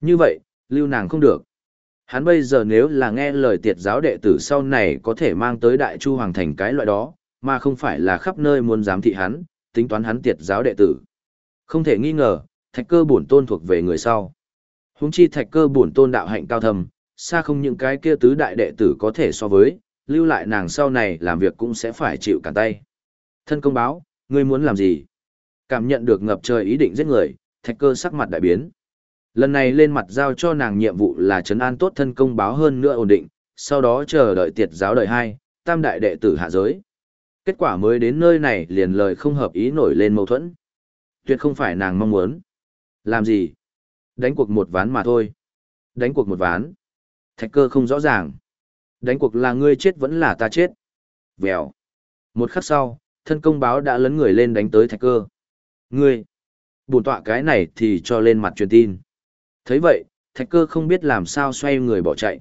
Như vậy, lưu nàng không được. Hắn bây giờ nếu là nghe lời tiệt giáo đệ tử sau này có thể mang tới đại chu hoàng thành cái loại đó, mà không phải là khắp nơi muốn giám thị hắn, tính toán hắn tiệt giáo đệ tử. Không thể nghi ngờ, thạch cơ bổn tôn thuộc về người sau. Huống chi thạch cơ bổn tôn đạo hạnh cao thầm, xa không những cái kia tứ đại đệ tử có thể so với, lưu lại nàng sau này làm việc cũng sẽ phải chịu cả tay. Thân công báo, ngươi muốn làm gì? Cảm nhận được ngập trời ý định giết người, thạch cơ sắc mặt đại biến. Lần này lên mặt giao cho nàng nhiệm vụ là trấn an tốt thân công báo hơn nữa ổn định, sau đó chờ đợi tiệt giáo đời hai, tam đại đệ tử hạ giới. Kết quả mới đến nơi này liền lời không hợp ý nổi lên mâu thuẫn. Tuyệt không phải nàng mong muốn. Làm gì? Đánh cuộc một ván mà thôi. Đánh cuộc một ván. Thạch cơ không rõ ràng. Đánh cuộc là ngươi chết vẫn là ta chết. Vèo. Một khắc sau, thân công báo đã lấn người lên đánh tới thạch cơ. Ngươi. Bùn tọa cái này thì cho lên mặt truyền tin thấy vậy, thạch cơ không biết làm sao xoay người bỏ chạy.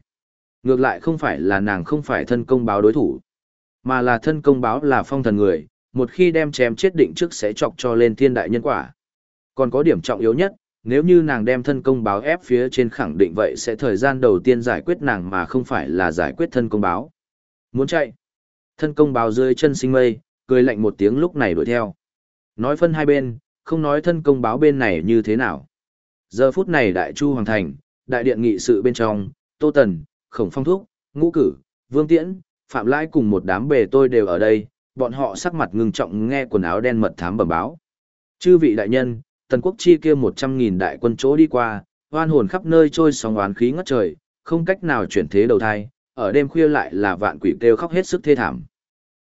Ngược lại không phải là nàng không phải thân công báo đối thủ, mà là thân công báo là phong thần người, một khi đem chém chết định trước sẽ chọc cho lên thiên đại nhân quả. Còn có điểm trọng yếu nhất, nếu như nàng đem thân công báo ép phía trên khẳng định vậy sẽ thời gian đầu tiên giải quyết nàng mà không phải là giải quyết thân công báo. Muốn chạy. Thân công báo rơi chân sinh mây, cười lạnh một tiếng lúc này đuổi theo. Nói phân hai bên, không nói thân công báo bên này như thế nào. Giờ phút này Đại Chu Hoàng Thành, đại điện nghị sự bên trong, Tô Tần, Khổng Phong Thúc, Ngũ Cử, Vương Tiễn, Phạm Lai cùng một đám bề tôi đều ở đây, bọn họ sắc mặt ngưng trọng nghe quần áo đen mật thám bẩm báo. Chư vị đại nhân, tần quốc chi kia một trăm nghìn đại quân chỗ đi qua, hoan hồn khắp nơi trôi sóng oán khí ngất trời, không cách nào chuyển thế đầu thai, ở đêm khuya lại là vạn quỷ kêu khóc hết sức thê thảm.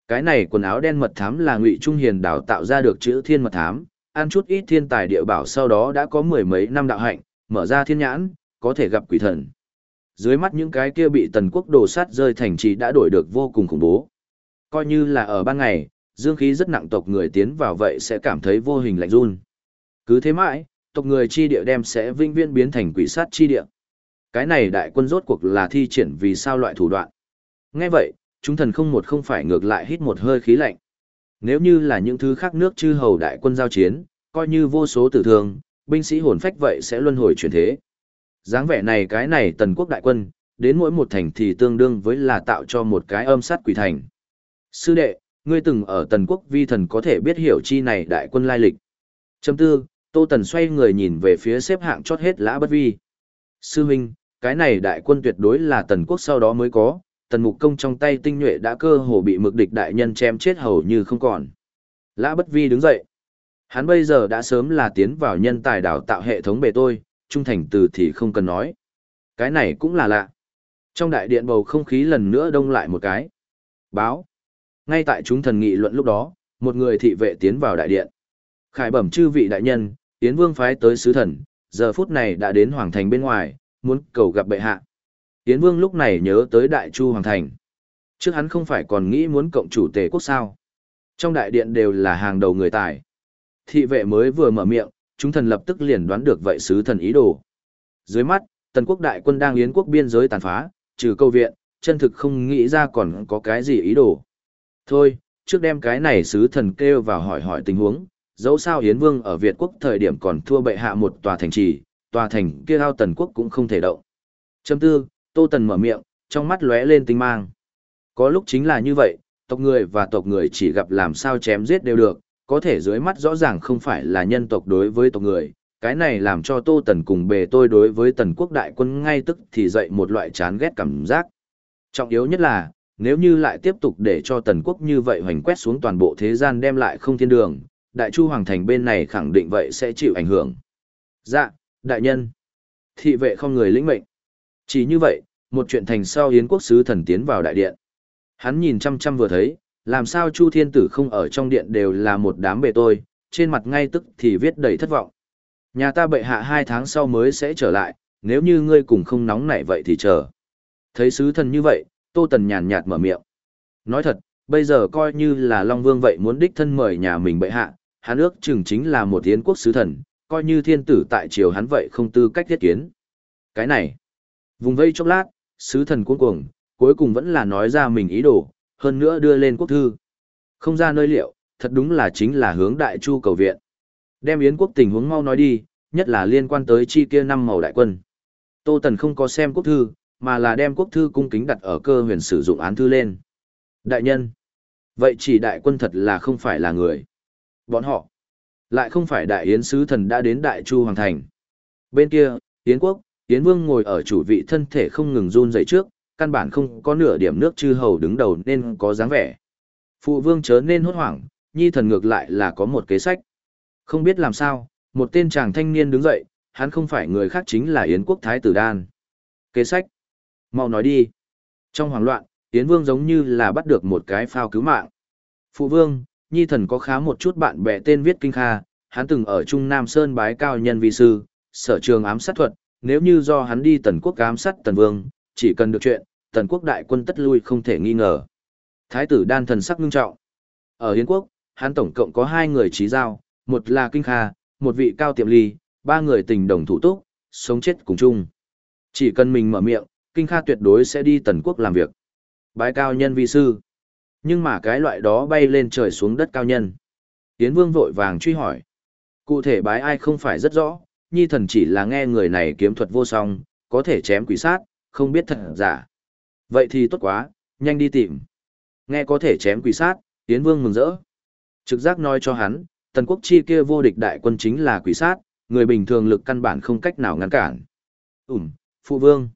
Cái này quần áo đen mật thám là Ngụy Trung Hiền đào tạo ra được chữ thiên mật thám, ăn chút ít thiên tài địa bảo sau đó đã có mười mấy năm đạo hạnh, mở ra thiên nhãn, có thể gặp quỷ thần. Dưới mắt những cái kia bị tần quốc đồ sát rơi thành trì đã đổi được vô cùng khủng bố. Coi như là ở ban ngày, dương khí rất nặng tộc người tiến vào vậy sẽ cảm thấy vô hình lạnh run. Cứ thế mãi, tộc người chi địa đem sẽ vinh viên biến thành quỷ sát chi địa. Cái này đại quân rốt cuộc là thi triển vì sao loại thủ đoạn. Nghe vậy, chúng thần không một không phải ngược lại hít một hơi khí lạnh. Nếu như là những thứ khác nước chư hầu đại quân giao chiến, coi như vô số tử thương, binh sĩ hồn phách vậy sẽ luân hồi chuyển thế. dáng vẻ này cái này tần quốc đại quân, đến mỗi một thành thì tương đương với là tạo cho một cái âm sát quỷ thành. Sư đệ, ngươi từng ở tần quốc vi thần có thể biết hiểu chi này đại quân lai lịch. Châm tư, Tô Tần xoay người nhìn về phía xếp hạng chót hết lã bất vi. Sư huynh, cái này đại quân tuyệt đối là tần quốc sau đó mới có, tần mục công trong tay tinh nhuệ đã cơ hồ bị mực địch đại nhân chém chết hầu như không còn. Lã bất vi đứng dậy. Hắn bây giờ đã sớm là tiến vào nhân tài đào tạo hệ thống bề tôi, trung thành từ thì không cần nói. Cái này cũng là lạ. Trong đại điện bầu không khí lần nữa đông lại một cái. Báo. Ngay tại chúng thần nghị luận lúc đó, một người thị vệ tiến vào đại điện. Khải bẩm chư vị đại nhân, Yến Vương phái tới sứ thần, giờ phút này đã đến hoàng thành bên ngoài, muốn cầu gặp bệ hạ. Yến Vương lúc này nhớ tới Đại Chu Hoàng Thành. Trước hắn không phải còn nghĩ muốn cộng chủ tề quốc sao. Trong đại điện đều là hàng đầu người tài. Thị vệ mới vừa mở miệng, chúng thần lập tức liền đoán được vậy sứ thần ý đồ. Dưới mắt, tần quốc đại quân đang yến quốc biên giới tàn phá, trừ câu viện, chân thực không nghĩ ra còn có cái gì ý đồ. Thôi, trước đem cái này sứ thần kêu vào hỏi hỏi tình huống, dẫu sao Yến Vương ở Việt quốc thời điểm còn thua bệ hạ một tòa thành trì, tòa thành kia ao tần quốc cũng không thể động. Châm tư, Tô Tần mở miệng, trong mắt lóe lên tinh mang. Có lúc chính là như vậy, tộc người và tộc người chỉ gặp làm sao chém giết đều được, có thể dưới mắt rõ ràng không phải là nhân tộc đối với tộc người. Cái này làm cho Tô Tần cùng bề tôi đối với tần quốc đại quân ngay tức thì dậy một loại chán ghét cảm giác. Trọng yếu nhất là, nếu như lại tiếp tục để cho tần quốc như vậy hoành quét xuống toàn bộ thế gian đem lại không thiên đường, đại chu hoàng thành bên này khẳng định vậy sẽ chịu ảnh hưởng. Dạ, đại nhân. Thị vệ không người lĩnh mệnh. Chỉ như vậy, một chuyện thành sau Yến quốc sứ thần tiến vào đại điện. Hắn nhìn chăm chăm vừa thấy, làm sao Chu Thiên Tử không ở trong điện đều là một đám bề tôi, trên mặt ngay tức thì viết đầy thất vọng. Nhà ta bệ hạ hai tháng sau mới sẽ trở lại, nếu như ngươi cùng không nóng nảy vậy thì chờ. Thấy sứ thần như vậy, Tô Tần nhàn nhạt mở miệng. Nói thật, bây giờ coi như là Long Vương vậy muốn đích thân mời nhà mình bệ hạ, hắn ước chừng chính là một yến quốc sứ thần, coi như thiên tử tại triều hắn vậy không tư cách thiết kiến. Cái này, Vùng vây chốc lát, sứ thần cuống cuồng, cuối cùng vẫn là nói ra mình ý đồ, hơn nữa đưa lên quốc thư. Không ra nơi liệu, thật đúng là chính là hướng đại chu cầu viện. Đem Yến quốc tình huống mau nói đi, nhất là liên quan tới chi kia năm màu đại quân. Tô Tần không có xem quốc thư, mà là đem quốc thư cung kính đặt ở cơ huyền sử dụng án thư lên. Đại nhân. Vậy chỉ đại quân thật là không phải là người. Bọn họ. Lại không phải đại yến sứ thần đã đến đại chu hoàng thành. Bên kia, yến quốc, yến vương ngồi ở chủ vị thân thể không ngừng run dậy trước, căn bản không có nửa điểm nước chư hầu đứng đầu nên có dáng vẻ. Phụ vương chớ nên hốt hoảng, nhi thần ngược lại là có một kế sách. Không biết làm sao, một tên chàng thanh niên đứng dậy, hắn không phải người khác chính là Yến quốc Thái tử Đan. Kế sách. Mau nói đi. Trong hoảng loạn, Yến vương giống như là bắt được một cái phao cứu mạng. Phụ vương, nhi thần có khá một chút bạn bè tên viết kinh kha, hắn từng ở Trung Nam Sơn bái cao nhân vi sư, sở trường ám sát thuật, nếu như do hắn đi tần quốc ám sát tần vương, chỉ cần được chuyện, tần quốc đại quân tất lui không thể nghi ngờ. Thái tử đan thần sắc ngưng trọng. Ở Hiến quốc, hắn tổng cộng có hai người trí giao, một là Kinh Kha, một vị cao tiệm ly, ba người tình đồng thủ túc, sống chết cùng chung. Chỉ cần mình mở miệng, Kinh Kha tuyệt đối sẽ đi tần quốc làm việc. Bái cao nhân vi sư. Nhưng mà cái loại đó bay lên trời xuống đất cao nhân. hiến vương vội vàng truy hỏi. Cụ thể bái ai không phải rất rõ, nhi thần chỉ là nghe người này kiếm thuật vô song, có thể chém quỷ sát, không biết thật giả. Vậy thì tốt quá, nhanh đi tìm. Nghe có thể chém quỷ sát, Tiến Vương mừng rỡ. Trực giác nói cho hắn, tần quốc chi kia vô địch đại quân chính là quỷ sát, người bình thường lực căn bản không cách nào ngăn cản. Ừm, phụ vương.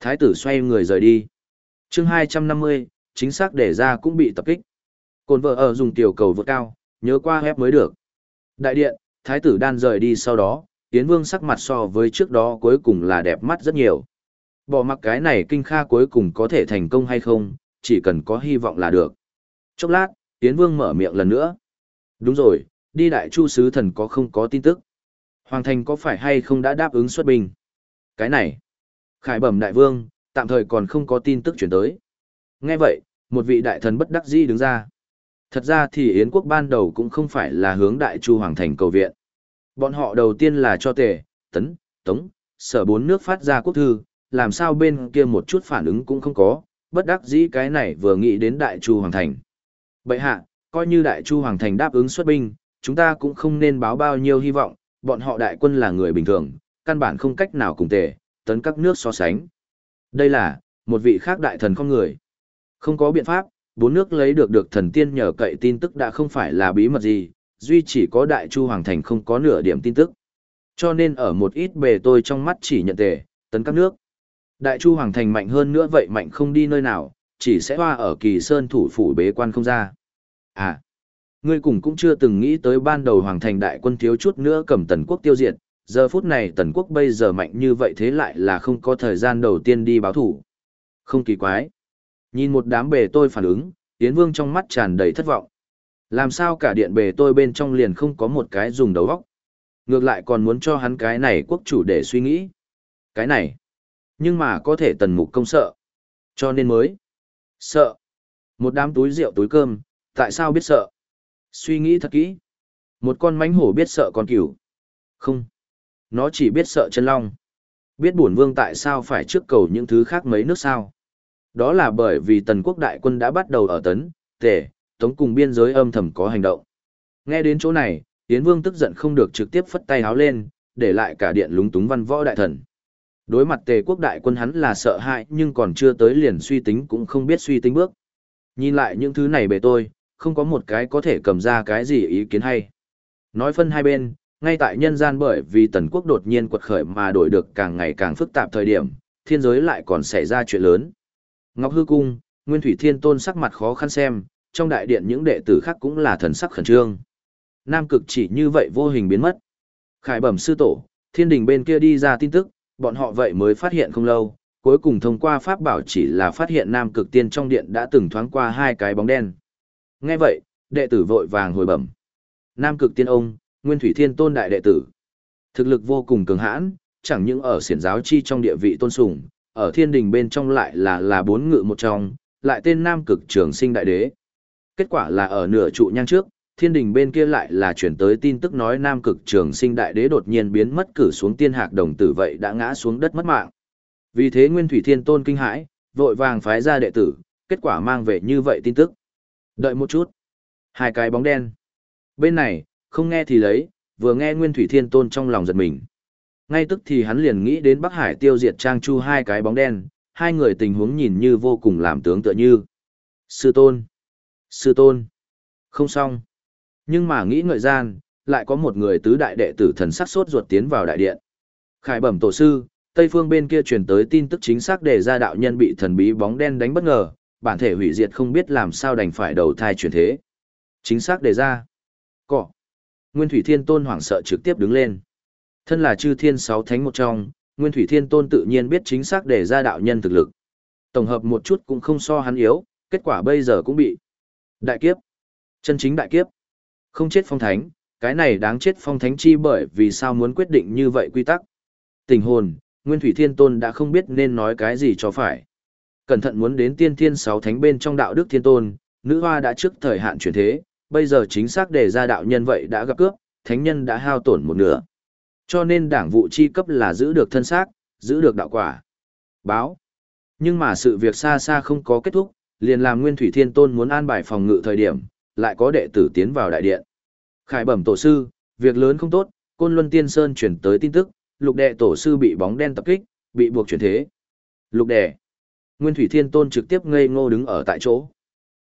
Thái tử xoay người rời đi. chương 250, chính xác để ra cũng bị tập kích. Cồn vợ ở dùng tiểu cầu vượt cao, nhớ qua hép mới được. Đại điện, thái tử đan rời đi sau đó, Yến Vương sắc mặt so với trước đó cuối cùng là đẹp mắt rất nhiều. Bỏ mặc cái này kinh kha cuối cùng có thể thành công hay không, chỉ cần có hy vọng là được. Chốc lát, Yến Vương mở miệng lần nữa. Đúng rồi, đi đại chu sứ thần có không có tin tức. Hoàng thành có phải hay không đã đáp ứng xuất binh? Cái này, khải bẩm đại vương, tạm thời còn không có tin tức chuyển tới. Nghe vậy, một vị đại thần bất đắc dĩ đứng ra. Thật ra thì Yến quốc ban đầu cũng không phải là hướng đại chu hoàng thành cầu viện. Bọn họ đầu tiên là cho tề, tấn, tống, sở bốn nước phát ra quốc thư, làm sao bên kia một chút phản ứng cũng không có, bất đắc dĩ cái này vừa nghĩ đến đại chu hoàng thành. Bậy hạ, coi như đại chu hoàng thành đáp ứng xuất binh, chúng ta cũng không nên báo bao nhiêu hy vọng, bọn họ đại quân là người bình thường, căn bản không cách nào cùng tề, tấn các nước so sánh. Đây là, một vị khác đại thần con người. Không có biện pháp, bốn nước lấy được được thần tiên nhờ cậy tin tức đã không phải là bí mật gì, duy chỉ có đại chu hoàng thành không có nửa điểm tin tức. Cho nên ở một ít bề tôi trong mắt chỉ nhận tề, tấn các nước. Đại chu hoàng thành mạnh hơn nữa vậy mạnh không đi nơi nào, chỉ sẽ hoa ở kỳ sơn thủ phủ bế quan không ra. À, ngươi cùng cũng chưa từng nghĩ tới ban đầu hoàng thành đại quân thiếu chút nữa cầm tần quốc tiêu diệt, giờ phút này tần quốc bây giờ mạnh như vậy thế lại là không có thời gian đầu tiên đi báo thủ. Không kỳ quái. Nhìn một đám bề tôi phản ứng, Yến Vương trong mắt tràn đầy thất vọng. Làm sao cả điện bề tôi bên trong liền không có một cái dùng đầu óc. Ngược lại còn muốn cho hắn cái này quốc chủ để suy nghĩ. Cái này. Nhưng mà có thể tần mục công sợ. Cho nên mới. Sợ. Một đám túi rượu túi cơm, tại sao biết sợ? Suy nghĩ thật kỹ. Một con mánh hổ biết sợ con cừu. Không. Nó chỉ biết sợ chân long. Biết bổn vương tại sao phải trước cầu những thứ khác mấy nước sao. Đó là bởi vì tần quốc đại quân đã bắt đầu ở tấn, tể, tống cùng biên giới âm thầm có hành động. Nghe đến chỗ này, Yến Vương tức giận không được trực tiếp phất tay háo lên, để lại cả điện lúng túng văn võ đại thần. Đối mặt tề quốc đại quân hắn là sợ hãi nhưng còn chưa tới liền suy tính cũng không biết suy tính bước. Nhìn lại những thứ này bề tôi, không có một cái có thể cầm ra cái gì ý kiến hay. Nói phân hai bên, ngay tại nhân gian bởi vì tần quốc đột nhiên quật khởi mà đổi được càng ngày càng phức tạp thời điểm, thiên giới lại còn xảy ra chuyện lớn. Ngọc Hư Cung, Nguyên Thủy Thiên Tôn sắc mặt khó khăn xem, trong đại điện những đệ tử khác cũng là thần sắc khẩn trương. Nam cực chỉ như vậy vô hình biến mất. Khải bẩm sư tổ, thiên đình bên kia đi ra tin tức, bọn họ vậy mới phát hiện không lâu, cuối cùng thông qua pháp bảo chỉ là phát hiện nam cực tiên trong điện đã từng thoáng qua hai cái bóng đen. Nghe vậy, đệ tử vội vàng hồi bẩm. Nam cực tiên ông, Nguyên Thủy Thiên Tôn đại đệ tử. Thực lực vô cùng cường hãn, chẳng những ở xiển giáo chi trong địa vị tôn sùng, ở thiên đình bên trong lại là là bốn ngự một trong, lại tên Nam cực trường sinh đại đế. Kết quả là ở nửa trụ nhang trước, thiên đình bên kia lại là chuyển tới tin tức nói Nam cực trường sinh đại đế đột nhiên biến mất cử xuống tiên hạc đồng tử vậy đã ngã xuống đất mất mạng. Vì thế Nguyên Thủy Thiên Tôn kinh hãi, vội vàng phái ra đệ tử, kết quả mang về như vậy tin tức. Đợi một chút. Hai cái bóng đen. Bên này, không nghe thì lấy, vừa nghe Nguyên Thủy Thiên Tôn trong lòng giật mình. Ngay tức thì hắn liền nghĩ đến Bắc Hải tiêu diệt Trang Chu hai cái bóng đen, hai người tình huống nhìn như vô cùng làm tướng tựa như. Sư tôn! Sư tôn! Không xong. Nhưng mà nghĩ ngợi gian, lại có một người tứ đại đệ tử thần sắc sốt ruột tiến vào đại điện. Khải bẩm tổ sư, Tây phương bên kia truyền tới tin tức chính xác để ra đạo nhân bị thần bí bóng đen đánh bất ngờ, bản thể hủy diệt không biết làm sao đành phải đầu thai chuyển thế. Chính xác đề ra. Cọ. Nguyên Thủy Thiên Tôn hoảng sợ trực tiếp đứng lên. Thân là chư thiên sáu thánh một trong, Nguyên Thủy Thiên Tôn tự nhiên biết chính xác đề ra đạo nhân thực lực. Tổng hợp một chút cũng không so hắn yếu, kết quả bây giờ cũng bị. Đại kiếp. Chân chính đại kiếp. Không chết phong thánh, cái này đáng chết phong thánh chi bởi vì sao muốn quyết định như vậy quy tắc. Tình hồn, Nguyên Thủy Thiên Tôn đã không biết nên nói cái gì cho phải. Cẩn thận muốn đến tiên thiên sáu thánh bên trong đạo đức thiên tôn, nữ hoa đã trước thời hạn chuyển thế, bây giờ chính xác để ra đạo nhân vậy đã gặp cướp, thánh nhân đã hao tổn một nửa. Cho nên đảng vụ chi cấp là giữ được thân xác, giữ được đạo quả. Báo. Nhưng mà sự việc xa xa không có kết thúc, liền làm Nguyên Thủy Thiên Tôn muốn an bài phòng ngự thời điểm, lại có đệ tử tiến vào đại điện. Khải bẩm tổ sư, việc lớn không tốt, Côn Luân Tiên Sơn chuyển tới tin tức, lục đệ tổ sư bị bóng đen tập kích, bị buộc chuyển thế. Lục đệ. Nguyên Thủy Thiên Tôn trực tiếp ngây ngô đứng ở tại chỗ.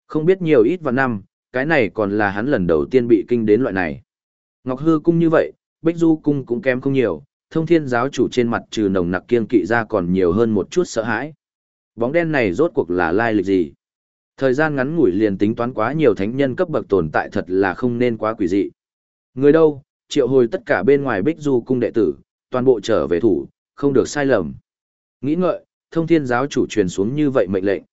Không biết nhiều ít và năm, cái này còn là hắn lần đầu tiên bị kinh đến loại này. Ngọc Hư cung như vậy, Bích Du cung cũng kém không nhiều, thông thiên giáo chủ trên mặt trừ nồng nặc kiên kỵ ra còn nhiều hơn một chút sợ hãi. Bóng đen này rốt cuộc là lai lịch gì? Thời gian ngắn ngủi liền tính toán quá nhiều thánh nhân cấp bậc tồn tại thật là không nên quá quỷ dị. Người đâu, triệu hồi tất cả bên ngoài Bích Du cung đệ tử, toàn bộ trở về thủ, không được sai lầm. Nghĩ ngợi, thông thiên giáo chủ truyền xuống như vậy mệnh lệnh.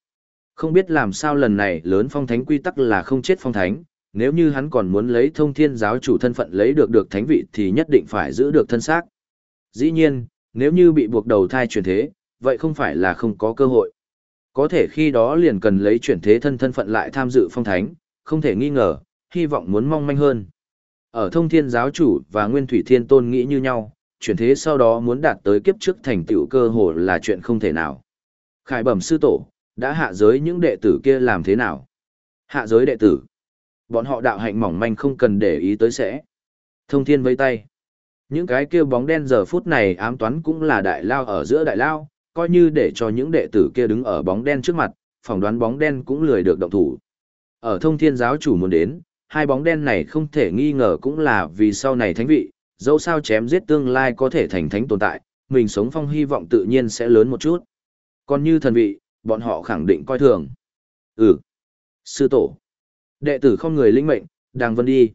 Không biết làm sao lần này lớn phong thánh quy tắc là không chết phong thánh, nếu như hắn còn muốn lấy thông thiên giáo chủ thân phận lấy được được thánh vị thì nhất định phải giữ được thân xác. Dĩ nhiên, nếu như bị buộc đầu thai chuyển thế, vậy không phải là không có cơ hội. Có thể khi đó liền cần lấy chuyển thế thân thân phận lại tham dự phong thánh, không thể nghi ngờ, hy vọng muốn mong manh hơn. Ở thông thiên giáo chủ và nguyên thủy thiên tôn nghĩ như nhau, chuyển thế sau đó muốn đạt tới kiếp trước thành tựu cơ hồ là chuyện không thể nào. Khải bẩm sư tổ, đã hạ giới những đệ tử kia làm thế nào? Hạ giới đệ tử. Bọn họ đạo hạnh mỏng manh không cần để ý tới sẽ. Thông thiên vây tay. Những cái kia bóng đen giờ phút này ám toán cũng là đại lao ở giữa đại lao, coi như để cho những đệ tử kia đứng ở bóng đen trước mặt, phỏng đoán bóng đen cũng lười được động thủ. Ở thông thiên giáo chủ muốn đến, hai bóng đen này không thể nghi ngờ cũng là vì sau này thánh vị, dẫu sao chém giết tương lai có thể thành thánh tồn tại, mình sống phong hy vọng tự nhiên sẽ lớn một chút. Còn như thần vị, bọn họ khẳng định coi thường. Ừ. Sư tổ. Đệ tử không người linh mệnh, đang vân đi.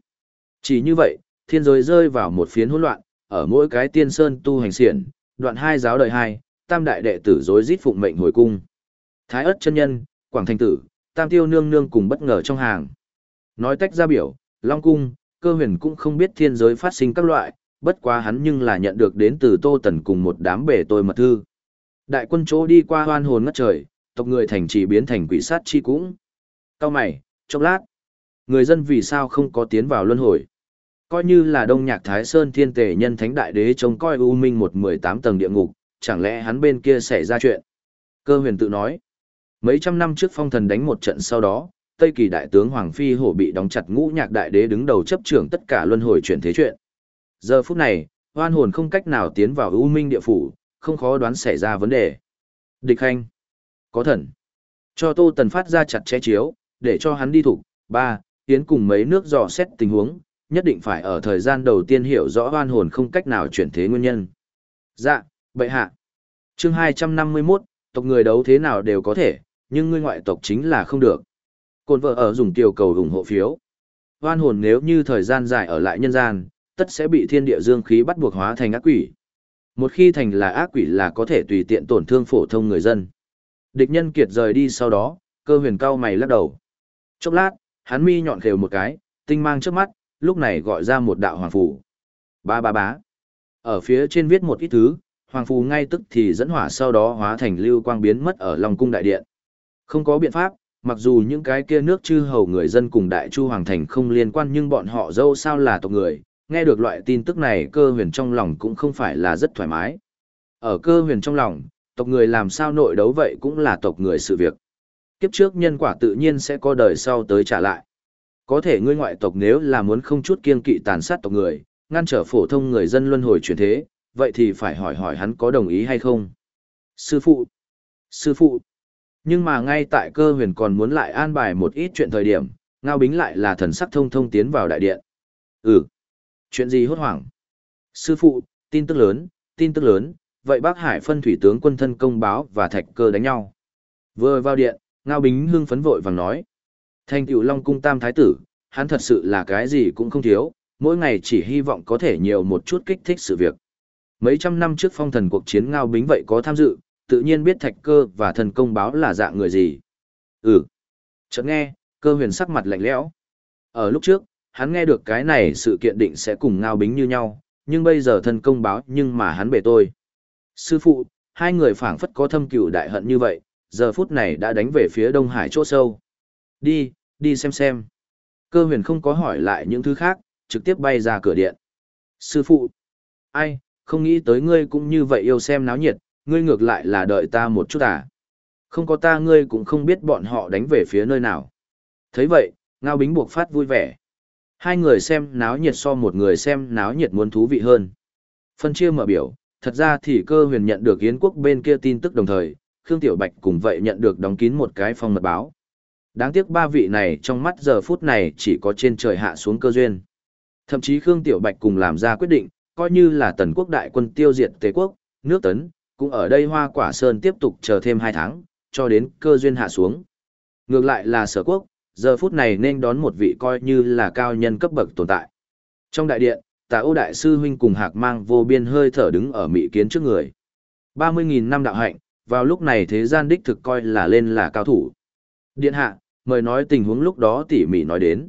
Chỉ như vậy, thiên giới rơi vào một phiến hỗn loạn, ở mỗi cái tiên sơn tu hành xiển, đoạn hai giáo đời hai, tam đại đệ tử rối rít phụng mệnh hồi cung. Thái ất chân nhân, quảng thành tử, tam tiêu nương nương cùng bất ngờ trong hàng. Nói tách ra biểu, Long cung, cơ huyền cũng không biết thiên giới phát sinh các loại, bất quá hắn nhưng là nhận được đến từ Tô Tần cùng một đám bể tôi mật thư. Đại quân chỗ đi qua hoan hồn ngất trời, tộc người thành trì biến thành quỷ sát chi cũng. Cao mày, chốc lát. Người dân vì sao không có tiến vào luân hồi? Coi như là Đông Nhạc Thái Sơn Thiên Tề Nhân Thánh Đại Đế trông coi U Minh một mười tám tầng địa ngục, chẳng lẽ hắn bên kia xảy ra chuyện? Cơ huyền tự nói. Mấy trăm năm trước phong thần đánh một trận sau đó, Tây Kỳ đại tướng Hoàng Phi Hổ bị đóng chặt ngũ nhạc đại đế đứng đầu chấp trưởng tất cả luân hồi chuyển thế chuyện. Giờ phút này, hoan hồn không cách nào tiến vào U Minh địa phủ, không khó đoán xảy ra vấn đề. Địch Khanh. Có thần. Cho Tô Tần phát ra chặt che chiếu, để cho hắn đi thủ. Ba, tiến cùng mấy nước dò xét tình huống, nhất định phải ở thời gian đầu tiên hiểu rõ hoan hồn không cách nào chuyển thế nguyên nhân. Dạ, bệ hạ. Chương 251, tộc người đấu thế nào đều có thể, nhưng ngươi ngoại tộc chính là không được. Côn vợ ở dùng tiểu cầu ủng hộ phiếu. Hoan hồn nếu như thời gian dài ở lại nhân gian, tất sẽ bị thiên địa dương khí bắt buộc hóa thành ác quỷ. Một khi thành là ác quỷ là có thể tùy tiện tổn thương phổ thông người dân. Địch nhân kiệt rời đi sau đó, cơ huyền cao mày lắc đầu. Chốc lát, hắn mi nhọn khều một cái, tinh mang trước mắt, lúc này gọi ra một đạo hoàng phủ Ba ba bá. Ở phía trên viết một ít thứ, hoàng phù ngay tức thì dẫn hỏa sau đó hóa thành lưu quang biến mất ở Long cung đại điện. Không có biện pháp, mặc dù những cái kia nước chư hầu người dân cùng đại chu hoàng thành không liên quan nhưng bọn họ dâu sao là tộc người, nghe được loại tin tức này cơ huyền trong lòng cũng không phải là rất thoải mái. Ở cơ huyền trong lòng, tộc người làm sao nội đấu vậy cũng là tộc người sự việc. Kiếp trước nhân quả tự nhiên sẽ có đời sau tới trả lại. Có thể ngươi ngoại tộc nếu là muốn không chút kiên kỵ tàn sát tộc người, ngăn trở phổ thông người dân luân hồi chuyển thế, vậy thì phải hỏi hỏi hắn có đồng ý hay không. Sư phụ! Sư phụ! Nhưng mà ngay tại cơ huyền còn muốn lại an bài một ít chuyện thời điểm, Ngao Bính lại là thần sắc thông thông tiến vào đại điện. Ừ! Chuyện gì hốt hoảng? Sư phụ, tin tức lớn, tin tức lớn, vậy bác Hải phân thủy tướng quân thân công báo và thạch cơ đánh nhau. Vừa vào điện, Ngao Bính hưng phấn vội vàng nói. Thanh tiểu Long Cung Tam Thái Tử, hắn thật sự là cái gì cũng không thiếu, mỗi ngày chỉ hy vọng có thể nhiều một chút kích thích sự việc. Mấy trăm năm trước phong thần cuộc chiến Ngao Bính vậy có tham dự, tự nhiên biết thạch cơ và thần công báo là dạng người gì. Ừ. Chợt nghe, cơ huyền sắc mặt lạnh lẽo. Ở lúc trước, hắn nghe được cái này sự kiện định sẽ cùng Ngao Bính như nhau, nhưng bây giờ thần công báo nhưng mà hắn bể tôi. Sư phụ, hai người phảng phất có thâm cửu đại hận như vậy, giờ phút này đã đánh về phía Đông Hải chỗ sâu. Đi, đi xem xem. Cơ huyền không có hỏi lại những thứ khác, trực tiếp bay ra cửa điện. Sư phụ, ai, không nghĩ tới ngươi cũng như vậy yêu xem náo nhiệt, ngươi ngược lại là đợi ta một chút à. Không có ta ngươi cũng không biết bọn họ đánh về phía nơi nào. thấy vậy, Ngao Bính buộc phát vui vẻ. Hai người xem náo nhiệt so một người xem náo nhiệt muốn thú vị hơn. Phân chia mở biểu, thật ra thì cơ huyền nhận được Yến quốc bên kia tin tức đồng thời, Khương Tiểu Bạch cùng vậy nhận được đóng kín một cái phong mật báo. Đáng tiếc ba vị này trong mắt giờ phút này chỉ có trên trời hạ xuống cơ duyên. Thậm chí Khương Tiểu Bạch cùng làm ra quyết định, coi như là tần quốc đại quân tiêu diệt Tề quốc, nước tấn, cũng ở đây hoa quả sơn tiếp tục chờ thêm hai tháng, cho đến cơ duyên hạ xuống. Ngược lại là sở quốc, giờ phút này nên đón một vị coi như là cao nhân cấp bậc tồn tại. Trong đại điện, tà ô đại sư huynh cùng hạc mang vô biên hơi thở đứng ở mị kiến trước người. 30.000 năm đạo hạnh, vào lúc này thế gian đích thực coi là lên là cao thủ. Điện hạ, mời nói tình huống lúc đó tỉ mỉ nói đến.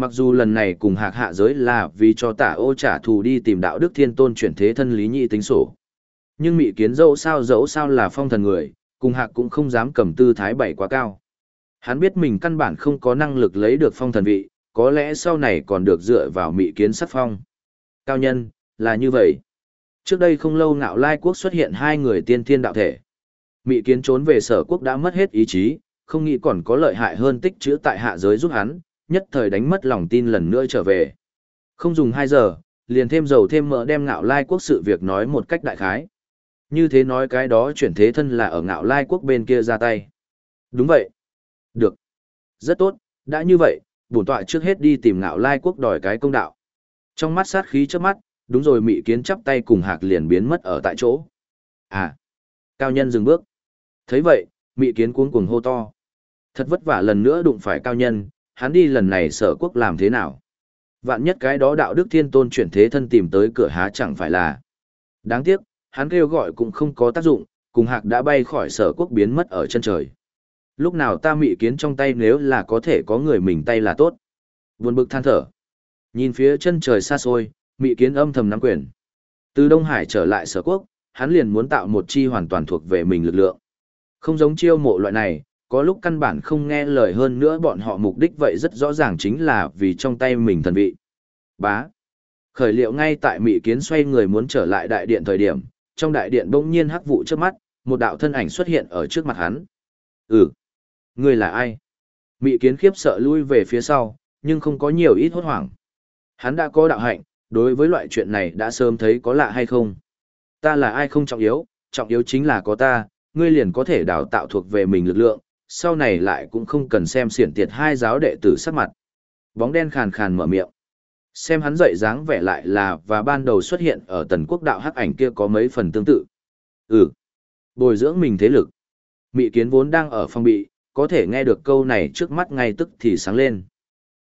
Mặc dù lần này cùng hạc hạ giới là vì cho tả ô trả thù đi tìm đạo đức thiên tôn chuyển thế thân lý nhị tính sổ. Nhưng mị kiến dẫu sao dẫu sao là phong thần người, cùng hạc cũng không dám cầm tư thái bảy quá cao. Hắn biết mình căn bản không có năng lực lấy được phong thần vị, có lẽ sau này còn được dựa vào mị kiến sắc phong. Cao nhân, là như vậy. Trước đây không lâu ngạo lai quốc xuất hiện hai người tiên thiên đạo thể. Mị kiến trốn về sở quốc đã mất hết ý chí, không nghĩ còn có lợi hại hơn tích chữ tại hạ giới giúp hắn, nhất thời đánh mất lòng tin lần nữa trở về. Không dùng 2 giờ, liền thêm dầu thêm mỡ đem ngạo lai quốc sự việc nói một cách đại khái. Như thế nói cái đó chuyển thế thân là ở ngạo lai quốc bên kia ra tay. Đúng vậy. Được. Rất tốt, đã như vậy, bổn tọa trước hết đi tìm ngạo lai quốc đòi cái công đạo. Trong mắt sát khí trước mắt, đúng rồi mị kiến chắp tay cùng hạc liền biến mất ở tại chỗ. À. Cao nhân dừng bước. thấy vậy, mị kiến cuống cuồng hô to. Thật vất vả lần nữa đụng phải cao nhân, hắn đi lần này sở quốc làm thế nào? Vạn nhất cái đó đạo đức thiên tôn chuyển thế thân tìm tới cửa há chẳng phải là. Đáng tiếc, hắn kêu gọi cũng không có tác dụng, cùng hạc đã bay khỏi sở quốc biến mất ở chân trời. Lúc nào ta mị kiến trong tay nếu là có thể có người mình tay là tốt. Buồn bực than thở. Nhìn phía chân trời xa xôi, mị kiến âm thầm nắm quyền. Từ Đông Hải trở lại sở quốc, hắn liền muốn tạo một chi hoàn toàn thuộc về mình lực lượng. Không giống chiêu mộ loại này, có lúc căn bản không nghe lời hơn nữa bọn họ mục đích vậy rất rõ ràng chính là vì trong tay mình thần vị. Bá. Khởi liệu ngay tại Mị Kiến xoay người muốn trở lại đại điện thời điểm, trong đại điện bỗng nhiên hắc vụ trước mắt, một đạo thân ảnh xuất hiện ở trước mặt hắn. Ừ. Người là ai? Mị Kiến khiếp sợ lui về phía sau, nhưng không có nhiều ít hốt hoảng. Hắn đã có đạo hạnh, đối với loại chuyện này đã sớm thấy có lạ hay không. Ta là ai không trọng yếu, trọng yếu chính là có ta, ngươi liền có thể đào tạo thuộc về mình lực lượng, sau này lại cũng không cần xem xiển tiệt hai giáo đệ tử sắc mặt. Bóng đen khàn khàn mở miệng. Xem hắn dậy dáng vẻ lại là và ban đầu xuất hiện ở tần quốc đạo hắc ảnh kia có mấy phần tương tự. Ừ. Bồi dưỡng mình thế lực. Mị kiến vốn đang ở phòng bị, có thể nghe được câu này trước mắt ngay tức thì sáng lên.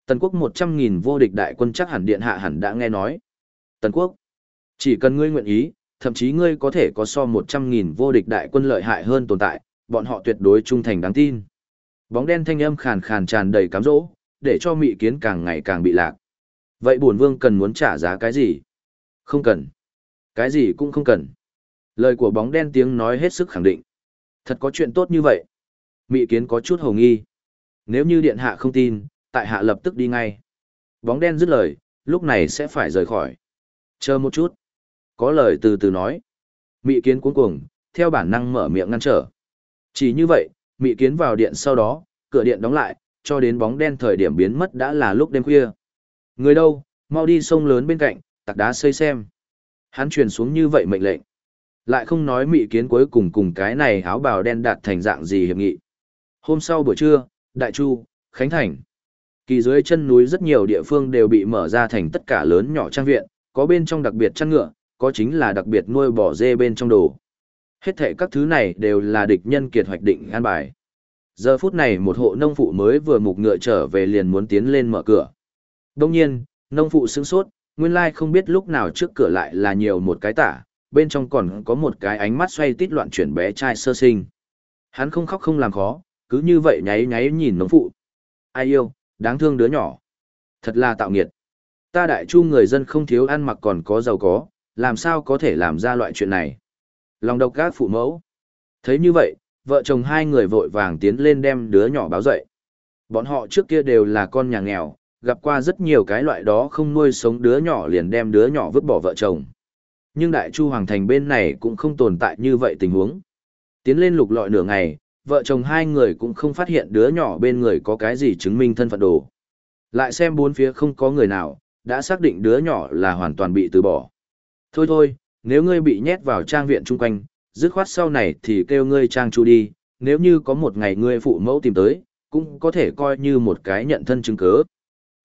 Tần quốc 100.000 vô địch đại quân chắc hẳn điện hạ hẳn đã nghe nói. Tần quốc. Chỉ cần ngươi nguyện ý, thậm chí ngươi có thể có so 100.000 vô địch đại quân lợi hại hơn tồn tại, bọn họ tuyệt đối trung thành đáng tin. Bóng đen thanh âm khàn khàn tràn đầy cám dỗ, để cho mị kiến càng ngày càng bị lạc. Vậy bổn vương cần muốn trả giá cái gì? Không cần. Cái gì cũng không cần. Lời của bóng đen tiếng nói hết sức khẳng định. Thật có chuyện tốt như vậy. Mị kiến có chút hồ nghi. Nếu như điện hạ không tin, tại hạ lập tức đi ngay. Bóng đen dứt lời, lúc này sẽ phải rời khỏi. Chờ một chút. Có lời từ từ nói. Mị kiến cuống cuồng, theo bản năng mở miệng ngăn trở. Chỉ như vậy, mị kiến vào điện sau đó, cửa điện đóng lại, cho đến bóng đen thời điểm biến mất đã là lúc đêm khuya. Người đâu, mau đi sông lớn bên cạnh, tặc đá xây xem. Hắn truyền xuống như vậy mệnh lệnh. Lại không nói mị kiến cuối cùng cùng cái này áo bào đen đạt thành dạng gì hiệp nghị. Hôm sau buổi trưa, Đại Chu, Khánh Thành. Kỳ dưới chân núi rất nhiều địa phương đều bị mở ra thành tất cả lớn nhỏ trang viện, có bên trong đặc biệt chăn ngựa, có chính là đặc biệt nuôi bò dê bên trong đồ. Hết thệ các thứ này đều là địch nhân kiệt hoạch định an bài. Giờ phút này một hộ nông phụ mới vừa mục ngựa trở về liền muốn tiến lên mở cửa. Đông nhiên, nông phụ sững sốt, nguyên lai không biết lúc nào trước cửa lại là nhiều một cái tả, bên trong còn có một cái ánh mắt xoay tít loạn chuyển bé trai sơ sinh. Hắn không khóc không làm khó, cứ như vậy nháy nháy nhìn nông phụ. Ai yêu, đáng thương đứa nhỏ. Thật là tạo nghiệt. Ta đại chu người dân không thiếu ăn mặc còn có giàu có, làm sao có thể làm ra loại chuyện này. Lòng độc gác phụ mẫu. Thấy như vậy, vợ chồng hai người vội vàng tiến lên đem đứa nhỏ báo dậy. Bọn họ trước kia đều là con nhà nghèo, gặp qua rất nhiều cái loại đó không nuôi sống đứa nhỏ liền đem đứa nhỏ vứt bỏ vợ chồng. Nhưng Đại Chu Hoàng Thành bên này cũng không tồn tại như vậy tình huống. Tiến lên lục lọi nửa ngày, vợ chồng hai người cũng không phát hiện đứa nhỏ bên người có cái gì chứng minh thân phận đồ. Lại xem bốn phía không có người nào, đã xác định đứa nhỏ là hoàn toàn bị từ bỏ. Thôi thôi, nếu ngươi bị nhét vào trang viện chung quanh, dứt khoát sau này thì kêu ngươi trang chu đi, nếu như có một ngày ngươi phụ mẫu tìm tới, cũng có thể coi như một cái nhận thân chứng cớ.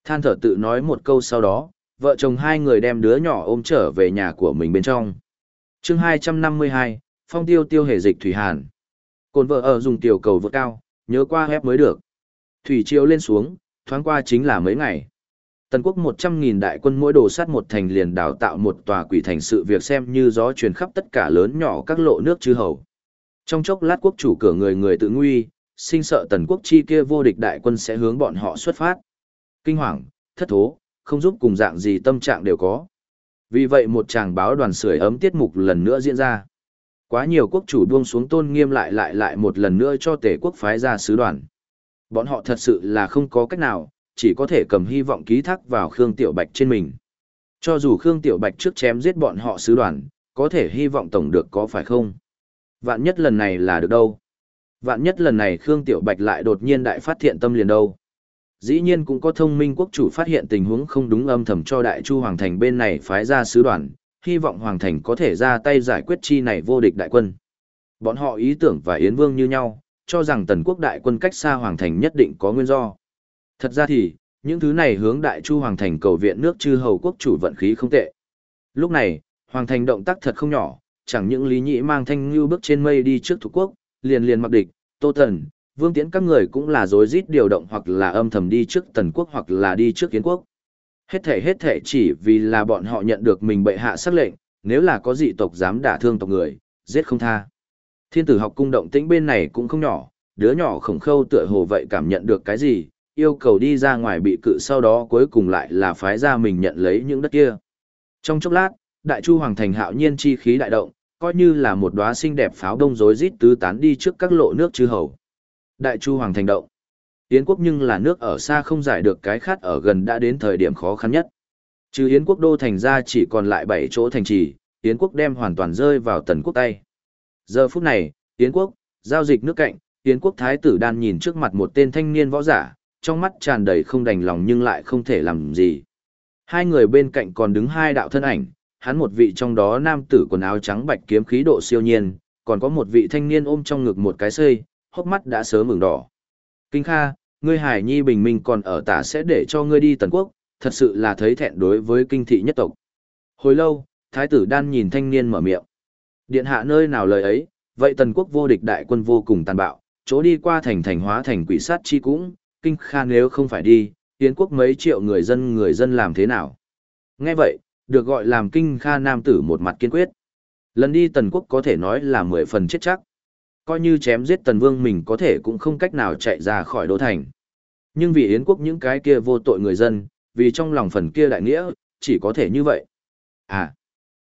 Than thở tự nói một câu sau đó, vợ chồng hai người đem đứa nhỏ ôm trở về nhà của mình bên trong. chương 252, Phong tiêu tiêu hề dịch Thủy Hàn. Cồn vợ ở dùng tiểu cầu vượt cao, nhớ qua hép mới được. Thủy chiếu lên xuống, thoáng qua chính là mấy ngày. Tần quốc 100.000 đại quân mỗi đồ sát một thành liền đào tạo một tòa quỷ thành sự việc xem như gió truyền khắp tất cả lớn nhỏ các lộ nước chư hầu. Trong chốc lát quốc chủ cửa người người tự nguy, sinh sợ tần quốc chi kia vô địch đại quân sẽ hướng bọn họ xuất phát. Kinh hoàng, thất thố, không giúp cùng dạng gì tâm trạng đều có. Vì vậy một chàng báo đoàn sưởi ấm tiết mục lần nữa diễn ra. Quá nhiều quốc chủ buông xuống tôn nghiêm lại lại lại một lần nữa cho tể quốc phái ra sứ đoàn. Bọn họ thật sự là không có cách nào, chỉ có thể cầm hy vọng ký thác vào Khương Tiểu Bạch trên mình. Cho dù Khương Tiểu Bạch trước chém giết bọn họ sứ đoàn, có thể hy vọng tổng được có phải không? Vạn nhất lần này là được đâu? Vạn nhất lần này Khương Tiểu Bạch lại đột nhiên đại phát thiện tâm liền đâu? Dĩ nhiên cũng có thông minh quốc chủ phát hiện tình huống không đúng âm thầm cho Đại Chu Hoàng Thành bên này phái ra sứ đoàn, hy vọng Hoàng Thành có thể ra tay giải quyết chi này vô địch đại quân. Bọn họ ý tưởng và Yến Vương như nhau, cho rằng tần quốc đại quân cách xa Hoàng Thành nhất định có nguyên do. Thật ra thì, những thứ này hướng Đại Chu Hoàng Thành cầu viện nước chư hầu quốc chủ vận khí không tệ. Lúc này, Hoàng Thành động tác thật không nhỏ, chẳng những Lý nhị mang thanh như bước trên mây đi trước thủ quốc, liền liền mặc địch, Tô Tần, Vương Tiễn các người cũng là rối rít điều động hoặc là âm thầm đi trước tần quốc hoặc là đi trước kiến quốc. Hết thể hết thể chỉ vì là bọn họ nhận được mình bệ hạ sắc lệnh, nếu là có dị tộc dám đả thương tộc người, giết không tha. Thiên tử học cung động tĩnh bên này cũng không nhỏ, đứa nhỏ khổng khâu tựa hồ vậy cảm nhận được cái gì, yêu cầu đi ra ngoài bị cự sau đó cuối cùng lại là phái ra mình nhận lấy những đất kia. Trong chốc lát, đại chu hoàng thành hạo nhiên chi khí đại động, coi như là một đóa xinh đẹp pháo đông rối rít tứ tán đi trước các lộ nước chư hầu. Đại chu hoàng thành động. Yến quốc nhưng là nước ở xa không giải được cái khát ở gần đã đến thời điểm khó khăn nhất. Trừ Yến quốc đô thành ra chỉ còn lại 7 chỗ thành trì, Yến quốc đem hoàn toàn rơi vào tần quốc tay. Giờ phút này, Yến quốc, giao dịch nước cạnh, Yến quốc thái tử đan nhìn trước mặt một tên thanh niên võ giả, trong mắt tràn đầy không đành lòng nhưng lại không thể làm gì. Hai người bên cạnh còn đứng hai đạo thân ảnh, hắn một vị trong đó nam tử quần áo trắng bạch kiếm khí độ siêu nhiên, còn có một vị thanh niên ôm trong ngực một cái xây, hốc mắt đã sớm mừng đỏ. Kinh Kha, ngươi hải nhi bình minh còn ở tả sẽ để cho ngươi đi tần quốc, thật sự là thấy thẹn đối với kinh thị nhất tộc. Hồi lâu, thái tử đan nhìn thanh niên mở miệng. Điện hạ nơi nào lời ấy, vậy tần quốc vô địch đại quân vô cùng tàn bạo, chỗ đi qua thành thành hóa thành quỷ sát chi cũng, kinh kha nếu không phải đi, Yến quốc mấy triệu người dân người dân làm thế nào? Nghe vậy, được gọi làm kinh kha nam tử một mặt kiên quyết. Lần đi tần quốc có thể nói là mười phần chết chắc. Coi như chém giết tần vương mình có thể cũng không cách nào chạy ra khỏi đô thành. Nhưng vì Yến quốc những cái kia vô tội người dân, vì trong lòng phần kia đại nghĩa, chỉ có thể như vậy. À,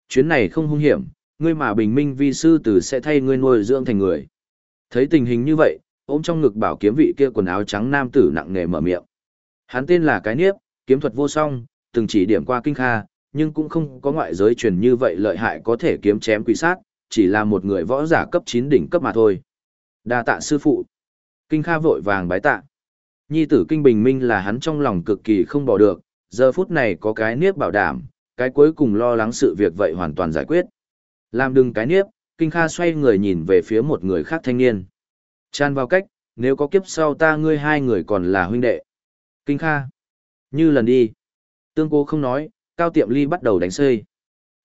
chuyến này không hung hiểm, ngươi mà bình minh vi sư tử sẽ thay ngươi nuôi dưỡng thành người. Thấy tình hình như vậy, ôm trong ngực bảo kiếm vị kia quần áo trắng nam tử nặng nề mở miệng. Hắn tên là Cái Niếp, kiếm thuật vô song, từng chỉ điểm qua kinh kha, nhưng cũng không có ngoại giới truyền như vậy lợi hại có thể kiếm chém quỷ sát, chỉ là một người võ giả cấp 9 đỉnh cấp mà thôi. Đa tạ sư phụ. Kinh kha vội vàng bái tạ. Nhi tử kinh bình minh là hắn trong lòng cực kỳ không bỏ được, giờ phút này có cái niếp bảo đảm, cái cuối cùng lo lắng sự việc vậy hoàn toàn giải quyết. Làm đừng cái niếp, Kinh Kha xoay người nhìn về phía một người khác thanh niên. Chan vào cách, nếu có kiếp sau ta ngươi hai người còn là huynh đệ. Kinh Kha. Như lần đi. Tương cố không nói, cao tiệm ly bắt đầu đánh xây.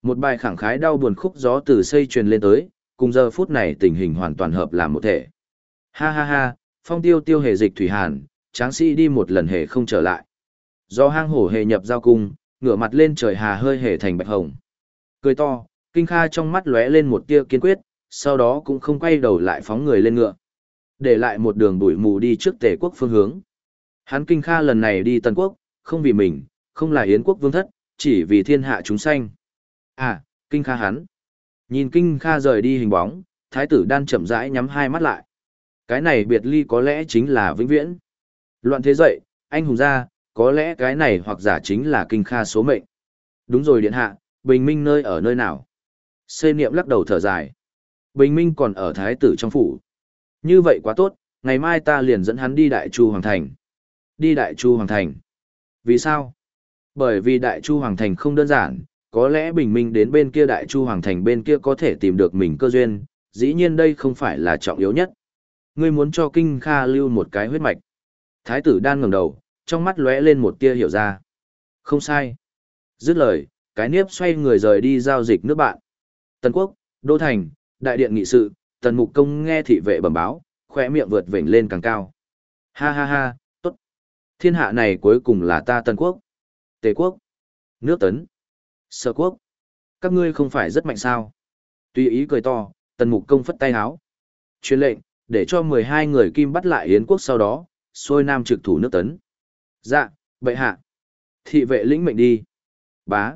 Một bài khẳng khái đau buồn khúc gió từ xây truyền lên tới, cùng giờ phút này tình hình hoàn toàn hợp làm một thể. Ha ha ha, phong tiêu tiêu hề dịch thủy hàn, tráng sĩ đi một lần hề không trở lại. Do hang hổ hề nhập giao cung, ngửa mặt lên trời hà hơi hề thành bạch hồng. Cười to, kinh kha trong mắt lóe lên một tia kiên quyết, sau đó cũng không quay đầu lại phóng người lên ngựa. Để lại một đường bụi mù đi trước tề quốc phương hướng. Hắn kinh kha lần này đi tần quốc, không vì mình, không là yến quốc vương thất, chỉ vì thiên hạ chúng sanh. À, kinh kha hắn. Nhìn kinh kha rời đi hình bóng, thái tử đan chậm rãi nhắm hai mắt lại. Cái này biệt ly có lẽ chính là vĩnh viễn. Loạn thế dậy, anh hùng ra, có lẽ cái này hoặc giả chính là kinh kha số mệnh. Đúng rồi điện hạ, bình minh nơi ở nơi nào? Xê niệm lắc đầu thở dài. Bình minh còn ở thái tử trong phủ. Như vậy quá tốt, ngày mai ta liền dẫn hắn đi đại chu hoàng thành. Đi đại chu hoàng thành. Vì sao? Bởi vì đại chu hoàng thành không đơn giản, có lẽ bình minh đến bên kia đại chu hoàng thành bên kia có thể tìm được mình cơ duyên, dĩ nhiên đây không phải là trọng yếu nhất. Ngươi muốn cho kinh kha lưu một cái huyết mạch. Thái tử đan ngẩng đầu, trong mắt lóe lên một tia hiểu ra. Không sai. Dứt lời, cái niếp xoay người rời đi giao dịch nước bạn. Tần quốc, Đô Thành, Đại điện nghị sự, Tần Mục Công nghe thị vệ bẩm báo, khỏe miệng vượt vểnh lên càng cao. Ha ha ha, tốt. Thiên hạ này cuối cùng là ta Tần quốc. Tề quốc. Nước Tấn. Sở quốc. Các ngươi không phải rất mạnh sao. Tùy ý cười to, Tần Mục Công phất tay háo. Chuyên lệnh, để cho 12 người kim bắt lại Yến quốc sau đó, xuôi nam trực thủ nước Tấn. Dạ, bệ hạ. Thị vệ lĩnh mệnh đi. Bá.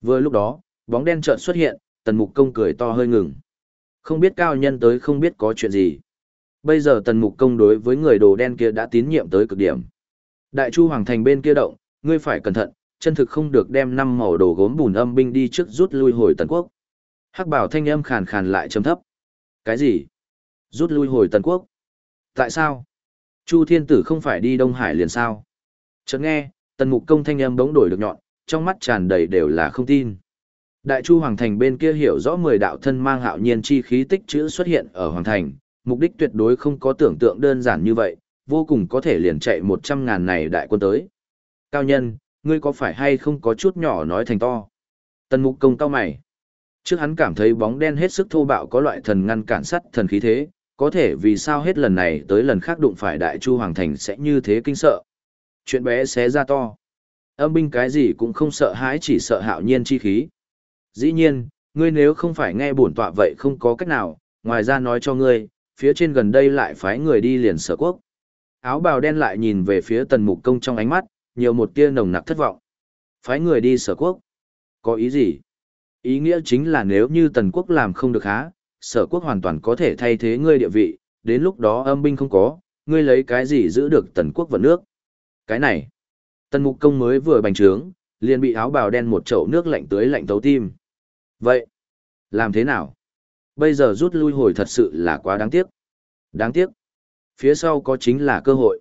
Vừa lúc đó, bóng đen chợt xuất hiện, tần mục công cười to hơi ngừng. Không biết cao nhân tới không biết có chuyện gì. Bây giờ tần mục công đối với người đồ đen kia đã tín nhiệm tới cực điểm. Đại chu hoàng thành bên kia động, ngươi phải cẩn thận, chân thực không được đem năm màu đồ gốm bùn âm binh đi trước rút lui hồi tần quốc. Hắc bảo thanh âm khàn khàn lại trầm thấp. Cái gì? Rút lui hồi tần quốc? Tại sao? Chu thiên tử không phải đi Đông Hải liền sao? Chợt nghe, tần mục công thanh âm bỗng đổi được nhọn, trong mắt tràn đầy đều là không tin. Đại Chu Hoàng Thành bên kia hiểu rõ 10 đạo thân mang hạo nhiên chi khí tích chữ xuất hiện ở Hoàng Thành, mục đích tuyệt đối không có tưởng tượng đơn giản như vậy, vô cùng có thể liền chạy 100 ngàn này đại quân tới. Cao nhân, ngươi có phải hay không có chút nhỏ nói thành to? Tần mục công cao mày. Trước hắn cảm thấy bóng đen hết sức thô bạo có loại thần ngăn cản sắt thần khí thế, có thể vì sao hết lần này tới lần khác đụng phải đại chu hoàng thành sẽ như thế kinh sợ. Chuyện bé xé ra to. Âm binh cái gì cũng không sợ hãi chỉ sợ hạo nhiên chi khí. Dĩ nhiên, ngươi nếu không phải nghe bổn tọa vậy không có cách nào, ngoài ra nói cho ngươi, phía trên gần đây lại phái người đi liền sở quốc. Áo bào đen lại nhìn về phía tần mục công trong ánh mắt, nhiều một tia nồng nặc thất vọng. Phái người đi sở quốc. Có ý gì? Ý nghĩa chính là nếu như tần quốc làm không được há, sở quốc hoàn toàn có thể thay thế ngươi địa vị, đến lúc đó âm binh không có, ngươi lấy cái gì giữ được tần quốc vận nước. Cái này, tần mục công mới vừa bành trướng, liền bị áo bào đen một chậu nước lạnh tưới lạnh tấu tim. Vậy, làm thế nào? Bây giờ rút lui hồi thật sự là quá đáng tiếc. Đáng tiếc. Phía sau có chính là cơ hội.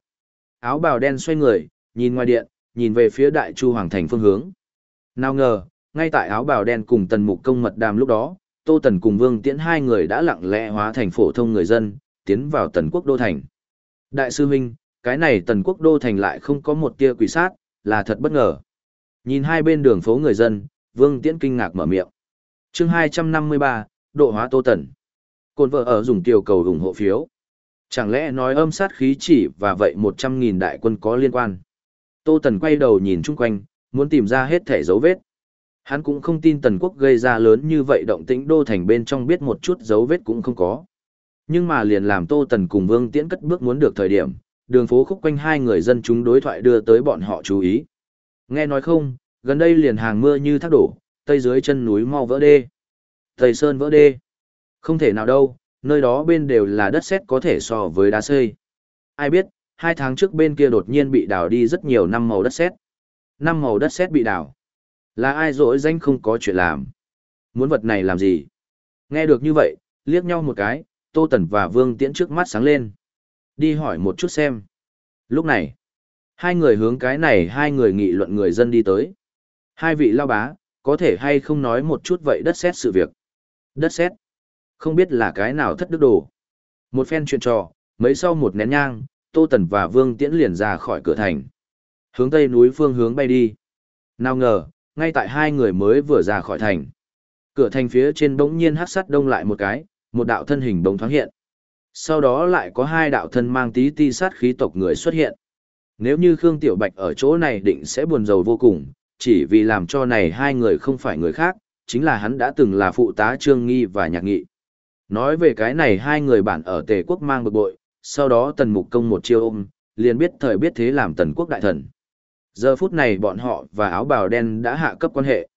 Áo bào đen xoay người, nhìn ngoài điện, nhìn về phía đại chu hoàng thành phương hướng. Nào ngờ, ngay tại áo bào đen cùng tần mục công mật đàm lúc đó, Tô Tần cùng Vương Tiễn hai người đã lặng lẽ hóa thành phổ thông người dân, tiến vào tần quốc đô thành. Đại sư huynh, cái này tần quốc đô thành lại không có một tia quỷ sát, là thật bất ngờ. Nhìn hai bên đường phố người dân, Vương Tiễn kinh ngạc mở miệng chương 253, độ hóa tô tần. Côn vợ ở dùng tiểu cầu ủng hộ phiếu. Chẳng lẽ nói âm sát khí chỉ và vậy 100.000 đại quân có liên quan? Tô Tần quay đầu nhìn chung quanh, muốn tìm ra hết thể dấu vết. Hắn cũng không tin Tần quốc gây ra lớn như vậy động tĩnh đô thành bên trong biết một chút dấu vết cũng không có. Nhưng mà liền làm Tô Tần cùng Vương Tiễn cất bước muốn được thời điểm, đường phố khúc quanh hai người dân chúng đối thoại đưa tới bọn họ chú ý. Nghe nói không, gần đây liền hàng mưa như thác đổ, tây dưới chân núi mau vỡ đê. Tây sơn vỡ đê. Không thể nào đâu, nơi đó bên đều là đất sét có thể so với đá xây. Ai biết, hai tháng trước bên kia đột nhiên bị đào đi rất nhiều năm màu đất sét. Năm màu đất sét bị đào. Là ai dỗi danh không có chuyện làm. Muốn vật này làm gì? Nghe được như vậy, liếc nhau một cái, Tô Tần và Vương Tiễn trước mắt sáng lên. Đi hỏi một chút xem. Lúc này, hai người hướng cái này hai người nghị luận người dân đi tới. Hai vị lao bá, có thể hay không nói một chút vậy đất xét sự việc. Đất xét. Không biết là cái nào thất đức đồ. Một phen chuyện trò, mấy sau một nén nhang, Tô Tần và Vương Tiễn liền ra khỏi cửa thành. Hướng tây núi phương hướng bay đi. Nào ngờ, ngay tại hai người mới vừa ra khỏi thành. Cửa thành phía trên bỗng nhiên hắc sắt đông lại một cái, một đạo thân hình bỗng thoáng hiện. Sau đó lại có hai đạo thân mang tí ti sát khí tộc người xuất hiện. Nếu như Khương Tiểu Bạch ở chỗ này định sẽ buồn rầu vô cùng, chỉ vì làm cho này hai người không phải người khác, chính là hắn đã từng là phụ tá Trương Nghi và Nhạc Nghị. Nói về cái này hai người bản ở Tề Quốc mang bực bội, sau đó Tần Mục Công một chiêu ôm, liền biết thời biết thế làm Tần Quốc đại thần. Giờ phút này bọn họ và áo bào đen đã hạ cấp quan hệ.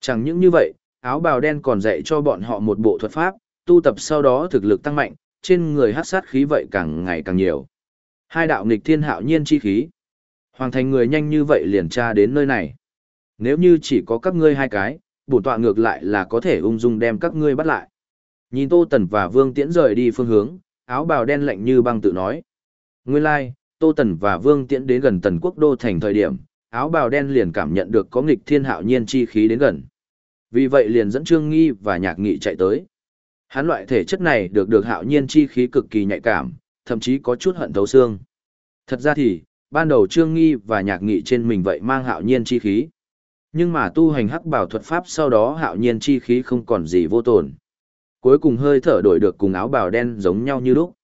Chẳng những như vậy, áo bào đen còn dạy cho bọn họ một bộ thuật pháp, tu tập sau đó thực lực tăng mạnh, trên người hát sát khí vậy càng ngày càng nhiều. Hai đạo nghịch thiên hạo nhiên chi khí. Hoàng thành người nhanh như vậy liền tra đến nơi này. Nếu như chỉ có các ngươi hai cái, bổn tọa ngược lại là có thể ung dung đem các ngươi bắt lại. Nhìn Tô Tần và Vương Tiễn rời đi phương hướng, áo bào đen lạnh như băng tự nói. Nguyên lai, like, Tô Tần và Vương Tiễn đến gần Tần Quốc Đô thành thời điểm, áo bào đen liền cảm nhận được có nghịch thiên hạo nhiên chi khí đến gần. Vì vậy liền dẫn Trương Nghi và Nhạc Nghị chạy tới. Hắn loại thể chất này được được hạo nhiên chi khí cực kỳ nhạy cảm, thậm chí có chút hận thấu xương. Thật ra thì, ban đầu Trương Nghi và Nhạc Nghị trên mình vậy mang hạo nhiên chi khí. Nhưng mà tu hành hắc bảo thuật pháp sau đó hạo nhiên chi khí không còn gì vô tồn. Cuối cùng hơi thở đổi được cùng áo bào đen giống nhau như lúc.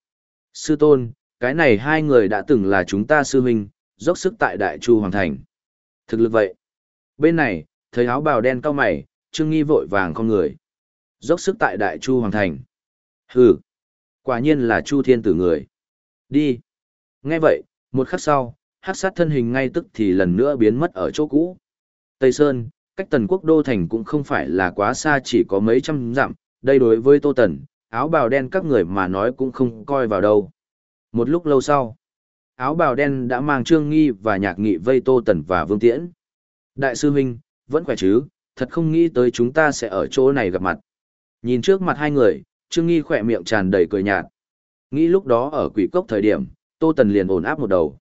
Sư tôn, cái này hai người đã từng là chúng ta sư huynh, dốc sức tại Đại Chu Hoàng Thành. Thực lực vậy. Bên này, thấy áo bào đen cao mày, Trương Nghi vội vàng con người. Dốc sức tại Đại Chu Hoàng Thành. Hừ, quả nhiên là Chu Thiên Tử người. Đi. Nghe vậy, một khắc sau, hắc sát thân hình ngay tức thì lần nữa biến mất ở chỗ cũ. Tây Sơn, cách tần quốc đô thành cũng không phải là quá xa chỉ có mấy trăm dặm, đây đối với Tô Tần, áo bào đen các người mà nói cũng không coi vào đâu. Một lúc lâu sau, áo bào đen đã mang Trương Nghi và Nhạc Nghị vây Tô Tần và Vương Tiễn. Đại sư huynh, vẫn khỏe chứ, thật không nghĩ tới chúng ta sẽ ở chỗ này gặp mặt. Nhìn trước mặt hai người, Trương Nghi khỏe miệng tràn đầy cười nhạt. Nghĩ lúc đó ở quỷ cốc thời điểm, Tô Tần liền ổn áp một đầu.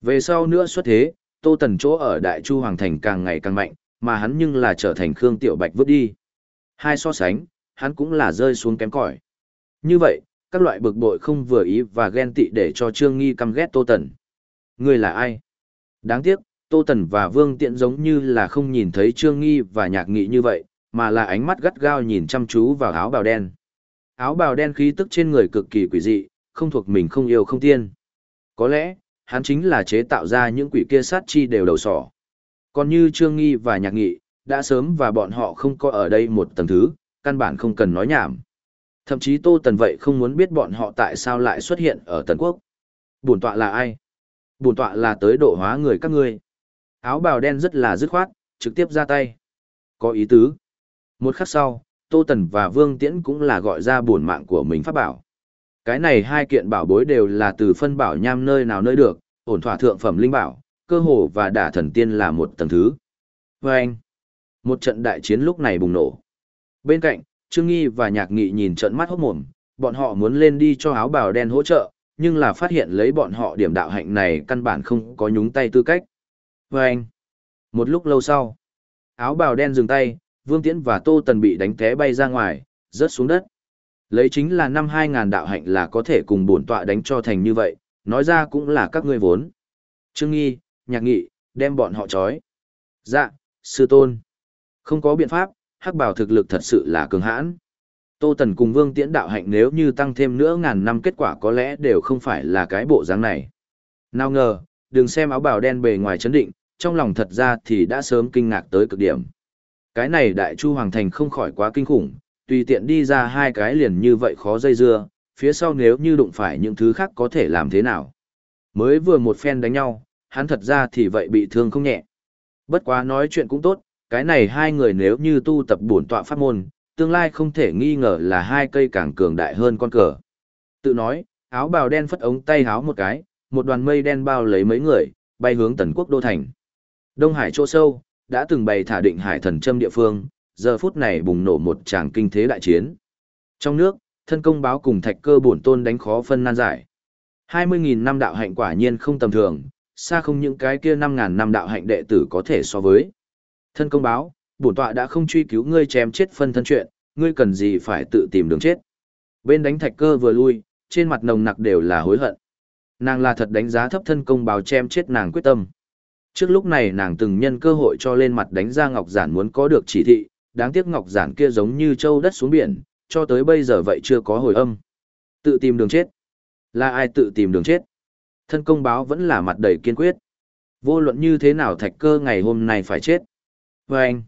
Về sau nữa xuất thế, Tô Tần chỗ ở Đại Chu Hoàng Thành càng ngày càng mạnh, mà hắn nhưng là trở thành Khương Tiểu Bạch vứt đi. Hai so sánh, hắn cũng là rơi xuống kém cỏi. Như vậy, các loại bực bội không vừa ý và ghen tị để cho Trương Nghi căm ghét Tô Tần. Người là ai? Đáng tiếc, Tô Tần và Vương Tiện giống như là không nhìn thấy Trương Nghi và Nhạc Nghị như vậy, mà là ánh mắt gắt gao nhìn chăm chú vào áo bào đen. Áo bào đen khí tức trên người cực kỳ quỷ dị, không thuộc mình không yêu không tiên. Có lẽ, hắn chính là chế tạo ra những quỷ kia sát chi đều đầu sỏ. Còn như Trương Nghi và Nhạc Nghị, đã sớm và bọn họ không có ở đây một tầng thứ, căn bản không cần nói nhảm. Thậm chí Tô Tần vậy không muốn biết bọn họ tại sao lại xuất hiện ở Tần Quốc. Bổn tọa là ai? Bổn tọa là tới độ hóa người các ngươi. Áo bào đen rất là dứt khoát, trực tiếp ra tay. Có ý tứ. Một khắc sau, Tô Tần và Vương Tiễn cũng là gọi ra bổn mạng của mình pháp bảo. Cái này hai kiện bảo bối đều là từ phân bảo nham nơi nào nơi được, ổn thỏa thượng phẩm linh bảo, cơ hồ và đả thần tiên là một tầng thứ. Và anh, một trận đại chiến lúc này bùng nổ. Bên cạnh, Trương Nghi và Nhạc Nghị nhìn trận mắt hốt mồm, bọn họ muốn lên đi cho áo bào đen hỗ trợ, nhưng là phát hiện lấy bọn họ điểm đạo hạnh này căn bản không có nhúng tay tư cách. Và anh, một lúc lâu sau, áo bào đen dừng tay, Vương Tiễn và Tô Tần bị đánh té bay ra ngoài, rớt xuống đất. Lấy chính là năm 2000 đạo hạnh là có thể cùng bổn tọa đánh cho thành như vậy, nói ra cũng là các ngươi vốn. Trương Nghi, Nhạc Nghị, đem bọn họ trói. Dạ, sư tôn. Không có biện pháp, hắc bảo thực lực thật sự là cường hãn. Tô Tần cùng Vương Tiễn đạo hạnh nếu như tăng thêm nữa ngàn năm kết quả có lẽ đều không phải là cái bộ dáng này. Nào ngờ, đừng xem áo bào đen bề ngoài chấn định, trong lòng thật ra thì đã sớm kinh ngạc tới cực điểm. Cái này đại chu hoàng thành không khỏi quá kinh khủng, tùy tiện đi ra hai cái liền như vậy khó dây dưa, phía sau nếu như đụng phải những thứ khác có thể làm thế nào. Mới vừa một phen đánh nhau, hắn thật ra thì vậy bị thương không nhẹ. Bất quá nói chuyện cũng tốt, cái này hai người nếu như tu tập bổn tọa pháp môn, tương lai không thể nghi ngờ là hai cây càng cường đại hơn con cờ. Tự nói, áo bào đen phất ống tay háo một cái, một đoàn mây đen bao lấy mấy người, bay hướng tần quốc đô thành. Đông Hải chỗ sâu, đã từng bày thả định hải thần châm địa phương, giờ phút này bùng nổ một tràng kinh thế đại chiến. Trong nước, thân công báo cùng thạch cơ bổn tôn đánh khó phân nan giải. 20.000 năm đạo hạnh quả nhiên không tầm thường, xa không những cái kia 5.000 năm đạo hạnh đệ tử có thể so với. Thân công báo, bổn tọa đã không truy cứu ngươi chém chết phân thân chuyện, ngươi cần gì phải tự tìm đường chết. Bên đánh thạch cơ vừa lui, trên mặt nồng nặc đều là hối hận. Nàng là thật đánh giá thấp thân công báo chém chết nàng quyết tâm. Trước lúc này nàng từng nhân cơ hội cho lên mặt đánh ra Ngọc Giản muốn có được chỉ thị, đáng tiếc Ngọc Giản kia giống như châu đất xuống biển, cho tới bây giờ vậy chưa có hồi âm. Tự tìm đường chết. Là ai tự tìm đường chết? Thân công báo vẫn là mặt đầy kiên quyết. Vô luận như thế nào thạch cơ ngày hôm nay phải chết. Và anh,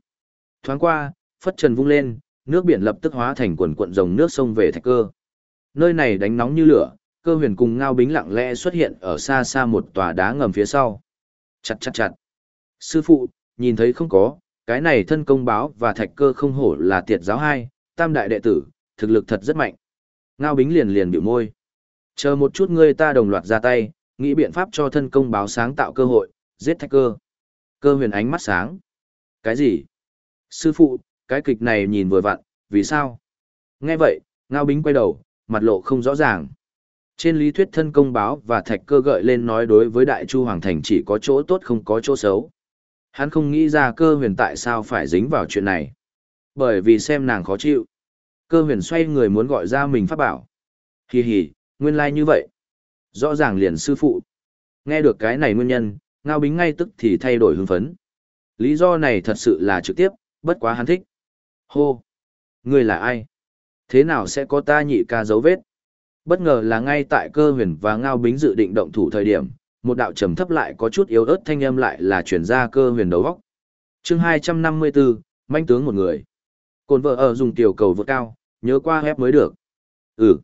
thoáng qua, phất trần vung lên, nước biển lập tức hóa thành quần cuộn rồng nước sông về thạch cơ. Nơi này đánh nóng như lửa, cơ huyền cùng ngao bính lặng lẽ xuất hiện ở xa xa một tòa đá ngầm phía sau. Chặt chặt chặt. Sư phụ, nhìn thấy không có, cái này thân công báo và thạch cơ không hổ là tiệt giáo hai, tam đại đệ tử, thực lực thật rất mạnh. Ngao bính liền liền biểu môi. Chờ một chút ngươi ta đồng loạt ra tay, nghĩ biện pháp cho thân công báo sáng tạo cơ hội, giết thạch cơ. Cơ huyền ánh mắt sáng. Cái gì? Sư phụ, cái kịch này nhìn vừa vặn, vì sao? Nghe vậy, Ngao Bính quay đầu, mặt lộ không rõ ràng. Trên lý thuyết thân công báo và thạch cơ gợi lên nói đối với Đại Chu Hoàng Thành chỉ có chỗ tốt không có chỗ xấu. Hắn không nghĩ ra cơ huyền tại sao phải dính vào chuyện này. Bởi vì xem nàng khó chịu. Cơ huyền xoay người muốn gọi ra mình phát bảo. Hì hì, nguyên lai like như vậy. Rõ ràng liền sư phụ. Nghe được cái này nguyên nhân, Ngao Bính ngay tức thì thay đổi hứng phấn. Lý do này thật sự là trực tiếp, bất quá hắn thích. Hô! Người là ai? Thế nào sẽ có ta nhị ca dấu vết? Bất ngờ là ngay tại cơ huyền và Ngao Bính dự định động thủ thời điểm, một đạo trầm thấp lại có chút yếu ớt thanh âm lại là chuyển ra cơ huyền đầu góc. chương 254, manh tướng một người. Cồn vợ ở dùng tiểu cầu vượt cao, nhớ qua hép mới được. Ừ.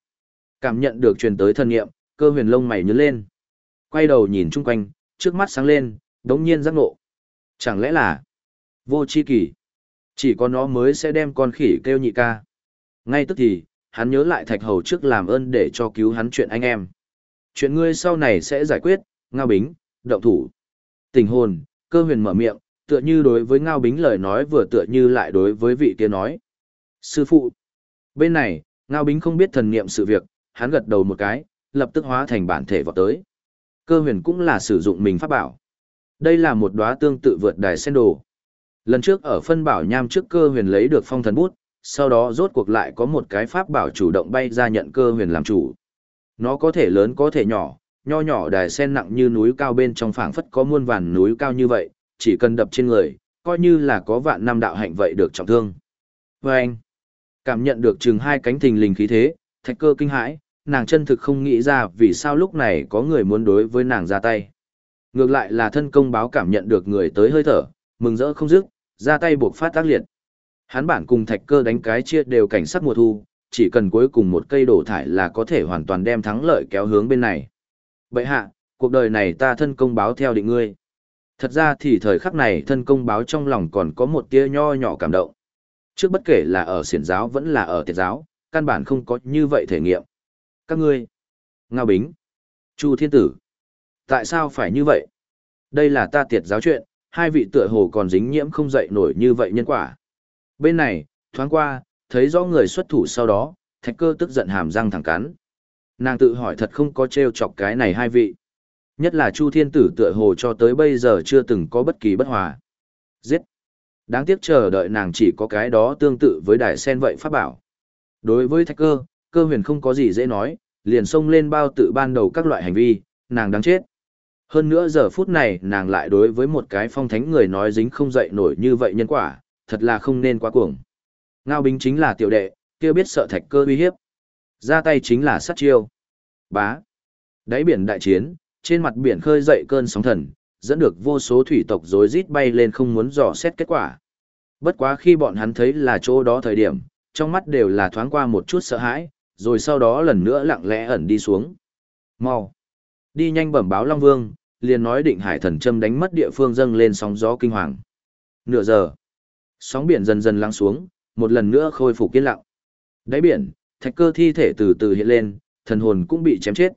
Cảm nhận được truyền tới thân nghiệm, cơ huyền lông mày nhớ lên. Quay đầu nhìn chung quanh, trước mắt sáng lên, đống nhiên giác ngộ. Chẳng lẽ là vô chi kỷ Chỉ có nó mới sẽ đem con khỉ kêu nhị ca. Ngay tức thì, hắn nhớ lại thạch hầu trước làm ơn để cho cứu hắn chuyện anh em. Chuyện ngươi sau này sẽ giải quyết, Ngao Bính, động thủ. Tình hồn, cơ huyền mở miệng, tựa như đối với Ngao Bính lời nói vừa tựa như lại đối với vị kia nói. Sư phụ. Bên này, Ngao Bính không biết thần niệm sự việc, hắn gật đầu một cái, lập tức hóa thành bản thể vào tới. Cơ huyền cũng là sử dụng mình pháp bảo. Đây là một đóa tương tự vượt đài sen đồ. Lần trước ở phân bảo nham trước cơ huyền lấy được phong thần bút, sau đó rốt cuộc lại có một cái pháp bảo chủ động bay ra nhận cơ huyền làm chủ. Nó có thể lớn có thể nhỏ, nho nhỏ đài sen nặng như núi cao bên trong phảng phất có muôn vàn núi cao như vậy, chỉ cần đập trên người, coi như là có vạn năm đạo hạnh vậy được trọng thương. Và anh, cảm nhận được chừng hai cánh thình lình khí thế, thạch cơ kinh hãi, nàng chân thực không nghĩ ra vì sao lúc này có người muốn đối với nàng ra tay. Ngược lại là thân công báo cảm nhận được người tới hơi thở, mừng rỡ không dứt, ra tay buộc phát tác liệt. Hắn bản cùng thạch cơ đánh cái chia đều cảnh sắc mùa thu, chỉ cần cuối cùng một cây đổ thải là có thể hoàn toàn đem thắng lợi kéo hướng bên này. Vậy hạ, cuộc đời này ta thân công báo theo định ngươi. Thật ra thì thời khắc này thân công báo trong lòng còn có một tia nho nhỏ cảm động. Trước bất kể là ở siển giáo vẫn là ở tiệt giáo, căn bản không có như vậy thể nghiệm. Các ngươi, Ngao Bính, Chu Thiên Tử, tại sao phải như vậy? Đây là ta tiệt giáo chuyện, hai vị tựa hồ còn dính nhiễm không dậy nổi như vậy nhân quả. Bên này, thoáng qua, thấy rõ người xuất thủ sau đó, thạch cơ tức giận hàm răng thẳng cắn. Nàng tự hỏi thật không có trêu chọc cái này hai vị. Nhất là Chu Thiên Tử tựa hồ cho tới bây giờ chưa từng có bất kỳ bất hòa. Giết! Đáng tiếc chờ đợi nàng chỉ có cái đó tương tự với đại sen vậy pháp bảo. Đối với thạch cơ, cơ huyền không có gì dễ nói, liền xông lên bao tự ban đầu các loại hành vi, nàng đáng chết. Hơn nữa giờ phút này nàng lại đối với một cái phong thánh người nói dính không dậy nổi như vậy nhân quả, thật là không nên quá cuồng. Ngao bính chính là tiểu đệ, kia biết sợ thạch cơ uy hiếp. Ra tay chính là sát chiêu. Bá. Đáy biển đại chiến, trên mặt biển khơi dậy cơn sóng thần, dẫn được vô số thủy tộc rối rít bay lên không muốn dò xét kết quả. Bất quá khi bọn hắn thấy là chỗ đó thời điểm, trong mắt đều là thoáng qua một chút sợ hãi, rồi sau đó lần nữa lặng lẽ ẩn đi xuống. Mau. Đi nhanh bẩm báo Long Vương, liền nói định hải thần châm đánh mất địa phương dâng lên sóng gió kinh hoàng. Nửa giờ. Sóng biển dần dần lắng xuống, một lần nữa khôi phục yên lặng. Đáy biển, thạch cơ thi thể từ từ hiện lên, thần hồn cũng bị chém chết.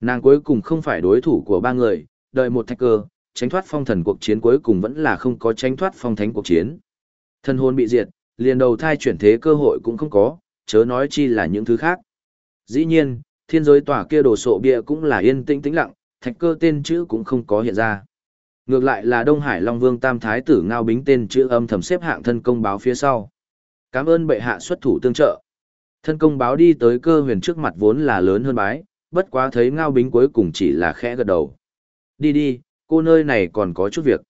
Nàng cuối cùng không phải đối thủ của ba người, đợi một thạch cơ, tránh thoát phong thần cuộc chiến cuối cùng vẫn là không có tránh thoát phong thánh cuộc chiến. Thần hồn bị diệt, liền đầu thai chuyển thế cơ hội cũng không có, chớ nói chi là những thứ khác. Dĩ nhiên, thiên giới tòa kia đồ sộ bia cũng là yên tĩnh tĩnh lặng, thạch cơ tên chữ cũng không có hiện ra. Ngược lại là Đông Hải Long Vương Tam Thái tử Ngao Bính tên chữ âm thầm xếp hạng thân công báo phía sau. Cảm ơn bệ hạ xuất thủ tương trợ. Thân công báo đi tới cơ huyền trước mặt vốn là lớn hơn bái, bất quá thấy Ngao Bính cuối cùng chỉ là khẽ gật đầu. Đi đi, cô nơi này còn có chút việc.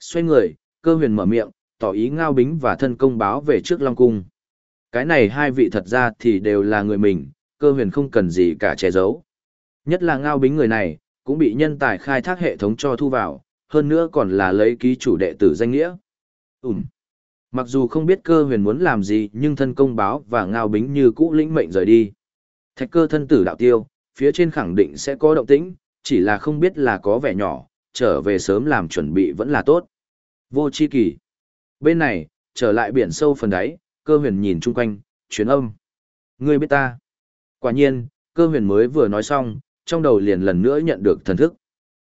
Xoay người, cơ huyền mở miệng, tỏ ý Ngao Bính và thân công báo về trước Long Cung. Cái này hai vị thật ra thì đều là người mình, cơ huyền không cần gì cả che giấu. Nhất là Ngao Bính người này, cũng bị nhân tài khai thác hệ thống cho thu vào, hơn nữa còn là lấy ký chủ đệ tử danh nghĩa. Ừm. Mặc dù không biết cơ huyền muốn làm gì nhưng thân công báo và ngao bính như cũ lĩnh mệnh rời đi. Thạch cơ thân tử đạo tiêu, phía trên khẳng định sẽ có động tĩnh, chỉ là không biết là có vẻ nhỏ, trở về sớm làm chuẩn bị vẫn là tốt. Vô chi kỳ. Bên này, trở lại biển sâu phần đáy, cơ huyền nhìn chung quanh, chuyến âm. Ngươi biết ta. Quả nhiên, cơ huyền mới vừa nói xong, trong đầu liền lần nữa nhận được thần thức.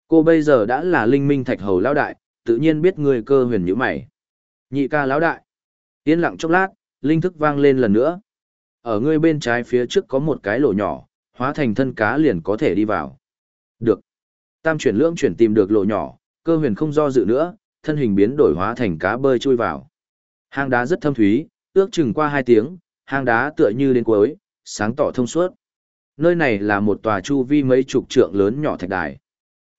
Cô bây giờ đã là linh minh thạch hầu lão đại, tự nhiên biết ngươi cơ huyền như mày. Nhị ca lão đại. Yên lặng chốc lát, linh thức vang lên lần nữa. Ở ngươi bên trái phía trước có một cái lỗ nhỏ, hóa thành thân cá liền có thể đi vào. Được. Tam chuyển lưỡng chuyển tìm được lỗ nhỏ, cơ huyền không do dự nữa, thân hình biến đổi hóa thành cá bơi chui vào. Hang đá rất thâm thúy, ước chừng qua hai tiếng, hang đá tựa như đến cuối, sáng tỏ thông suốt. Nơi này là một tòa chu vi mấy chục trượng lớn nhỏ thạch đài.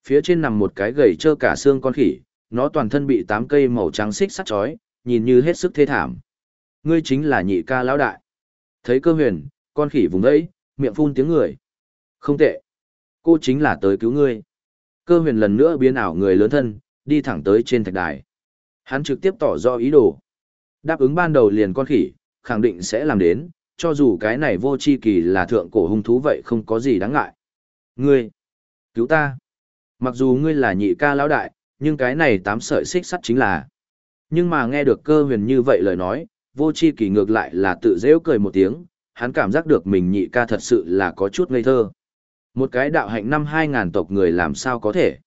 Phía trên nằm một cái gầy trơ cả xương con khỉ, nó toàn thân bị tám cây màu trắng xích sắt chói, nhìn như hết sức thê thảm. Ngươi chính là nhị ca lão đại. Thấy cơ huyền, con khỉ vùng đấy, miệng phun tiếng người. Không tệ. Cô chính là tới cứu ngươi. Cơ huyền lần nữa biến ảo người lớn thân, đi thẳng tới trên thạch đài. Hắn trực tiếp tỏ rõ ý đồ. Đáp ứng ban đầu liền con khỉ, khẳng định sẽ làm đến, cho dù cái này vô chi kỳ là thượng cổ hung thú vậy không có gì đáng ngại. Ngươi, cứu ta. Mặc dù ngươi là nhị ca lão đại, nhưng cái này tám sợi xích sắt chính là. Nhưng mà nghe được cơ huyền như vậy lời nói, vô chi kỳ ngược lại là tự dễu cười một tiếng, hắn cảm giác được mình nhị ca thật sự là có chút ngây thơ. Một cái đạo hạnh năm hai ngàn tộc người làm sao có thể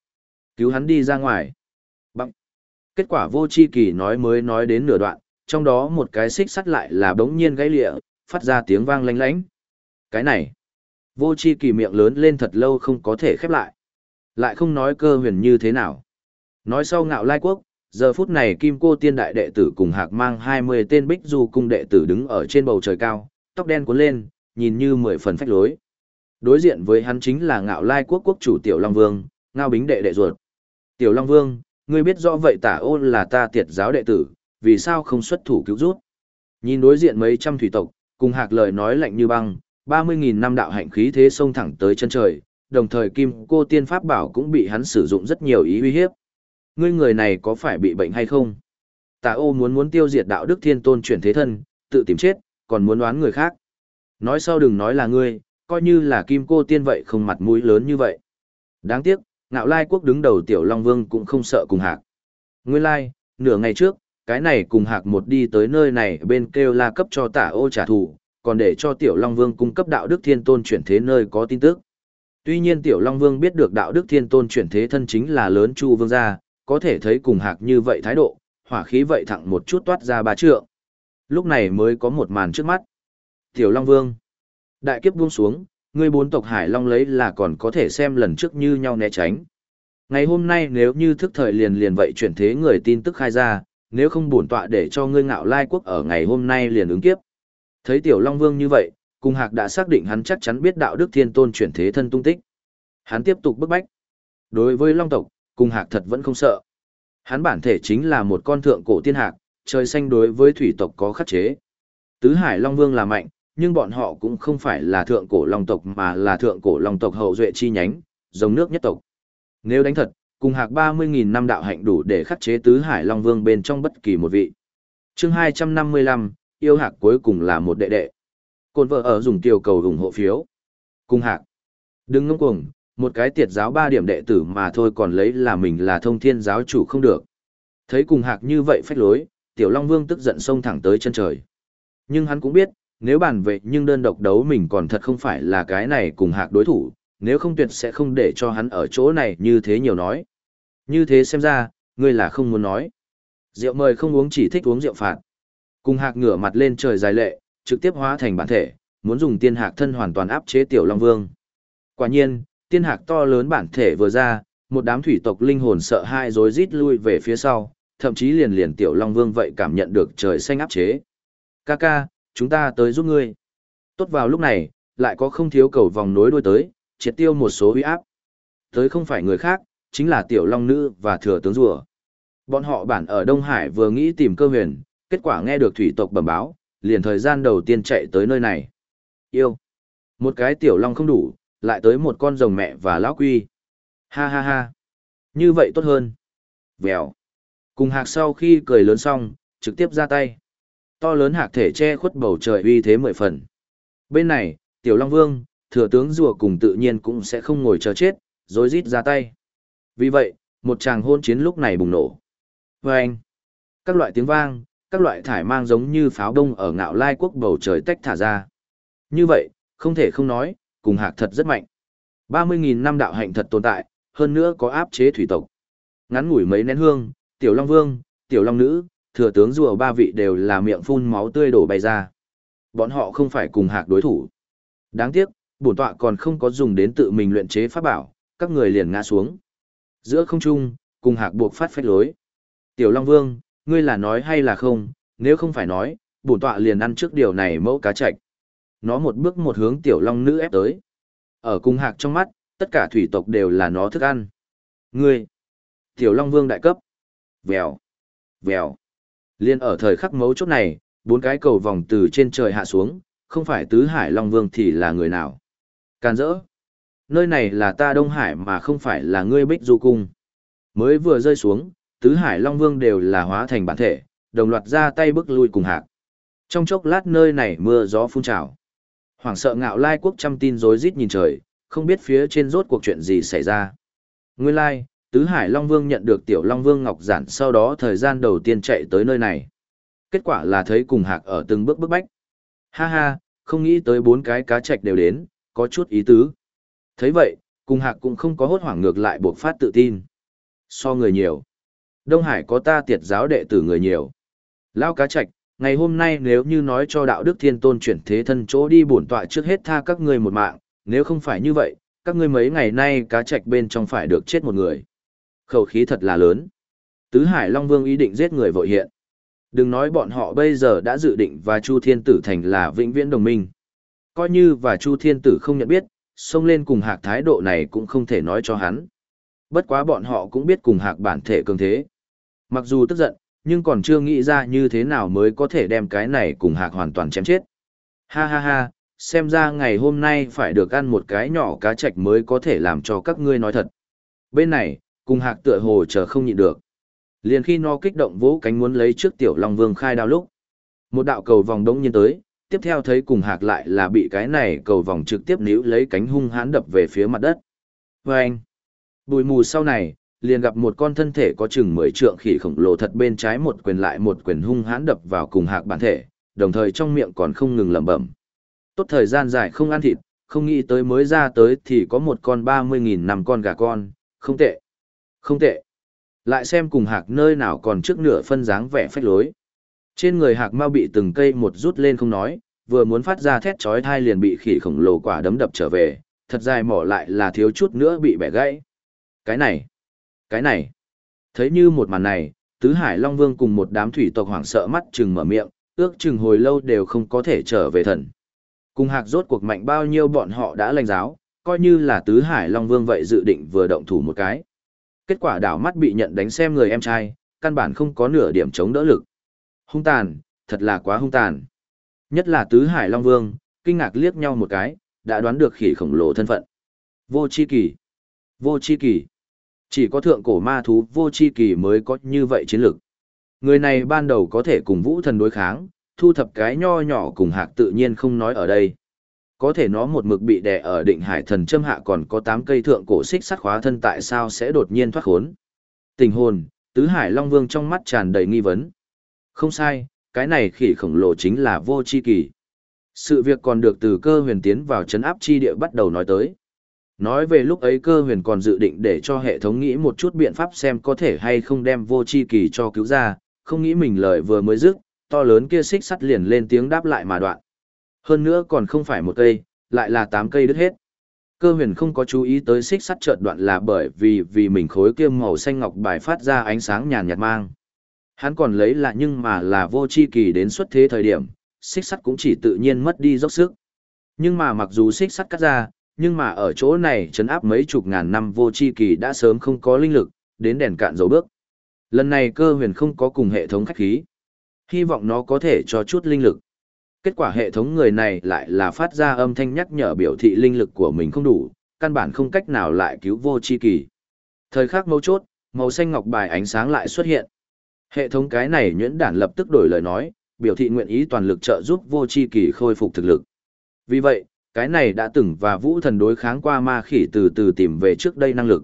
cứu hắn đi ra ngoài. Bằng. Kết quả vô chi kỳ nói mới nói đến nửa đoạn, trong đó một cái xích sắt lại là bỗng nhiên gãy lịa, phát ra tiếng vang lanh lánh. Cái này, vô chi kỳ miệng lớn lên thật lâu không có thể khép lại. Lại không nói cơ huyền như thế nào. Nói sau ngạo lai quốc, giờ phút này kim cô tiên đại đệ tử cùng hạc mang 20 tên bích du cung đệ tử đứng ở trên bầu trời cao, tóc đen cuốn lên, nhìn như mười phần phách lối. Đối diện với hắn chính là ngạo lai quốc quốc chủ Tiểu Long Vương, ngao bính đệ đệ ruột. Tiểu Long Vương, ngươi biết rõ vậy tả ôn là ta tiệt giáo đệ tử, vì sao không xuất thủ cứu rút? Nhìn đối diện mấy trăm thủy tộc, cùng hạc lời nói lạnh như băng, 30.000 năm đạo hạnh khí thế xông thẳng tới chân trời, đồng thời kim cô tiên pháp bảo cũng bị hắn sử dụng rất nhiều ý uy hiếp. Ngươi người này có phải bị bệnh hay không? Tà ô muốn muốn tiêu diệt đạo đức thiên tôn chuyển thế thân, tự tìm chết, còn muốn đoán người khác. Nói sau đừng nói là ngươi, coi như là kim cô tiên vậy không mặt mũi lớn như vậy. Đáng tiếc, ngạo lai quốc đứng đầu tiểu long vương cũng không sợ cùng hạc. Nguyên lai, nửa ngày trước, cái này cùng hạc một đi tới nơi này bên kêu la cấp cho tả ô trả thù, còn để cho tiểu long vương cung cấp đạo đức thiên tôn chuyển thế nơi có tin tức. Tuy nhiên tiểu long vương biết được đạo đức thiên tôn chuyển thế thân chính là lớn chu vương gia, có thể thấy cùng hạc như vậy thái độ, hỏa khí vậy thẳng một chút toát ra ba trượng. Lúc này mới có một màn trước mắt. Tiểu Long Vương. Đại kiếp buông xuống, người bốn tộc Hải Long lấy là còn có thể xem lần trước như nhau né tránh. Ngày hôm nay nếu như thức thời liền liền vậy chuyển thế người tin tức khai ra, nếu không bổn tọa để cho ngươi ngạo lai quốc ở ngày hôm nay liền ứng kiếp. Thấy Tiểu Long Vương như vậy, cùng Hạc đã xác định hắn chắc chắn biết đạo đức thiên tôn chuyển thế thân tung tích. Hắn tiếp tục bức bách. Đối với Long tộc, cùng Hạc thật vẫn không sợ. Hắn bản thể chính là một con thượng cổ tiên hạc, trời xanh đối với thủy tộc có khắc chế. Tứ Hải Long Vương là mạnh, nhưng bọn họ cũng không phải là thượng cổ long tộc mà là thượng cổ long tộc hậu duệ chi nhánh, giống nước nhất tộc. Nếu đánh thật, cùng hạc 30.000 năm đạo hạnh đủ để khắc chế tứ hải long vương bên trong bất kỳ một vị. chương 255, yêu hạc cuối cùng là một đệ đệ. Côn vợ ở dùng tiêu cầu ủng hộ phiếu. Cung hạc. Đừng ngông cuồng, một cái tiệt giáo ba điểm đệ tử mà thôi còn lấy là mình là thông thiên giáo chủ không được. Thấy cùng hạc như vậy phách lối, tiểu long vương tức giận xông thẳng tới chân trời. Nhưng hắn cũng biết, nếu bàn về nhưng đơn độc đấu mình còn thật không phải là cái này cùng hạc đối thủ, nếu không tuyệt sẽ không để cho hắn ở chỗ này như thế nhiều nói. Như thế xem ra, ngươi là không muốn nói. Rượu mời không uống chỉ thích uống rượu phạt. Cùng hạc ngửa mặt lên trời dài lệ, trực tiếp hóa thành bản thể, muốn dùng tiên hạc thân hoàn toàn áp chế tiểu long vương. Quả nhiên, tiên hạc to lớn bản thể vừa ra, một đám thủy tộc linh hồn sợ hãi rối rít lui về phía sau, thậm chí liền liền tiểu Long Vương vậy cảm nhận được trời xanh áp chế. Ca ca, chúng ta tới giúp ngươi. Tốt vào lúc này, lại có không thiếu cầu vòng nối đuôi tới, triệt tiêu một số uy áp. Tới không phải người khác, chính là tiểu Long Nữ và thừa tướng rùa. Bọn họ bản ở Đông Hải vừa nghĩ tìm cơ huyền, kết quả nghe được thủy tộc bẩm báo, liền thời gian đầu tiên chạy tới nơi này. Yêu. Một cái tiểu long không đủ, lại tới một con rồng mẹ và lão quy. Ha ha ha. Như vậy tốt hơn. Vèo. Cùng hạc sau khi cười lớn xong, trực tiếp ra tay. To lớn hạc thể che khuất bầu trời uy thế mười phần. Bên này, tiểu long vương, thừa tướng rùa cùng tự nhiên cũng sẽ không ngồi chờ chết, rồi rít ra tay. Vì vậy, một tràng hôn chiến lúc này bùng nổ. Vâng! anh, các loại tiếng vang, các loại thải mang giống như pháo đông ở ngạo lai quốc bầu trời tách thả ra. Như vậy, không thể không nói, cùng hạc thật rất mạnh. 30.000 năm đạo hạnh thật tồn tại, hơn nữa có áp chế thủy tộc. Ngắn ngủi mấy nén hương, tiểu long vương, tiểu long nữ, thừa tướng rùa ba vị đều là miệng phun máu tươi đổ bay ra. Bọn họ không phải cùng hạc đối thủ. Đáng tiếc, bổn tọa còn không có dùng đến tự mình luyện chế pháp bảo, các người liền ngã xuống. Giữa không trung, cùng hạc buộc phát phách lối. Tiểu Long Vương, ngươi là nói hay là không, nếu không phải nói, bổn tọa liền ăn trước điều này mẫu cá chạch. Nó một bước một hướng tiểu long nữ ép tới. Ở cung hạc trong mắt, tất cả thủy tộc đều là nó thức ăn. Ngươi, tiểu long vương đại cấp. Vèo, vèo. Liên ở thời khắc mấu chốt này, bốn cái cầu vòng từ trên trời hạ xuống, không phải tứ hải long vương thì là người nào. Càn rỡ. Nơi này là ta Đông Hải mà không phải là ngươi Bích Du Cung. Mới vừa rơi xuống, tứ hải long vương đều là hóa thành bản thể, đồng loạt ra tay bức lui cùng hạc. Trong chốc lát nơi này mưa gió phun trào. Hoàng sợ ngạo lai quốc trăm tin rối rít nhìn trời, không biết phía trên rốt cuộc chuyện gì xảy ra. Nguyên lai, tứ hải long vương nhận được tiểu long vương ngọc giản sau đó thời gian đầu tiên chạy tới nơi này. Kết quả là thấy cùng hạc ở từng bước bức bách. Ha ha, không nghĩ tới bốn cái cá trạch đều đến, có chút ý tứ. thấy vậy, cùng hạc cũng không có hốt hoảng ngược lại buộc phát tự tin. So người nhiều. Đông Hải có ta tiệt giáo đệ tử người nhiều. Lao cá trạch, ngày hôm nay nếu như nói cho đạo đức thiên tôn chuyển thế thân chỗ đi bổn tọa trước hết tha các ngươi một mạng, nếu không phải như vậy, các ngươi mấy ngày nay cá trạch bên trong phải được chết một người. Khẩu khí thật là lớn. Tứ Hải Long Vương ý định giết người vội hiện. Đừng nói bọn họ bây giờ đã dự định và Chu Thiên Tử thành là vĩnh viễn đồng minh. Coi như và Chu Thiên Tử không nhận biết, xông lên cùng hạc thái độ này cũng không thể nói cho hắn. Bất quá bọn họ cũng biết cùng hạc bản thể cường thế. Mặc dù tức giận, nhưng còn chưa nghĩ ra như thế nào mới có thể đem cái này cùng hạc hoàn toàn chém chết. Ha ha ha, xem ra ngày hôm nay phải được ăn một cái nhỏ cá chạch mới có thể làm cho các ngươi nói thật. Bên này, cùng hạc tựa hồ chờ không nhịn được. Liền khi nó kích động vỗ cánh muốn lấy trước tiểu long vương khai đao lúc. Một đạo cầu vòng đống nhiên tới, tiếp theo thấy cùng hạc lại là bị cái này cầu vòng trực tiếp níu lấy cánh hung hãn đập về phía mặt đất. Vâng! Bùi mù sau này, liền gặp một con thân thể có chừng mười trượng khỉ khổng lồ thật bên trái một quyền lại một quyền hung hãn đập vào cùng hạc bản thể, đồng thời trong miệng còn không ngừng lẩm bẩm. Tốt thời gian dài không ăn thịt, không nghĩ tới mới ra tới thì có một con ba mươi nghìn năm con gà con, không tệ. Không tệ. Lại xem cùng hạc nơi nào còn trước nửa phân dáng vẻ phách lối. Trên người hạc mau bị từng cây một rút lên không nói, vừa muốn phát ra thét chói thai liền bị khỉ khổng lồ quả đấm đập trở về, thật dài mỏ lại là thiếu chút nữa bị bẻ gãy. Cái này, cái này, thấy như một màn này, Tứ Hải Long Vương cùng một đám thủy tộc hoảng sợ mắt chừng mở miệng, ước chừng hồi lâu đều không có thể trở về thần. Cùng hạc rốt cuộc mạnh bao nhiêu bọn họ đã lành giáo, coi như là Tứ Hải Long Vương vậy dự định vừa động thủ một cái. Kết quả đảo mắt bị nhận đánh xem người em trai, căn bản không có nửa điểm chống đỡ lực. Hung tàn, thật là quá hung tàn. Nhất là Tứ Hải Long Vương, kinh ngạc liếc nhau một cái, đã đoán được khỉ khổng lồ thân phận. Vô chi kỳ. Vô chi kỳ. Chỉ có thượng cổ ma thú vô chi kỳ mới có như vậy chiến lược. Người này ban đầu có thể cùng vũ thần đối kháng, thu thập cái nho nhỏ cùng hạc tự nhiên không nói ở đây. Có thể nó một mực bị đè ở định hải thần châm hạ còn có 8 cây thượng cổ xích sắt khóa thân tại sao sẽ đột nhiên thoát khốn. Tình hồn, tứ hải long vương trong mắt tràn đầy nghi vấn. Không sai, cái này khỉ khổng lồ chính là vô chi kỳ. Sự việc còn được từ cơ huyền tiến vào chấn áp chi địa bắt đầu nói tới. Nói về lúc ấy cơ huyền còn dự định để cho hệ thống nghĩ một chút biện pháp xem có thể hay không đem vô chi kỳ cho cứu ra, không nghĩ mình lời vừa mới dứt, to lớn kia xích sắt liền lên tiếng đáp lại mà đoạn. Hơn nữa còn không phải một cây, lại là tám cây đứt hết. Cơ huyền không có chú ý tới xích sắt chợt đoạn là bởi vì vì mình khối kia màu xanh ngọc bài phát ra ánh sáng nhàn nhạt mang. Hắn còn lấy lại nhưng mà là vô chi kỳ đến xuất thế thời điểm, xích sắt cũng chỉ tự nhiên mất đi dốc sức. Nhưng mà mặc dù xích sắt cắt ra, nhưng mà ở chỗ này chấn áp mấy chục ngàn năm vô chi kỳ đã sớm không có linh lực, đến đèn cạn dấu bước. Lần này cơ huyền không có cùng hệ thống khách khí. Hy vọng nó có thể cho chút linh lực. Kết quả hệ thống người này lại là phát ra âm thanh nhắc nhở biểu thị linh lực của mình không đủ, căn bản không cách nào lại cứu vô chi kỳ. Thời khắc mấu chốt, màu xanh ngọc bài ánh sáng lại xuất hiện. Hệ thống cái này nhuyễn đản lập tức đổi lời nói, biểu thị nguyện ý toàn lực trợ giúp vô chi kỳ khôi phục thực lực. Vì vậy, cái này đã từng và vũ thần đối kháng qua ma khỉ từ từ tìm về trước đây năng lực.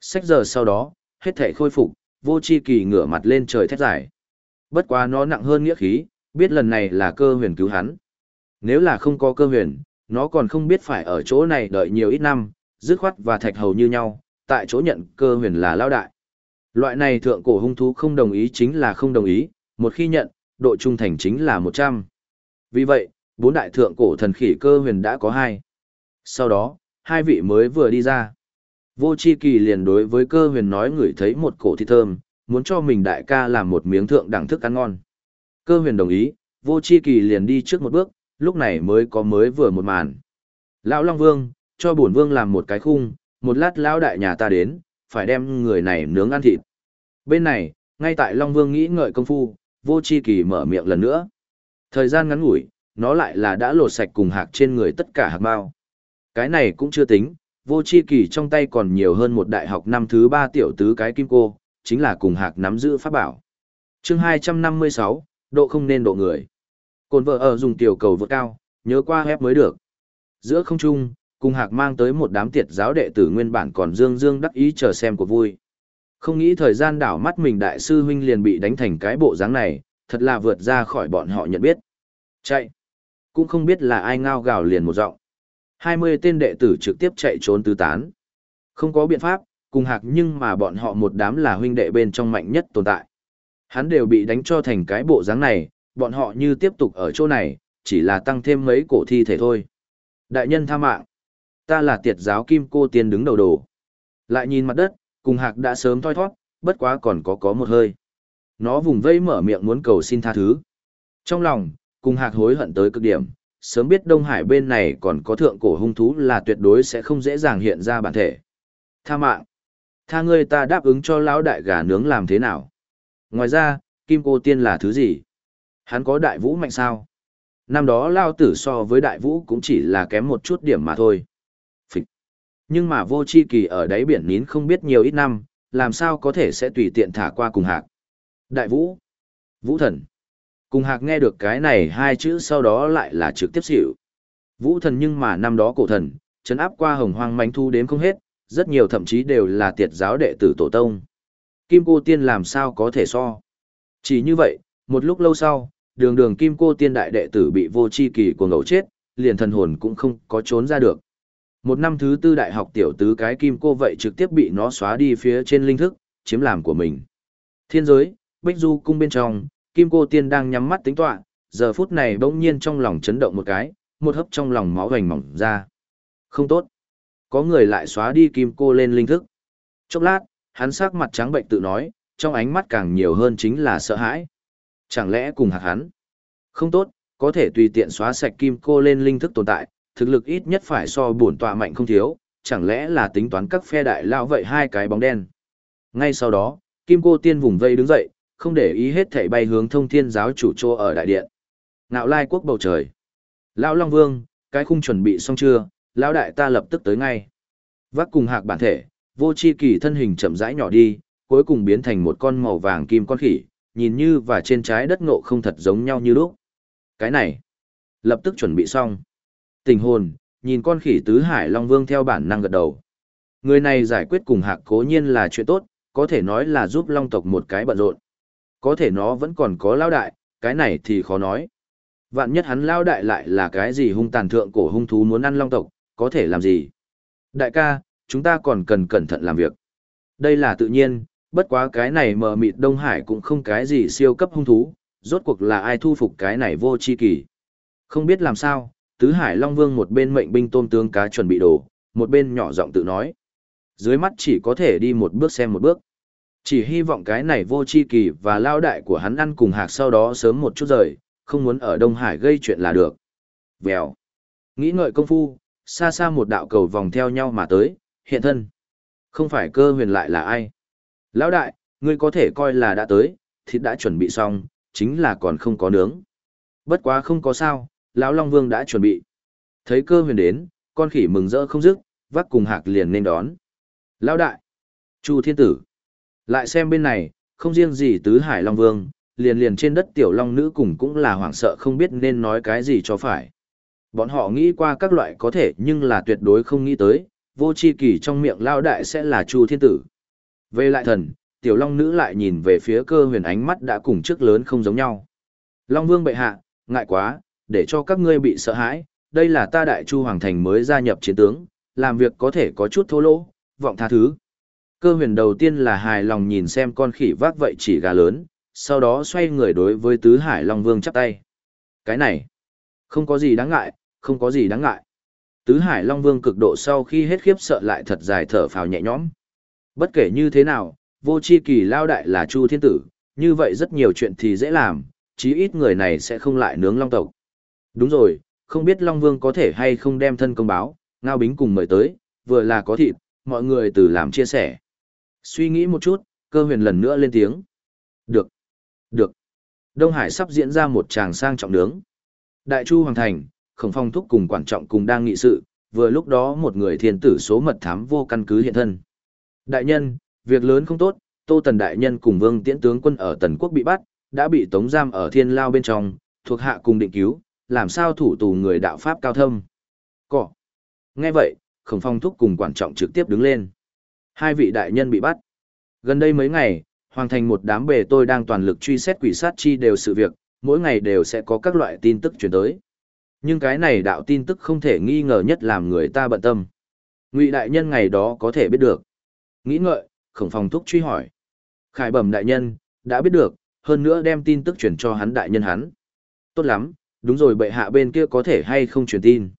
Sách giờ sau đó, hết thể khôi phục, vô chi kỳ ngửa mặt lên trời thét giải. Bất quá nó nặng hơn nghĩa khí, biết lần này là cơ huyền cứu hắn. Nếu là không có cơ huyền, nó còn không biết phải ở chỗ này đợi nhiều ít năm, dứt khoát và thạch hầu như nhau, tại chỗ nhận cơ huyền là lao đại. Loại này thượng cổ hung thú không đồng ý chính là không đồng ý, một khi nhận, độ trung thành chính là 100. Vì vậy, bốn đại thượng cổ thần khỉ cơ huyền đã có hai. Sau đó, hai vị mới vừa đi ra. Vô chi kỳ liền đối với cơ huyền nói ngửi thấy một cổ thịt thơm, muốn cho mình đại ca làm một miếng thượng đẳng thức ăn ngon. Cơ huyền đồng ý, vô chi kỳ liền đi trước một bước, lúc này mới có mới vừa một màn. Lão Long Vương, cho bổn vương làm một cái khung, một lát lão đại nhà ta đến, phải đem người này nướng ăn thịt. Bên này, ngay tại Long Vương nghĩ ngợi công phu, vô chi kỳ mở miệng lần nữa. Thời gian ngắn ngủi, nó lại là đã lột sạch cùng hạc trên người tất cả hạc bao. Cái này cũng chưa tính, vô chi kỳ trong tay còn nhiều hơn một đại học năm thứ ba tiểu tứ cái kim cô, chính là cùng hạc nắm giữ pháp bảo. chương 256, độ không nên độ người. Cồn vợ ở dùng tiểu cầu vượt cao, nhớ qua hép mới được. Giữa không trung, cùng hạc mang tới một đám tiệt giáo đệ tử nguyên bản còn dương dương đắc ý chờ xem của vui. Không nghĩ thời gian đảo mắt mình đại sư huynh liền bị đánh thành cái bộ dáng này, thật là vượt ra khỏi bọn họ nhận biết. Chạy! Cũng không biết là ai ngao gào liền một giọng. 20 tên đệ tử trực tiếp chạy trốn tứ tán. Không có biện pháp, cùng hạc nhưng mà bọn họ một đám là huynh đệ bên trong mạnh nhất tồn tại. Hắn đều bị đánh cho thành cái bộ dáng này, bọn họ như tiếp tục ở chỗ này, chỉ là tăng thêm mấy cổ thi thể thôi. Đại nhân tha mạng. Ta là tiệt giáo kim cô tiên đứng đầu đồ. Lại nhìn mặt đất, cùng hạc đã sớm thoi thoát, bất quá còn có có một hơi. Nó vùng vây mở miệng muốn cầu xin tha thứ. Trong lòng, cùng hạc hối hận tới cực điểm, sớm biết Đông Hải bên này còn có thượng cổ hung thú là tuyệt đối sẽ không dễ dàng hiện ra bản thể. Tha mạng. Tha ngươi ta đáp ứng cho lão đại gà nướng làm thế nào? Ngoài ra, Kim Cô Tiên là thứ gì? Hắn có đại vũ mạnh sao? Năm đó lao tử so với đại vũ cũng chỉ là kém một chút điểm mà thôi. Phịch. Nhưng mà vô chi kỳ ở đáy biển nín không biết nhiều ít năm, làm sao có thể sẽ tùy tiện thả qua cùng hạc. Đại vũ. Vũ thần. Cùng hạc nghe được cái này hai chữ sau đó lại là trực tiếp xỉu. Vũ thần nhưng mà năm đó cổ thần, chấn áp qua hồng hoang mánh thu đến không hết, rất nhiều thậm chí đều là tiệt giáo đệ tử tổ tông. Kim cô tiên làm sao có thể so. Chỉ như vậy, một lúc lâu sau, đường đường kim cô tiên đại đệ tử bị vô chi kỳ của ngẫu chết, liền thần hồn cũng không có trốn ra được. Một năm thứ tư đại học tiểu tứ cái kim cô vậy trực tiếp bị nó xóa đi phía trên linh thức, chiếm làm của mình. Thiên giới, Bích Du cung bên trong, kim cô tiên đang nhắm mắt tính tọa, giờ phút này bỗng nhiên trong lòng chấn động một cái, một hấp trong lòng máu hoành mỏng ra. Không tốt. Có người lại xóa đi kim cô lên linh thức. Chốc lát, hắn sắc mặt trắng bệnh tự nói, trong ánh mắt càng nhiều hơn chính là sợ hãi. Chẳng lẽ cùng hạt hắn? Không tốt, có thể tùy tiện xóa sạch kim cô lên linh thức tồn tại, thực lực ít nhất phải so bổn tọa mạnh không thiếu, chẳng lẽ là tính toán các phe đại lao vậy hai cái bóng đen. Ngay sau đó, kim cô tiên vùng vây đứng dậy, không để ý hết thảy bay hướng thông thiên giáo chủ trô ở đại điện. Ngạo lai quốc bầu trời. Lão Long Vương, cái khung chuẩn bị xong chưa, lão đại ta lập tức tới ngay. Vác cùng hạc bản thể, vô chi kỳ thân hình chậm rãi nhỏ đi, cuối cùng biến thành một con màu vàng kim con khỉ, nhìn như và trên trái đất ngộ không thật giống nhau như lúc. Cái này, lập tức chuẩn bị xong. Tình hồn, nhìn con khỉ tứ hải Long Vương theo bản năng gật đầu. Người này giải quyết cùng hạc cố nhiên là chuyện tốt, có thể nói là giúp Long tộc một cái bận rộn. Có thể nó vẫn còn có lao đại, cái này thì khó nói. Vạn nhất hắn lao đại lại là cái gì hung tàn thượng cổ hung thú muốn ăn Long tộc, có thể làm gì? Đại ca, chúng ta còn cần cẩn thận làm việc. Đây là tự nhiên, bất quá cái này mờ mịt Đông Hải cũng không cái gì siêu cấp hung thú, rốt cuộc là ai thu phục cái này vô chi kỳ. Không biết làm sao, Tứ Hải Long Vương một bên mệnh binh tôm tướng cá chuẩn bị đồ, một bên nhỏ giọng tự nói. Dưới mắt chỉ có thể đi một bước xem một bước. Chỉ hy vọng cái này vô chi kỳ và lao đại của hắn ăn cùng hạc sau đó sớm một chút rời, không muốn ở Đông Hải gây chuyện là được. Vèo. Nghĩ ngợi công phu, xa xa một đạo cầu vòng theo nhau mà tới, hiện thân. Không phải cơ huyền lại là ai. Lão đại, ngươi có thể coi là đã tới, thịt đã chuẩn bị xong, chính là còn không có nướng. Bất quá không có sao, lão Long Vương đã chuẩn bị. Thấy cơ huyền đến, con khỉ mừng rỡ không dứt, vác cùng hạc liền nên đón. Lão đại, Chu Thiên Tử. Lại xem bên này, không riêng gì tứ hải Long Vương, liền liền trên đất tiểu Long Nữ cùng cũng là hoảng sợ không biết nên nói cái gì cho phải. Bọn họ nghĩ qua các loại có thể nhưng là tuyệt đối không nghĩ tới, vô chi kỳ trong miệng lao đại sẽ là Chu Thiên Tử. Về lại thần, tiểu Long Nữ lại nhìn về phía cơ huyền ánh mắt đã cùng trước lớn không giống nhau. Long Vương bệ hạ, ngại quá, để cho các ngươi bị sợ hãi, đây là ta đại chu hoàng thành mới gia nhập chiến tướng, làm việc có thể có chút thô lỗ, vọng tha thứ. Cơ huyền đầu tiên là hài lòng nhìn xem con khỉ vác vậy chỉ gà lớn, sau đó xoay người đối với tứ hải long vương chắp tay. Cái này, không có gì đáng ngại, không có gì đáng ngại. Tứ hải long vương cực độ sau khi hết khiếp sợ lại thật dài thở phào nhẹ nhõm. Bất kể như thế nào, vô chi kỳ lao đại là chu thiên tử, như vậy rất nhiều chuyện thì dễ làm, chí ít người này sẽ không lại nướng long tộc. Đúng rồi, không biết long vương có thể hay không đem thân công báo, ngao bính cùng mời tới, vừa là có thịt, mọi người từ làm chia sẻ. Suy nghĩ một chút, cơ huyền lần nữa lên tiếng. Được. Được. Đông Hải sắp diễn ra một tràng sang trọng nướng. Đại Chu Hoàng Thành, khổng phong thúc cùng quản trọng cùng đang nghị sự, vừa lúc đó một người thiên tử số mật thám vô căn cứ hiện thân. Đại nhân, việc lớn không tốt, Tô Tần Đại Nhân cùng Vương Tiễn Tướng quân ở Tần Quốc bị bắt, đã bị tống giam ở thiên lao bên trong, thuộc hạ cùng định cứu, làm sao thủ tù người đạo Pháp cao thâm. Cỏ. Nghe vậy, khổng phong thúc cùng quản trọng trực tiếp đứng lên. Hai vị đại nhân bị bắt. Gần đây mấy ngày, Hoàng thành một đám bề tôi đang toàn lực truy xét quỷ sát chi đều sự việc, mỗi ngày đều sẽ có các loại tin tức truyền tới. Nhưng cái này đạo tin tức không thể nghi ngờ nhất làm người ta bận tâm. Ngụy đại nhân ngày đó có thể biết được. Nghĩ ngợi, khổng phòng thúc truy hỏi. Khải bẩm đại nhân, đã biết được, hơn nữa đem tin tức truyền cho hắn đại nhân hắn. Tốt lắm, đúng rồi bệ hạ bên kia có thể hay không truyền tin.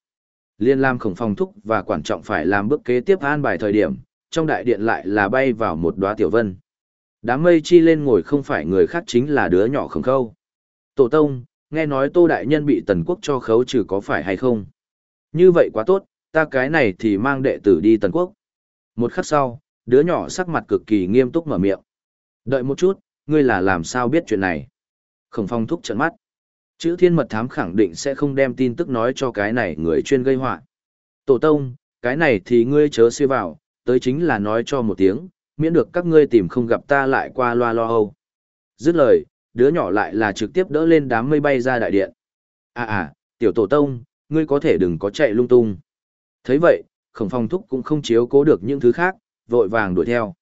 Liên Lam khổng phòng thúc và quản trọng phải làm bước kế tiếp an bài thời điểm, trong đại điện lại là bay vào một đóa tiểu vân. Đám mây chi lên ngồi không phải người khác chính là đứa nhỏ khổng khâu. Tổ tông, nghe nói tô đại nhân bị tần quốc cho khấu trừ có phải hay không? Như vậy quá tốt, ta cái này thì mang đệ tử đi tần quốc. Một khắc sau, đứa nhỏ sắc mặt cực kỳ nghiêm túc mở miệng. Đợi một chút, ngươi là làm sao biết chuyện này? Khổng phong thúc trận mắt. Chữ thiên mật thám khẳng định sẽ không đem tin tức nói cho cái này người chuyên gây họa. Tổ tông, cái này thì ngươi chớ suy vào, tới chính là nói cho một tiếng, miễn được các ngươi tìm không gặp ta lại qua loa lo âu. Dứt lời, đứa nhỏ lại là trực tiếp đỡ lên đám mây bay ra đại điện. À à, tiểu tổ tông, ngươi có thể đừng có chạy lung tung. thấy vậy, khổng phong thúc cũng không chiếu cố được những thứ khác, vội vàng đuổi theo.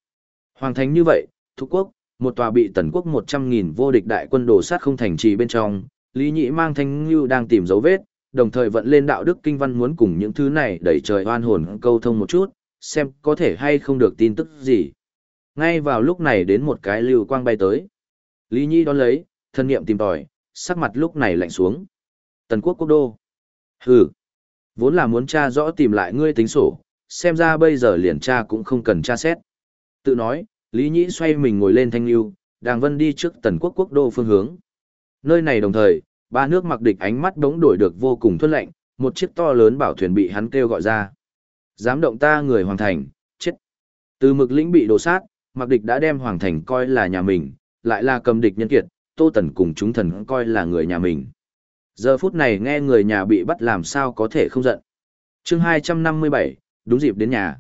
Hoàng thành như vậy, thúc quốc, một tòa bị tần quốc 100.000 vô địch đại quân đổ sát không thành trì bên trong, Lý Nhị mang thanh như đang tìm dấu vết, đồng thời vận lên đạo đức kinh văn muốn cùng những thứ này đẩy trời oan hồn câu thông một chút, xem có thể hay không được tin tức gì. Ngay vào lúc này đến một cái lưu quang bay tới. Lý Nhi đón lấy, thân nghiệm tìm tòi, sắc mặt lúc này lạnh xuống. Tần quốc quốc đô. Hừ. Vốn là muốn tra rõ tìm lại ngươi tính sổ, xem ra bây giờ liền tra cũng không cần tra xét. Tự nói, Lý Nhĩ xoay mình ngồi lên thanh lưu, đàng vân đi trước tần quốc quốc đô phương hướng. Nơi này đồng thời, ba nước mặc địch ánh mắt bỗng đổi được vô cùng thuận lạnh, một chiếc to lớn bảo thuyền bị hắn kêu gọi ra. Dám động ta người hoàng thành, chết. Từ mực lĩnh bị đổ sát, mặc địch đã đem hoàng thành coi là nhà mình, lại là cầm địch nhân kiệt, tô tần cùng chúng thần coi là người nhà mình. Giờ phút này nghe người nhà bị bắt làm sao có thể không giận. chương 257, đúng dịp đến nhà.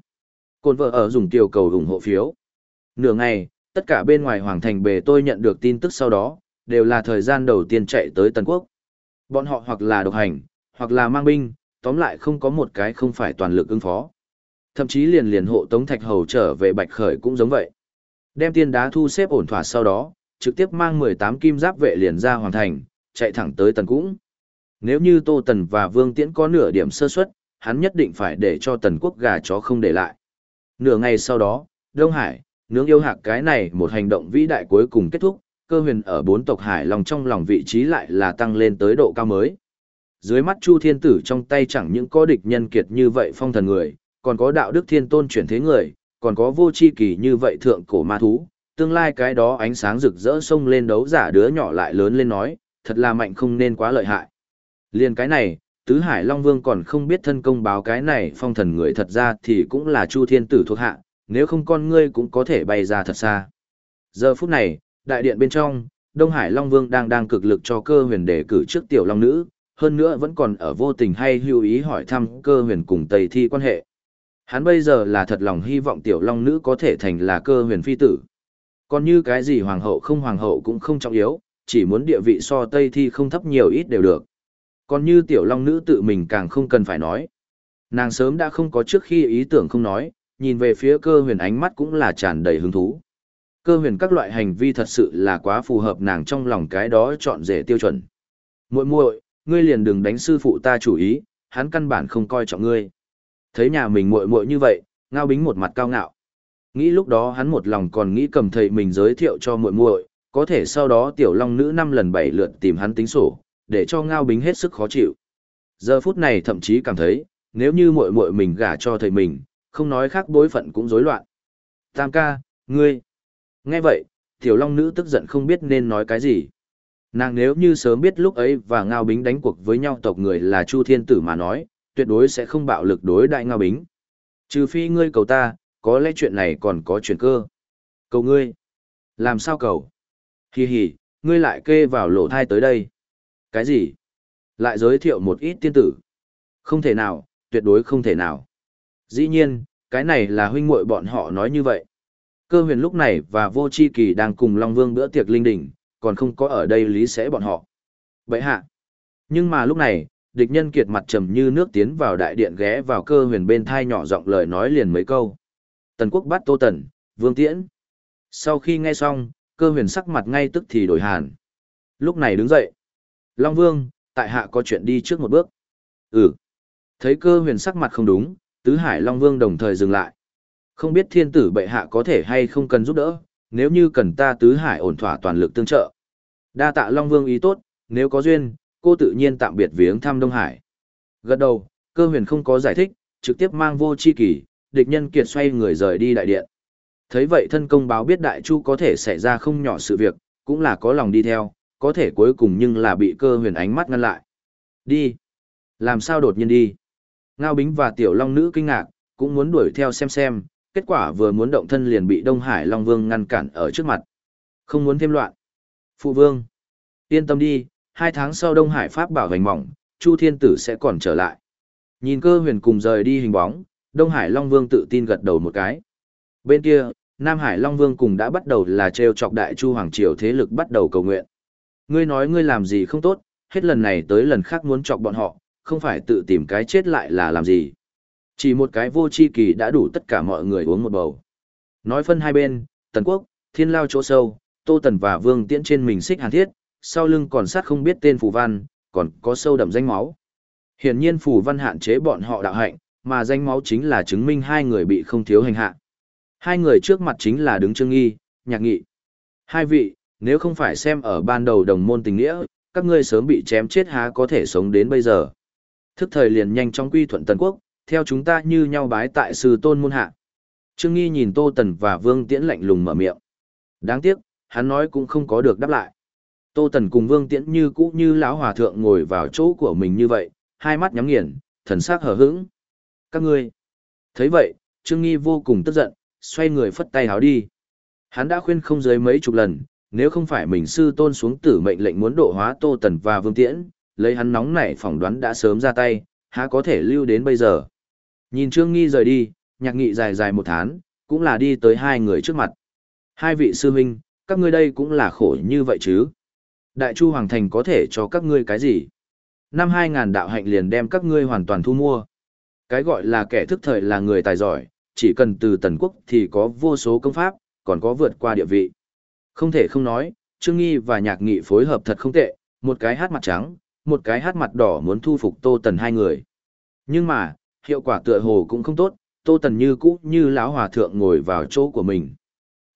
Côn vợ ở dùng tiểu cầu ủng hộ phiếu. Nửa ngày, tất cả bên ngoài hoàng thành bề tôi nhận được tin tức sau đó, đều là thời gian đầu tiên chạy tới Tần Quốc. Bọn họ hoặc là độc hành, hoặc là mang binh, tóm lại không có một cái không phải toàn lực ứng phó. Thậm chí liền liền hộ Tống Thạch Hầu trở về Bạch Khởi cũng giống vậy. Đem tiên đá thu xếp ổn thỏa sau đó, trực tiếp mang 18 kim giáp vệ liền ra hoàn thành, chạy thẳng tới Tần Cũng. Nếu như Tô Tần và Vương Tiễn có nửa điểm sơ suất, hắn nhất định phải để cho Tần Quốc gà chó không để lại. Nửa ngày sau đó, Đông Hải, nướng yêu hạc cái này một hành động vĩ đại cuối cùng kết thúc, cơ huyền ở bốn tộc Hải Long trong lòng vị trí lại là tăng lên tới độ cao mới. Dưới mắt Chu Thiên Tử trong tay chẳng những có địch nhân kiệt như vậy phong thần người, còn có đạo đức thiên tôn chuyển thế người, còn có vô chi kỳ như vậy thượng cổ ma thú, tương lai cái đó ánh sáng rực rỡ xông lên đấu giả đứa nhỏ lại lớn lên nói, thật là mạnh không nên quá lợi hại. Liên cái này, Tứ Hải Long Vương còn không biết thân công báo cái này phong thần người thật ra thì cũng là Chu Thiên Tử thuộc hạ, nếu không con ngươi cũng có thể bay ra thật xa. Giờ phút này, đại điện bên trong, Đông Hải Long Vương đang đang cực lực cho cơ huyền đề cử trước tiểu long nữ, hơn nữa vẫn còn ở vô tình hay hữu ý hỏi thăm cơ huyền cùng Tây Thi quan hệ. Hắn bây giờ là thật lòng hy vọng tiểu long nữ có thể thành là cơ huyền phi tử. Còn như cái gì hoàng hậu không hoàng hậu cũng không trọng yếu, chỉ muốn địa vị so Tây Thi không thấp nhiều ít đều được. Còn như tiểu long nữ tự mình càng không cần phải nói. Nàng sớm đã không có trước khi ý tưởng không nói, nhìn về phía cơ huyền ánh mắt cũng là tràn đầy hứng thú. Cơ huyền các loại hành vi thật sự là quá phù hợp nàng trong lòng cái đó chọn rể tiêu chuẩn. muội muội ngươi liền đừng đánh sư phụ ta chủ ý, hắn căn bản không coi trọng ngươi. Thấy nhà mình muội muội như vậy, ngao bính một mặt cao ngạo. Nghĩ lúc đó hắn một lòng còn nghĩ cầm thầy mình giới thiệu cho muội muội, có thể sau đó tiểu long nữ năm lần bảy lượt tìm hắn tính sổ, để cho ngao bính hết sức khó chịu. Giờ phút này thậm chí cảm thấy, nếu như muội muội mình gả cho thầy mình, không nói khác bối phận cũng rối loạn. Tam ca, ngươi. Nghe vậy, tiểu long nữ tức giận không biết nên nói cái gì. Nàng nếu như sớm biết lúc ấy và Ngao Bính đánh cuộc với nhau tộc người là Chu Thiên Tử mà nói, tuyệt đối sẽ không bạo lực đối đại Ngao Bính. Trừ phi ngươi cầu ta, có lẽ chuyện này còn có chuyện cơ. Cầu ngươi. Làm sao cầu? Hì hì, ngươi lại kê vào lỗ thai tới đây. Cái gì? Lại giới thiệu một ít tiên tử. Không thể nào, tuyệt đối không thể nào. Dĩ nhiên, cái này là huynh muội bọn họ nói như vậy. Cơ huyền lúc này và vô chi kỳ đang cùng Long Vương bữa tiệc linh đỉnh, còn không có ở đây lý sẽ bọn họ. Vậy hạ. Nhưng mà lúc này, địch nhân kiệt mặt trầm như nước tiến vào đại điện ghé vào cơ huyền bên thai nhỏ giọng lời nói liền mấy câu. Tần quốc bắt Tô Tần, Vương Tiễn. Sau khi nghe xong, cơ huyền sắc mặt ngay tức thì đổi hàn. Lúc này đứng dậy. Long Vương, tại hạ có chuyện đi trước một bước. Ừ. Thấy cơ huyền sắc mặt không đúng, tứ hải Long Vương đồng thời dừng lại. Không biết thiên tử bệ hạ có thể hay không cần giúp đỡ, nếu như cần ta tứ hải ổn thỏa toàn lực tương trợ. Đa tạ Long Vương ý tốt, nếu có duyên, cô tự nhiên tạm biệt viếng thăm Đông Hải. Gật đầu, cơ huyền không có giải thích, trực tiếp mang vô chi kỳ, địch nhân kiệt xoay người rời đi đại điện. Thấy vậy thân công báo biết đại chu có thể xảy ra không nhỏ sự việc, cũng là có lòng đi theo, có thể cuối cùng nhưng là bị cơ huyền ánh mắt ngăn lại. Đi. Làm sao đột nhiên đi? Ngao Bính và Tiểu Long Nữ kinh ngạc, cũng muốn đuổi theo xem xem, kết quả vừa muốn động thân liền bị Đông Hải Long Vương ngăn cản ở trước mặt. Không muốn thêm loạn. Phụ Vương. Yên tâm đi, hai tháng sau Đông Hải Pháp bảo hành mỏng, Chu Thiên Tử sẽ còn trở lại. Nhìn cơ huyền cùng rời đi hình bóng, Đông Hải Long Vương tự tin gật đầu một cái. Bên kia, Nam Hải Long Vương cùng đã bắt đầu là treo chọc đại chu hoàng triều thế lực bắt đầu cầu nguyện. Ngươi nói ngươi làm gì không tốt, hết lần này tới lần khác muốn chọc bọn họ, không phải tự tìm cái chết lại là làm gì. Chỉ một cái vô chi kỳ đã đủ tất cả mọi người uống một bầu. Nói phân hai bên, Tần Quốc, Thiên Lao chỗ sâu, Tô Tần và Vương Tiễn trên mình xích hàn thiết, sau lưng còn sát không biết tên phù văn, còn có sâu đậm danh máu. Hiển nhiên phù văn hạn chế bọn họ đạo hạnh, mà danh máu chính là chứng minh hai người bị không thiếu hành hạ. Hai người trước mặt chính là đứng trương nghi, nhạc nghị. Hai vị, nếu không phải xem ở ban đầu đồng môn tình nghĩa, các ngươi sớm bị chém chết há có thể sống đến bây giờ. Thức thời liền nhanh trong quy thuận Tần Quốc, theo chúng ta như nhau bái tại sư tôn môn hạ. Trương Nghi nhìn Tô Tần và Vương Tiễn lạnh lùng mở miệng. Đáng tiếc, hắn nói cũng không có được đáp lại. Tô Tần cùng Vương Tiễn như cũ như lão hòa thượng ngồi vào chỗ của mình như vậy, hai mắt nhắm nghiền, thần sắc hờ hững. Các ngươi. thấy vậy, Trương Nghi vô cùng tức giận, xoay người phất tay háo đi. Hắn đã khuyên không dưới mấy chục lần, nếu không phải mình sư tôn xuống tử mệnh lệnh muốn độ hóa Tô Tần và Vương Tiễn, lấy hắn nóng nảy phỏng đoán đã sớm ra tay, há có thể lưu đến bây giờ. Nhìn Trương Nghi rời đi, nhạc nghị dài dài một tháng, cũng là đi tới hai người trước mặt. Hai vị sư huynh, các ngươi đây cũng là khổ như vậy chứ. Đại Chu Hoàng Thành có thể cho các ngươi cái gì? Năm 2000 đạo hạnh liền đem các ngươi hoàn toàn thu mua. Cái gọi là kẻ thức thời là người tài giỏi, chỉ cần từ tần quốc thì có vô số công pháp, còn có vượt qua địa vị. Không thể không nói, Trương Nghi và Nhạc Nghị phối hợp thật không tệ, một cái hát mặt trắng, một cái hát mặt đỏ muốn thu phục Tô Tần hai người. Nhưng mà, hiệu quả tựa hồ cũng không tốt, Tô Tần như cũ như lão hòa thượng ngồi vào chỗ của mình.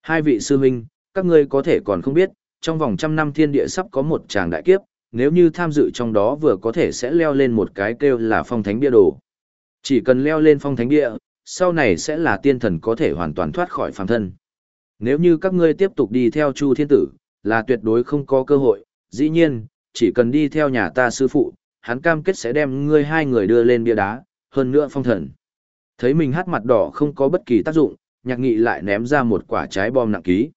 Hai vị sư huynh, các ngươi có thể còn không biết, trong vòng trăm năm thiên địa sắp có một tràng đại kiếp, nếu như tham dự trong đó vừa có thể sẽ leo lên một cái kêu là phong thánh bia đồ. Chỉ cần leo lên phong thánh bia, sau này sẽ là tiên thần có thể hoàn toàn thoát khỏi phàm thân. Nếu như các ngươi tiếp tục đi theo Chu Thiên Tử, là tuyệt đối không có cơ hội, dĩ nhiên, chỉ cần đi theo nhà ta sư phụ, hắn cam kết sẽ đem ngươi hai người đưa lên bia đá, hơn nữa phong thần. Thấy mình hát mặt đỏ không có bất kỳ tác dụng, nhạc nghị lại ném ra một quả trái bom nặng ký.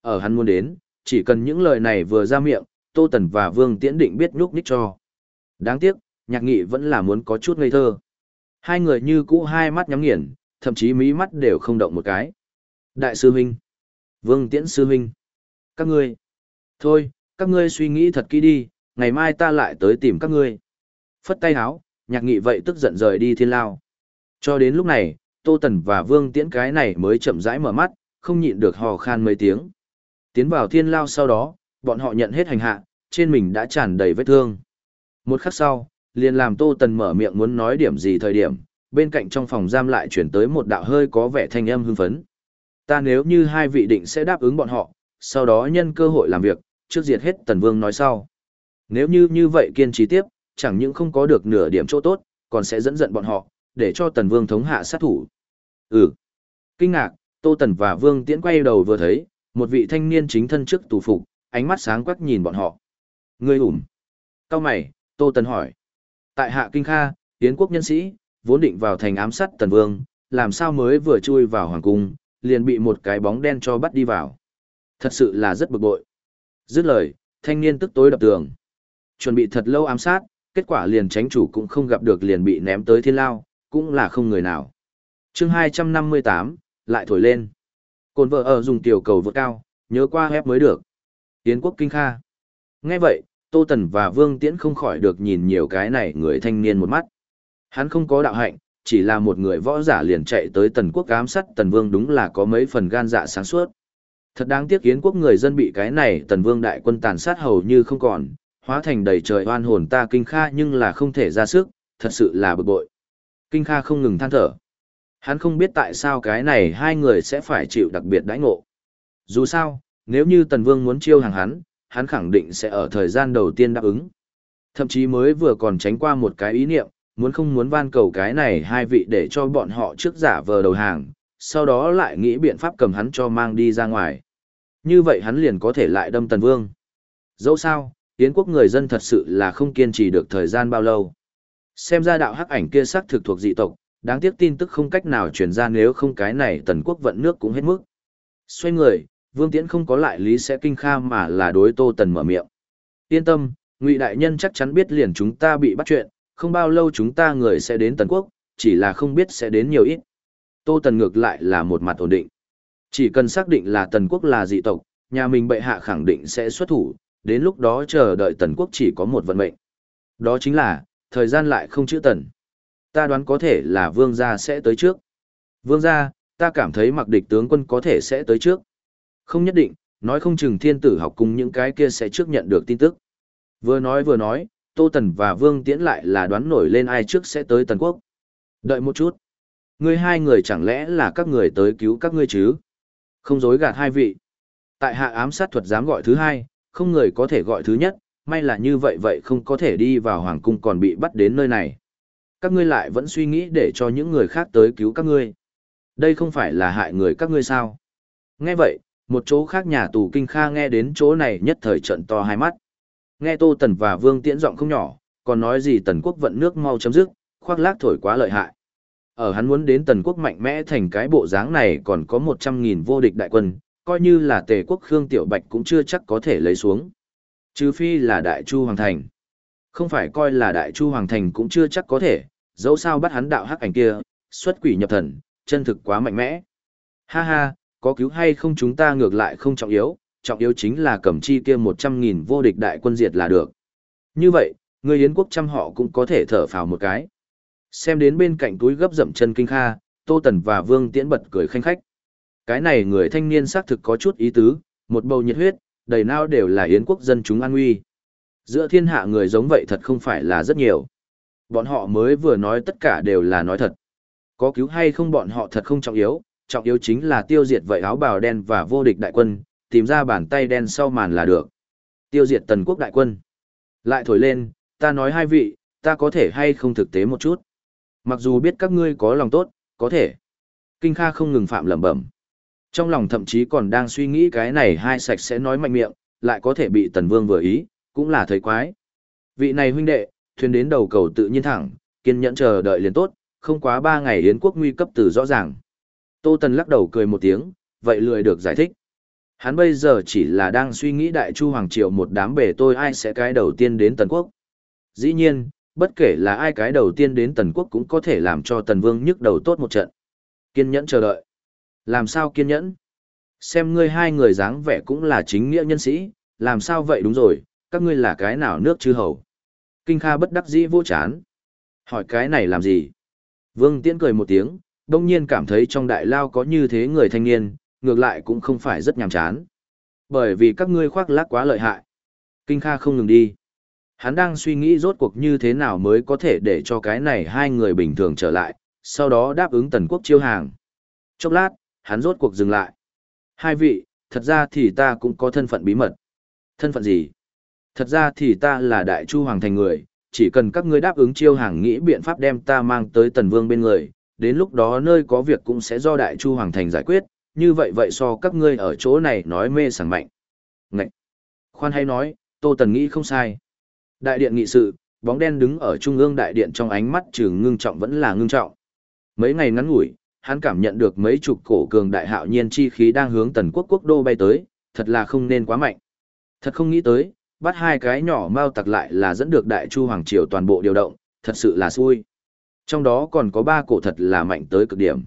Ở hắn muốn đến, chỉ cần những lời này vừa ra miệng, Tô Tần và Vương Tiễn định biết nhúc nhích cho. Đáng tiếc, nhạc nghị vẫn là muốn có chút ngây thơ. Hai người như cũ hai mắt nhắm nghiền, thậm chí mí mắt đều không động một cái. Đại sư huynh, Vương Tiễn sư huynh, các ngươi, thôi, các ngươi suy nghĩ thật kỹ đi, ngày mai ta lại tới tìm các ngươi. Phất tay háo, nhạc nghị vậy tức giận rời đi thiên lao. Cho đến lúc này, Tô Tần và Vương Tiễn cái này mới chậm rãi mở mắt, không nhịn được hò khan mấy tiếng. Tiến vào thiên lao sau đó, bọn họ nhận hết hành hạ, trên mình đã tràn đầy vết thương. Một khắc sau, liền làm Tô Tần mở miệng muốn nói điểm gì thời điểm, bên cạnh trong phòng giam lại chuyển tới một đạo hơi có vẻ thanh âm hưng phấn. Ta nếu như hai vị định sẽ đáp ứng bọn họ, sau đó nhân cơ hội làm việc, trước diệt hết Tần Vương nói sau. Nếu như như vậy kiên trì tiếp, chẳng những không có được nửa điểm chỗ tốt, còn sẽ dẫn giận bọn họ, để cho Tần Vương thống hạ sát thủ. Ừ. Kinh ngạc, Tô Tần và Vương Tiễn quay đầu vừa thấy, một vị thanh niên chính thân trước tù phục, ánh mắt sáng quắc nhìn bọn họ. Ngươi ủm. Cao mày, Tô Tần hỏi. Tại Hạ Kinh Kha, Yến quốc nhân sĩ, vốn định vào thành ám sát Tần Vương, làm sao mới vừa chui vào hoàng cung, liền bị một cái bóng đen cho bắt đi vào. Thật sự là rất bực bội. Dứt lời, thanh niên tức tối đập tường. Chuẩn bị thật lâu ám sát, kết quả liền tránh chủ cũng không gặp được liền bị ném tới thiên lao, cũng là không người nào. chương 258, lại thổi lên. Cồn vợ ở dùng tiểu cầu vượt cao, nhớ qua hép mới được. Tiến quốc kinh kha. Nghe vậy, Tô Tần và Vương Tiễn không khỏi được nhìn nhiều cái này người thanh niên một mắt. Hắn không có đạo hạnh, chỉ là một người võ giả liền chạy tới tần quốc ám sát tần vương đúng là có mấy phần gan dạ sáng suốt. Thật đáng tiếc kiến quốc người dân bị cái này tần vương đại quân tàn sát hầu như không còn, hóa thành đầy trời oan hồn ta kinh kha nhưng là không thể ra sức, thật sự là bực bội. Kinh kha không ngừng than thở. Hắn không biết tại sao cái này hai người sẽ phải chịu đặc biệt đãi ngộ. Dù sao, nếu như tần vương muốn chiêu hàng hắn, hắn khẳng định sẽ ở thời gian đầu tiên đáp ứng. Thậm chí mới vừa còn tránh qua một cái ý niệm, muốn không muốn van cầu cái này hai vị để cho bọn họ trước giả vờ đầu hàng, sau đó lại nghĩ biện pháp cầm hắn cho mang đi ra ngoài. Như vậy hắn liền có thể lại đâm Tần Vương. Dẫu sao, Yến quốc người dân thật sự là không kiên trì được thời gian bao lâu. Xem ra đạo hắc ảnh kia xác thực thuộc dị tộc, đáng tiếc tin tức không cách nào truyền ra nếu không cái này tần quốc vận nước cũng hết mức. Xoay người, Vương Tiễn không có lại lý sẽ kinh kha mà là đối Tô Tần mở miệng. Yên tâm, Ngụy đại nhân chắc chắn biết liền chúng ta bị bắt chuyện, không bao lâu chúng ta người sẽ đến tần quốc, chỉ là không biết sẽ đến nhiều ít. Tô Tần ngược lại là một mặt ổn định. Chỉ cần xác định là tần quốc là dị tộc, nhà mình bệ hạ khẳng định sẽ xuất thủ, đến lúc đó chờ đợi tần quốc chỉ có một vận mệnh. Đó chính là, thời gian lại không chữ tần. Ta đoán có thể là vương gia sẽ tới trước. Vương gia, ta cảm thấy mặc địch tướng quân có thể sẽ tới trước. Không nhất định, nói không chừng thiên tử học cùng những cái kia sẽ trước nhận được tin tức. Vừa nói vừa nói, Tô Tần và Vương Tiễn lại là đoán nổi lên ai trước sẽ tới Tần Quốc. Đợi một chút. Ngươi hai người chẳng lẽ là các người tới cứu các ngươi chứ? Không dối gạt hai vị. Tại hạ ám sát thuật dám gọi thứ hai, không người có thể gọi thứ nhất, may là như vậy vậy không có thể đi vào hoàng cung còn bị bắt đến nơi này. Các ngươi lại vẫn suy nghĩ để cho những người khác tới cứu các ngươi. Đây không phải là hại người các ngươi sao? Nghe vậy, một chỗ khác nhà tù kinh kha nghe đến chỗ này nhất thời trận to hai mắt. Nghe Tô Tần và Vương Tiễn giọng không nhỏ, còn nói gì Tần quốc vận nước mau chấm dứt, khoác lác thổi quá lợi hại. Ở hắn muốn đến Tần quốc mạnh mẽ thành cái bộ dáng này còn có 100.000 vô địch đại quân, coi như là tề quốc Khương Tiểu Bạch cũng chưa chắc có thể lấy xuống. Trừ phi là Đại Chu Hoàng Thành. Không phải coi là Đại Chu Hoàng Thành cũng chưa chắc có thể, dẫu sao bắt hắn đạo hắc ảnh kia, xuất quỷ nhập thần, chân thực quá mạnh mẽ. Ha ha, có cứu hay không chúng ta ngược lại không trọng yếu, trọng yếu chính là cầm chi kia 100.000 vô địch đại quân diệt là được. Như vậy, người Yến quốc trăm họ cũng có thể thở phào một cái. Xem đến bên cạnh túi gấp dậm chân kinh kha, Tô Tần và Vương Tiễn bật cười khanh khách. Cái này người thanh niên xác thực có chút ý tứ, một bầu nhiệt huyết, đầy nao đều là Yến quốc dân chúng an nguy. Giữa thiên hạ người giống vậy thật không phải là rất nhiều. Bọn họ mới vừa nói tất cả đều là nói thật. Có cứu hay không bọn họ thật không trọng yếu, trọng yếu chính là tiêu diệt vậy áo bào đen và vô địch đại quân, tìm ra bàn tay đen sau màn là được. Tiêu diệt tần quốc đại quân. Lại thổi lên, ta nói hai vị, ta có thể hay không thực tế một chút. Mặc dù biết các ngươi có lòng tốt, có thể. Kinh Kha không ngừng phạm lẩm bẩm. Trong lòng thậm chí còn đang suy nghĩ cái này hai sạch sẽ nói mạnh miệng, lại có thể bị Tần Vương vừa ý, cũng là thấy quái. Vị này huynh đệ, thuyền đến đầu cầu tự nhiên thẳng, kiên nhẫn chờ đợi liền tốt, không quá ba ngày yến quốc nguy cấp từ rõ ràng. Tô Tần lắc đầu cười một tiếng, vậy lười được giải thích. Hắn bây giờ chỉ là đang suy nghĩ đại chu hoàng triều một đám bể tôi ai sẽ cái đầu tiên đến Tần Quốc. Dĩ nhiên, bất kể là ai cái đầu tiên đến Tần Quốc cũng có thể làm cho Tần Vương nhức đầu tốt một trận. Kiên nhẫn chờ đợi. Làm sao kiên nhẫn? Xem ngươi hai người dáng vẻ cũng là chính nghĩa nhân sĩ, làm sao vậy đúng rồi, các ngươi là cái nào nước chư hầu? Kinh Kha bất đắc dĩ vô chán. Hỏi cái này làm gì? Vương Tiễn cười một tiếng, đông nhiên cảm thấy trong đại lao có như thế người thanh niên, ngược lại cũng không phải rất nhàm chán. Bởi vì các ngươi khoác lác quá lợi hại. Kinh Kha không ngừng đi. Hắn đang suy nghĩ rốt cuộc như thế nào mới có thể để cho cái này hai người bình thường trở lại, sau đó đáp ứng tần quốc chiêu hàng. Chốc lát, hắn rốt cuộc dừng lại. Hai vị, thật ra thì ta cũng có thân phận bí mật. Thân phận gì? Thật ra thì ta là đại chu hoàng thành người, chỉ cần các ngươi đáp ứng chiêu hàng nghĩ biện pháp đem ta mang tới tần vương bên người, đến lúc đó nơi có việc cũng sẽ do đại chu hoàng thành giải quyết, như vậy vậy so các ngươi ở chỗ này nói mê sảng mạnh. Ngậy! Khoan hay nói, Tô Tần nghĩ không sai. Đại điện nghị sự, bóng đen đứng ở trung ương đại điện trong ánh mắt trừ ngưng trọng vẫn là ngưng trọng. Mấy ngày ngắn ngủi, hắn cảm nhận được mấy chục cổ cường đại hạo nhiên chi khí đang hướng tần quốc quốc đô bay tới, thật là không nên quá mạnh. Thật không nghĩ tới, bắt hai cái nhỏ mau tặc lại là dẫn được đại chu hoàng triều toàn bộ điều động, thật sự là xui. Trong đó còn có ba cổ thật là mạnh tới cực điểm.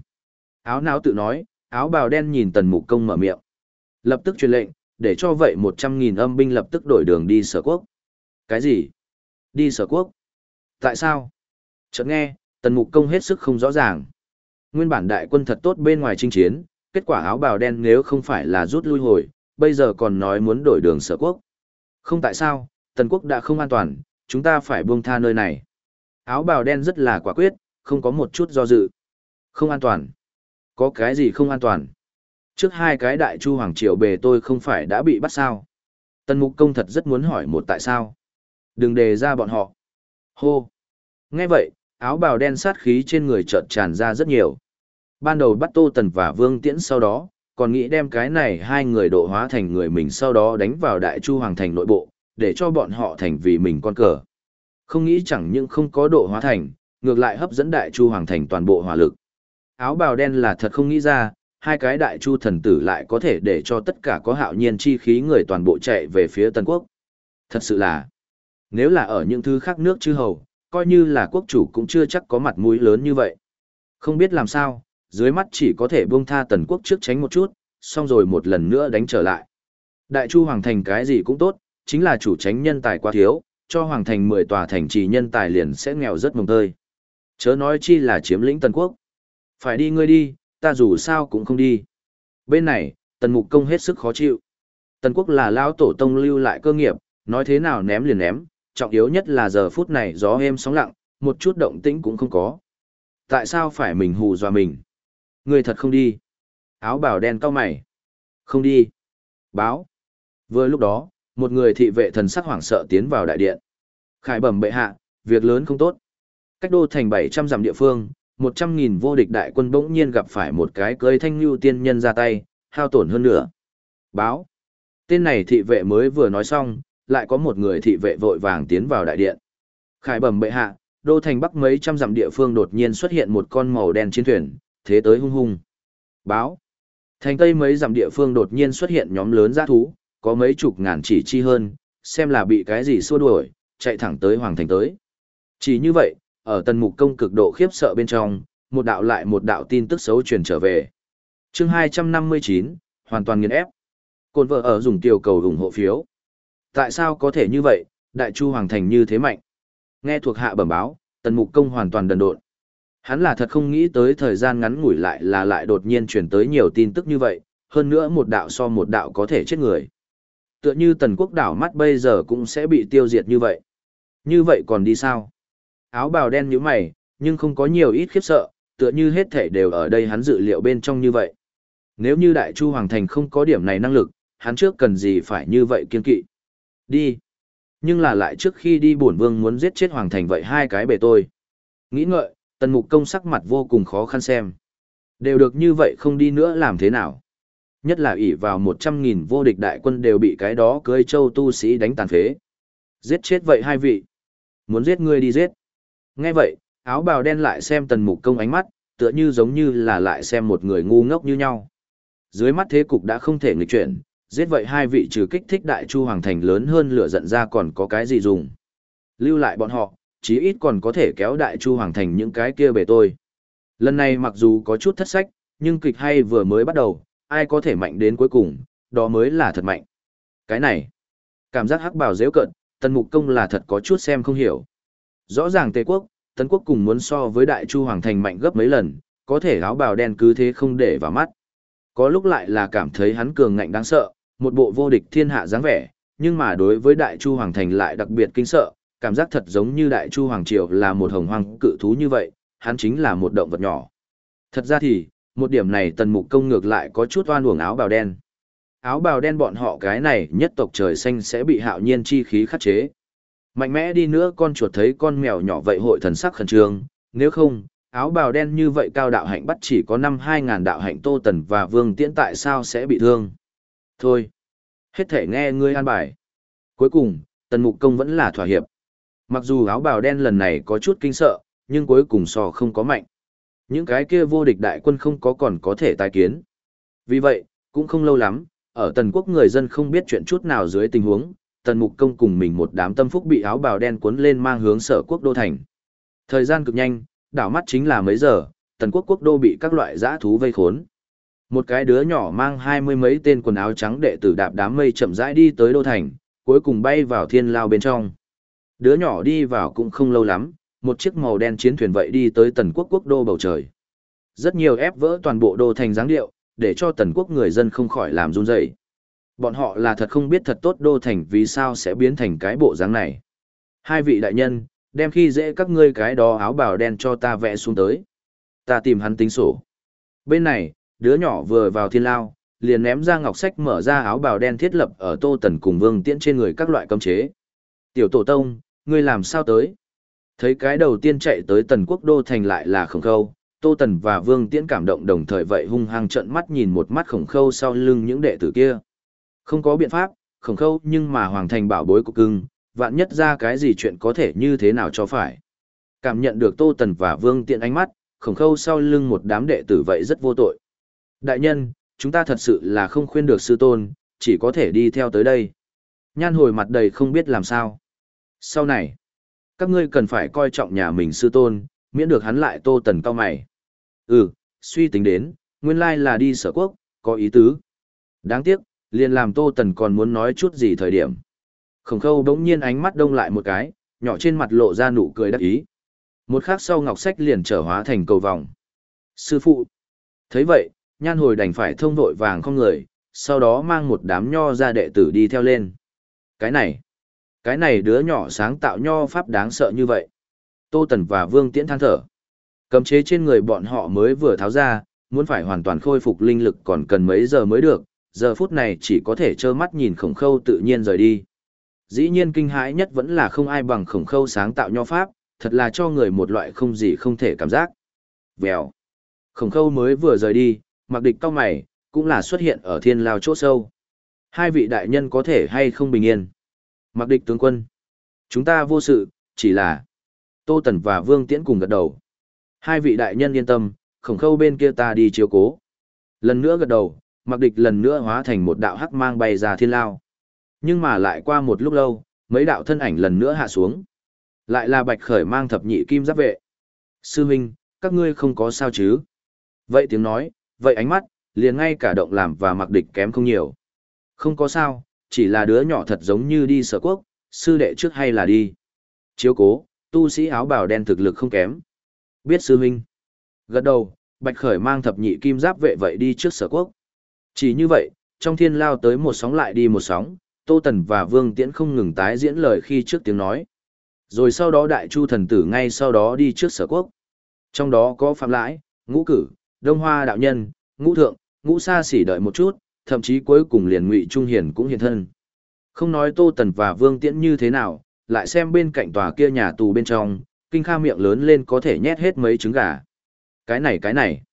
Áo não tự nói, áo bào đen nhìn tần mục công mở miệng. Lập tức truyền lệnh, để cho vậy một trăm nghìn âm binh lập tức đổi đường đi sở quốc. Cái gì? Đi sở quốc? Tại sao? Chợt nghe, tần mục công hết sức không rõ ràng. Nguyên bản đại quân thật tốt bên ngoài chinh chiến, kết quả áo bào đen nếu không phải là rút lui hồi, bây giờ còn nói muốn đổi đường sở quốc. Không tại sao, tần quốc đã không an toàn, chúng ta phải buông tha nơi này. Áo bào đen rất là quả quyết, không có một chút do dự. Không an toàn. Có cái gì không an toàn? Trước hai cái đại chu hoàng triều bề tôi không phải đã bị bắt sao? Tần mục công thật rất muốn hỏi một tại sao. Đừng đề ra bọn họ. Hô. Nghe vậy, áo bào đen sát khí trên người chợt tràn ra rất nhiều. Ban đầu bắt Tô Tần và Vương Tiễn sau đó, còn nghĩ đem cái này hai người độ hóa thành người mình sau đó đánh vào đại chu hoàng thành nội bộ, để cho bọn họ thành vì mình con cờ. Không nghĩ chẳng những không có độ hóa thành, ngược lại hấp dẫn đại chu hoàng thành toàn bộ hỏa lực. Áo bào đen là thật không nghĩ ra, hai cái đại chu thần tử lại có thể để cho tất cả có hạo nhiên chi khí người toàn bộ chạy về phía Tân Quốc. Thật sự là, nếu là ở những thứ khác nước chư hầu, coi như là quốc chủ cũng chưa chắc có mặt mũi lớn như vậy. Không biết làm sao, dưới mắt chỉ có thể buông tha tần quốc trước tránh một chút, xong rồi một lần nữa đánh trở lại. Đại chu hoàng thành cái gì cũng tốt, chính là chủ tránh nhân tài quá thiếu, cho hoàng thành 10 tòa thành trì nhân tài liền sẽ nghèo rất mồng tơi. Chớ nói chi là chiếm lĩnh tần quốc. Phải đi ngươi đi, ta dù sao cũng không đi. Bên này, tần mục công hết sức khó chịu. Tần quốc là lão tổ tông lưu lại cơ nghiệp, nói thế nào ném liền ném, trọng yếu nhất là giờ phút này gió êm sóng lặng, một chút động tĩnh cũng không có. Tại sao phải mình hù dọa mình? Người thật không đi. Áo bảo đen cao mày. Không đi. Báo. Vừa lúc đó, một người thị vệ thần sắc hoảng sợ tiến vào đại điện. Khải bẩm bệ hạ, việc lớn không tốt. Cách đô thành 700 dặm địa phương, 100.000 vô địch đại quân bỗng nhiên gặp phải một cái cưới thanh lưu tiên nhân ra tay, hao tổn hơn nữa. Báo. Tên này thị vệ mới vừa nói xong, lại có một người thị vệ vội vàng tiến vào đại điện. Khải bẩm bệ hạ, đô thành bắc mấy trăm dặm địa phương đột nhiên xuất hiện một con màu đen chiến thuyền, thế tới hung hung. Báo. Thành tây mấy dặm địa phương đột nhiên xuất hiện nhóm lớn giã thú, có mấy chục ngàn chỉ chi hơn, xem là bị cái gì xua đuổi, chạy thẳng tới hoàng thành tới. Chỉ như vậy, ở tần mục công cực độ khiếp sợ bên trong, một đạo lại một đạo tin tức xấu truyền trở về. chương 259, hoàn toàn nghiền ép. Côn vợ ở dùng tiểu cầu ủng hộ phiếu. Tại sao có thể như vậy, đại chu hoàng thành như thế mạnh? Nghe thuộc hạ bẩm báo, tần mục công hoàn toàn đần độn. Hắn là thật không nghĩ tới thời gian ngắn ngủi lại là lại đột nhiên truyền tới nhiều tin tức như vậy, hơn nữa một đạo so một đạo có thể chết người. Tựa như tần quốc đảo mắt bây giờ cũng sẽ bị tiêu diệt như vậy. Như vậy còn đi sao? Áo bào đen như mày, nhưng không có nhiều ít khiếp sợ, tựa như hết thể đều ở đây hắn dự liệu bên trong như vậy. Nếu như đại chu hoàng thành không có điểm này năng lực, hắn trước cần gì phải như vậy kiên kỵ. Đi. Nhưng là lại trước khi đi bổn vương muốn giết chết hoàng thành vậy hai cái bề tôi. Nghĩ ngợi, tần mục công sắc mặt vô cùng khó khăn xem. Đều được như vậy không đi nữa làm thế nào. Nhất là ỷ vào 100.000 vô địch đại quân đều bị cái đó cưới châu tu sĩ đánh tàn phế. Giết chết vậy hai vị. Muốn giết ngươi đi giết. Nghe vậy, áo bào đen lại xem tần mục công ánh mắt, tựa như giống như là lại xem một người ngu ngốc như nhau. Dưới mắt thế cục đã không thể nghịch chuyển, giết vậy hai vị trừ kích thích đại chu hoàng thành lớn hơn lửa giận ra còn có cái gì dùng. Lưu lại bọn họ, chí ít còn có thể kéo đại chu hoàng thành những cái kia bề tôi. Lần này mặc dù có chút thất sách, nhưng kịch hay vừa mới bắt đầu, ai có thể mạnh đến cuối cùng, đó mới là thật mạnh. Cái này, cảm giác hắc Bảo dễ cận, tần mục công là thật có chút xem không hiểu. Rõ ràng Tề quốc, tấn quốc cùng muốn so với đại chu hoàng thành mạnh gấp mấy lần, có thể áo bào đen cứ thế không để vào mắt. Có lúc lại là cảm thấy hắn cường ngạnh đáng sợ, một bộ vô địch thiên hạ dáng vẻ, nhưng mà đối với đại chu hoàng thành lại đặc biệt kinh sợ, cảm giác thật giống như đại chu hoàng triều là một hồng hoang cự thú như vậy, hắn chính là một động vật nhỏ. Thật ra thì, một điểm này tần mục công ngược lại có chút oan uổng áo bào đen. Áo bào đen bọn họ cái này nhất tộc trời xanh sẽ bị hạo nhiên chi khí khắc chế. Mạnh mẽ đi nữa con chuột thấy con mèo nhỏ vậy hội thần sắc khẩn trương, nếu không, áo bào đen như vậy cao đạo hạnh bắt chỉ có năm hai ngàn đạo hạnh tô tần và vương tiễn tại sao sẽ bị thương. Thôi, hết thể nghe ngươi an bài. Cuối cùng, tần mục công vẫn là thỏa hiệp. Mặc dù áo bào đen lần này có chút kinh sợ, nhưng cuối cùng sò không có mạnh. Những cái kia vô địch đại quân không có còn có thể tái kiến. Vì vậy, cũng không lâu lắm, ở tần quốc người dân không biết chuyện chút nào dưới tình huống, tần mục công cùng mình một đám tâm phúc bị áo bào đen cuốn lên mang hướng sở quốc đô thành. Thời gian cực nhanh, đảo mắt chính là mấy giờ, tần quốc quốc đô bị các loại dã thú vây khốn. Một cái đứa nhỏ mang hai mươi mấy tên quần áo trắng đệ tử đạp đám mây chậm rãi đi tới đô thành, cuối cùng bay vào thiên lao bên trong. Đứa nhỏ đi vào cũng không lâu lắm, một chiếc màu đen chiến thuyền vậy đi tới tần quốc quốc đô bầu trời. Rất nhiều ép vỡ toàn bộ đô thành dáng điệu, để cho tần quốc người dân không khỏi làm run rẩy. Bọn họ là thật không biết thật tốt đô thành vì sao sẽ biến thành cái bộ dáng này. Hai vị đại nhân, đem khi dễ các ngươi cái đó áo bào đen cho ta vẽ xuống tới. Ta tìm hắn tính sổ. Bên này, đứa nhỏ vừa vào thiên lao, liền ném ra ngọc sách mở ra áo bào đen thiết lập ở tô tần cùng vương tiễn trên người các loại cấm chế. Tiểu tổ tông, ngươi làm sao tới? Thấy cái đầu tiên chạy tới tần quốc đô thành lại là khổng khâu, tô tần và vương tiễn cảm động đồng thời vậy hung hăng trợn mắt nhìn một mắt khổng khâu sau lưng những đệ tử kia. Không có biện pháp, khổng khâu nhưng mà hoàng thành bảo bối của cưng, vạn nhất ra cái gì chuyện có thể như thế nào cho phải. Cảm nhận được tô tần và vương tiễn ánh mắt, khổng khâu sau lưng một đám đệ tử vậy rất vô tội. Đại nhân, chúng ta thật sự là không khuyên được sư tôn, chỉ có thể đi theo tới đây. Nhan hồi mặt đầy không biết làm sao. Sau này, các ngươi cần phải coi trọng nhà mình sư tôn, miễn được hắn lại tô tần cao mày. Ừ, suy tính đến, nguyên lai là đi sở quốc, có ý tứ. Đáng tiếc, liền làm tô tần còn muốn nói chút gì thời điểm. Khổng khâu đống nhiên ánh mắt đông lại một cái, nhỏ trên mặt lộ ra nụ cười đắc ý. Một khắc sau ngọc sách liền trở hóa thành cầu vòng. Sư phụ. thấy vậy, nhan hồi đành phải thông vội vàng không người, sau đó mang một đám nho ra đệ tử đi theo lên. Cái này, cái này đứa nhỏ sáng tạo nho pháp đáng sợ như vậy. Tô Tần và Vương Tiễn than thở. Cấm chế trên người bọn họ mới vừa tháo ra, muốn phải hoàn toàn khôi phục linh lực còn cần mấy giờ mới được, giờ phút này chỉ có thể trơ mắt nhìn khổng khâu tự nhiên rời đi. Dĩ nhiên kinh hãi nhất vẫn là không ai bằng khổng khâu sáng tạo nho pháp, thật là cho người một loại không gì không thể cảm giác. Vèo. Khổng khâu mới vừa rời đi, mặc địch cao mày, cũng là xuất hiện ở thiên lao chỗ sâu. Hai vị đại nhân có thể hay không bình yên. Mặc địch tướng quân. Chúng ta vô sự, chỉ là Tô Tần và Vương Tiễn cùng gật đầu. Hai vị đại nhân yên tâm, khổng khâu bên kia ta đi chiếu cố. Lần nữa gật đầu, mặc địch lần nữa hóa thành một đạo hắc mang bay ra thiên lao. Nhưng mà lại qua một lúc lâu, mấy đạo thân ảnh lần nữa hạ xuống. Lại là bạch khởi mang thập nhị kim giáp vệ. Sư huynh, các ngươi không có sao chứ? Vậy tiếng nói, vậy ánh mắt, liền ngay cả động làm và mặc địch kém không nhiều. Không có sao, chỉ là đứa nhỏ thật giống như đi sở quốc, sư đệ trước hay là đi. Chiếu cố, tu sĩ áo bào đen thực lực không kém. Biết sư huynh. Gật đầu, Bạch Khởi mang thập nhị kim giáp vệ vậy đi trước sở quốc. Chỉ như vậy, trong thiên lao tới một sóng lại đi một sóng, Tô Tần và Vương Tiễn không ngừng tái diễn lời khi trước tiếng nói. Rồi sau đó Đại Chu thần tử ngay sau đó đi trước sở quốc. Trong đó có Phạm Lãi, Ngũ Cử, Đông Hoa Đạo Nhân, Ngũ Thượng, Ngũ xa xỉ đợi một chút, thậm chí cuối cùng liền Ngụy Trung Hiền cũng hiện thân. Không nói Tô Tần và Vương Tiễn như thế nào, lại xem bên cạnh tòa kia nhà tù bên trong, kinh kha miệng lớn lên có thể nhét hết mấy trứng gà. Cái này cái này.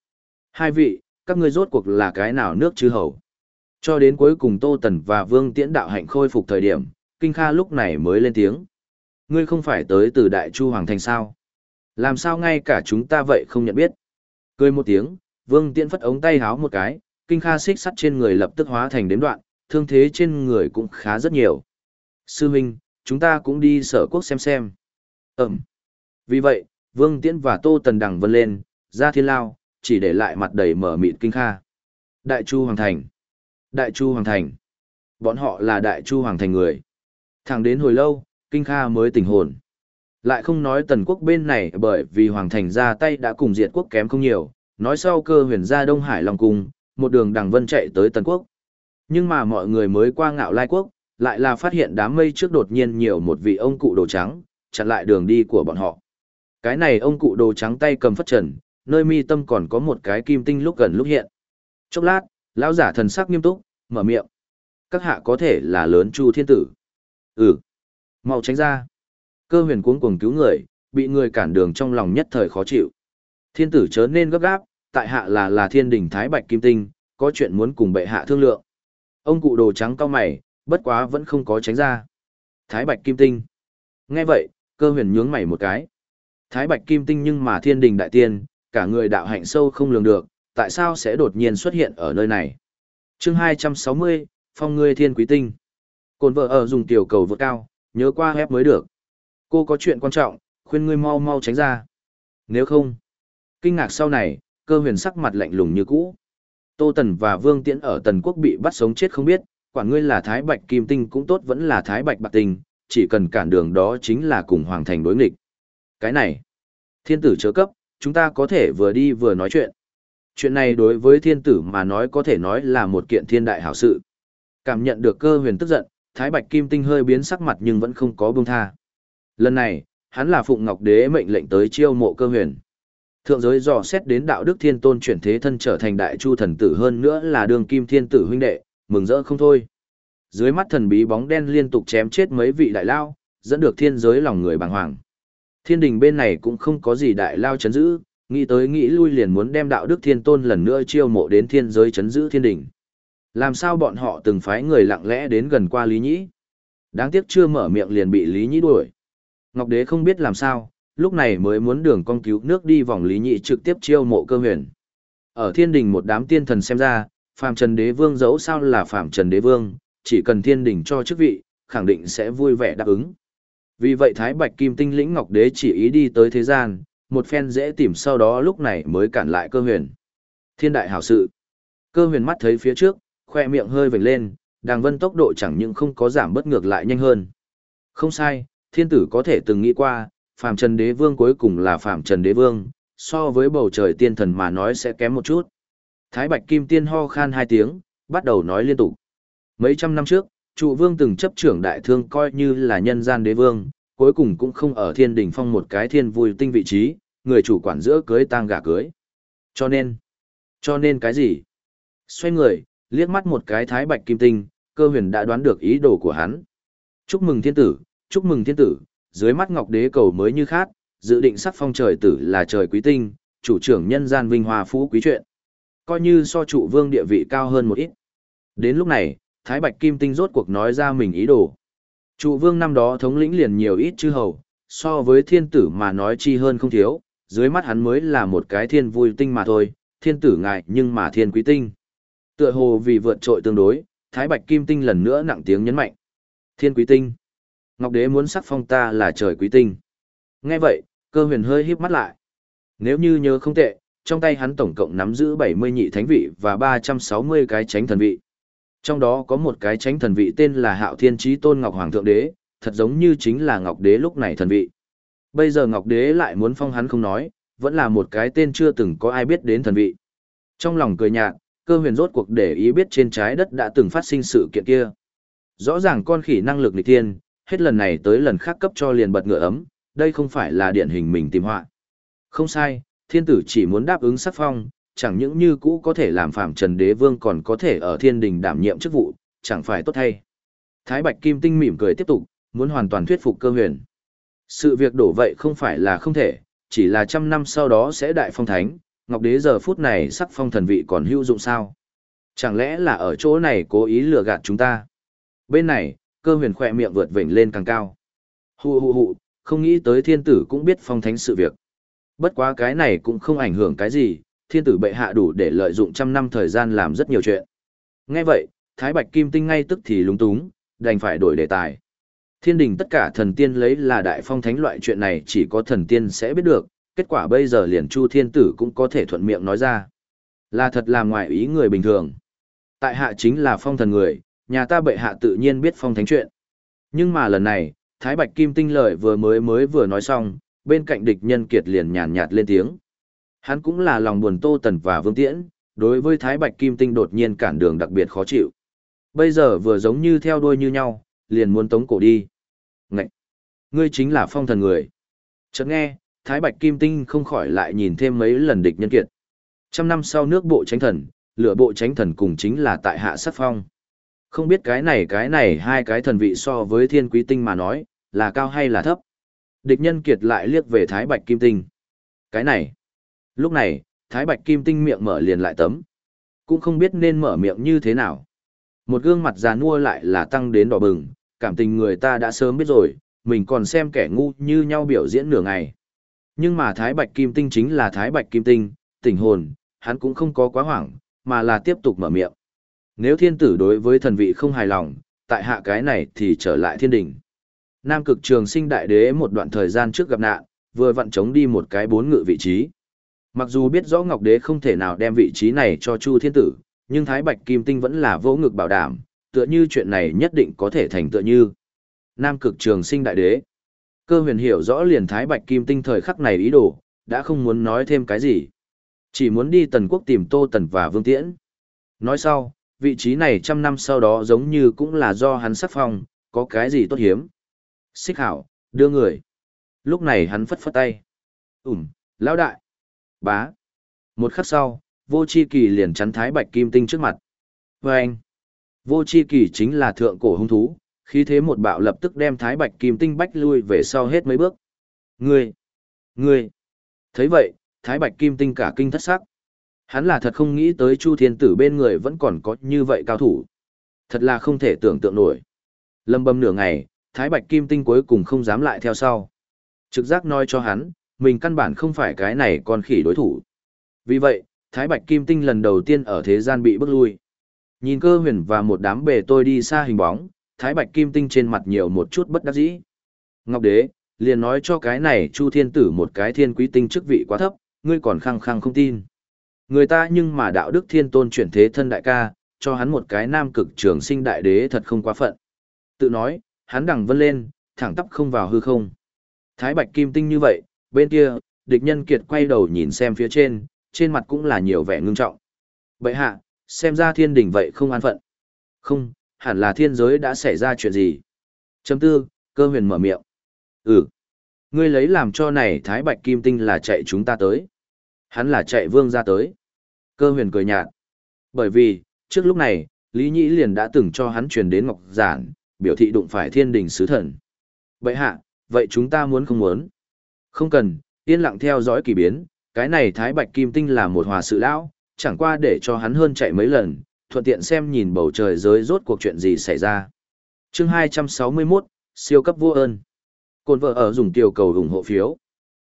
Hai vị, các ngươi rốt cuộc là cái nào nước chư hầu? Cho đến cuối cùng Tô Tần và Vương Tiễn đạo hạnh khôi phục thời điểm, Kinh Kha lúc này mới lên tiếng. Ngươi không phải tới từ Đại Chu Hoàng Thành sao? Làm sao ngay cả chúng ta vậy không nhận biết? Cười một tiếng, Vương Tiễn phất ống tay háo một cái, Kinh Kha xích sắt trên người lập tức hóa thành đếm đoạn, thương thế trên người cũng khá rất nhiều. Sư Minh, chúng ta cũng đi sở quốc xem xem. ẩm. Vì vậy, Vương Tiễn và Tô Tần Đằng vân lên, ra thiên lao, chỉ để lại mặt đầy mở mịt Kinh Kha. Đại Chu Hoàng Thành. Đại Chu Hoàng Thành. Bọn họ là Đại Chu Hoàng Thành người. Thẳng đến hồi lâu, Kinh Kha mới tỉnh hồn. Lại không nói tần quốc bên này bởi vì Hoàng Thành ra tay đã cùng diệt quốc kém không nhiều, nói sau cơ huyền ra Đông Hải Long Cung, một đường đằng vân chạy tới tần quốc. Nhưng mà mọi người mới qua ngạo lai quốc, lại là phát hiện đám mây trước đột nhiên nhiều một vị ông cụ đồ trắng, chặn lại đường đi của bọn họ. Cái này ông cụ đồ trắng tay cầm phất trần, nơi mi tâm còn có một cái kim tinh lúc gần lúc hiện. Chốc lát, lão giả thần sắc nghiêm túc, mở miệng. Các hạ có thể là lớn chu thiên tử. Ừ. mau tránh ra. Cơ huyền cuống cuồng cứu người, bị người cản đường trong lòng nhất thời khó chịu. Thiên tử chớ nên gấp gáp, tại hạ là là thiên đình thái bạch kim tinh, có chuyện muốn cùng bệ hạ thương lượng. Ông cụ đồ trắng cao mày, bất quá vẫn không có tránh ra. Thái bạch kim tinh. Nghe vậy, cơ huyền nhướng mày một cái. Thái bạch kim tinh nhưng mà thiên đình đại tiên, cả người đạo hạnh sâu không lường được, tại sao sẽ đột nhiên xuất hiện ở nơi này? chương 260, Phong ngươi thiên quý tinh. Cồn vợ ở dùng tiểu cầu vượt cao, nhớ qua hép mới được. Cô có chuyện quan trọng, khuyên ngươi mau mau tránh ra. Nếu không, kinh ngạc sau này, cơ huyền sắc mặt lạnh lùng như cũ. Tô Tần và Vương Tiễn ở Tần Quốc bị bắt sống chết không biết, quả ngươi là Thái Bạch Kim Tinh cũng tốt vẫn là Thái Bạch Bạc Tinh, chỉ cần cản đường đó chính là cùng Hoàng Thành đối nghịch. Cái này, thiên tử chớ cấp, chúng ta có thể vừa đi vừa nói chuyện. Chuyện này đối với thiên tử mà nói có thể nói là một kiện thiên đại hảo sự. Cảm nhận được cơ huyền tức giận, Thái Bạch Kim Tinh hơi biến sắc mặt nhưng vẫn không có buông tha. Lần này, hắn là Phụng Ngọc Đế mệnh lệnh tới chiêu mộ cơ huyền. Thượng giới dò xét đến đạo đức thiên tôn chuyển thế thân trở thành đại chu thần tử hơn nữa là đường kim thiên tử huynh đệ, mừng rỡ không thôi. Dưới mắt thần bí bóng đen liên tục chém chết mấy vị đại lao, dẫn được thiên giới lòng người bàng hoàng. Thiên đình bên này cũng không có gì đại lao chấn giữ, nghĩ tới nghĩ lui liền muốn đem đạo đức thiên tôn lần nữa chiêu mộ đến thiên giới chấn giữ thiên đình. Làm sao bọn họ từng phái người lặng lẽ đến gần qua Lý Nhĩ? Đáng tiếc chưa mở miệng liền bị Lý Nhĩ đuổi. Ngọc Đế không biết làm sao, lúc này mới muốn đường con cứu nước đi vòng Lý nhị trực tiếp chiêu mộ cơ huyền. Ở thiên đình một đám tiên thần xem ra, Phạm Trần Đế Vương dẫu sao là Phạm Trần Đế Vương, chỉ cần thiên đình cho chức vị, khẳng định sẽ vui vẻ đáp ứng. Vì vậy Thái Bạch Kim Tinh lĩnh Ngọc Đế chỉ ý đi tới thế gian, một phen dễ tìm sau đó lúc này mới cản lại cơ huyền. Thiên đại hảo sự. Cơ huyền mắt thấy phía trước, khoe miệng hơi vểnh lên, đàng vân tốc độ chẳng những không có giảm bất ngược lại nhanh hơn. Không sai, thiên tử có thể từng nghĩ qua, Phạm Trần Đế Vương cuối cùng là Phạm Trần Đế Vương, so với bầu trời tiên thần mà nói sẽ kém một chút. Thái Bạch Kim Tiên ho khan hai tiếng, bắt đầu nói liên tục. Mấy trăm năm trước, trụ vương từng chấp trưởng đại thương coi như là nhân gian đế vương, cuối cùng cũng không ở thiên đình phong một cái thiên vui tinh vị trí, người chủ quản giữa cưới tang gả cưới. Cho nên, cho nên cái gì? Xoay người, liếc mắt một cái thái bạch kim tinh, cơ huyền đã đoán được ý đồ của hắn. Chúc mừng thiên tử, chúc mừng thiên tử, dưới mắt ngọc đế cầu mới như khác, dự định sắc phong trời tử là trời quý tinh, chủ trưởng nhân gian vinh hoa phú quý chuyện. Coi như so trụ vương địa vị cao hơn một ít. Đến lúc này, Thái Bạch Kim Tinh rốt cuộc nói ra mình ý đồ. Trụ vương năm đó thống lĩnh liền nhiều ít chư hầu, so với thiên tử mà nói chi hơn không thiếu, dưới mắt hắn mới là một cái thiên vui tinh mà thôi, thiên tử ngại nhưng mà thiên quý tinh. Tựa hồ vì vượt trội tương đối, Thái Bạch Kim Tinh lần nữa nặng tiếng nhấn mạnh. Thiên quý tinh. Ngọc Đế muốn sắc phong ta là trời quý tinh. Nghe vậy, cơ huyền hơi híp mắt lại. Nếu như nhớ không tệ, trong tay hắn tổng cộng nắm giữ 70 nhị thánh vị và 360 cái tránh thần vị. Trong đó có một cái tránh thần vị tên là Hạo Thiên Chí Tôn Ngọc Hoàng Thượng Đế, thật giống như chính là Ngọc Đế lúc này thần vị. Bây giờ Ngọc Đế lại muốn phong hắn không nói, vẫn là một cái tên chưa từng có ai biết đến thần vị. Trong lòng cười nhạt, cơ huyền rốt cuộc để ý biết trên trái đất đã từng phát sinh sự kiện kia. Rõ ràng con khỉ năng lực nghịch thiên, hết lần này tới lần khác cấp cho liền bật ngựa ấm, đây không phải là điển hình mình tìm họa. Không sai, thiên tử chỉ muốn đáp ứng sắc phong, chẳng những như cũ có thể làm phạm trần đế vương còn có thể ở thiên đình đảm nhiệm chức vụ, chẳng phải tốt thay. Thái Bạch Kim Tinh mỉm cười tiếp tục, muốn hoàn toàn thuyết phục cơ huyền. Sự việc đổ vậy không phải là không thể, chỉ là trăm năm sau đó sẽ đại phong thánh, Ngọc Đế giờ phút này sắc phong thần vị còn hữu dụng sao? Chẳng lẽ là ở chỗ này cố ý lừa gạt chúng ta? Bên này, cơ huyền khỏe miệng vượt vểnh lên càng cao. Hù hù hù, không nghĩ tới thiên tử cũng biết phong thánh sự việc. Bất quá cái này cũng không ảnh hưởng cái gì, thiên tử bệ hạ đủ để lợi dụng trăm năm thời gian làm rất nhiều chuyện. Nghe vậy, Thái Bạch Kim Tinh ngay tức thì lúng túng, đành phải đổi đề tài. Thiên đình tất cả thần tiên lấy là đại phong thánh loại chuyện này chỉ có thần tiên sẽ biết được, kết quả bây giờ liền Chu Thiên Tử cũng có thể thuận miệng nói ra. Là thật là ngoài ý người bình thường. Tại hạ chính là phong thần người, nhà ta bệ hạ tự nhiên biết phong thánh chuyện. Nhưng mà lần này, Thái Bạch Kim Tinh lợi vừa mới mới vừa nói xong, bên cạnh địch nhân kiệt liền nhàn nhạt lên tiếng. Hắn cũng là lòng buồn Tô Tần và Vương Tiễn, đối với Thái Bạch Kim Tinh đột nhiên cản đường đặc biệt khó chịu. Bây giờ vừa giống như theo đuôi như nhau, liền muốn tống cổ đi. Ngậy! Ngươi chính là phong thần người. Chợt nghe, Thái Bạch Kim Tinh không khỏi lại nhìn thêm mấy lần địch nhân kiệt. Trăm năm sau nước bộ tránh thần, lửa bộ tránh thần cùng chính là tại hạ sát phong. Không biết cái này cái này hai cái thần vị so với thiên quý tinh mà nói, là cao hay là thấp. Địch nhân kiệt lại liếc về Thái Bạch Kim Tinh. Cái này. Lúc này, Thái Bạch Kim Tinh miệng mở liền lại tấm. Cũng không biết nên mở miệng như thế nào. Một gương mặt già nua lại là tăng đến đỏ bừng, cảm tình người ta đã sớm biết rồi, mình còn xem kẻ ngu như nhau biểu diễn nửa ngày. Nhưng mà Thái Bạch Kim Tinh chính là Thái Bạch Kim Tinh, tỉnh hồn, hắn cũng không có quá hoảng, mà là tiếp tục mở miệng. Nếu thiên tử đối với thần vị không hài lòng, tại hạ cái này thì trở lại thiên đình. Nam cực trường sinh đại đế một đoạn thời gian trước gặp nạn, vừa vặn chống đi một cái bốn ngự vị trí. Mặc dù biết rõ Ngọc Đế không thể nào đem vị trí này cho Chu Thiên Tử, nhưng Thái Bạch Kim Tinh vẫn là vô ngực bảo đảm, tựa như chuyện này nhất định có thể thành tựa như. Nam cực trường sinh đại đế. Cơ huyền hiểu rõ liền Thái Bạch Kim Tinh thời khắc này ý đồ, đã không muốn nói thêm cái gì. Chỉ muốn đi tần quốc tìm Tô Tần và Vương Tiễn. Nói sau, vị trí này trăm năm sau đó giống như cũng là do hắn sắc phong, có cái gì tốt hiếm. Xích hảo, đưa người. Lúc này hắn phất phất tay. Ừm, lão đại. Bá. Một khắc sau, vô chi kỳ liền chắn thái bạch kim tinh trước mặt. Và anh. Vô chi kỳ chính là thượng cổ hung thú, khi thế một bạo lập tức đem thái bạch kim tinh bách lui về sau hết mấy bước. Ngươi! Ngươi! thấy vậy, thái bạch kim tinh cả kinh thất sắc. Hắn là thật không nghĩ tới Chu Thiên Tử bên người vẫn còn có như vậy cao thủ. Thật là không thể tưởng tượng nổi. Lâm bầm nửa ngày, Thái Bạch Kim Tinh cuối cùng không dám lại theo sau. Trực giác nói cho hắn, mình căn bản không phải cái này con khỉ đối thủ. Vì vậy, Thái Bạch Kim Tinh lần đầu tiên ở thế gian bị bước lui. Nhìn cơ huyền và một đám bề tôi đi xa hình bóng, Thái Bạch Kim Tinh trên mặt nhiều một chút bất đắc dĩ. Ngọc Đế, liền nói cho cái này Chu Thiên Tử một cái thiên quý tinh chức vị quá thấp, ngươi còn khăng khăng không tin. Người ta nhưng mà đạo đức thiên tôn chuyển thế thân đại ca, cho hắn một cái nam cực trường sinh đại đế thật không quá phận. Tự nói, hắn đằng vân lên, thẳng tắp không vào hư không. Thái Bạch Kim Tinh như vậy, bên kia, địch nhân kiệt quay đầu nhìn xem phía trên, trên mặt cũng là nhiều vẻ ngưng trọng. Vậy hạ, xem ra thiên đỉnh vậy không an phận. Không, hẳn là thiên giới đã xảy ra chuyện gì. Chấm tư, cơ huyền mở miệng. Ừ. Ngươi lấy làm cho này Thái Bạch Kim Tinh là chạy chúng ta tới. Hắn là chạy vương ra tới. Cơ huyền cười nhạt. Bởi vì, trước lúc này, Lý Nhĩ liền đã từng cho hắn truyền đến Ngọc Giản, biểu thị đụng phải thiên đình sứ thần. Vậy hạ, vậy chúng ta muốn không muốn? Không cần, yên lặng theo dõi kỳ biến, cái này Thái Bạch Kim Tinh là một hòa sự lão, chẳng qua để cho hắn hơn chạy mấy lần, thuận tiện xem nhìn bầu trời giới rốt cuộc chuyện gì xảy ra. chương 261, siêu cấp vua ơn. Côn vợ ở dùng tiểu cầu ủng hộ phiếu.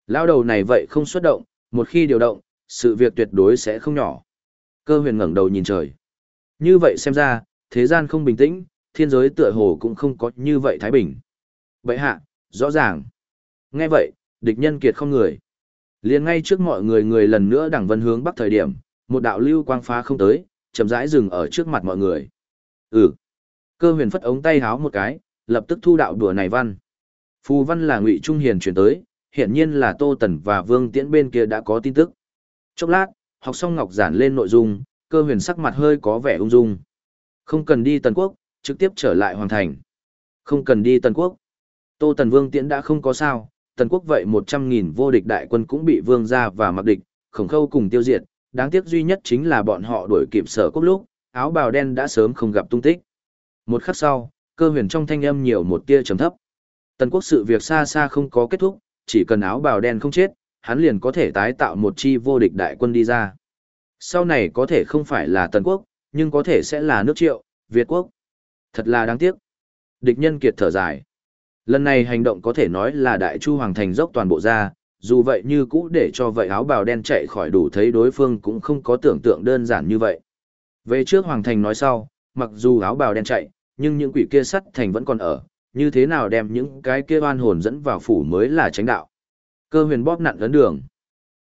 Lão đầu này vậy không xuất động, một khi điều động, sự việc tuyệt đối sẽ không nhỏ. Cơ huyền ngẩng đầu nhìn trời. Như vậy xem ra, thế gian không bình tĩnh, thiên giới tựa hồ cũng không có như vậy thái bình. Vậy hạ, rõ ràng. Nghe vậy, địch nhân kiệt không người. liền ngay trước mọi người người lần nữa đẳng vân hướng bắc thời điểm, một đạo lưu quang phá không tới, chậm rãi dừng ở trước mặt mọi người. Ừ. Cơ huyền phất ống tay háo một cái, lập tức thu đạo đùa này văn. Phù văn là ngụy Trung Hiền chuyển tới, hiện nhiên là Tô Tần và Vương Tiễn bên kia đã có tin tức. Chốc lát, học xong ngọc giản lên nội dung, cơ huyền sắc mặt hơi có vẻ ung dung. Không cần đi Tần Quốc, trực tiếp trở lại Hoàng Thành. Không cần đi Tần Quốc. Tô Tần Vương Tiễn đã không có sao, Tần Quốc vậy 100.000 vô địch đại quân cũng bị Vương gia và mặc địch, khổng khâu cùng tiêu diệt, đáng tiếc duy nhất chính là bọn họ đuổi kịp sở quốc lúc, áo bào đen đã sớm không gặp tung tích. Một khắc sau, cơ huyền trong thanh âm nhiều một tia trầm thấp. Tần Quốc sự việc xa xa không có kết thúc, chỉ cần áo bào đen không chết, hắn liền có thể tái tạo một chi vô địch đại quân đi ra. Sau này có thể không phải là Tần Quốc, nhưng có thể sẽ là nước Triệu, Việt Quốc. Thật là đáng tiếc. Địch nhân kiệt thở dài. Lần này hành động có thể nói là Đại Chu Hoàng Thành dốc toàn bộ ra, dù vậy như cũ để cho vậy áo bào đen chạy khỏi đủ thấy đối phương cũng không có tưởng tượng đơn giản như vậy. Về trước Hoàng Thành nói sau, mặc dù áo bào đen chạy, nhưng những quỷ kia sắt thành vẫn còn ở, như thế nào đem những cái kia oan hồn dẫn vào phủ mới là tránh đạo. Cơ huyền bóp nặn ấn đường.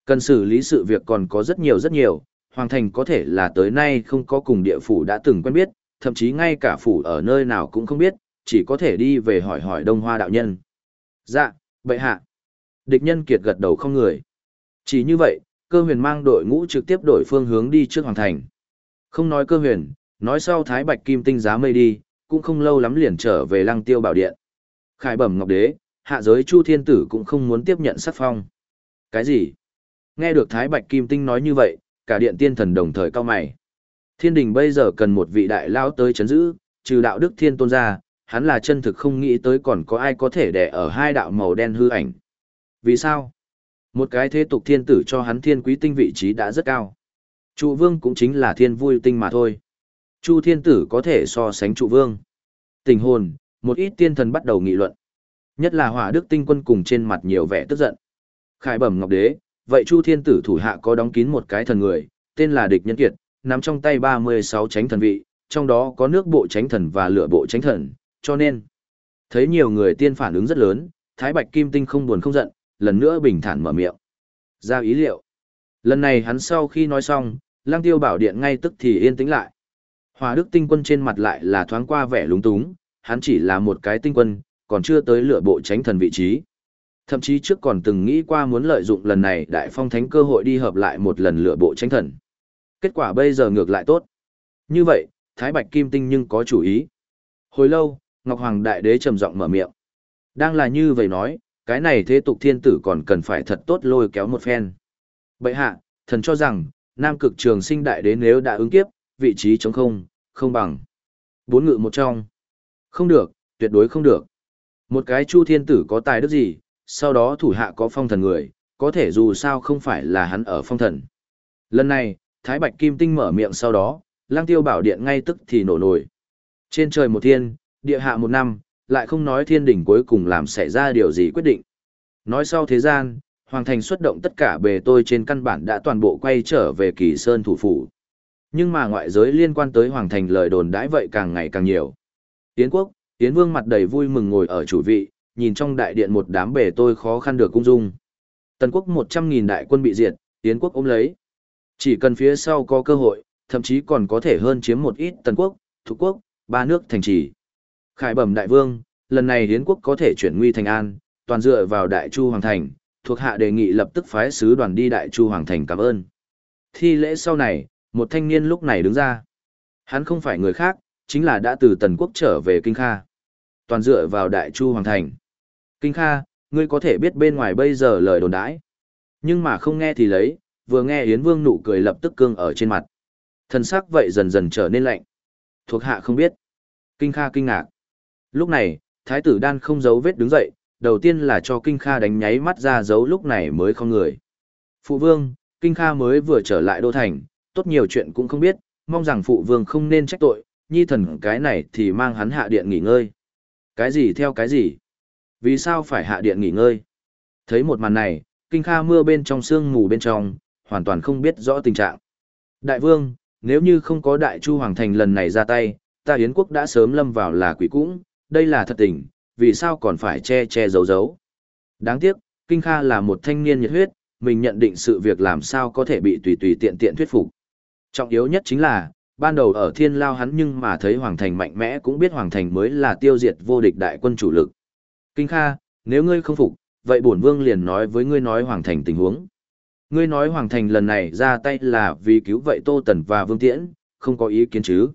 Cần xử lý sự việc còn có rất nhiều rất nhiều, Hoàng Thành có thể là tới nay không có cùng địa phủ đã từng quen biết, thậm chí ngay cả phủ ở nơi nào cũng không biết, chỉ có thể đi về hỏi hỏi Đông Hoa đạo nhân. Dạ, vậy hạ. Địch nhân kiệt gật đầu không người. Chỉ như vậy, cơ huyền mang đội ngũ trực tiếp đổi phương hướng đi trước Hoàng Thành. Không nói cơ huyền, nói sau Thái Bạch Kim Tinh giá mây đi, cũng không lâu lắm liền trở về lăng tiêu bảo điện. Khải bẩm ngọc đế, hạ giới Chu Thiên Tử cũng không muốn tiếp nhận sắc phong. Cái gì? Nghe được Thái Bạch Kim Tinh nói như vậy, cả điện tiên thần đồng thời cao mày. Thiên đình bây giờ cần một vị đại lao tới chấn giữ, trừ đạo đức thiên tôn ra, hắn là chân thực không nghĩ tới còn có ai có thể đẻ ở hai đạo màu đen hư ảnh. Vì sao? Một cái thế tục thiên tử cho hắn thiên quý tinh vị trí đã rất cao. Trụ vương cũng chính là thiên vui tinh mà thôi. Chu thiên tử có thể so sánh trụ vương. Tình hồn, một ít tiên thần bắt đầu nghị luận. Nhất là hỏa đức tinh quân cùng trên mặt nhiều vẻ tức giận. Khải bẩm ngọc đế, vậy Chu thiên tử thủ hạ có đóng kín một cái thần người, tên là địch nhân kiệt, nắm trong tay 36 tránh thần vị, trong đó có nước bộ tránh thần và lửa bộ tránh thần, cho nên, thấy nhiều người tiên phản ứng rất lớn, Thái Bạch Kim Tinh không buồn không giận, lần nữa bình thản mở miệng. Ra ý liệu. Lần này hắn sau khi nói xong, lang tiêu bảo điện ngay tức thì yên tĩnh lại. Hòa đức tinh quân trên mặt lại là thoáng qua vẻ lúng túng, hắn chỉ là một cái tinh quân, còn chưa tới lựa bộ tránh thần vị trí. Thậm chí trước còn từng nghĩ qua muốn lợi dụng lần này đại phong thánh cơ hội đi hợp lại một lần lựa bộ tránh thần. Kết quả bây giờ ngược lại tốt. Như vậy, Thái Bạch Kim Tinh nhưng có chủ ý. Hồi lâu, Ngọc Hoàng Đại Đế trầm giọng mở miệng. Đang là như vậy nói, cái này thế tục thiên tử còn cần phải thật tốt lôi kéo một phen. Bệ hạ, thần cho rằng, Nam cực trường sinh đại đế nếu đã ứng kiếp, vị trí chống không, không bằng. Bốn ngự một trong. Không được, tuyệt đối không được. Một cái chu thiên tử có tài đức gì, sau đó thủ hạ có phong thần người, có thể dù sao không phải là hắn ở phong thần. Lần này, Thái Bạch Kim Tinh mở miệng sau đó, lang tiêu bảo điện ngay tức thì nổ nổi. Trên trời một thiên, địa hạ một năm, lại không nói thiên đỉnh cuối cùng làm xảy ra điều gì quyết định. Nói sau thế gian, Hoàng Thành xuất động tất cả bề tôi trên căn bản đã toàn bộ quay trở về kỳ sơn thủ phủ. Nhưng mà ngoại giới liên quan tới Hoàng Thành lời đồn đãi vậy càng ngày càng nhiều. Tiến quốc, Tiến vương mặt đầy vui mừng ngồi ở chủ vị, nhìn trong đại điện một đám bề tôi khó khăn được cung dung. Tần quốc 100.000 đại quân bị diệt, Tiến quốc ôm lấy. Chỉ cần phía sau có cơ hội, thậm chí còn có thể hơn chiếm một ít tần quốc, Thục quốc, ba nước thành trì. Khải bẩm đại vương, lần này hiến quốc có thể chuyển nguy thành an, toàn dựa vào đại chu hoàng thành, thuộc hạ đề nghị lập tức phái sứ đoàn đi đại chu hoàng thành cảm ơn. Thi lễ sau này, một thanh niên lúc này đứng ra. Hắn không phải người khác, chính là đã từ tần quốc trở về Kinh Kha. Toàn dựa vào đại chu hoàng thành. Kinh Kha, ngươi có thể biết bên ngoài bây giờ lời đồn đãi. Nhưng mà không nghe thì lấy, vừa nghe Yến Vương nụ cười lập tức cương ở trên mặt. Thần sắc vậy dần dần trở nên lạnh. Thuộc hạ không biết. Kinh Kha kinh ngạc. Lúc này, Thái tử đan không giấu vết đứng dậy, đầu tiên là cho Kinh Kha đánh nháy mắt ra dấu lúc này mới không người. Phụ vương, Kinh Kha mới vừa trở lại đô thành, tốt nhiều chuyện cũng không biết, mong rằng phụ vương không nên trách tội, nhi thần cái này thì mang hắn hạ điện nghỉ ngơi. Cái gì theo cái gì? Vì sao phải hạ điện nghỉ ngơi? Thấy một màn này, Kinh Kha mưa bên trong sương mù bên trong, hoàn toàn không biết rõ tình trạng. Đại vương, nếu như không có đại chu hoàng thành lần này ra tay, ta Yến quốc đã sớm lâm vào là quỷ cũng, đây là thật tình, vì sao còn phải che che giấu giấu. Đáng tiếc, Kinh Kha là một thanh niên nhiệt huyết, mình nhận định sự việc làm sao có thể bị tùy tùy tiện tiện thuyết phục. Trọng yếu nhất chính là, ban đầu ở thiên lao hắn nhưng mà thấy Hoàng Thành mạnh mẽ cũng biết Hoàng Thành mới là tiêu diệt vô địch đại quân chủ lực. Kinh Kha, nếu ngươi không phục, vậy bổn vương liền nói với ngươi nói Hoàng Thành tình huống. Ngươi nói Hoàng Thành lần này ra tay là vì cứu vậy Tô Tần và Vương Tiễn, không có ý kiến chứ.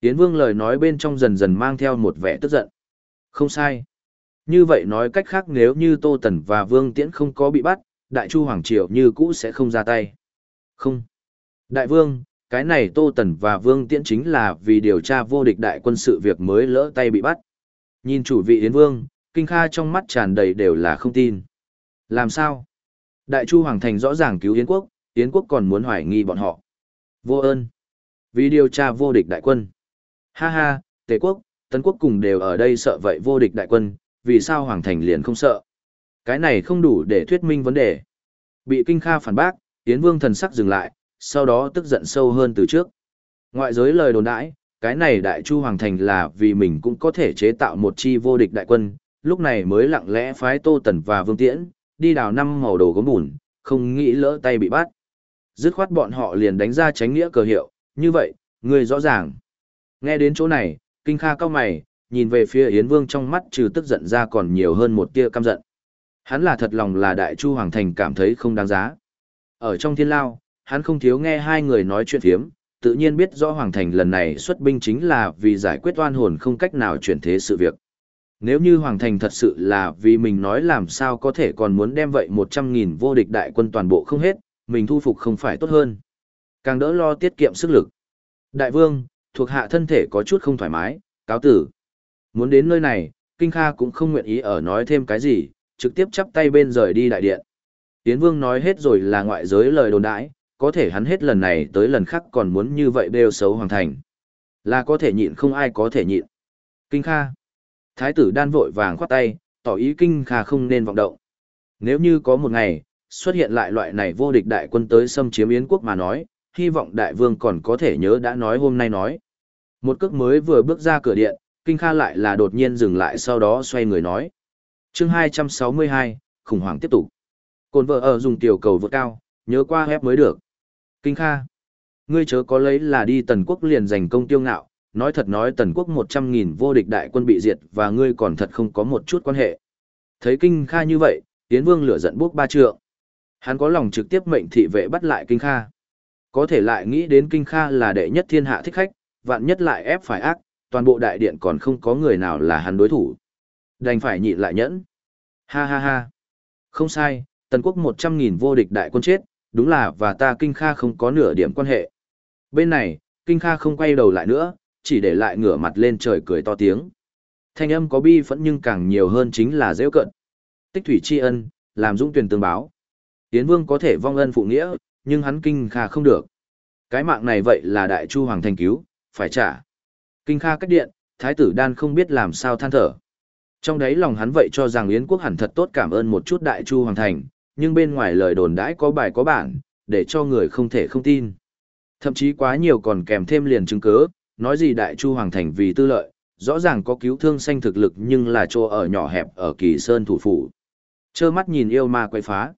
Tiến Vương lời nói bên trong dần dần mang theo một vẻ tức giận. Không sai. Như vậy nói cách khác nếu như Tô Tần và Vương Tiễn không có bị bắt, Đại Chu Hoàng Triều như cũ sẽ không ra tay. Không. Đại Vương, cái này Tô Tần và Vương Tiễn chính là vì điều tra vô địch đại quân sự việc mới lỡ tay bị bắt. Nhìn chủ vị Yến Vương, Kinh Kha trong mắt tràn đầy đều là không tin. Làm sao? Đại Chu Hoàng Thành rõ ràng cứu Yến quốc, Yến quốc còn muốn hoài nghi bọn họ. Vô ơn. Vì điều tra vô địch đại quân. Ha ha, Tề quốc, Tấn quốc cùng đều ở đây sợ vậy vô địch đại quân, vì sao Hoàng Thành liền không sợ? Cái này không đủ để thuyết minh vấn đề. Bị Kinh Kha phản bác, Yến Vương thần sắc dừng lại, sau đó tức giận sâu hơn từ trước. Ngoại giới lời đồn đãi, cái này Đại Chu Hoàng Thành là vì mình cũng có thể chế tạo một chi vô địch đại quân, lúc này mới lặng lẽ phái Tô Tần và Vương Tiễn, đi đào năm màu đồ gốm bùn, không nghĩ lỡ tay bị bắt. Dứt khoát bọn họ liền đánh ra tránh nghĩa cờ hiệu, như vậy, người rõ ràng. Nghe đến chỗ này, Kinh Kha cao mày, nhìn về phía Yến Vương trong mắt trừ tức giận ra còn nhiều hơn một tia căm giận. Hắn là thật lòng là Đại Chu Hoàng Thành cảm thấy không đáng giá. Ở trong thiên lao, hắn không thiếu nghe hai người nói chuyện phiếm, tự nhiên biết rõ Hoàng Thành lần này xuất binh chính là vì giải quyết oan hồn không cách nào chuyển thế sự việc. Nếu như Hoàng Thành thật sự là vì mình nói làm sao có thể còn muốn đem vậy 100.000 vô địch đại quân toàn bộ không hết, mình thu phục không phải tốt hơn. Càng đỡ lo tiết kiệm sức lực. Đại vương, thuộc hạ thân thể có chút không thoải mái, cáo tử. Muốn đến nơi này, Kinh Kha cũng không nguyện ý ở nói thêm cái gì, trực tiếp chắp tay bên rời đi đại điện. Tiến vương nói hết rồi là ngoại giới lời đồn đãi, có thể hắn hết lần này tới lần khác còn muốn như vậy bêu xấu hoàng thành. Là có thể nhịn không ai có thể nhịn. Kinh Kha. Thái tử đan vội vàng khoát tay, tỏ ý Kinh Kha không nên vọng động. Nếu như có một ngày, xuất hiện lại loại này vô địch đại quân tới xâm chiếm Yến quốc mà nói, hy vọng đại vương còn có thể nhớ đã nói hôm nay nói. Một cước mới vừa bước ra cửa điện, Kinh Kha lại là đột nhiên dừng lại sau đó xoay người nói. chương 262, khủng hoảng tiếp tục. Cồn vợ ở dùng tiểu cầu vượt cao, nhớ qua hép mới được. Kinh Kha, ngươi chớ có lấy là đi tần quốc liền giành công tiêu ngạo, nói thật nói tần quốc 100.000 vô địch đại quân bị diệt và ngươi còn thật không có một chút quan hệ. Thấy Kinh Kha như vậy, Tiến Vương lửa giận bước ba trượng. Hắn có lòng trực tiếp mệnh thị vệ bắt lại Kinh Kha. Có thể lại nghĩ đến Kinh Kha là đệ nhất thiên hạ thích khách, vạn nhất lại ép phải ác, toàn bộ đại điện còn không có người nào là hắn đối thủ. Đành phải nhịn lại nhẫn. Ha ha ha. Không sai, tần quốc 100.000 vô địch đại quân chết, đúng là và ta Kinh Kha không có nửa điểm quan hệ. Bên này, Kinh Kha không quay đầu lại nữa, chỉ để lại ngửa mặt lên trời cười to tiếng. Thanh âm có bi phẫn nhưng càng nhiều hơn chính là rêu cận. Tích thủy tri ân, làm dũng tuyển tương báo. Tiến vương có thể vong ân phụ nghĩa, nhưng hắn Kinh Kha không được. Cái mạng này vậy là đại chu hoàng thành cứu, phải trả. Kinh Kha cách điện, thái tử đan không biết làm sao than thở. Trong đấy lòng hắn vậy cho rằng Yến quốc hẳn thật tốt cảm ơn một chút đại chu hoàng thành, nhưng bên ngoài lời đồn đãi có bài có bản, để cho người không thể không tin. Thậm chí quá nhiều còn kèm thêm liền chứng cứ, nói gì đại chu hoàng thành vì tư lợi, rõ ràng có cứu thương sanh thực lực nhưng là chỗ ở nhỏ hẹp ở kỳ sơn thủ phủ. Chơ mắt nhìn yêu ma quay phá.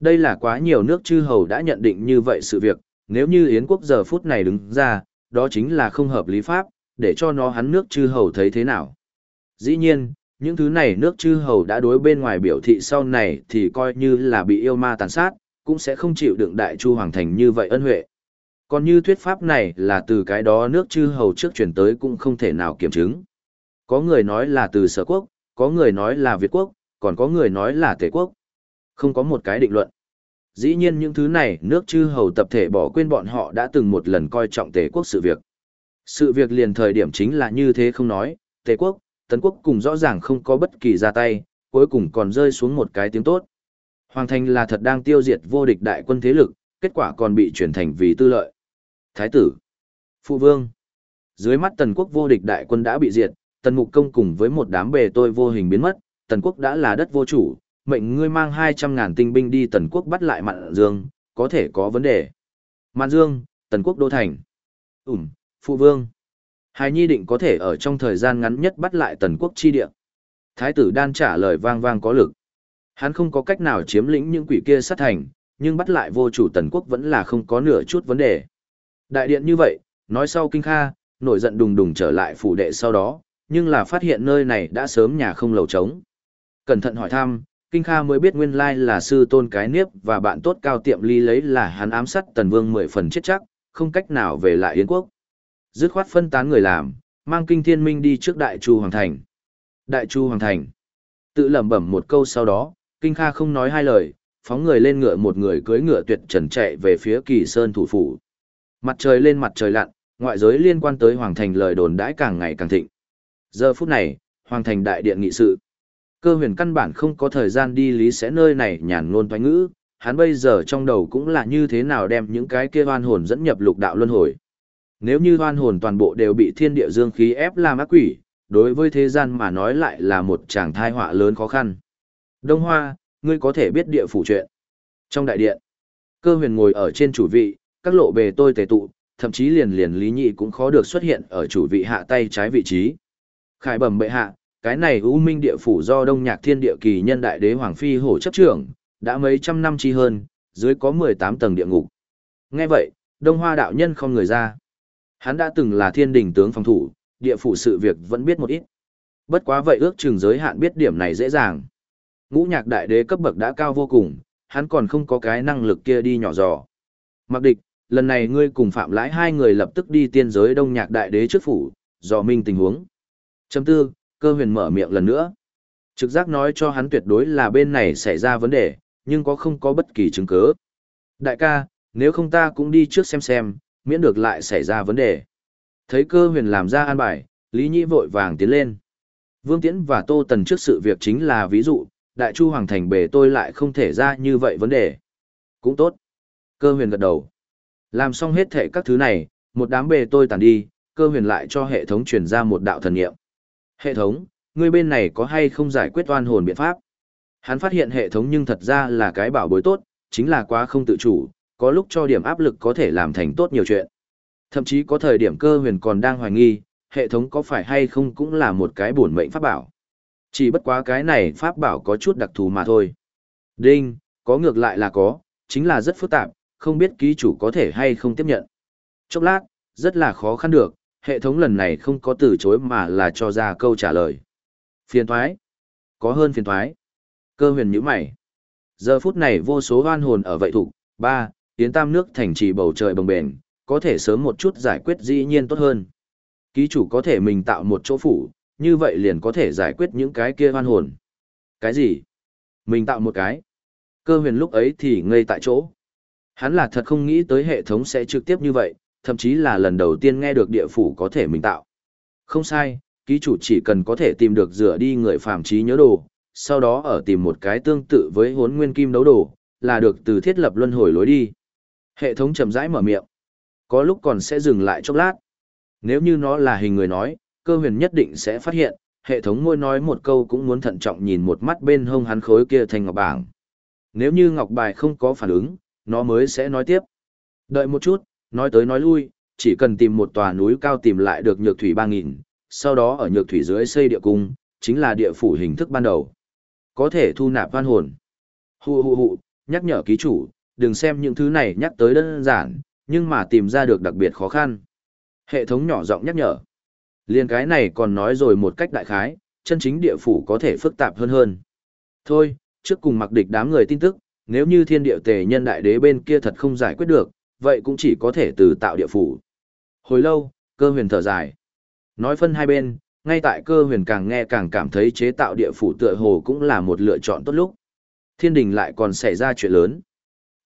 Đây là quá nhiều nước chư hầu đã nhận định như vậy sự việc, nếu như Yến quốc giờ phút này đứng ra, đó chính là không hợp lý pháp, để cho nó hắn nước chư hầu thấy thế nào. Dĩ nhiên, những thứ này nước chư hầu đã đối bên ngoài biểu thị sau này thì coi như là bị yêu ma tàn sát, cũng sẽ không chịu đựng đại chu hoàng thành như vậy ân huệ. Còn như thuyết pháp này là từ cái đó nước chư hầu trước chuyển tới cũng không thể nào kiểm chứng. Có người nói là từ sở quốc, có người nói là Việt quốc, còn có người nói là tề quốc. Không có một cái định luận. Dĩ nhiên những thứ này nước chư hầu tập thể bỏ quên bọn họ đã từng một lần coi trọng tề quốc sự việc. Sự việc liền thời điểm chính là như thế không nói, tề quốc, tấn quốc cùng rõ ràng không có bất kỳ ra tay, cuối cùng còn rơi xuống một cái tiếng tốt. Hoàng thành là thật đang tiêu diệt vô địch đại quân thế lực, kết quả còn bị chuyển thành vì tư lợi. Thái tử, Phụ Vương, dưới mắt tần quốc vô địch đại quân đã bị diệt, tần mục công cùng với một đám bề tôi vô hình biến mất, tần quốc đã là đất vô chủ, mệnh ngươi mang 200 ngàn tinh binh đi tần quốc bắt lại Mạn Dương, có thể có vấn đề. Mạn Dương, tần quốc đô thành. Ừm, Phụ Vương. Hài Nhi định có thể ở trong thời gian ngắn nhất bắt lại tần quốc chi địa. Thái tử đan trả lời vang vang có lực. Hắn không có cách nào chiếm lĩnh những quỷ kia sát thành, nhưng bắt lại vô chủ tần quốc vẫn là không có nửa chút vấn đề. Đại điện như vậy, nói sau kinh kha, nổi giận đùng đùng trở lại phủ đệ sau đó, nhưng là phát hiện nơi này đã sớm nhà không lầu trống. Cẩn thận hỏi thăm, Kinh Kha mới biết nguyên lai là sư tôn cái niếp và bạn tốt cao tiệm ly lấy là hắn ám sát tần vương mười phần chết chắc, không cách nào về lại Yến quốc. Dứt khoát phân tán người làm, mang kinh thiên minh đi trước đại chu hoàng thành. Đại chu hoàng thành. Tự lẩm bẩm một câu sau đó, Kinh Kha không nói hai lời, phóng người lên ngựa một người cưỡi ngựa tuyệt trần chạy về phía kỳ sơn thủ phủ. Mặt trời lên mặt trời lặn, ngoại giới liên quan tới hoàng thành lời đồn đãi càng ngày càng thịnh. Giờ phút này, hoàng thành đại điện nghị sự. Cơ huyền căn bản không có thời gian đi lý sẽ nơi này nhàn ngôn thoái ngữ, hắn bây giờ trong đầu cũng là như thế nào đem những cái kia oan hồn dẫn nhập lục đạo luân hồi. Nếu như hoan hồn toàn bộ đều bị thiên địa dương khí ép làm ác quỷ, đối với thế gian mà nói lại là một tràng thai họa lớn khó khăn. Đông Hoa, ngươi có thể biết địa phủ chuyện. Trong đại điện, cơ huyền ngồi ở trên chủ vị, các lộ bề tôi tề tụ, thậm chí liền liền lý nhị cũng khó được xuất hiện ở chủ vị hạ tay trái vị trí. Khải bẩm bệ hạ, cái này U Minh địa phủ do Đông Nhạc Thiên Địa Kỳ Nhân Đại Đế Hoàng Phi hổ chấp trưởng, đã mấy trăm năm chi hơn, dưới có 18 tầng địa ngục. Nghe vậy, Đông Hoa đạo nhân không người ra. Hắn đã từng là thiên đình tướng phòng thủ, địa phủ sự việc vẫn biết một ít. Bất quá vậy ước chừng giới hạn biết điểm này dễ dàng. Ngũ nhạc đại đế cấp bậc đã cao vô cùng, hắn còn không có cái năng lực kia đi nhỏ dò. Mặc địch, lần này ngươi cùng phạm lãi hai người lập tức đi tiên giới đông nhạc đại đế trước phủ, dò minh tình huống. Chấm tư, cơ huyền mở miệng lần nữa. Trực giác nói cho hắn tuyệt đối là bên này xảy ra vấn đề, nhưng có không có bất kỳ chứng cứ. Đại ca, nếu không ta cũng đi trước xem xem, miễn được lại xảy ra vấn đề. Thấy cơ huyền làm ra an bài, Lý Nhĩ vội vàng tiến lên. Vương Tiễn và Tô Tần trước sự việc chính là ví dụ, Đại Chu Hoàng Thành bề tôi lại không thể ra như vậy vấn đề. Cũng tốt. Cơ huyền gật đầu. Làm xong hết thể các thứ này, một đám bề tôi tàn đi, cơ huyền lại cho hệ thống truyền ra một đạo thần niệm Hệ thống, ngươi bên này có hay không giải quyết oan hồn biện pháp? Hắn phát hiện hệ thống nhưng thật ra là cái bảo bối tốt, chính là quá không tự chủ, có lúc cho điểm áp lực có thể làm thành tốt nhiều chuyện. Thậm chí có thời điểm cơ huyền còn đang hoài nghi, hệ thống có phải hay không cũng là một cái bổn mệnh pháp bảo. Chỉ bất quá cái này pháp bảo có chút đặc thù mà thôi. Đinh, có ngược lại là có, chính là rất phức tạp, không biết ký chủ có thể hay không tiếp nhận. Chốc lát, rất là khó khăn được, hệ thống lần này không có từ chối mà là cho ra câu trả lời. Phiền thoái. Có hơn phiền thoái. Cơ huyền nhíu mày. Giờ phút này vô số hoan hồn ở vậy thủ, ba, tiến tam nước thành trì bầu trời bồng bền, có thể sớm một chút giải quyết dĩ nhiên tốt hơn. Ký chủ có thể mình tạo một chỗ phủ, như vậy liền có thể giải quyết những cái kia hoan hồn. Cái gì? Mình tạo một cái. Cơ huyền lúc ấy thì ngây tại chỗ. Hắn là thật không nghĩ tới hệ thống sẽ trực tiếp như vậy, thậm chí là lần đầu tiên nghe được địa phủ có thể mình tạo. Không sai, ký chủ chỉ cần có thể tìm được rửa đi người phàm trí nhớ đồ, sau đó ở tìm một cái tương tự với hốn nguyên kim đấu đồ, là được từ thiết lập luân hồi lối đi. Hệ thống chậm rãi mở miệng. Có lúc còn sẽ dừng lại chốc lát. Nếu như nó là hình người nói, cơ huyền nhất định sẽ phát hiện, hệ thống môi nói một câu cũng muốn thận trọng nhìn một mắt bên hông hắn khối kia thành ngọc bảng. Nếu như ngọc bài không có phản ứng, nó mới sẽ nói tiếp. Đợi một chút, nói tới nói lui, chỉ cần tìm một tòa núi cao tìm lại được nhược thủy 3.000, sau đó ở nhược thủy dưới xây địa cung, chính là địa phủ hình thức ban đầu. Có thể thu nạp văn hồn. Hù hù hù, nhắc nhở ký chủ, đừng xem những thứ này nhắc tới đơn giản, nhưng mà tìm ra được đặc biệt khó khăn. Hệ thống nhỏ giọng nhắc nhở. Liên cái này còn nói rồi một cách đại khái, chân chính địa phủ có thể phức tạp hơn hơn. Thôi, trước cùng mặc địch đám người tin tức, nếu như thiên địa tề nhân đại đế bên kia thật không giải quyết được, vậy cũng chỉ có thể từ tạo địa phủ. Hồi lâu, cơ huyền thở dài. Nói phân hai bên, ngay tại cơ huyền càng nghe càng cảm thấy chế tạo địa phủ tựa hồ cũng là một lựa chọn tốt lúc. Thiên đình lại còn xảy ra chuyện lớn.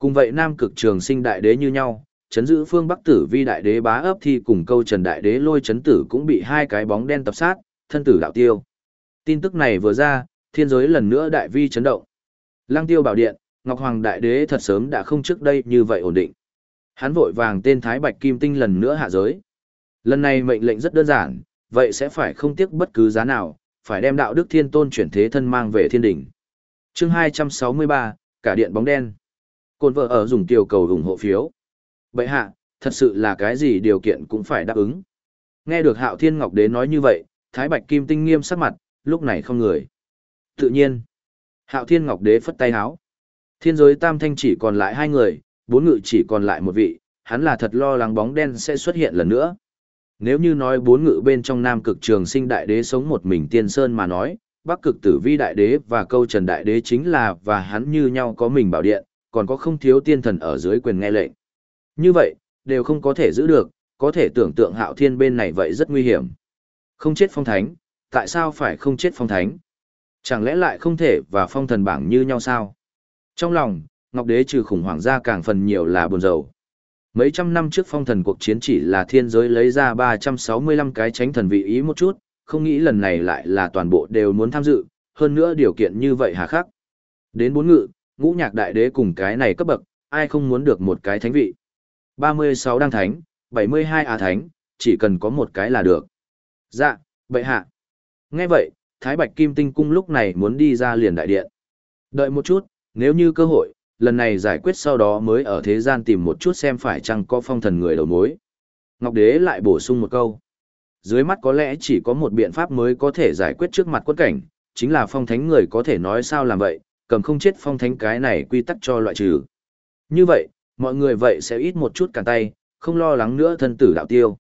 Cùng vậy Nam cực trường sinh đại đế như nhau, chấn giữ phương Bắc tử vi đại đế bá ấp thi cùng câu trần đại đế lôi chấn tử cũng bị hai cái bóng đen tập sát, thân tử đạo tiêu. Tin tức này vừa ra, thiên giới lần nữa đại vi chấn động. Lăng tiêu bảo điện, Ngọc Hoàng đại đế thật sớm đã không trước đây như vậy ổn định. Hắn vội vàng tên Thái Bạch Kim Tinh lần nữa hạ giới. Lần này mệnh lệnh rất đơn giản, vậy sẽ phải không tiếc bất cứ giá nào, phải đem đạo đức thiên tôn chuyển thế thân mang về thiên đỉnh. Chương 263, cả điện bóng đen. Côn vợ ở dùng tiểu cầu ủng hộ phiếu. Bệ hạ, thật sự là cái gì điều kiện cũng phải đáp ứng. Nghe được Hạo Thiên Ngọc Đế nói như vậy, Thái Bạch Kim Tinh nghiêm sắc mặt, lúc này không người. Tự nhiên, Hạo Thiên Ngọc Đế phất tay háo. Thiên giới tam thanh chỉ còn lại hai người, bốn ngự chỉ còn lại một vị, hắn là thật lo lắng bóng đen sẽ xuất hiện lần nữa. Nếu như nói bốn ngự bên trong nam cực trường sinh đại đế sống một mình tiên sơn mà nói, bắc cực tử vi đại đế và câu trần đại đế chính là và hắn như nhau có mình bảo điện, còn có không thiếu tiên thần ở dưới quyền nghe lệnh. Như vậy, đều không có thể giữ được, có thể tưởng tượng hạo thiên bên này vậy rất nguy hiểm. Không chết phong thánh, tại sao phải không chết phong thánh? Chẳng lẽ lại không thể và phong thần bảng như nhau sao? Trong lòng, Ngọc Đế trừ khủng hoảng ra càng phần nhiều là buồn rầu. Mấy trăm năm trước phong thần cuộc chiến chỉ là thiên giới lấy ra 365 cái tránh thần vị ý một chút, không nghĩ lần này lại là toàn bộ đều muốn tham dự, hơn nữa điều kiện như vậy hà khắc. Đến bốn ngự, ngũ nhạc đại đế cùng cái này cấp bậc, ai không muốn được một cái thánh vị. 36 đăng thánh, 72 á thánh, chỉ cần có một cái là được. Dạ, bệ hạ. Nghe vậy, Thái Bạch Kim Tinh Cung lúc này muốn đi ra liền đại điện. Đợi một chút, nếu như cơ hội, lần này giải quyết sau đó mới ở thế gian tìm một chút xem phải chăng có phong thần người đầu mối. Ngọc Đế lại bổ sung một câu. Dưới mắt có lẽ chỉ có một biện pháp mới có thể giải quyết trước mặt quân cảnh, chính là phong thánh người có thể nói sao làm vậy, cầm không chết phong thánh cái này quy tắc cho loại trừ. Như vậy, mọi người vậy sẽ ít một chút cản tay, không lo lắng nữa thân tử đạo tiêu.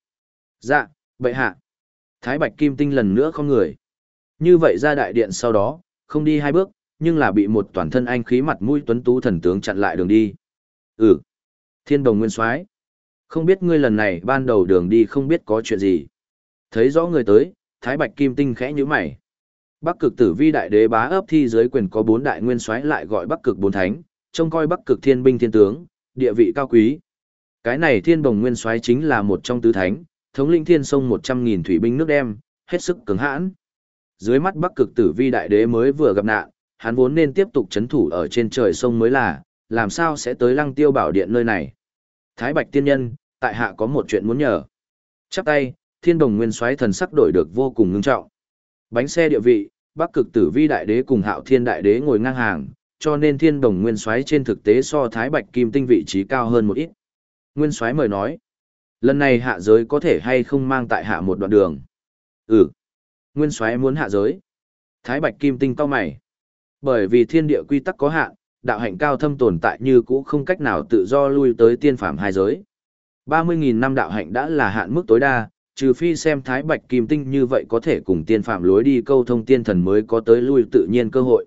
Dạ, bệ hạ. Thái Bạch Kim Tinh lần nữa không người. Như vậy ra đại điện sau đó, không đi hai bước, nhưng là bị một toàn thân anh khí mặt mũi tuấn tú thần tướng chặn lại đường đi. Ừ. Thiên đồng nguyên soái Không biết ngươi lần này ban đầu đường đi không biết có chuyện gì. Thấy rõ người tới, Thái Bạch Kim Tinh khẽ nhíu mày. Bắc cực tử vi đại đế bá ấp thi dưới quyền có bốn đại nguyên soái lại gọi Bắc cực bốn thánh, trông coi Bắc cực thiên binh thiên tướng, địa vị cao quý. Cái này thiên đồng nguyên soái chính là một trong tứ thánh, thống lĩnh thiên sông một trăm nghìn thủy binh nước đem, hết sức cứng hãn. Dưới mắt Bắc cực tử vi đại đế mới vừa gặp nạn, hắn vốn nên tiếp tục chấn thủ ở trên trời sông mới là, làm sao sẽ tới lăng tiêu bảo điện nơi này. Thái Bạch tiên nhân, tại hạ có một chuyện muốn nhờ. Chắp tay, thiên đồng nguyên soái thần sắc đổi được vô cùng ngưng trọng. Bánh xe địa vị, Bắc cực tử vi đại đế cùng hạo thiên đại đế ngồi ngang hàng, cho nên thiên đồng nguyên soái trên thực tế so Thái Bạch kim tinh vị trí cao hơn một ít. Nguyên soái mời nói, lần này hạ giới có thể hay không mang tại hạ một đoạn đường. Ừ, nguyên soái muốn hạ giới. Thái Bạch kim tinh cao mày. Bởi vì thiên địa quy tắc có hạn, đạo hạnh cao thâm tồn tại như cũ không cách nào tự do lui tới tiên phàm hai giới. 30.000 năm đạo hạnh đã là hạn mức tối đa, trừ phi xem thái bạch kim tinh như vậy có thể cùng tiên phạm lối đi câu thông tiên thần mới có tới lui tự nhiên cơ hội.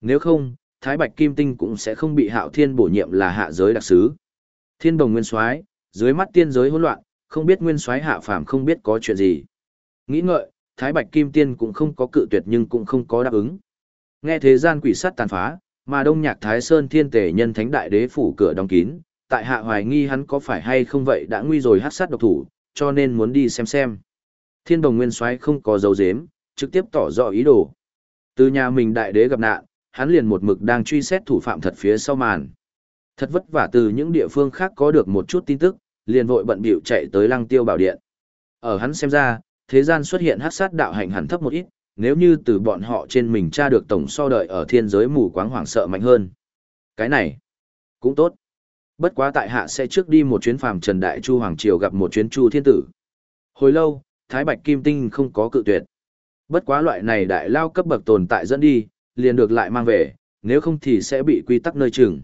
Nếu không, thái bạch kim tinh cũng sẽ không bị hạo thiên bổ nhiệm là hạ giới đặc sứ. Thiên đồng nguyên soái dưới mắt tiên giới hỗn loạn, không biết nguyên soái hạ phàm không biết có chuyện gì. Nghĩ ngợi, thái bạch kim tiên cũng không có cự tuyệt nhưng cũng không có đáp ứng. Nghe thế gian quỷ sát tàn phá, mà đông nhạc thái sơn thiên tể nhân thánh đại đế phủ cửa đóng kín, tại hạ hoài nghi hắn có phải hay không vậy đã nguy rồi hát sát độc thủ, cho nên muốn đi xem xem. Thiên đồng nguyên soái không có dấu dếm, trực tiếp tỏ rõ ý đồ. Từ nhà mình đại đế gặp nạn, hắn liền một mực đang truy xét thủ phạm thật phía sau màn. Thật vất vả từ những địa phương khác có được một chút tin tức, liền vội bận bịu chạy tới lăng tiêu bảo điện. Ở hắn xem ra, thế gian xuất hiện hát sát đạo hành hẳn thấp một ít, nếu như từ bọn họ trên mình tra được tổng so đợi ở thiên giới mù quáng hoảng sợ mạnh hơn. Cái này, cũng tốt. Bất quá tại hạ sẽ trước đi một chuyến phàm Trần Đại Chu Hoàng Triều gặp một chuyến Chu Thiên Tử. Hồi lâu, Thái Bạch Kim Tinh không có cự tuyệt. Bất quá loại này đại lao cấp bậc tồn tại dẫn đi, liền được lại mang về, nếu không thì sẽ bị quy tắc nơi chừng.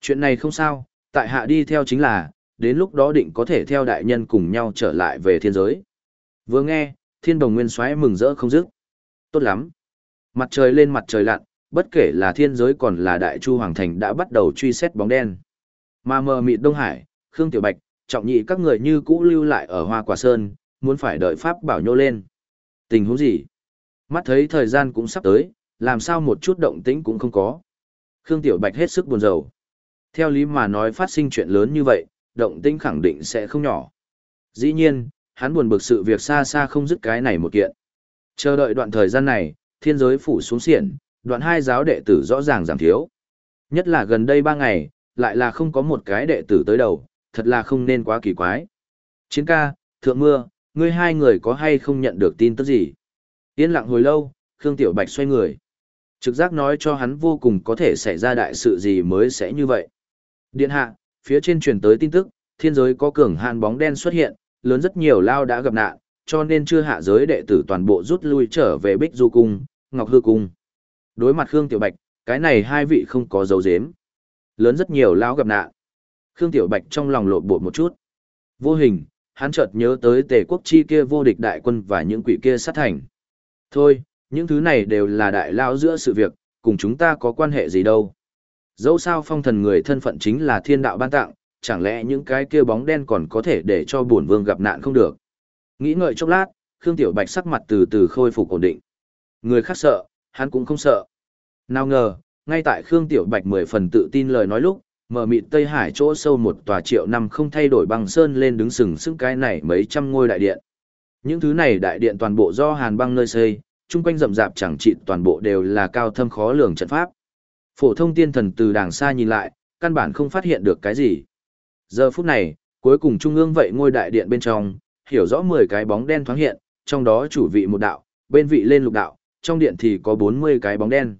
Chuyện này không sao, tại hạ đi theo chính là, đến lúc đó định có thể theo đại nhân cùng nhau trở lại về thiên giới. Vừa nghe, thiên đồng nguyên xoáy mừng rỡ không dứt. Tốt lắm. Mặt trời lên mặt trời lặn, bất kể là thiên giới còn là đại chu hoàng thành đã bắt đầu truy xét bóng đen. Mà mờ mịt Đông Hải, Khương Tiểu Bạch, trọng nhị các người như cũ lưu lại ở Hoa Quả Sơn, muốn phải đợi Pháp bảo nhô lên. Tình huống gì? Mắt thấy thời gian cũng sắp tới, làm sao một chút động tĩnh cũng không có. Khương Tiểu Bạch hết sức buồn rầu. Theo lý mà nói phát sinh chuyện lớn như vậy, động tĩnh khẳng định sẽ không nhỏ. Dĩ nhiên, hắn buồn bực sự việc xa xa không dứt cái này một kiện. Chờ đợi đoạn thời gian này, thiên giới phủ xuống xiển, đoạn hai giáo đệ tử rõ ràng giảm thiếu. Nhất là gần đây ba ngày, lại là không có một cái đệ tử tới đầu, thật là không nên quá kỳ quái. Chiến ca, thượng mưa, ngươi hai người có hay không nhận được tin tức gì? Yên lặng hồi lâu, Khương Tiểu Bạch xoay người. Trực giác nói cho hắn vô cùng có thể xảy ra đại sự gì mới sẽ như vậy. Điện hạ, phía trên truyền tới tin tức, thiên giới có cường hàn bóng đen xuất hiện, lớn rất nhiều lao đã gặp nạn, cho nên chưa hạ giới đệ tử toàn bộ rút lui trở về Bích Du Cung, Ngọc Hư Cung. Đối mặt Khương Tiểu Bạch, cái này hai vị không có dấu dếm. Lớn rất nhiều lão gặp nạn. Khương Tiểu Bạch trong lòng lộn bộ một chút. Vô hình, hắn chợt nhớ tới tề quốc chi kia vô địch đại quân và những quỷ kia sát thành. Thôi, những thứ này đều là đại lao giữa sự việc, cùng chúng ta có quan hệ gì đâu. Dẫu sao phong thần người thân phận chính là thiên đạo ban tặng, chẳng lẽ những cái kia bóng đen còn có thể để cho bổn vương gặp nạn không được. Nghĩ ngợi chốc lát, Khương Tiểu Bạch sắc mặt từ từ khôi phục ổn định. Người khác sợ, hắn cũng không sợ. Nào ngờ, ngay tại Khương Tiểu Bạch mười phần tự tin lời nói lúc, mở mịt Tây Hải chỗ sâu một tòa triệu năm không thay đổi băng sơn lên đứng sừng sững cái này mấy trăm ngôi đại điện. Những thứ này đại điện toàn bộ do hàn băng nơi xây, chung quanh rậm rạp chẳng trị toàn bộ đều là cao thâm khó lường trận pháp. Phổ thông tiên thần từ đàng xa nhìn lại, căn bản không phát hiện được cái gì. Giờ phút này, cuối cùng trung ương vậy ngôi đại điện bên trong, hiểu rõ 10 cái bóng đen thoáng hiện, trong đó chủ vị một đạo, bên vị lên lục đạo, trong điện thì có 40 cái bóng đen.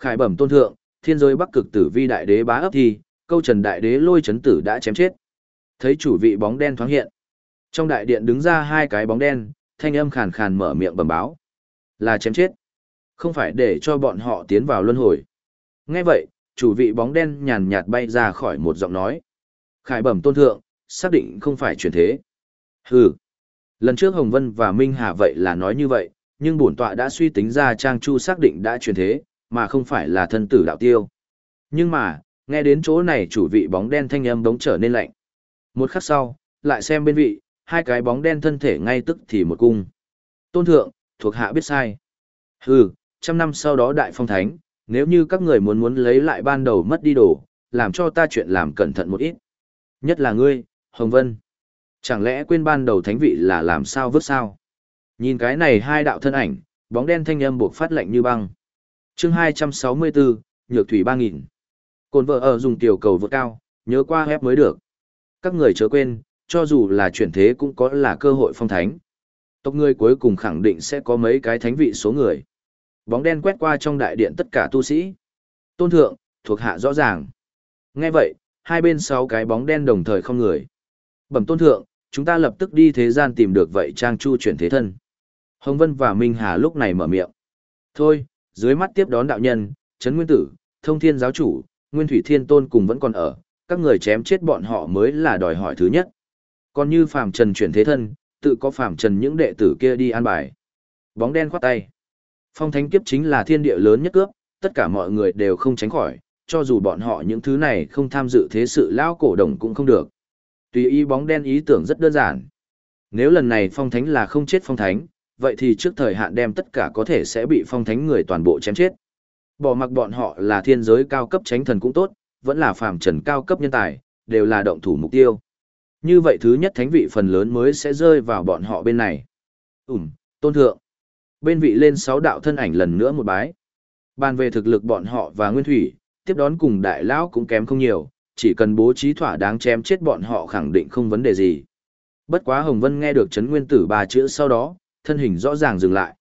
Khải bẩm tôn thượng, thiên giới bắc cực tử vi đại đế bá ấp thì, câu trần đại đế lôi chấn tử đã chém chết. Thấy chủ vị bóng đen thoáng hiện. Trong đại điện đứng ra hai cái bóng đen, thanh âm khàn khàn mở miệng bẩm báo. Là chém chết. Không phải để cho bọn họ tiến vào luân hồi. Nghe vậy, chủ vị bóng đen nhàn nhạt bay ra khỏi một giọng nói. Khải bẩm tôn thượng, xác định không phải chuyển thế. Hừ. Lần trước Hồng Vân và Minh Hà vậy là nói như vậy, nhưng bổn tọa đã suy tính ra Trang Chu xác định đã chuyển thế, mà không phải là thân tử đạo tiêu. Nhưng mà, nghe đến chỗ này chủ vị bóng đen thanh âm đống trở nên lạnh. Một khắc sau, lại xem bên vị, hai cái bóng đen thân thể ngay tức thì một cung. Tôn thượng, thuộc hạ biết sai. Hừ, trăm năm sau đó đại phong thánh, nếu như các người muốn muốn lấy lại ban đầu mất đi đồ, làm cho ta chuyện làm cẩn thận một ít. Nhất là ngươi, Hồng Vân. Chẳng lẽ quên ban đầu thánh vị là làm sao vứt sao? Nhìn cái này hai đạo thân ảnh, bóng đen thanh âm buộc phát lạnh như băng chương 264, Nhược Thủy 3000. Cồn vợ ở dùng tiểu cầu vượt cao, nhớ qua hép mới được. Các người chớ quên, cho dù là chuyển thế cũng có là cơ hội phong thánh. Tộc người cuối cùng khẳng định sẽ có mấy cái thánh vị số người. Bóng đen quét qua trong đại điện tất cả tu sĩ. Tôn thượng, thuộc hạ rõ ràng. Nghe vậy, hai bên sáu cái bóng đen đồng thời không người. Bẩm tôn thượng, chúng ta lập tức đi thế gian tìm được vậy trang chu chuyển thế thân. Hồng Vân và Minh Hà lúc này mở miệng. Thôi, dưới mắt tiếp đón đạo nhân, Trấn Nguyên Tử, Thông Thiên Giáo Chủ, Nguyên Thủy Thiên Tôn cùng vẫn còn ở, các người chém chết bọn họ mới là đòi hỏi thứ nhất. Còn như Phạm Trần chuyển thế thân, tự có Phạm Trần những đệ tử kia đi an bài. Bóng đen khoát tay. Phong thánh kiếp chính là thiên địa lớn nhất cướp, tất cả mọi người đều không tránh khỏi, cho dù bọn họ những thứ này không tham dự thế sự lao cổ đồng cũng không được. Tùy ý bóng đen ý tưởng rất đơn giản. Nếu lần này phong thánh là không chết phong thánh, vậy thì trước thời hạn đem tất cả có thể sẽ bị phong thánh người toàn bộ chém chết. Bỏ mặc bọn họ là thiên giới cao cấp tránh thần cũng tốt, vẫn là phàm trần cao cấp nhân tài, đều là động thủ mục tiêu. Như vậy thứ nhất thánh vị phần lớn mới sẽ rơi vào bọn họ bên này. Ừm, tôn thượng. Bên vị lên sáu đạo thân ảnh lần nữa một bái. Bàn về thực lực bọn họ và nguyên thủy, tiếp đón cùng đại lão cũng kém không nhiều, chỉ cần bố trí thỏa đáng chém chết bọn họ khẳng định không vấn đề gì. Bất quá Hồng Vân nghe được chấn nguyên tử ba chữ sau đó, thân hình rõ ràng dừng lại.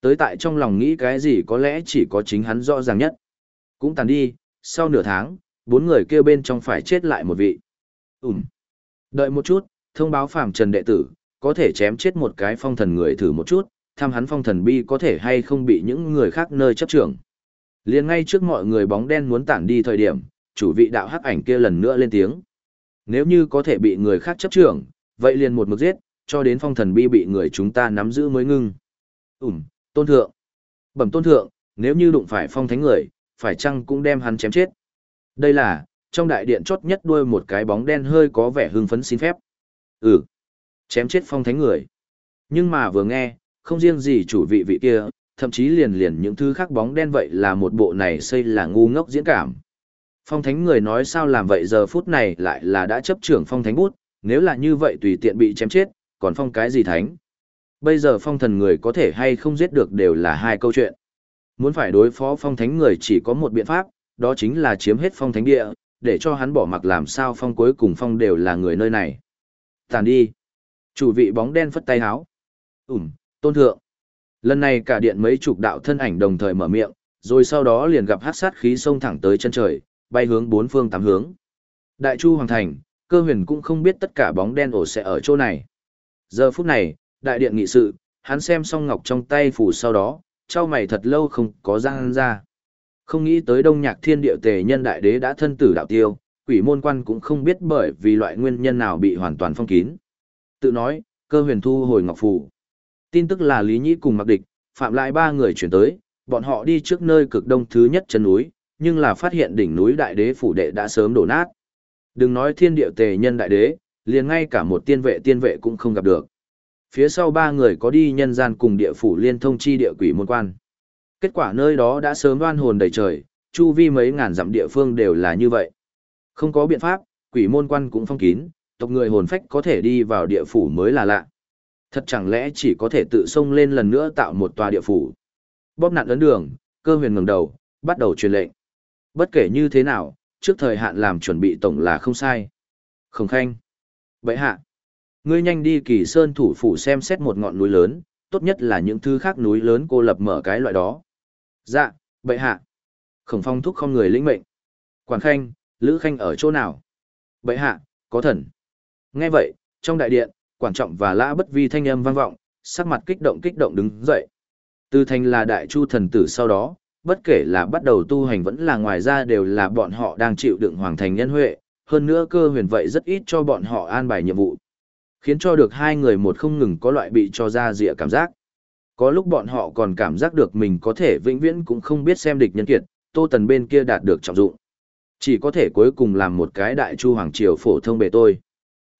Tới tại trong lòng nghĩ cái gì có lẽ chỉ có chính hắn rõ ràng nhất. Cũng tàn đi, sau nửa tháng, bốn người kêu bên trong phải chết lại một vị. Ừm. Đợi một chút, thông báo phàm trần đệ tử, có thể chém chết một cái phong thần người thử một chút, thăm hắn phong thần bi có thể hay không bị những người khác nơi chấp trưởng. liền ngay trước mọi người bóng đen muốn tản đi thời điểm, chủ vị đạo hắc ảnh kia lần nữa lên tiếng. Nếu như có thể bị người khác chấp trưởng, vậy liền một mực giết, cho đến phong thần bi bị người chúng ta nắm giữ mới ngưng. Ừm, tôn thượng. Bẩm tôn thượng, nếu như đụng phải phong thánh người, phải chăng cũng đem hắn chém chết. Đây là, trong đại điện chốt nhất đuôi một cái bóng đen hơi có vẻ hưng phấn xin phép. Ừ, chém chết phong thánh người. Nhưng mà vừa nghe, không riêng gì chủ vị vị kia, thậm chí liền liền những thứ khác bóng đen vậy là một bộ này xây là ngu ngốc diễn cảm. Phong thánh người nói sao làm vậy giờ phút này lại là đã chấp trưởng phong thánh bút, nếu là như vậy tùy tiện bị chém chết, còn phong cái gì thánh. Bây giờ phong thần người có thể hay không giết được đều là hai câu chuyện. Muốn phải đối phó phong thánh người chỉ có một biện pháp, đó chính là chiếm hết phong thánh địa, để cho hắn bỏ mặc làm sao phong cuối cùng phong đều là người nơi này. Tàn đi. Chủ vị bóng đen phất tay háo. Ừm, tôn thượng. Lần này cả điện mấy chục đạo thân ảnh đồng thời mở miệng, rồi sau đó liền gặp hát sát khí xông thẳng tới chân trời, bay hướng bốn phương tám hướng. Đại Chu Hoàng Thành, cơ huyền cũng không biết tất cả bóng đen ổ sẽ ở chỗ này. Giờ phút này, đại điện nghị sự, hắn xem xong ngọc trong tay phủ sau đó, trao mày thật lâu không có răng ra. Không nghĩ tới đông nhạc thiên địa tề nhân đại đế đã thân tử đạo tiêu, quỷ môn quan cũng không biết bởi vì loại nguyên nhân nào bị hoàn toàn phong kín. Tự nói, cơ huyền thu hồi ngọc phủ. Tin tức là Lý Nhĩ cùng mặc địch, phạm lại ba người chuyển tới, bọn họ đi trước nơi cực đông thứ nhất chân núi, nhưng là phát hiện đỉnh núi đại đế phủ đệ đã sớm đổ nát. Đừng nói thiên địa tề nhân đại đế, liền ngay cả một tiên vệ tiên vệ cũng không gặp được. Phía sau ba người có đi nhân gian cùng địa phủ liên thông chi địa quỷ môn quan. Kết quả nơi đó đã sớm đoan hồn đầy trời, chu vi mấy ngàn dặm địa phương đều là như vậy. Không có biện pháp, quỷ môn quan cũng phong kín, tộc người hồn phách có thể đi vào địa phủ mới là lạ. Thật chẳng lẽ chỉ có thể tự xông lên lần nữa tạo một tòa địa phủ. Bóp nạn ấn đường, cơ huyền ngẩng đầu, bắt đầu truyền lệnh. Bất kể như thế nào, trước thời hạn làm chuẩn bị tổng là không sai. Khổng khanh. Vậy hạ. Ngươi nhanh đi kỳ sơn thủ phủ xem xét một ngọn núi lớn, tốt nhất là những thứ khác núi lớn cô lập mở cái loại đó. Dạ, bệ hạ. Khổng phong thúc không người lĩnh mệnh. Quản khanh, lữ khanh ở chỗ nào? Bệ hạ, có thần. Nghe vậy, trong đại điện, quản trọng và lã bất vi thanh âm vang vọng, sắc mặt kích động kích động đứng dậy. Tư thành là đại chu thần tử sau đó, bất kể là bắt đầu tu hành vẫn là ngoài ra đều là bọn họ đang chịu đựng hoàng thành nhân huệ, hơn nữa cơ huyền vậy rất ít cho bọn họ an bài nhiệm vụ. Khiến cho được hai người một không ngừng có loại bị cho ra dịa cảm giác. Có lúc bọn họ còn cảm giác được mình có thể vĩnh viễn cũng không biết xem địch nhân kiệt, tô tần bên kia đạt được trọng dụng. Chỉ có thể cuối cùng làm một cái đại chu hoàng triều phổ thông bề tôi.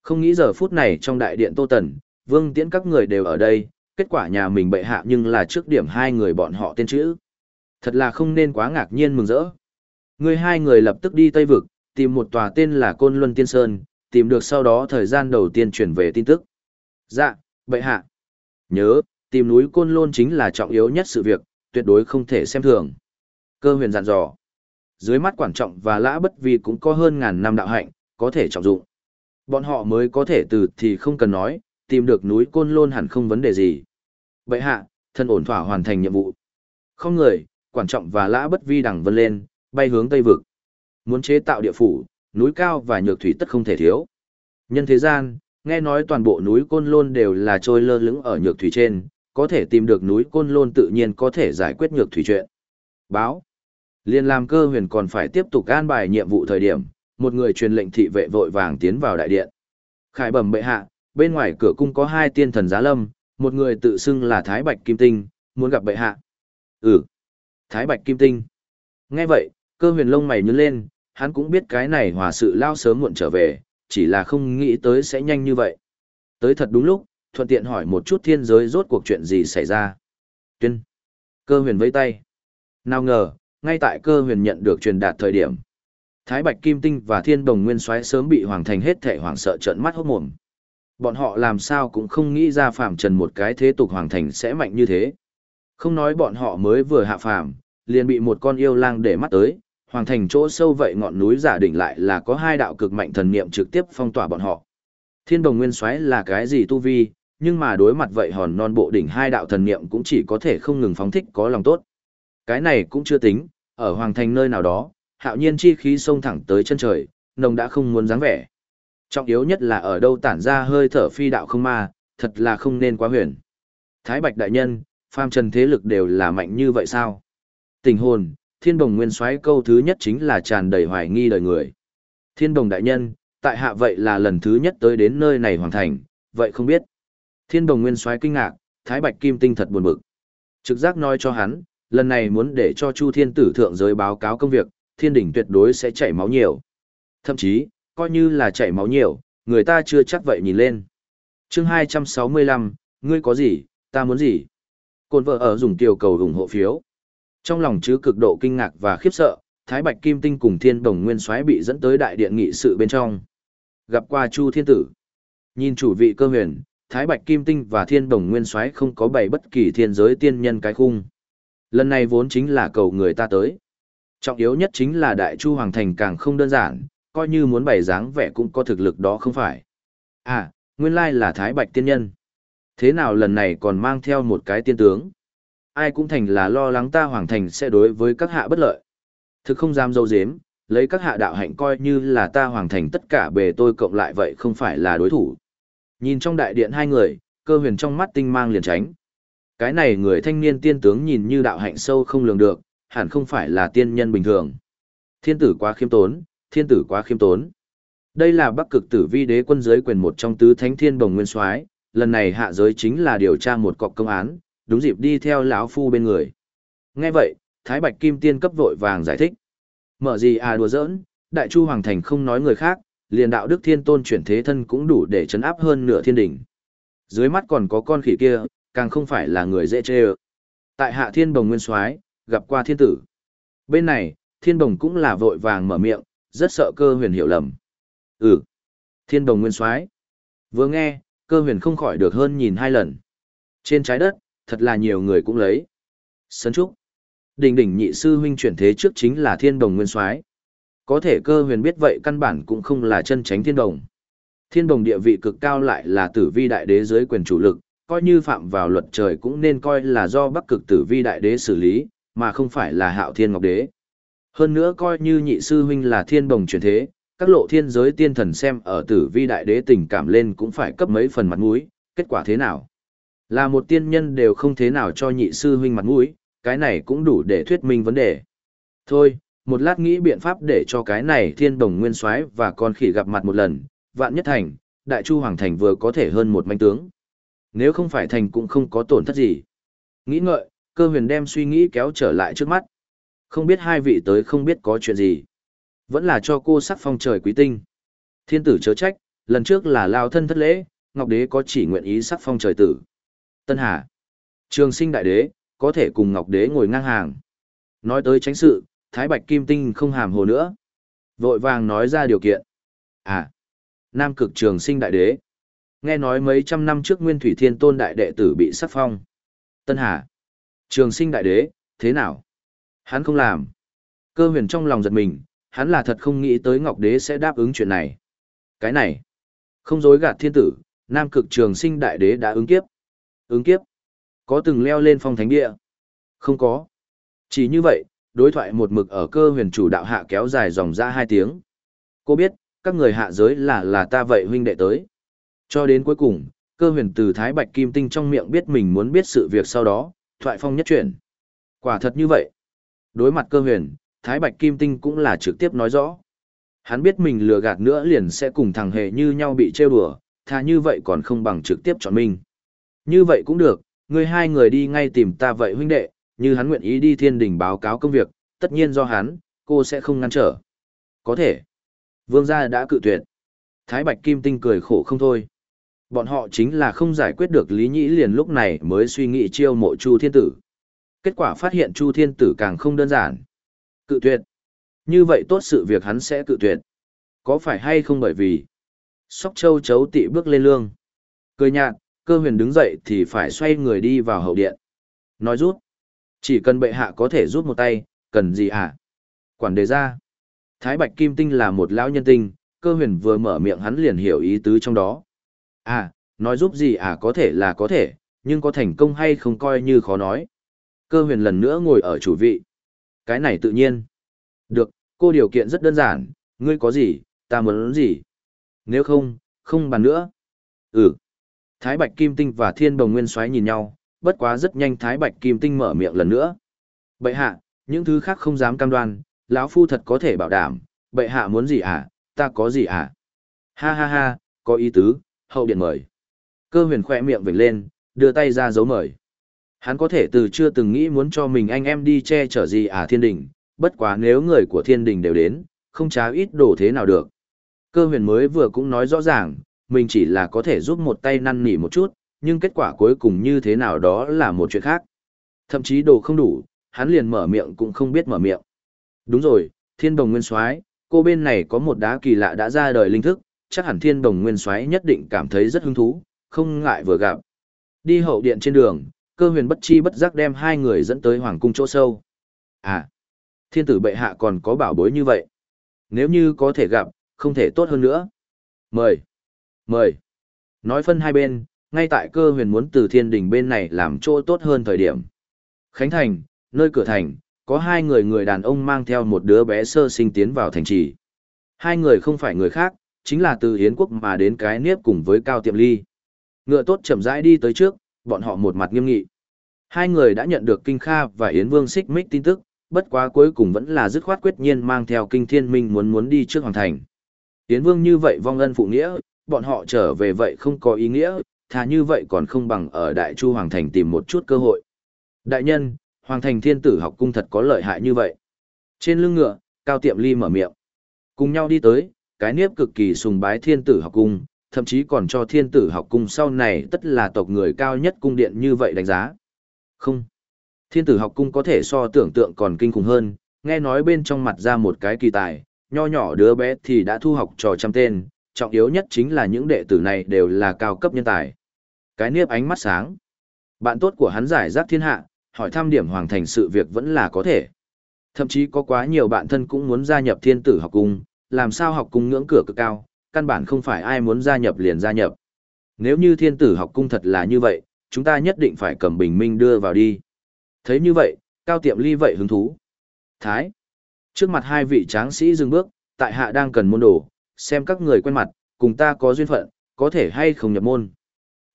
Không nghĩ giờ phút này trong đại điện tô tần, vương tiễn các người đều ở đây, kết quả nhà mình bệ hạ nhưng là trước điểm hai người bọn họ tên chữ. Thật là không nên quá ngạc nhiên mừng rỡ. Người hai người lập tức đi Tây Vực, tìm một tòa tên là Côn Luân Tiên Sơn, tìm được sau đó thời gian đầu tiên chuyển về tin tức. Dạ, bệ hạ. Nhớ, tìm núi Côn Luân chính là trọng yếu nhất sự việc, tuyệt đối không thể xem thường. Cơ huyền dặn dò. Dưới mắt quản trọng và lã bất vi cũng có hơn ngàn năm đạo hạnh, có thể trọng dụng. Bọn họ mới có thể từ thì không cần nói, tìm được núi Côn Lôn hẳn không vấn đề gì. Bệ hạ, thân ổn thỏa hoàn thành nhiệm vụ. Không người, quản trọng và lã bất vi đằng vân lên, bay hướng Tây Vực. Muốn chế tạo địa phủ, núi cao và nhược thủy tất không thể thiếu. Nhân thế gian, nghe nói toàn bộ núi Côn Lôn đều là trôi lơ lửng ở nhược thủy trên, có thể tìm được núi Côn Lôn tự nhiên có thể giải quyết nhược thủy chuyện. Báo. Liên làm cơ huyền còn phải tiếp tục an bài nhiệm vụ thời điểm, một người truyền lệnh thị vệ vội vàng tiến vào đại điện. Khải bẩm bệ hạ, bên ngoài cửa cung có hai tiên thần giá lâm, một người tự xưng là Thái Bạch Kim Tinh, muốn gặp bệ hạ. Ừ, Thái Bạch Kim Tinh. Nghe vậy, cơ huyền lông mày nhướng lên, hắn cũng biết cái này hòa sự lao sớm muộn trở về, chỉ là không nghĩ tới sẽ nhanh như vậy. Tới thật đúng lúc, thuận tiện hỏi một chút thiên giới rốt cuộc chuyện gì xảy ra. Tuyên. Cơ huyền vẫy tay. Nào ngờ, ngay tại cơ huyền nhận được truyền đạt thời điểm. Thái Bạch Kim Tinh và Thiên Đồng Nguyên Soái sớm bị Hoàng Thành hết thể hoàng sợ trợn mắt hốt mồm. Bọn họ làm sao cũng không nghĩ ra phàm trần một cái thế tục Hoàng Thành sẽ mạnh như thế. Không nói bọn họ mới vừa hạ phàm, liền bị một con yêu lang để mắt tới, Hoàng Thành chỗ sâu vậy ngọn núi giả đỉnh lại là có hai đạo cực mạnh thần niệm trực tiếp phong tỏa bọn họ. Thiên Đồng Nguyên Soái là cái gì tu vi, nhưng mà đối mặt vậy hòn non bộ đỉnh hai đạo thần niệm cũng chỉ có thể không ngừng phóng thích có lòng tốt. Cái này cũng chưa tính, ở Hoàng Thành nơi nào đó, hạo nhiên chi khí xông thẳng tới chân trời, nồng đã không muốn dáng vẻ. Trọng yếu nhất là ở đâu tản ra hơi thở phi đạo không ma, thật là không nên quá huyền. Thái Bạch đại nhân, phàm trần thế lực đều là mạnh như vậy sao? Tình hồn, thiên đồng nguyên soái câu thứ nhất chính là tràn đầy hoài nghi đời người. Thiên đồng đại nhân, tại hạ vậy là lần thứ nhất tới đến nơi này hoàn thành, vậy không biết. Thiên đồng nguyên soái kinh ngạc, Thái Bạch Kim Tinh thật buồn bực. Trực giác nói cho hắn, lần này muốn để cho Chu Thiên Tử thượng giới báo cáo công việc, thiên đỉnh tuyệt đối sẽ chảy máu nhiều. Thậm chí, coi như là chảy máu nhiều, người ta chưa chắc vậy nhìn lên. chương 265, ngươi có gì, ta muốn gì? Côn vợ ở dùng tiểu cầu ủng hộ phiếu. Trong lòng chứa cực độ kinh ngạc và khiếp sợ, Thái Bạch Kim Tinh cùng Thiên Đồng Nguyên Soái bị dẫn tới đại điện nghị sự bên trong. Gặp qua Chu Thiên Tử. Nhìn chủ vị cơ huyền, Thái Bạch Kim Tinh và Thiên Đồng Nguyên Soái không có bày bất kỳ thiên giới tiên nhân cái khung. Lần này vốn chính là cầu người ta tới. Trọng yếu nhất chính là Đại Chu Hoàng Thành càng không đơn giản, coi như muốn bày dáng vẻ cũng có thực lực đó không phải. À, nguyên lai là Thái Bạch tiên nhân. Thế nào lần này còn mang theo một cái tiên tướng? Ai cũng thành là lo lắng ta Hoàng Thành sẽ đối với các hạ bất lợi. Thực không dám dâu dếm, lấy các hạ đạo hạnh coi như là ta Hoàng Thành tất cả bề tôi cộng lại vậy không phải là đối thủ. Nhìn trong đại điện hai người, cơ huyền trong mắt tinh mang liền tránh. Cái này người thanh niên tiên tướng nhìn như đạo hạnh sâu không lường được, hẳn không phải là tiên nhân bình thường. Thiên tử quá khiêm tốn, thiên tử quá khiêm tốn. Đây là bắc cực tử vi đế quân giới quyền một trong tứ thánh thiên bồng nguyên soái lần này hạ giới chính là điều tra một cọc công án, đúng dịp đi theo lão phu bên người. Nghe vậy, Thái Bạch Kim Tiên cấp vội vàng giải thích. Mở gì à đùa giỡn, Đại Chu Hoàng Thành không nói người khác, liền đạo đức thiên tôn chuyển thế thân cũng đủ để chấn áp hơn nửa thiên đỉnh. Dưới mắt còn có con khỉ kia, càng không phải là người dễ chê. Tại hạ thiên bồng nguyên soái gặp qua thiên tử. Bên này, thiên bồng cũng là vội vàng mở miệng, rất sợ cơ huyền hiểu lầm. Ừ, thiên bồng nguyên soái Vừa nghe, cơ huyền không khỏi được hơn nhìn hai lần. Trên trái đất, thật là nhiều người cũng lấy. Sấn trúc. Đỉnh đỉnh nhị sư huynh chuyển thế trước chính là thiên đồng nguyên soái Có thể cơ huyền biết vậy căn bản cũng không là chân tránh thiên đồng. Thiên đồng địa vị cực cao lại là tử vi đại đế dưới quyền chủ lực, coi như phạm vào luật trời cũng nên coi là do bắc cực tử vi đại đế xử lý, mà không phải là hạo thiên ngọc đế. Hơn nữa coi như nhị sư huynh là thiên đồng chuyển thế, các lộ thiên giới tiên thần xem ở tử vi đại đế tình cảm lên cũng phải cấp mấy phần mặt mũi, kết quả thế nào? Là một tiên nhân đều không thế nào cho nhị sư huynh mặt mũi, cái này cũng đủ để thuyết minh vấn đề. Thôi, một lát nghĩ biện pháp để cho cái này thiên đồng nguyên soái và con khỉ gặp mặt một lần, vạn nhất thành, đại chu hoàng thành vừa có thể hơn một manh tướng. Nếu không phải thành cũng không có tổn thất gì. Nghĩ ngợi, cơ huyền đem suy nghĩ kéo trở lại trước mắt. Không biết hai vị tới không biết có chuyện gì. Vẫn là cho cô sắc phong trời quý tinh. Thiên tử chớ trách, lần trước là lao thân thất lễ, Ngọc Đế có chỉ nguyện ý sắc phong trời tử. Tân Hà. Trường sinh đại đế, có thể cùng Ngọc Đế ngồi ngang hàng. Nói tới tránh sự, Thái Bạch Kim Tinh không hàm hồ nữa. Vội vàng nói ra điều kiện. À, Nam cực trường sinh đại đế. Nghe nói mấy trăm năm trước Nguyên Thủy Thiên Tôn đại đệ tử bị sắc phong. Tân Hà. Trường sinh đại đế, thế nào? Hắn không làm. Cơ huyền trong lòng giật mình, hắn là thật không nghĩ tới Ngọc Đế sẽ đáp ứng chuyện này. Cái này, không dối gạt thiên tử, Nam cực trường sinh đại đế đã ứng kiếp. Ứng kiếp? Có từng leo lên phong thánh địa? Không có. Chỉ như vậy, đối thoại một mực ở cơ huyền chủ đạo hạ kéo dài dòng ra hai tiếng. Cô biết, các người hạ giới là là ta vậy huynh đệ tới. Cho đến cuối cùng, cơ huyền từ Thái Bạch Kim Tinh trong miệng biết mình muốn biết sự việc sau đó, thoại phong nhất chuyển. Quả thật như vậy. Đối mặt cơ huyền, Thái Bạch Kim Tinh cũng là trực tiếp nói rõ. Hắn biết mình lừa gạt nữa liền sẽ cùng thằng hề như nhau bị trêu đùa, thà như vậy còn không bằng trực tiếp chọn mình. Như vậy cũng được, người hai người đi ngay tìm ta vậy huynh đệ, như hắn nguyện ý đi thiên đình báo cáo công việc, tất nhiên do hắn, cô sẽ không ngăn trở. Có thể. Vương gia đã cự tuyệt. Thái Bạch Kim Tinh cười khổ không thôi. Bọn họ chính là không giải quyết được Lý Nhĩ liền lúc này mới suy nghĩ chiêu mộ Chu Thiên Tử. Kết quả phát hiện Chu Thiên Tử càng không đơn giản. Cự tuyệt. Như vậy tốt sự việc hắn sẽ cự tuyệt. Có phải hay không bởi vì Sóc Châu chấu tị bước lên lương. Cười nhạt, cơ huyền đứng dậy thì phải xoay người đi vào hậu điện. Nói rút. Chỉ cần bệ hạ có thể rút một tay, cần gì hả? Quản đề ra. Thái Bạch Kim Tinh là một lão nhân tinh, cơ huyền vừa mở miệng hắn liền hiểu ý tứ trong đó. À, nói giúp gì à có thể là có thể, nhưng có thành công hay không coi như khó nói. Cơ huyền lần nữa ngồi ở chủ vị. Cái này tự nhiên. Được, cô điều kiện rất đơn giản, ngươi có gì, ta muốn gì. Nếu không, không bàn nữa. Ừ. Thái Bạch Kim Tinh và Thiên Bồng Nguyên Soái nhìn nhau, bất quá rất nhanh Thái Bạch Kim Tinh mở miệng lần nữa. Bệ hạ, những thứ khác không dám cam đoan, lão phu thật có thể bảo đảm, bệ hạ muốn gì à, ta có gì à? Ha ha ha, có ý tứ, hậu điện mời. Cơ huyền khẽ miệng vểnh lên, đưa tay ra dấu mời. Hắn có thể từ chưa từng nghĩ muốn cho mình anh em đi che chở gì à thiên đình, bất quá nếu người của thiên đình đều đến, không chá ít đổ thế nào được. Cơ huyền mới vừa cũng nói rõ ràng, mình chỉ là có thể giúp một tay năn nỉ một chút, nhưng kết quả cuối cùng như thế nào đó là một chuyện khác. Thậm chí đồ không đủ, hắn liền mở miệng cũng không biết mở miệng. Đúng rồi, thiên đồng nguyên soái cô bên này có một đá kỳ lạ đã ra đời linh thức, chắc hẳn thiên đồng nguyên soái nhất định cảm thấy rất hứng thú, không ngại vừa gặp. Đi hậu điện trên đường, cơ huyền bất chi bất giác đem hai người dẫn tới hoàng cung chỗ sâu. À, thiên tử bệ hạ còn có bảo bối như vậy. Nếu như có thể gặp, không thể tốt hơn nữa. Mời, mời. Nói phân hai bên, ngay tại cơ huyền muốn từ thiên đình bên này làm chỗ tốt hơn thời điểm. Khánh Thành, nơi cửa thành, có hai người người đàn ông mang theo một đứa bé sơ sinh tiến vào thành trì. Hai người không phải người khác, chính là từ Hiến quốc mà đến cái nếp cùng với Cao Tiệm Ly. Ngựa tốt chậm rãi đi tới trước, bọn họ một mặt nghiêm nghị. Hai người đã nhận được Kinh Kha và Yến Vương xích mích tin tức, bất quá cuối cùng vẫn là dứt khoát quyết nhiên mang theo Kinh Thiên Minh muốn muốn đi trước Hoàng Thành. Yến Vương như vậy vong ân phụ nghĩa, bọn họ trở về vậy không có ý nghĩa, thà như vậy còn không bằng ở Đại Chu Hoàng Thành tìm một chút cơ hội. Đại nhân, Hoàng Thành Thiên Tử học cung thật có lợi hại như vậy. Trên lưng ngựa, Cao Tiệm Ly mở miệng. Cùng nhau đi tới, cái niếp cực kỳ sùng bái Thiên Tử học cung, thậm chí còn cho Thiên Tử học cung sau này tất là tộc người cao nhất cung điện như vậy đánh giá. Không. Thiên Tử học cung có thể so tưởng tượng còn kinh khủng hơn, nghe nói bên trong mặt ra một cái kỳ tài, nho nhỏ đứa bé thì đã thu học trò trăm tên, trọng yếu nhất chính là những đệ tử này đều là cao cấp nhân tài. Cái niếp ánh mắt sáng. Bạn tốt của hắn giải rác thiên hạ, hỏi thăm điểm hoàng thành sự việc vẫn là có thể. Thậm chí có quá nhiều bạn thân cũng muốn gia nhập thiên tử học cung, làm sao học cung ngưỡng cửa cực cao, căn bản không phải ai muốn gia nhập liền gia nhập. Nếu như thiên tử học cung thật là như vậy, chúng ta nhất định phải cầm bình minh đưa vào đi. Thấy như vậy, cao tiệm ly vậy hứng thú. Thái. Trước mặt hai vị tráng sĩ dừng bước, tại hạ đang cần môn đồ, xem các người quen mặt, cùng ta có duyên phận, có thể hay không nhập môn.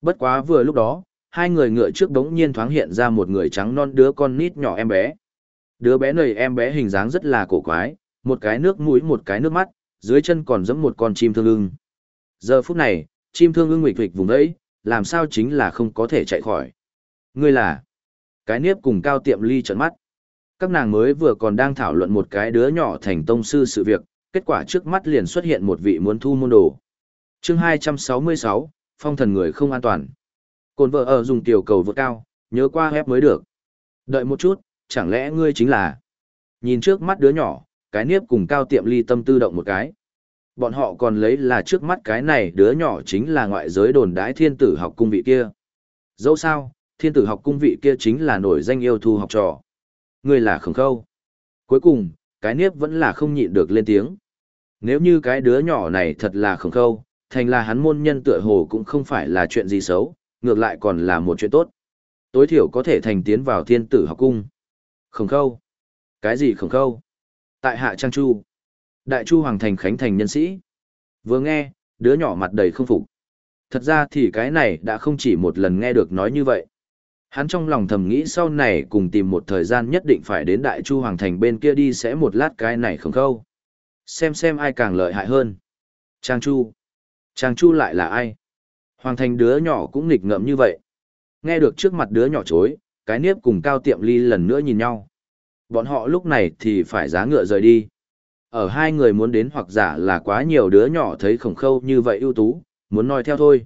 Bất quá vừa lúc đó, hai người ngựa trước đống nhiên thoáng hiện ra một người trắng non đứa con nít nhỏ em bé. Đứa bé này em bé hình dáng rất là cổ quái, một cái nước mũi một cái nước mắt, dưới chân còn giống một con chim thương ưng. Giờ phút này, chim thương ưng nguyệt nghịch vùng đấy, làm sao chính là không có thể chạy khỏi. Ngươi là cái niếp cùng cao tiệm ly trợn mắt. Các nàng mới vừa còn đang thảo luận một cái đứa nhỏ thành tông sư sự việc, kết quả trước mắt liền xuất hiện một vị muốn thu môn đồ. chương 266, phong thần người không an toàn. Cồn vợ ở dùng tiểu cầu vượt cao, nhớ qua hép mới được. Đợi một chút, chẳng lẽ ngươi chính là... Nhìn trước mắt đứa nhỏ, cái niếp cùng cao tiệm ly tâm tư động một cái. Bọn họ còn lấy là trước mắt cái này đứa nhỏ chính là ngoại giới đồn đái thiên tử học cung vị kia. Dẫu sao, thiên tử học cung vị kia chính là nổi danh yêu thu học trò. Ngươi là khổng khâu. Cuối cùng, cái niếp vẫn là không nhịn được lên tiếng. Nếu như cái đứa nhỏ này thật là khổng khâu, thành là hắn môn nhân tựa hồ cũng không phải là chuyện gì xấu, ngược lại còn là một chuyện tốt. Tối thiểu có thể thành tiến vào thiên tử học cung. Khổng khâu. Cái gì khổng khâu? Tại hạ Trang Chu. Đại Chu Hoàng Thành Khánh Thành nhân sĩ. Vừa nghe, đứa nhỏ mặt đầy không phục. Thật ra thì cái này đã không chỉ một lần nghe được nói như vậy. Hắn trong lòng thầm nghĩ sau này cùng tìm một thời gian nhất định phải đến Đại Chu Hoàng Thành bên kia đi sẽ một lát cái này không khâu. Xem xem ai càng lợi hại hơn. Trang Chu. Trang Chu lại là ai? Hoàng Thành đứa nhỏ cũng nghịch ngợm như vậy. Nghe được trước mặt đứa nhỏ chối, cái niếp cùng cao tiệm ly lần nữa nhìn nhau. Bọn họ lúc này thì phải giá ngựa rời đi. Ở hai người muốn đến hoặc giả là quá nhiều đứa nhỏ thấy khổng khâu như vậy ưu tú, muốn nói theo thôi.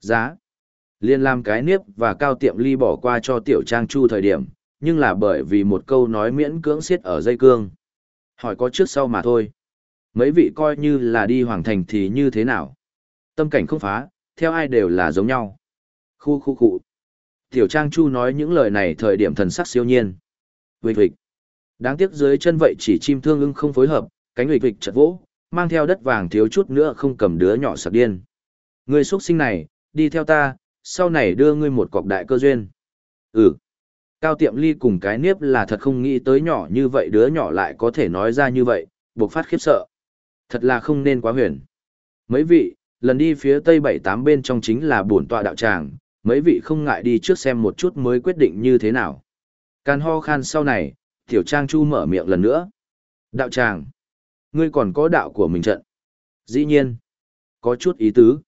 Giá. Liên làm cái niếp và cao tiệm ly bỏ qua cho tiểu trang chu thời điểm, nhưng là bởi vì một câu nói miễn cưỡng xiết ở dây cương. Hỏi có trước sau mà thôi. Mấy vị coi như là đi hoàng thành thì như thế nào? Tâm cảnh không phá, theo ai đều là giống nhau. Khu khu khu. Tiểu Trang Chu nói những lời này thời điểm thần sắc siêu nhiên. Vịt vịt. Đáng tiếc dưới chân vậy chỉ chim thương ưng không phối hợp, cánh vịt vịt chật vỗ, mang theo đất vàng thiếu chút nữa không cầm đứa nhỏ sạc điên. Người xuất sinh này, đi theo ta, sau này đưa ngươi một cọc đại cơ duyên. Ừ. Cao tiệm ly cùng cái niếp là thật không nghĩ tới nhỏ như vậy đứa nhỏ lại có thể nói ra như vậy, buộc phát khiếp sợ. Thật là không nên quá huyền. Mấy vị, lần đi phía tây bảy tám bên trong chính là bổn tọa đạo tràng, mấy vị không ngại đi trước xem một chút mới quyết định như thế nào. Can ho khan sau này, tiểu trang chu mở miệng lần nữa. Đạo tràng, ngươi còn có đạo của mình trận. Dĩ nhiên, có chút ý tứ.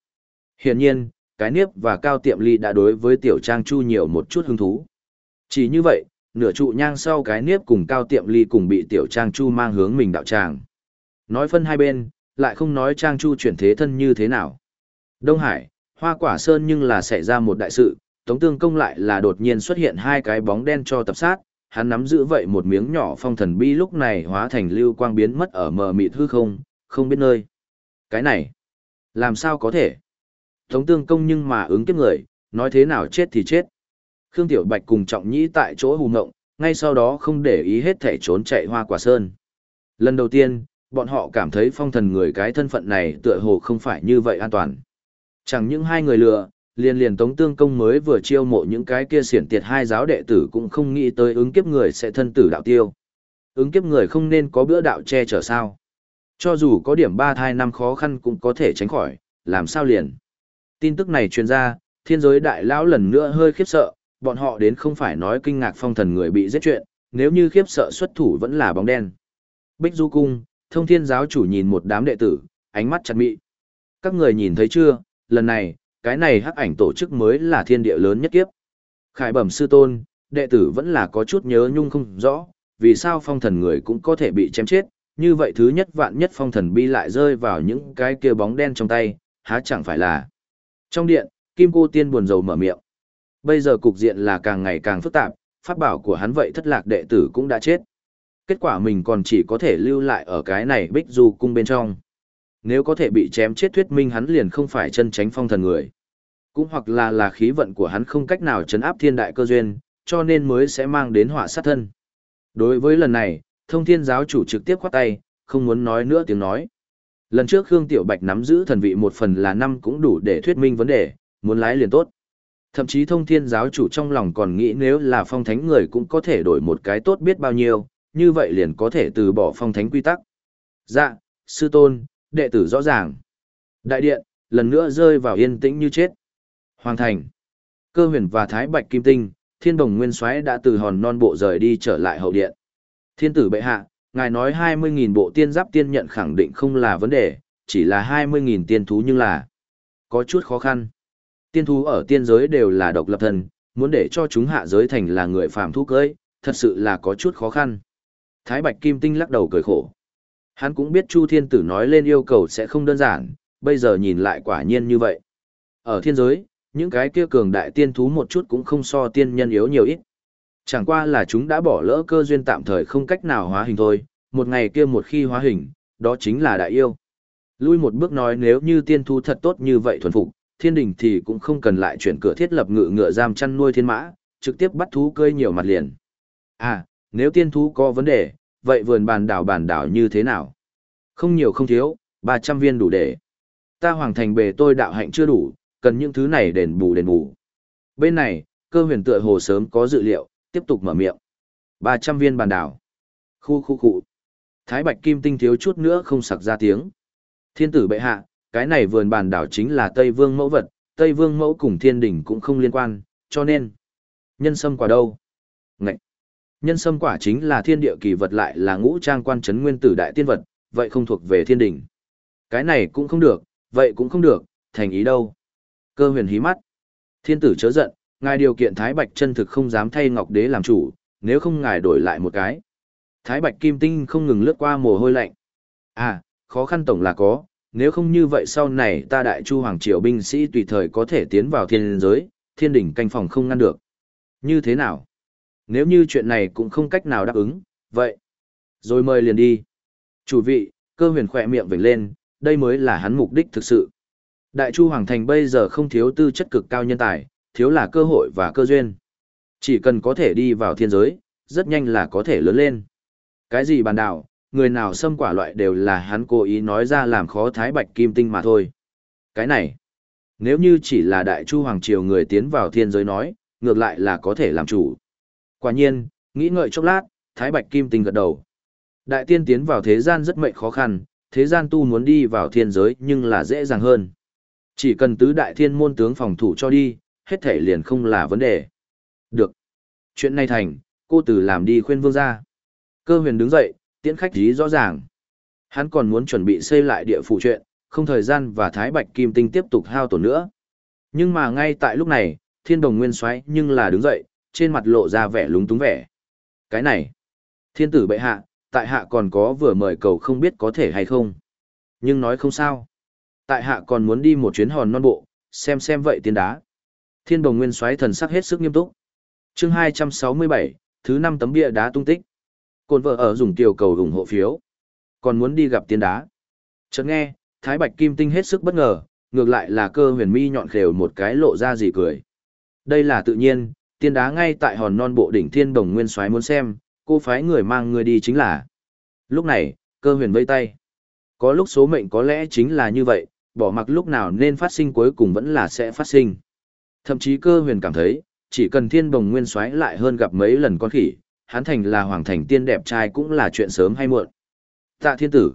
Hiển nhiên, cái niếp và cao tiệm ly đã đối với tiểu trang chu nhiều một chút hứng thú. Chỉ như vậy, nửa trụ nhang sau cái niếp cùng cao tiệm ly cùng bị tiểu trang chu mang hướng mình đạo tràng. Nói phân hai bên, lại không nói trang chu chuyển thế thân như thế nào. Đông Hải, Hoa Quả Sơn nhưng là xảy ra một đại sự, Tống Tương Công lại là đột nhiên xuất hiện hai cái bóng đen cho tập sát, hắn nắm giữ vậy một miếng nhỏ phong thần bi lúc này hóa thành lưu quang biến mất ở mờ mịt hư không, không biết nơi. Cái này, làm sao có thể? Tống Tương Công nhưng mà ứng kiếp người, nói thế nào chết thì chết. Khương Tiểu Bạch cùng Trọng Nhĩ tại chỗ hù ngộng, ngay sau đó không để ý hết thể trốn chạy Hoa Quả Sơn. Lần đầu tiên, bọn họ cảm thấy phong thần người cái thân phận này tựa hồ không phải như vậy an toàn. Chẳng những hai người lừa, liền liền tống tương công mới vừa chiêu mộ những cái kia xiển tiệt hai giáo đệ tử cũng không nghĩ tới ứng kiếp người sẽ thân tử đạo tiêu. Ứng kiếp người không nên có bữa đạo che chở sao. Cho dù có điểm ba thai năm khó khăn cũng có thể tránh khỏi, làm sao liền. Tin tức này truyền ra, thiên giới đại lão lần nữa hơi khiếp sợ, bọn họ đến không phải nói kinh ngạc phong thần người bị giết chuyện, nếu như khiếp sợ xuất thủ vẫn là bóng đen. Bích Du Cung, thông thiên giáo chủ nhìn một đám đệ tử, ánh mắt chặt mị. Các người nhìn thấy chưa, lần này, cái này hắc ảnh tổ chức mới là thiên địa lớn nhất kiếp. Khải bẩm sư tôn, đệ tử vẫn là có chút nhớ nhung không rõ, vì sao phong thần người cũng có thể bị chém chết, như vậy thứ nhất vạn nhất phong thần bi lại rơi vào những cái kia bóng đen trong tay, há chẳng phải là. Trong điện, Kim Cô Tiên buồn rầu mở miệng. Bây giờ cục diện là càng ngày càng phức tạp, pháp bảo của hắn vậy thất lạc đệ tử cũng đã chết. Kết quả mình còn chỉ có thể lưu lại ở cái này bích du cung bên trong. Nếu có thể bị chém chết thuyết minh hắn liền không phải chân tránh phong thần người. Cũng hoặc là là khí vận của hắn không cách nào chấn áp thiên đại cơ duyên, cho nên mới sẽ mang đến họa sát thân. Đối với lần này, thông thiên giáo chủ trực tiếp khoát tay, không muốn nói nữa tiếng nói. Lần trước Khương Tiểu Bạch nắm giữ thần vị một phần là năm cũng đủ để thuyết minh vấn đề, muốn lái liền tốt. Thậm chí thông thiên giáo chủ trong lòng còn nghĩ nếu là phong thánh người cũng có thể đổi một cái tốt biết bao nhiêu, như vậy liền có thể từ bỏ phong thánh quy tắc. Dạ, sư tôn, đệ tử rõ ràng. Đại điện, lần nữa rơi vào yên tĩnh như chết. Hoàng thành. Cơ huyền và Thái Bạch Kim Tinh, thiên đồng nguyên soái đã từ hòn non bộ rời đi trở lại hậu điện. Thiên tử bệ hạ, ngài nói 20.000 bộ tiên giáp tiên nhận khẳng định không là vấn đề, chỉ là 20.000 tiên thú nhưng là có chút khó khăn. Tiên thú ở tiên giới đều là độc lập thần, muốn để cho chúng hạ giới thành là người phàm thú cưới, thật sự là có chút khó khăn. Thái Bạch Kim Tinh lắc đầu cười khổ. Hắn cũng biết Chu Thiên Tử nói lên yêu cầu sẽ không đơn giản, bây giờ nhìn lại quả nhiên như vậy. Ở thiên giới, những cái kia cường đại tiên thú một chút cũng không so tiên nhân yếu nhiều ít. Chẳng qua là chúng đã bỏ lỡ cơ duyên tạm thời không cách nào hóa hình thôi, một ngày kia một khi hóa hình, đó chính là đại yêu. Lui một bước nói nếu như tiên thú thật tốt như vậy thuần phục, thiên đình thì cũng không cần lại chuyển cửa thiết lập ngự ngựa giam chăn nuôi thiên mã, trực tiếp bắt thú cơi nhiều mặt liền. À, nếu tiên thú có vấn đề, vậy vườn bàn đảo bàn đảo như thế nào? Không nhiều không thiếu, 300 viên đủ để. Ta hoàng thành bề tôi đạo hạnh chưa đủ, cần những thứ này đền bù đền bù. Bên này, cơ huyền tựa hồ sớm có dự liệu, tiếp tục mở miệng. 300 viên bàn đảo. Khu khu khu. Thái Bạch Kim Tinh thiếu chút nữa không sặc ra tiếng. Thiên tử bệ hạ, cái này vườn bàn đảo chính là Tây Vương mẫu vật, Tây Vương mẫu cùng thiên đỉnh cũng không liên quan, cho nên. Nhân sâm quả đâu? Ngậy! Nhân sâm quả chính là thiên địa kỳ vật lại là ngũ trang quan trấn nguyên tử đại tiên vật, vậy không thuộc về thiên đỉnh. Cái này cũng không được, vậy cũng không được, thành ý đâu. Cơ huyền hí mắt. Thiên tử chớ giận, ngài điều kiện Thái Bạch chân thực không dám thay Ngọc Đế làm chủ, nếu không ngài đổi lại một cái. Thái Bạch Kim Tinh không ngừng lướt qua mồ hôi lạnh. À, khó khăn tổng là có, nếu không như vậy sau này ta đại chu hoàng triều binh sĩ tùy thời có thể tiến vào thiên giới, thiên đỉnh canh phòng không ngăn được. Như thế nào? Nếu như chuyện này cũng không cách nào đáp ứng, vậy. Rồi mời liền đi. Chủ vị, cơ huyền khỏe miệng vểnh lên, đây mới là hắn mục đích thực sự. Đại chu hoàng thành bây giờ không thiếu tư chất cực cao nhân tài, thiếu là cơ hội và cơ duyên. Chỉ cần có thể đi vào thiên giới, rất nhanh là có thể lớn lên. Cái gì bàn đạo, người nào xâm quả loại đều là hắn cố ý nói ra làm khó thái bạch kim tinh mà thôi. Cái này, nếu như chỉ là đại chu hoàng triều người tiến vào thiên giới nói, ngược lại là có thể làm chủ. Quả nhiên, nghĩ ngợi chốc lát, thái bạch kim tinh gật đầu. Đại tiên tiến vào thế gian rất mệnh khó khăn, thế gian tu muốn đi vào thiên giới nhưng là dễ dàng hơn. Chỉ cần tứ đại thiên môn tướng phòng thủ cho đi, hết thể liền không là vấn đề. Được. Chuyện này thành, cô tử làm đi khuyên vương ra. Cơ huyền đứng dậy, tiễn khách ý rõ ràng. Hắn còn muốn chuẩn bị xây lại địa phủ chuyện, không thời gian và Thái Bạch Kim Tinh tiếp tục hao tổn nữa. Nhưng mà ngay tại lúc này, thiên đồng nguyên xoáy nhưng là đứng dậy, trên mặt lộ ra vẻ lúng túng vẻ. Cái này, thiên tử bệ hạ, tại hạ còn có vừa mời cầu không biết có thể hay không. Nhưng nói không sao. Tại hạ còn muốn đi một chuyến hòn non bộ, xem xem vậy tiên đá. Thiên đồng nguyên xoáy thần sắc hết sức nghiêm túc. chương 267, thứ năm tấm bia đá tung tích. Côn vợ ở dùng tiểu cầu ủng hộ phiếu. Còn muốn đi gặp tiên đá. Chợt nghe, Thái Bạch Kim Tinh hết sức bất ngờ, ngược lại là cơ huyền mi nhọn khều một cái lộ ra gì cười. Đây là tự nhiên, tiên đá ngay tại hòn non bộ đỉnh thiên đồng nguyên soái muốn xem, cô phái người mang người đi chính là. Lúc này, cơ huyền vây tay. Có lúc số mệnh có lẽ chính là như vậy, bỏ mặc lúc nào nên phát sinh cuối cùng vẫn là sẽ phát sinh. Thậm chí cơ huyền cảm thấy, chỉ cần thiên đồng nguyên xoáy lại hơn gặp mấy lần con khỉ, hắn thành là hoàng thành tiên đẹp trai cũng là chuyện sớm hay muộn. Tạ thiên tử.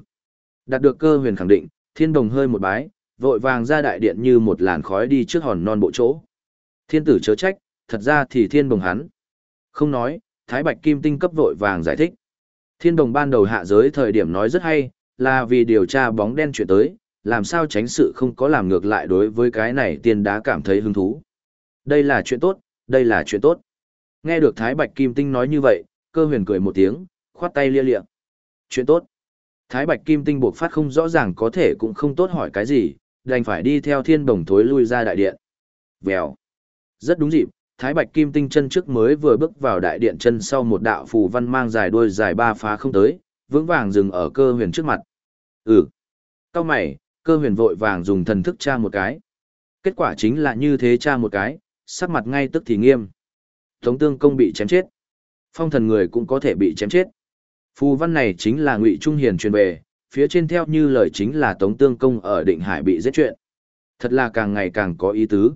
Đạt được cơ huyền khẳng định, thiên đồng hơi một bái, vội vàng ra đại điện như một làn khói đi trước hòn non bộ chỗ. Thiên tử chớ trách, thật ra thì thiên đồng hắn. Không nói, Thái Bạch Kim Tinh cấp vội vàng giải thích. Thiên đồng ban đầu hạ giới thời điểm nói rất hay, là vì điều tra bóng đen chuyện tới, làm sao tránh sự không có làm ngược lại đối với cái này tiên đá cảm thấy hứng thú. Đây là chuyện tốt, đây là chuyện tốt. Nghe được Thái Bạch Kim Tinh nói như vậy, cơ huyền cười một tiếng, khoát tay lia lịa. Chuyện tốt. Thái Bạch Kim Tinh buộc phát không rõ ràng có thể cũng không tốt hỏi cái gì, đành phải đi theo thiên đồng thối lui ra đại điện. Vèo. Rất đúng dịp, Thái Bạch Kim Tinh chân trước mới vừa bước vào đại điện chân sau một đạo phù văn mang dài đuôi dài ba phá không tới, vững vàng dừng ở cơ huyền trước mặt. Ừ. Cao mày, cơ huyền vội vàng dùng thần thức tra một cái. Kết quả chính là như thế tra một cái, sắc mặt ngay tức thì nghiêm. Tống Tương Công bị chém chết. Phong thần người cũng có thể bị chém chết. Phù văn này chính là Ngụy Trung Hiền truyền về, phía trên theo như lời chính là Tống Tương Công ở Định Hải bị giết chuyện. Thật là càng ngày càng có ý tứ.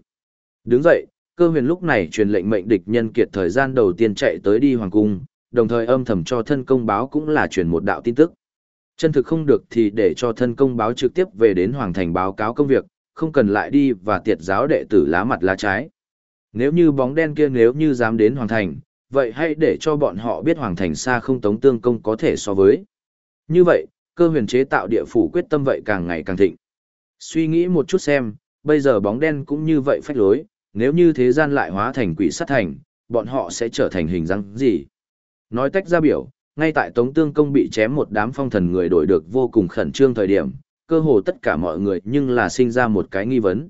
Đứng dậy, cơ huyền lúc này truyền lệnh mệnh địch nhân kiệt thời gian đầu tiên chạy tới đi hoàng cung, đồng thời âm thầm cho thân công báo cũng là truyền một đạo tin tức. Chân thực không được thì để cho thân công báo trực tiếp về đến hoàng thành báo cáo công việc, không cần lại đi và tiệt giáo đệ tử lá mặt lá trái. Nếu như bóng đen kia nếu như dám đến hoàng thành, vậy hãy để cho bọn họ biết hoàng thành xa không tống tương công có thể so với. Như vậy, cơ huyền chế tạo địa phủ quyết tâm vậy càng ngày càng thịnh. Suy nghĩ một chút xem, bây giờ bóng đen cũng như vậy phách lối, nếu như thế gian lại hóa thành quỷ sát thành, bọn họ sẽ trở thành hình dáng gì? Nói tách ra biểu, ngay tại Tống Tương Công bị chém một đám phong thần người đổi được vô cùng khẩn trương thời điểm, cơ hồ tất cả mọi người nhưng là sinh ra một cái nghi vấn.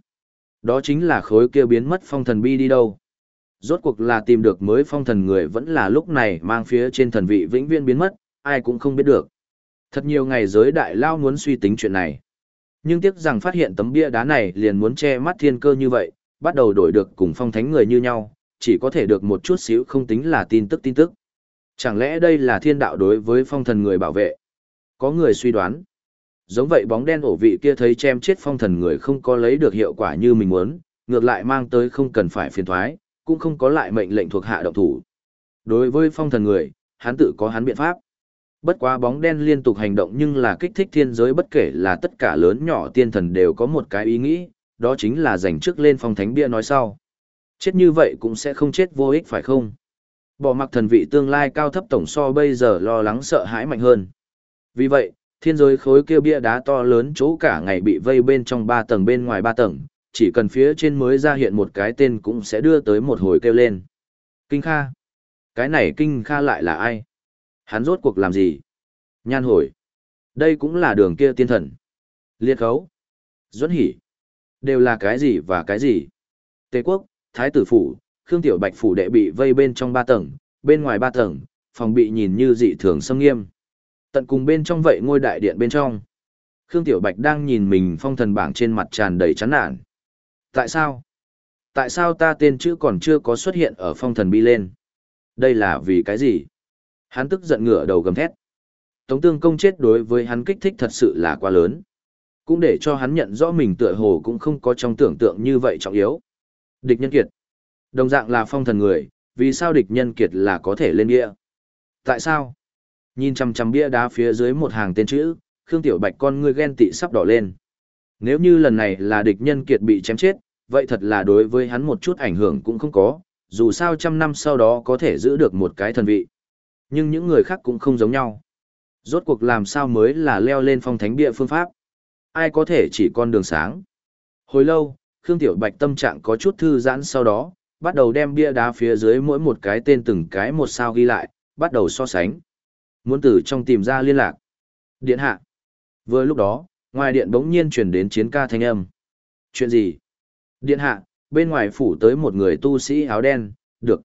Đó chính là khối kia biến mất phong thần bi đi đâu? Rốt cuộc là tìm được mới phong thần người vẫn là lúc này mang phía trên thần vị vĩnh viễn biến mất, ai cũng không biết được. Thật nhiều ngày giới đại lao muốn suy tính chuyện này. Nhưng tiếc rằng phát hiện tấm bia đá này liền muốn che mắt thiên cơ như vậy, bắt đầu đổi được cùng phong thánh người như nhau, chỉ có thể được một chút xíu không tính là tin tức tin tức. Chẳng lẽ đây là thiên đạo đối với phong thần người bảo vệ? Có người suy đoán. Giống vậy bóng đen ổ vị kia thấy chém chết phong thần người không có lấy được hiệu quả như mình muốn, ngược lại mang tới không cần phải phiền thoái, cũng không có lại mệnh lệnh thuộc hạ động thủ. Đối với phong thần người, hắn tự có hắn biện pháp. Bất quá bóng đen liên tục hành động nhưng là kích thích thiên giới bất kể là tất cả lớn nhỏ tiên thần đều có một cái ý nghĩ, đó chính là giành trước lên phong thánh bia nói sau. Chết như vậy cũng sẽ không chết vô ích phải không? Bỏ mặc thần vị tương lai cao thấp tổng so bây giờ lo lắng sợ hãi mạnh hơn. Vì vậy, thiên giới khối kia bia đá to lớn chỗ cả ngày bị vây bên trong ba tầng bên ngoài ba tầng, chỉ cần phía trên mới ra hiện một cái tên cũng sẽ đưa tới một hồi kêu lên. Kinh Kha. Cái này Kinh Kha lại là ai? Hắn rốt cuộc làm gì? Nhan hồi. Đây cũng là đường kia tiên thần. Liệt khấu. Duẫn hỉ. Đều là cái gì và cái gì? Tề quốc, Thái tử phủ, Khương Tiểu Bạch phủ đệ bị vây bên trong ba tầng, bên ngoài ba tầng, phòng bị nhìn như dị thường xâm nghiêm. Tận cùng bên trong vậy ngôi đại điện bên trong. Khương Tiểu Bạch đang nhìn mình phong thần bảng trên mặt tràn đầy chán nản. Tại sao? Tại sao ta tên chữ còn chưa có xuất hiện ở phong thần bi lên? Đây là vì cái gì? Hắn tức giận ngửa đầu gầm thét. Tống tương công chết đối với hắn kích thích thật sự là quá lớn. Cũng để cho hắn nhận rõ mình tựa hồ cũng không có trong tưởng tượng như vậy trọng yếu. Địch nhân kiệt. Đồng dạng là phong thần người, vì sao địch nhân kiệt là có thể lên bia? Tại sao? Nhìn chằm chằm bia đá phía dưới một hàng tên chữ, Khương Tiểu Bạch con ngươi ghen tị sắp đỏ lên. Nếu như lần này là địch nhân kiệt bị chém chết, vậy thật là đối với hắn một chút ảnh hưởng cũng không có, dù sao trăm năm sau đó có thể giữ được một cái thần vị. Nhưng những người khác cũng không giống nhau. Rốt cuộc làm sao mới là leo lên phong thánh địa phương pháp. Ai có thể chỉ con đường sáng. Hồi lâu, Khương Tiểu Bạch tâm trạng có chút thư giãn sau đó, bắt đầu đem bia đá phía dưới mỗi một cái tên từng cái một sao ghi lại, bắt đầu so sánh. Muốn từ trong tìm ra liên lạc. Điện hạ. Vừa lúc đó, ngoài điện bỗng nhiên truyền đến chiến ca thanh âm. Chuyện gì? Điện hạ, bên ngoài phủ tới một người tu sĩ áo đen, được.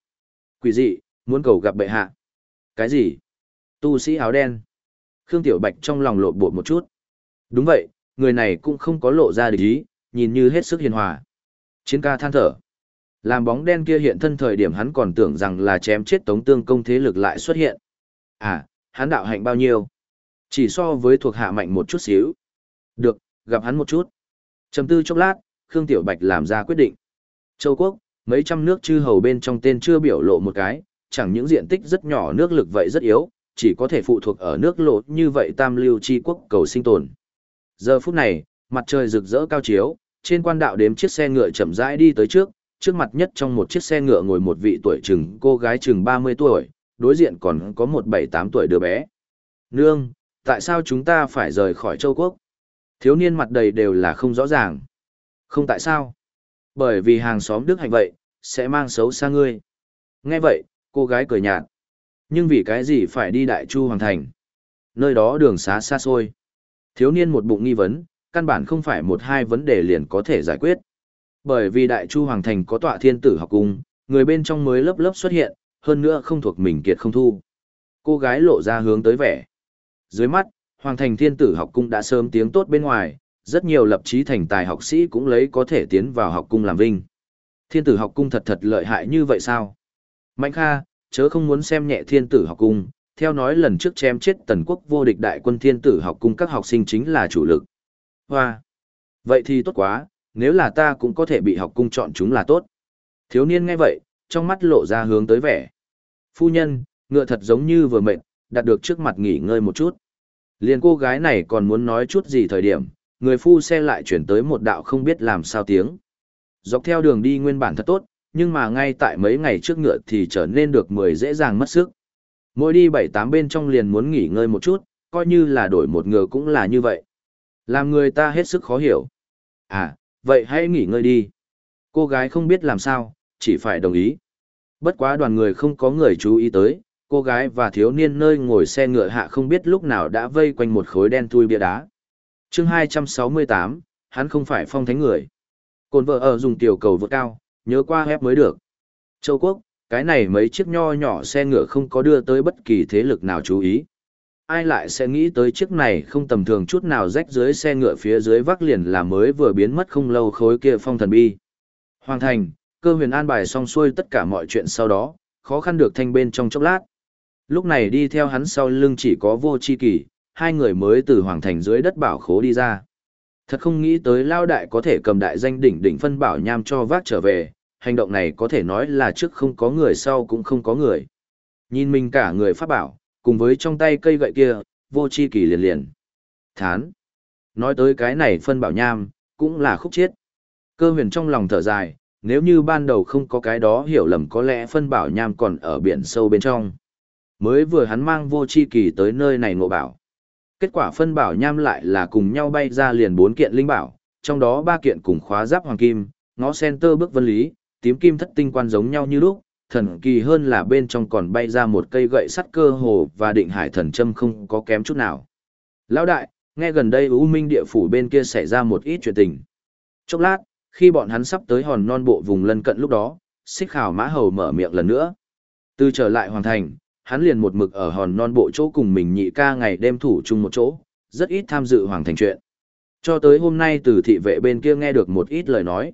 Quỷ dị, muốn cầu gặp bệ hạ. Cái gì? Tu sĩ áo đen. Khương Tiểu Bạch trong lòng lộn bột một chút. Đúng vậy, người này cũng không có lộ ra địch ý, nhìn như hết sức hiền hòa. Chiến ca than thở. Làm bóng đen kia hiện thân thời điểm hắn còn tưởng rằng là chém chết tống tương công thế lực lại xuất hiện. À, hắn đạo hạnh bao nhiêu? Chỉ so với thuộc hạ mạnh một chút xíu. Được, gặp hắn một chút. Chầm tư chốc lát, Khương Tiểu Bạch làm ra quyết định. Châu Quốc, mấy trăm nước chư hầu bên trong tên chưa biểu lộ một cái, chẳng những diện tích rất nhỏ nước lực vậy rất yếu, chỉ có thể phụ thuộc ở nước lộ như vậy tam lưu chi quốc cầu sinh tồn. Giờ phút này, mặt trời rực rỡ cao chiếu, trên quan đạo đếm chiếc xe ngựa chậm rãi đi tới trước, trước mặt nhất trong một chiếc xe ngựa ngồi một vị tuổi chừng cô gái chừng 30 tuổi, đối diện còn có một 7-8 tuổi đứa bé. Nương, tại sao chúng ta phải rời khỏi châu quốc? Thiếu niên mặt đầy đều là không rõ ràng. Không tại sao? Bởi vì hàng xóm Đức Hạnh vậy, sẽ mang xấu xa ngươi. Nghe vậy, cô gái cười nhạt. Nhưng vì cái gì phải đi Đại Chu Hoàng Thành? Nơi đó đường xá xa xôi. Thiếu niên một bụng nghi vấn, căn bản không phải một hai vấn đề liền có thể giải quyết. Bởi vì Đại Chu Hoàng Thành có tọa thiên tử học cung, người bên trong mới lớp lớp xuất hiện, hơn nữa không thuộc mình kiệt không thu. Cô gái lộ ra hướng tới vẻ. Dưới mắt, Hoàng Thành thiên tử học cung đã sớm tiếng tốt bên ngoài, rất nhiều lập chí thành tài học sĩ cũng lấy có thể tiến vào học cung làm vinh. Thiên tử học cung thật thật lợi hại như vậy sao? Mạnh Kha, chớ không muốn xem nhẹ thiên tử học cung, theo nói lần trước chém chết tần quốc vô địch đại quân thiên tử học cung các học sinh chính là chủ lực. Hoa! Vậy thì tốt quá, nếu là ta cũng có thể bị học cung chọn chúng là tốt. Thiếu niên nghe vậy, trong mắt lộ ra hướng tới vẻ. Phu nhân, ngựa thật giống như vừa mệt, đặt được trước mặt nghỉ ngơi một chút. Liền cô gái này còn muốn nói chút gì thời điểm, người phu xe lại chuyển tới một đạo không biết làm sao tiếng. Dọc theo đường đi nguyên bản thật tốt, nhưng mà ngay tại mấy ngày trước ngựa thì trở nên được mười dễ dàng mất sức. Mỗi đi bảy tám bên trong liền muốn nghỉ ngơi một chút, coi như là đổi một ngựa cũng là như vậy. Làm người ta hết sức khó hiểu. À, vậy hãy nghỉ ngơi đi. Cô gái không biết làm sao, chỉ phải đồng ý. Bất quá đoàn người không có người chú ý tới, cô gái và thiếu niên nơi ngồi xe ngựa hạ không biết lúc nào đã vây quanh một khối đen thui bia đá. chương 268, hắn không phải phong thánh người. Cồn vợ ở dùng tiểu cầu vượt cao, nhớ qua hép mới được. Châu Quốc, cái này mấy chiếc nho nhỏ xe ngựa không có đưa tới bất kỳ thế lực nào chú ý. Ai lại sẽ nghĩ tới chiếc này không tầm thường chút nào rách dưới xe ngựa phía dưới vác liền là mới vừa biến mất không lâu khối kia phong thần bi. Hoàng thành, cơ huyền an bài xong xuôi tất cả mọi chuyện sau đó, khó khăn được thanh bên trong chốc lát. Lúc này đi theo hắn sau lưng chỉ có vô chi kỳ, hai người mới từ hoàng thành dưới đất bảo khố đi ra. Thật không nghĩ tới lao đại có thể cầm đại danh đỉnh đỉnh phân bảo nham cho vác trở về, hành động này có thể nói là trước không có người sau cũng không có người. Nhìn mình cả người phát bảo, cùng với trong tay cây gậy kia, vô chi kỳ liền liền. Thán. Nói tới cái này phân bảo nham, cũng là khúc chiết. Cơ huyền trong lòng thở dài, nếu như ban đầu không có cái đó hiểu lầm có lẽ phân bảo nham còn ở biển sâu bên trong. Mới vừa hắn mang vô chi kỳ tới nơi này ngộ bảo. Kết quả phân bảo nham lại là cùng nhau bay ra liền bốn kiện linh bảo, trong đó ba kiện cùng khóa giáp hoàng kim, ngó center bước vân lý, tím kim thất tinh quan giống nhau như lúc, thần kỳ hơn là bên trong còn bay ra một cây gậy sắt cơ hồ và định hải thần châm không có kém chút nào. Lão đại, nghe gần đây U Minh địa phủ bên kia xảy ra một ít chuyện tình. Chốc lát, khi bọn hắn sắp tới hòn non bộ vùng lân cận lúc đó, xích khảo mã hầu mở miệng lần nữa. Từ trở lại hoàn thành, hắn liền một mực ở hòn non bộ chỗ cùng mình nhị ca ngày đêm thủ chung một chỗ, rất ít tham dự hoàng thành chuyện. Cho tới hôm nay từ thị vệ bên kia nghe được một ít lời nói.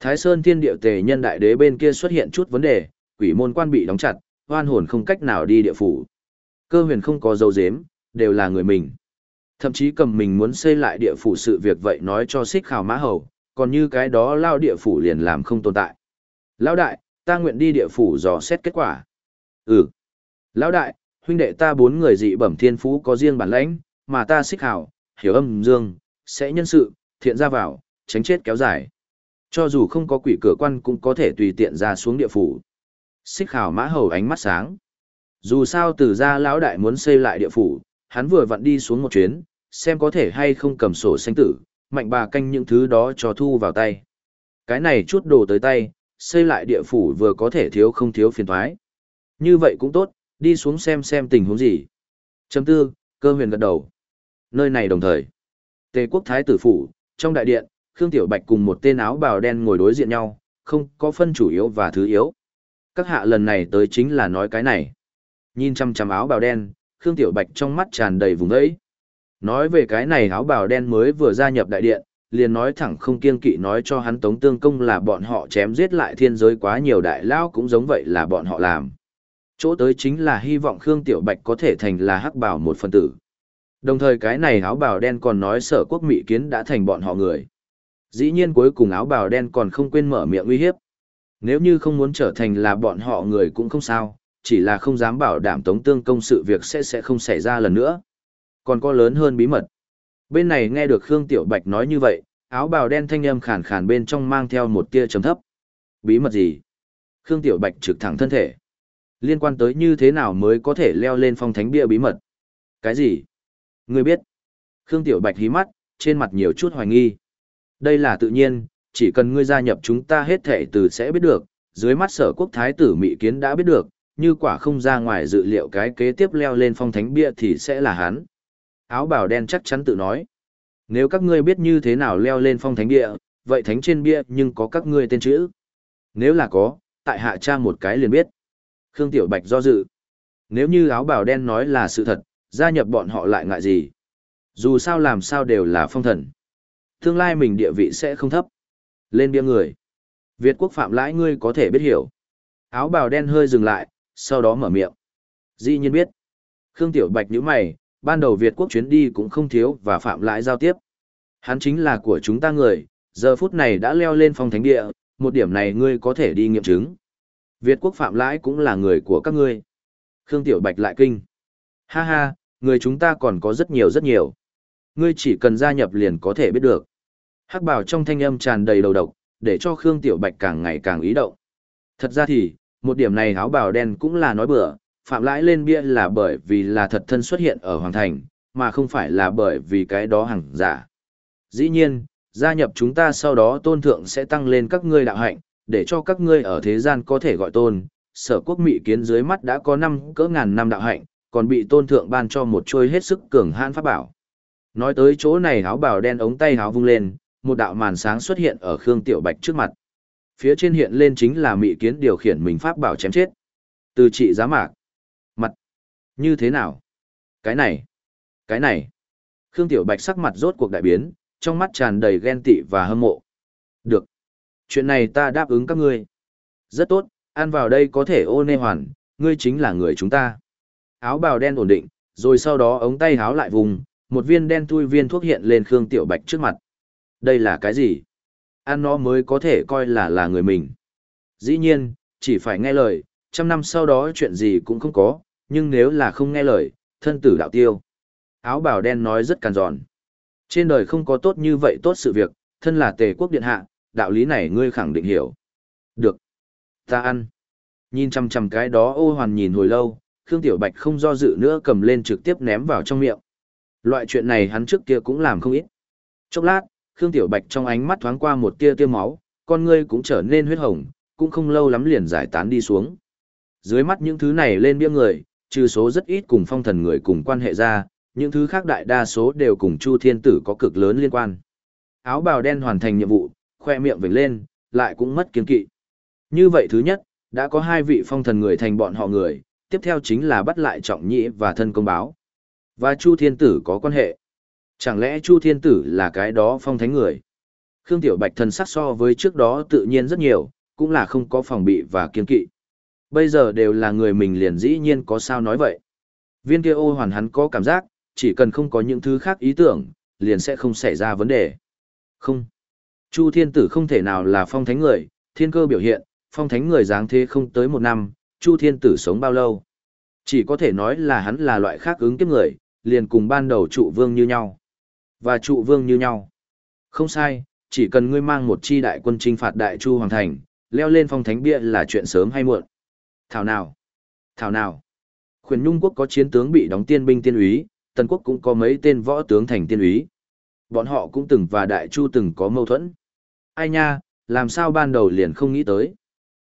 Thái Sơn Thiên Điệu Tề Nhân Đại Đế bên kia xuất hiện chút vấn đề, quỷ môn quan bị đóng chặt, hoan hồn không cách nào đi địa phủ. Cơ huyền không có dấu dếm, đều là người mình. Thậm chí cầm mình muốn xây lại địa phủ sự việc vậy nói cho xích khảo mã hầu, còn như cái đó lao địa phủ liền làm không tồn tại. Lão đại, ta nguyện đi địa phủ dò xét kết quả. Ừ. Lão đại, huynh đệ ta bốn người dị bẩm thiên phú có riêng bản lãnh, mà ta xích hảo, hiểu âm dương, sẽ nhân sự, thiện ra vào, tránh chết kéo dài. Cho dù không có quỷ cửa quan cũng có thể tùy tiện ra xuống địa phủ. Xích hảo mã hầu ánh mắt sáng. Dù sao từ ra lão đại muốn xây lại địa phủ, hắn vừa vặn đi xuống một chuyến, xem có thể hay không cầm sổ sanh tử, mạnh bà canh những thứ đó cho thu vào tay. Cái này chút đồ tới tay, xây lại địa phủ vừa có thể thiếu không thiếu phiền thoái. Như vậy cũng tốt, đi xuống xem xem tình huống gì. Chấm tư, cơ huyền gật đầu. Nơi này đồng thời. Tề quốc thái tử phủ, trong đại điện, Khương Tiểu Bạch cùng một tên áo bào đen ngồi đối diện nhau, không có phân chủ yếu và thứ yếu. Các hạ lần này tới chính là nói cái này. Nhìn chăm chăm áo bào đen, Khương Tiểu Bạch trong mắt tràn đầy vùng ấy. Nói về cái này áo bào đen mới vừa gia nhập đại điện, liền nói thẳng không kiêng kỵ nói cho hắn tống tương công là bọn họ chém giết lại thiên giới quá nhiều đại lao cũng giống vậy là bọn họ làm. Chỗ tới chính là hy vọng Khương Tiểu Bạch có thể thành là hắc bảo một phần tử. Đồng thời cái này áo bào đen còn nói sở quốc mỹ kiến đã thành bọn họ người. Dĩ nhiên cuối cùng áo bào đen còn không quên mở miệng uy hiếp. Nếu như không muốn trở thành là bọn họ người cũng không sao, chỉ là không dám bảo đảm tống tương công sự việc sẽ sẽ không xảy ra lần nữa. Còn có lớn hơn bí mật. Bên này nghe được Khương Tiểu Bạch nói như vậy, áo bào đen thanh âm khàn khàn bên trong mang theo một tia trầm thấp. Bí mật gì? Khương Tiểu Bạch trực thẳng thân thể. Liên quan tới như thế nào mới có thể leo lên phong thánh bia bí mật? Cái gì? Ngươi biết? Khương Tiểu Bạch hí mắt, trên mặt nhiều chút hoài nghi. Đây là tự nhiên, chỉ cần ngươi gia nhập chúng ta hết thể từ sẽ biết được, dưới mắt sở quốc thái tử Mỹ Kiến đã biết được, như quả không ra ngoài dự liệu cái kế tiếp leo lên phong thánh bia thì sẽ là hắn. Áo bào đen chắc chắn tự nói. Nếu các ngươi biết như thế nào leo lên phong thánh bia, vậy thánh trên bia nhưng có các ngươi tên chữ. Nếu là có, tại hạ tra một cái liền biết. Khương Tiểu Bạch do dự. Nếu như áo bào đen nói là sự thật, gia nhập bọn họ lại ngại gì? Dù sao làm sao đều là phong thần. Tương lai mình địa vị sẽ không thấp. Lên bia người. Việt quốc phạm lãi ngươi có thể biết hiểu. Áo bào đen hơi dừng lại, sau đó mở miệng. Dĩ nhiên biết. Khương Tiểu Bạch nhíu mày, ban đầu Việt quốc chuyến đi cũng không thiếu và phạm lãi giao tiếp. Hắn chính là của chúng ta người, giờ phút này đã leo lên phong thánh địa, một điểm này ngươi có thể đi nghiệm chứng. Việt quốc phạm lãi cũng là người của các ngươi. Khương Tiểu Bạch lại kinh. Ha ha, người chúng ta còn có rất nhiều rất nhiều. Ngươi chỉ cần gia nhập liền có thể biết được. Hắc bảo trong thanh âm tràn đầy đầu độc, để cho Khương Tiểu Bạch càng ngày càng ý động. Thật ra thì, một điểm này áo bào đen cũng là nói bừa, phạm lãi lên bia là bởi vì là thật thân xuất hiện ở Hoàng Thành, mà không phải là bởi vì cái đó hằng giả. Dĩ nhiên, gia nhập chúng ta sau đó tôn thượng sẽ tăng lên các ngươi đạo hạnh, để cho các ngươi ở thế gian có thể gọi tôn. Sở quốc mị kiến dưới mắt đã có năm cỡ ngàn năm đạo hạnh, còn bị tôn thượng ban cho một trôi hết sức cường hãn pháp bảo. Nói tới chỗ này áo bào đen ống tay áo vung lên, một đạo màn sáng xuất hiện ở Khương Tiểu Bạch trước mặt. Phía trên hiện lên chính là mị kiến điều khiển mình pháp bảo chém chết. Từ trị giá mạc. Như thế nào? Cái này. Cái này. Khương Tiểu Bạch sắc mặt rốt cuộc đại biến, trong mắt tràn đầy ghen tị và hâm mộ. Được. Chuyện này ta đáp ứng các ngươi. Rất tốt, ăn vào đây có thể ô nê hoàn, ngươi chính là người chúng ta. Áo bào đen ổn định, rồi sau đó ống tay háo lại vùng, một viên đen tui viên thuốc hiện lên Khương Tiểu Bạch trước mặt. Đây là cái gì? Ăn nó mới có thể coi là là người mình. Dĩ nhiên, chỉ phải nghe lời, trăm năm sau đó chuyện gì cũng không có, nhưng nếu là không nghe lời, thân tử đạo tiêu. Áo bào đen nói rất càn giòn. Trên đời không có tốt như vậy tốt sự việc, thân là tề quốc điện hạ, đạo lý này ngươi khẳng định hiểu. Được. Ta ăn. Nhìn chăm chăm cái đó ô hoàn nhìn hồi lâu, Khương Tiểu Bạch không do dự nữa cầm lên trực tiếp ném vào trong miệng. Loại chuyện này hắn trước kia cũng làm không ít. Chốc lát, Khương Tiểu Bạch trong ánh mắt thoáng qua một tia tia máu, con ngươi cũng trở nên huyết hồng, cũng không lâu lắm liền giải tán đi xuống. Dưới mắt những thứ này lên bia người, trừ số rất ít cùng phong thần người cùng quan hệ ra, những thứ khác đại đa số đều cùng Chu Thiên Tử có cực lớn liên quan. Áo bào đen hoàn thành nhiệm vụ, khoe miệng vểnh lên, lại cũng mất kiên kỵ. Như vậy thứ nhất, đã có hai vị phong thần người thành bọn họ người, tiếp theo chính là bắt lại trọng nhĩ và thân công báo. Và Chu Thiên Tử có quan hệ. Chẳng lẽ Chu Thiên Tử là cái đó phong thánh người? Khương Tiểu Bạch thần sắc so với trước đó tự nhiên rất nhiều, cũng là không có phòng bị và kiên kỵ. Bây giờ đều là người mình liền dĩ nhiên có sao nói vậy. Viên kia ô hoàn hắn có cảm giác, chỉ cần không có những thứ khác ý tưởng, liền sẽ không xảy ra vấn đề. Không. Chu Thiên Tử không thể nào là phong thánh người, thiên cơ biểu hiện, phong thánh người dáng thế không tới một năm, Chu Thiên Tử sống bao lâu. Chỉ có thể nói là hắn là loại khác ứng kiếp người, liền cùng ban đầu trụ vương như nhau. Và trụ vương như nhau. Không sai, chỉ cần ngươi mang một chi đại quân trinh phạt đại chu hoàng thành, leo lên phong thánh bia là chuyện sớm hay muộn. Thảo nào? Thảo nào? Khuyển Nhung quốc có chiến tướng bị đóng tiên binh tiên úy, Tần quốc cũng có mấy tên võ tướng thành tiên úy. Bọn họ cũng từng và đại chu từng có mâu thuẫn. Ai nha, làm sao ban đầu liền không nghĩ tới.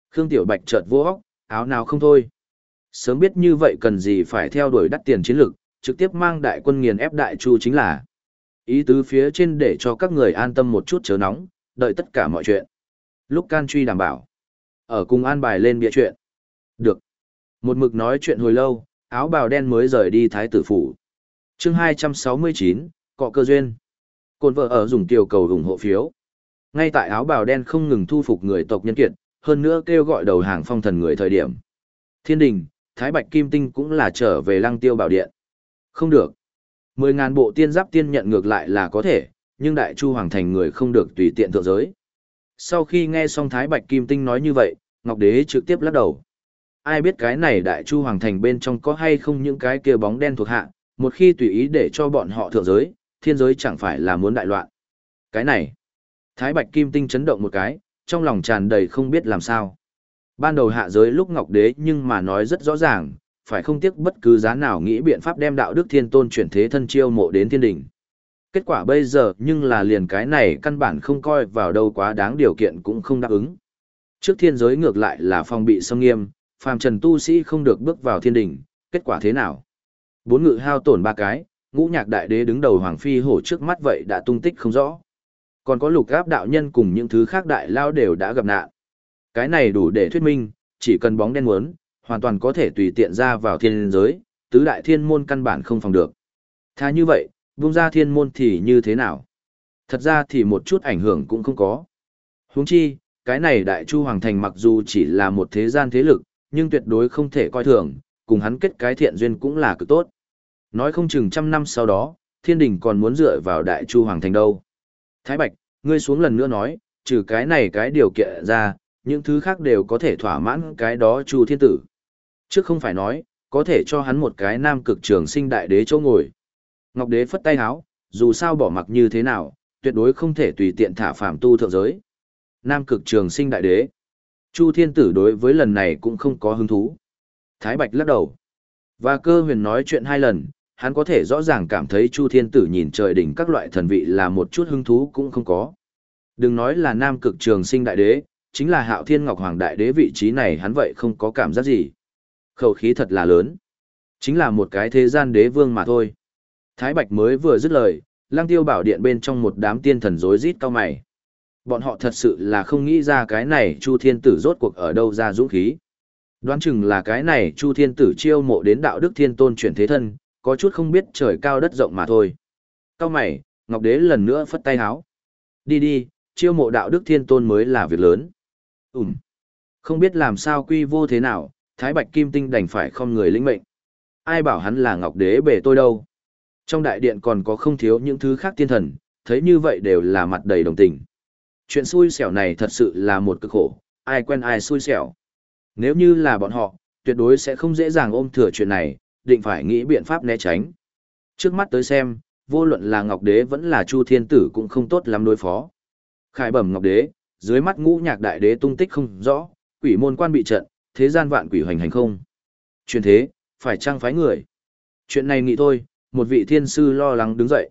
Khương Tiểu Bạch chợt vô óc, áo nào không thôi. Sớm biết như vậy cần gì phải theo đuổi đắt tiền chiến lược, trực tiếp mang đại quân nghiền ép đại chu chính là. Ý tứ phía trên để cho các người an tâm một chút chớ nóng, đợi tất cả mọi chuyện. Lúc can truy đảm bảo. Ở cùng an bài lên bịa chuyện. Được. Một mực nói chuyện hồi lâu, áo bào đen mới rời đi thái tử phủ. chương 269, cọ cơ duyên. Côn vợ ở dùng tiểu cầu ủng hộ phiếu. Ngay tại áo bào đen không ngừng thu phục người tộc nhân kiệt, hơn nữa kêu gọi đầu hàng phong thần người thời điểm. Thiên đình, Thái Bạch Kim Tinh cũng là trở về lăng tiêu bảo điện. Không được. Mười ngàn bộ tiên giáp tiên nhận ngược lại là có thể, nhưng đại chu hoàng thành người không được tùy tiện thượng giới. Sau khi nghe xong Thái Bạch Kim Tinh nói như vậy, Ngọc Đế trực tiếp lắc đầu. Ai biết cái này đại chu hoàng thành bên trong có hay không những cái kia bóng đen thuộc hạ, một khi tùy ý để cho bọn họ thượng giới, thiên giới chẳng phải là muốn đại loạn. Cái này, Thái Bạch Kim Tinh chấn động một cái, trong lòng tràn đầy không biết làm sao. Ban đầu hạ giới lúc Ngọc Đế nhưng mà nói rất rõ ràng, phải không tiếc bất cứ giá nào nghĩ biện pháp đem đạo đức thiên tôn chuyển thế thân chiêu mộ đến thiên đỉnh. Kết quả bây giờ nhưng là liền cái này căn bản không coi vào đâu quá đáng điều kiện cũng không đáp ứng. Trước thiên giới ngược lại là phong bị sông nghiêm, phàm trần tu sĩ không được bước vào thiên đình, kết quả thế nào? Bốn ngự hao tổn ba cái, ngũ nhạc đại đế đứng đầu hoàng phi hổ trước mắt vậy đã tung tích không rõ. Còn có lục gáp đạo nhân cùng những thứ khác đại lao đều đã gặp nạn. Cái này đủ để thuyết minh, chỉ cần bóng đen muốn, hoàn toàn có thể tùy tiện ra vào thiên giới, tứ đại thiên môn căn bản không phòng được. Thà như vậy, buông ra thiên môn thì như thế nào? Thật ra thì một chút ảnh hưởng cũng không có. Huống chi, cái này Đại Chu Hoàng Thành mặc dù chỉ là một thế gian thế lực, nhưng tuyệt đối không thể coi thường, cùng hắn kết cái thiện duyên cũng là cực tốt. Nói không chừng trăm năm sau đó, thiên đình còn muốn dựa vào Đại Chu Hoàng Thành đâu. Thái Bạch, ngươi xuống lần nữa nói, trừ cái này cái điều kiện ra, những thứ khác đều có thể thỏa mãn cái đó Chu Thiên Tử. Trước không phải nói, có thể cho hắn một cái nam cực trường sinh đại đế chỗ ngồi. Ngọc Đế phất tay háo, dù sao bỏ mặc như thế nào, tuyệt đối không thể tùy tiện thả phạm tu thượng giới. Nam cực trường sinh đại đế. Chu Thiên Tử đối với lần này cũng không có hứng thú. Thái Bạch lắc đầu. Và cơ huyền nói chuyện hai lần, hắn có thể rõ ràng cảm thấy Chu Thiên Tử nhìn trời đỉnh các loại thần vị là một chút hứng thú cũng không có. Đừng nói là Nam cực trường sinh đại đế, chính là Hạo Thiên Ngọc Hoàng đại đế vị trí này hắn vậy không có cảm giác gì. Khẩu khí thật là lớn. Chính là một cái thế gian đế vương mà thôi. Thái Bạch mới vừa dứt lời, lang tiêu bảo điện bên trong một đám tiên thần rối rít cao mày. Bọn họ thật sự là không nghĩ ra cái này Chu Thiên Tử rốt cuộc ở đâu ra dũng khí. Đoán chừng là cái này Chu Thiên Tử chiêu mộ đến đạo đức thiên tôn chuyển thế thân, có chút không biết trời cao đất rộng mà thôi. Cao mày, Ngọc Đế lần nữa phất tay háo. Đi đi, chiêu mộ đạo đức thiên tôn mới là việc lớn. Ừm. Không biết làm sao quy vô thế nào, Thái Bạch Kim Tinh đành phải không người lĩnh mệnh. Ai bảo hắn là Ngọc Đế bể tôi đâu. Trong đại điện còn có không thiếu những thứ khác tiên thần, thấy như vậy đều là mặt đầy đồng tình. Chuyện xui xẻo này thật sự là một cực khổ, ai quen ai xui xẻo. Nếu như là bọn họ, tuyệt đối sẽ không dễ dàng ôm thừa chuyện này, định phải nghĩ biện pháp né tránh. Trước mắt tới xem, vô luận là Ngọc Đế vẫn là Chu Thiên Tử cũng không tốt lắm đối phó. Khải bẩm Ngọc Đế, dưới mắt ngũ nhạc đại đế tung tích không rõ, quỷ môn quan bị trận, thế gian vạn quỷ hoành hành không. Chuyện thế, phải trang phái người. Chuyện này nghĩ thôi, một vị thiên sư lo lắng đứng dậy.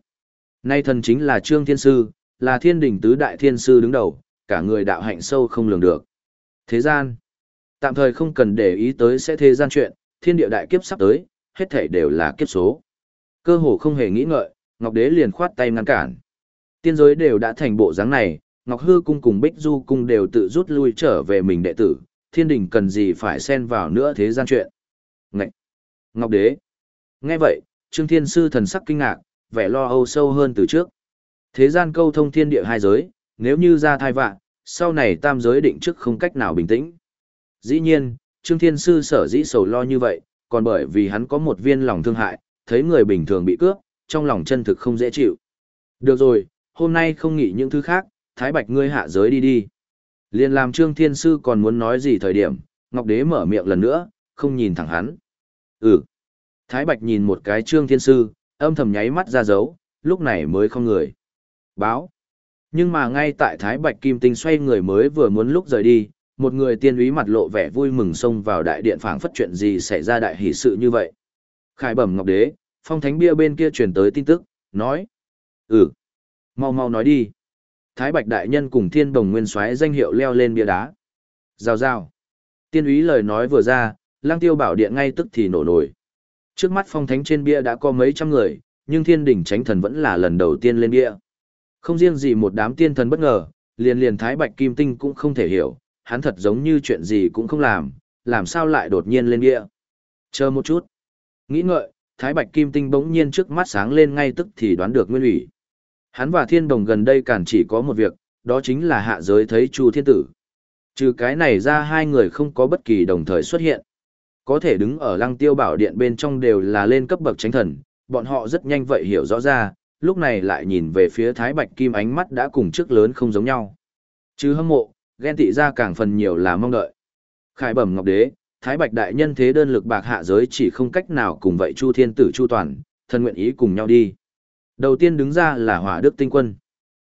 Nay thần chính là Trương Thiên Sư, là thiên Đình tứ đại thiên sư đứng đầu, cả người đạo hạnh sâu không lường được. Thế gian, tạm thời không cần để ý tới sẽ thế gian chuyện, thiên địa đại kiếp sắp tới, hết thảy đều là kiếp số. Cơ hồ không hề nghĩ ngợi, Ngọc Đế liền khoát tay ngăn cản. Tiên giới đều đã thành bộ dáng này, Ngọc Hư cung cùng Bích Du cung đều tự rút lui trở về mình đệ tử, thiên đình cần gì phải xen vào nữa thế gian chuyện. Ngậy! Ngọc Đế! Nghe vậy, Trương Thiên Sư thần sắc kinh ngạc, vẻ lo âu sâu hơn từ trước. Thế gian câu thông thiên địa hai giới, nếu như ra thai vạn, sau này tam giới định trước không cách nào bình tĩnh. Dĩ nhiên, Trương Thiên Sư sở dĩ sầu lo như vậy, còn bởi vì hắn có một viên lòng thương hại, thấy người bình thường bị cướp, trong lòng chân thực không dễ chịu. Được rồi, hôm nay không nghĩ những thứ khác, Thái Bạch ngươi hạ giới đi đi. Liên làm Trương Thiên Sư còn muốn nói gì thời điểm, Ngọc Đế mở miệng lần nữa, không nhìn thẳng hắn. Ừ. Thái Bạch nhìn một cái Trương Thiên Sư, âm thầm nháy mắt ra dấu, lúc này mới không người. Báo. Nhưng mà ngay tại Thái Bạch Kim Tinh xoay người mới vừa muốn lúc rời đi, một người tiên úy mặt lộ vẻ vui mừng xông vào đại điện phảng phất chuyện gì xảy ra đại hỷ sự như vậy. Khải bẩm Ngọc Đế, phong thánh bia bên kia truyền tới tin tức, nói. Ừ. Mau mau nói đi. Thái Bạch Đại Nhân cùng Thiên Đồng Nguyên Soái danh hiệu leo lên bia đá. Rào rào. Tiên úy lời nói vừa ra, lang tiêu bảo điện ngay tức thì nổ nổi. Trước mắt phong thánh trên bia đã có mấy trăm người, nhưng thiên đỉnh tránh thần vẫn là lần đầu tiên lên bia. Không riêng gì một đám tiên thần bất ngờ, liền liền Thái Bạch Kim Tinh cũng không thể hiểu, hắn thật giống như chuyện gì cũng không làm, làm sao lại đột nhiên lên địa. Chờ một chút. Nghĩ ngợi, Thái Bạch Kim Tinh bỗng nhiên trước mắt sáng lên ngay tức thì đoán được nguyên ủy. Hắn và thiên đồng gần đây cản chỉ có một việc, đó chính là hạ giới thấy Chu Thiên Tử. Trừ cái này ra hai người không có bất kỳ đồng thời xuất hiện. Có thể đứng ở lăng tiêu bảo điện bên trong đều là lên cấp bậc tránh thần, bọn họ rất nhanh vậy hiểu rõ ra, lúc này lại nhìn về phía Thái Bạch Kim ánh mắt đã cùng trước lớn không giống nhau. Chứ hâm mộ, ghen tị ra càng phần nhiều là mong đợi. Khải bẩm Ngọc Đế, Thái Bạch đại nhân thế đơn lực bạc hạ giới chỉ không cách nào cùng vậy Chu Thiên Tử Chu Toàn, thân nguyện ý cùng nhau đi. Đầu tiên đứng ra là Hỏa Đức Tinh Quân.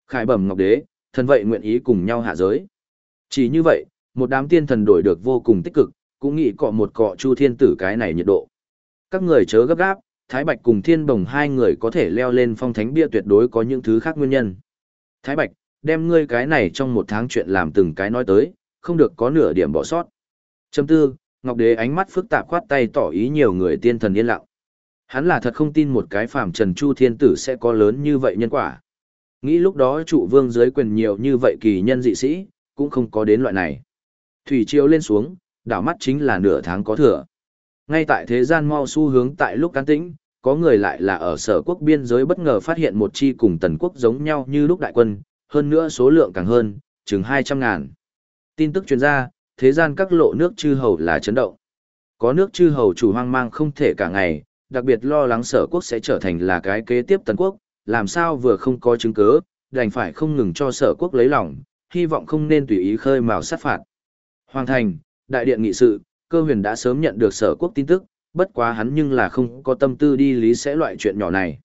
Khải bẩm Ngọc Đế, thân vậy nguyện ý cùng nhau hạ giới. Chỉ như vậy, một đám tiên thần đổi được vô cùng tích cực, cũng nghĩ cọ một cọ Chu Thiên Tử cái này nhiệt độ. Các người chớ gấp gáp, Thái Bạch cùng Thiên Bồng hai người có thể leo lên phong thánh bia tuyệt đối có những thứ khác nguyên nhân. Thái Bạch, đem ngươi cái này trong một tháng chuyện làm từng cái nói tới, không được có nửa điểm bỏ sót. Châm tư, Ngọc Đế ánh mắt phức tạp khoát tay tỏ ý nhiều người tiên thần yên lặng. Hắn là thật không tin một cái phàm trần chu thiên tử sẽ có lớn như vậy nhân quả. Nghĩ lúc đó trụ vương dưới quyền nhiều như vậy kỳ nhân dị sĩ, cũng không có đến loại này. Thủy triều lên xuống, đảo mắt chính là nửa tháng có thừa. Ngay tại thế gian mau xu hướng tại lúc cán tĩnh, có người lại là ở sở quốc biên giới bất ngờ phát hiện một chi cùng tần quốc giống nhau như lúc đại quân, hơn nữa số lượng càng hơn, chừng 200 ngàn. Tin tức truyền ra, thế gian các lộ nước chư hầu là chấn động. Có nước chư hầu chủ hoang mang không thể cả ngày, đặc biệt lo lắng sở quốc sẽ trở thành là cái kế tiếp tần quốc, làm sao vừa không có chứng cứ, đành phải không ngừng cho sở quốc lấy lòng, hy vọng không nên tùy ý khơi mào sát phạt. Hoàng thành, đại điện nghị sự, cơ huyền đã sớm nhận được sở quốc tin tức, bất quá hắn nhưng là không có tâm tư đi lý sẽ loại chuyện nhỏ này.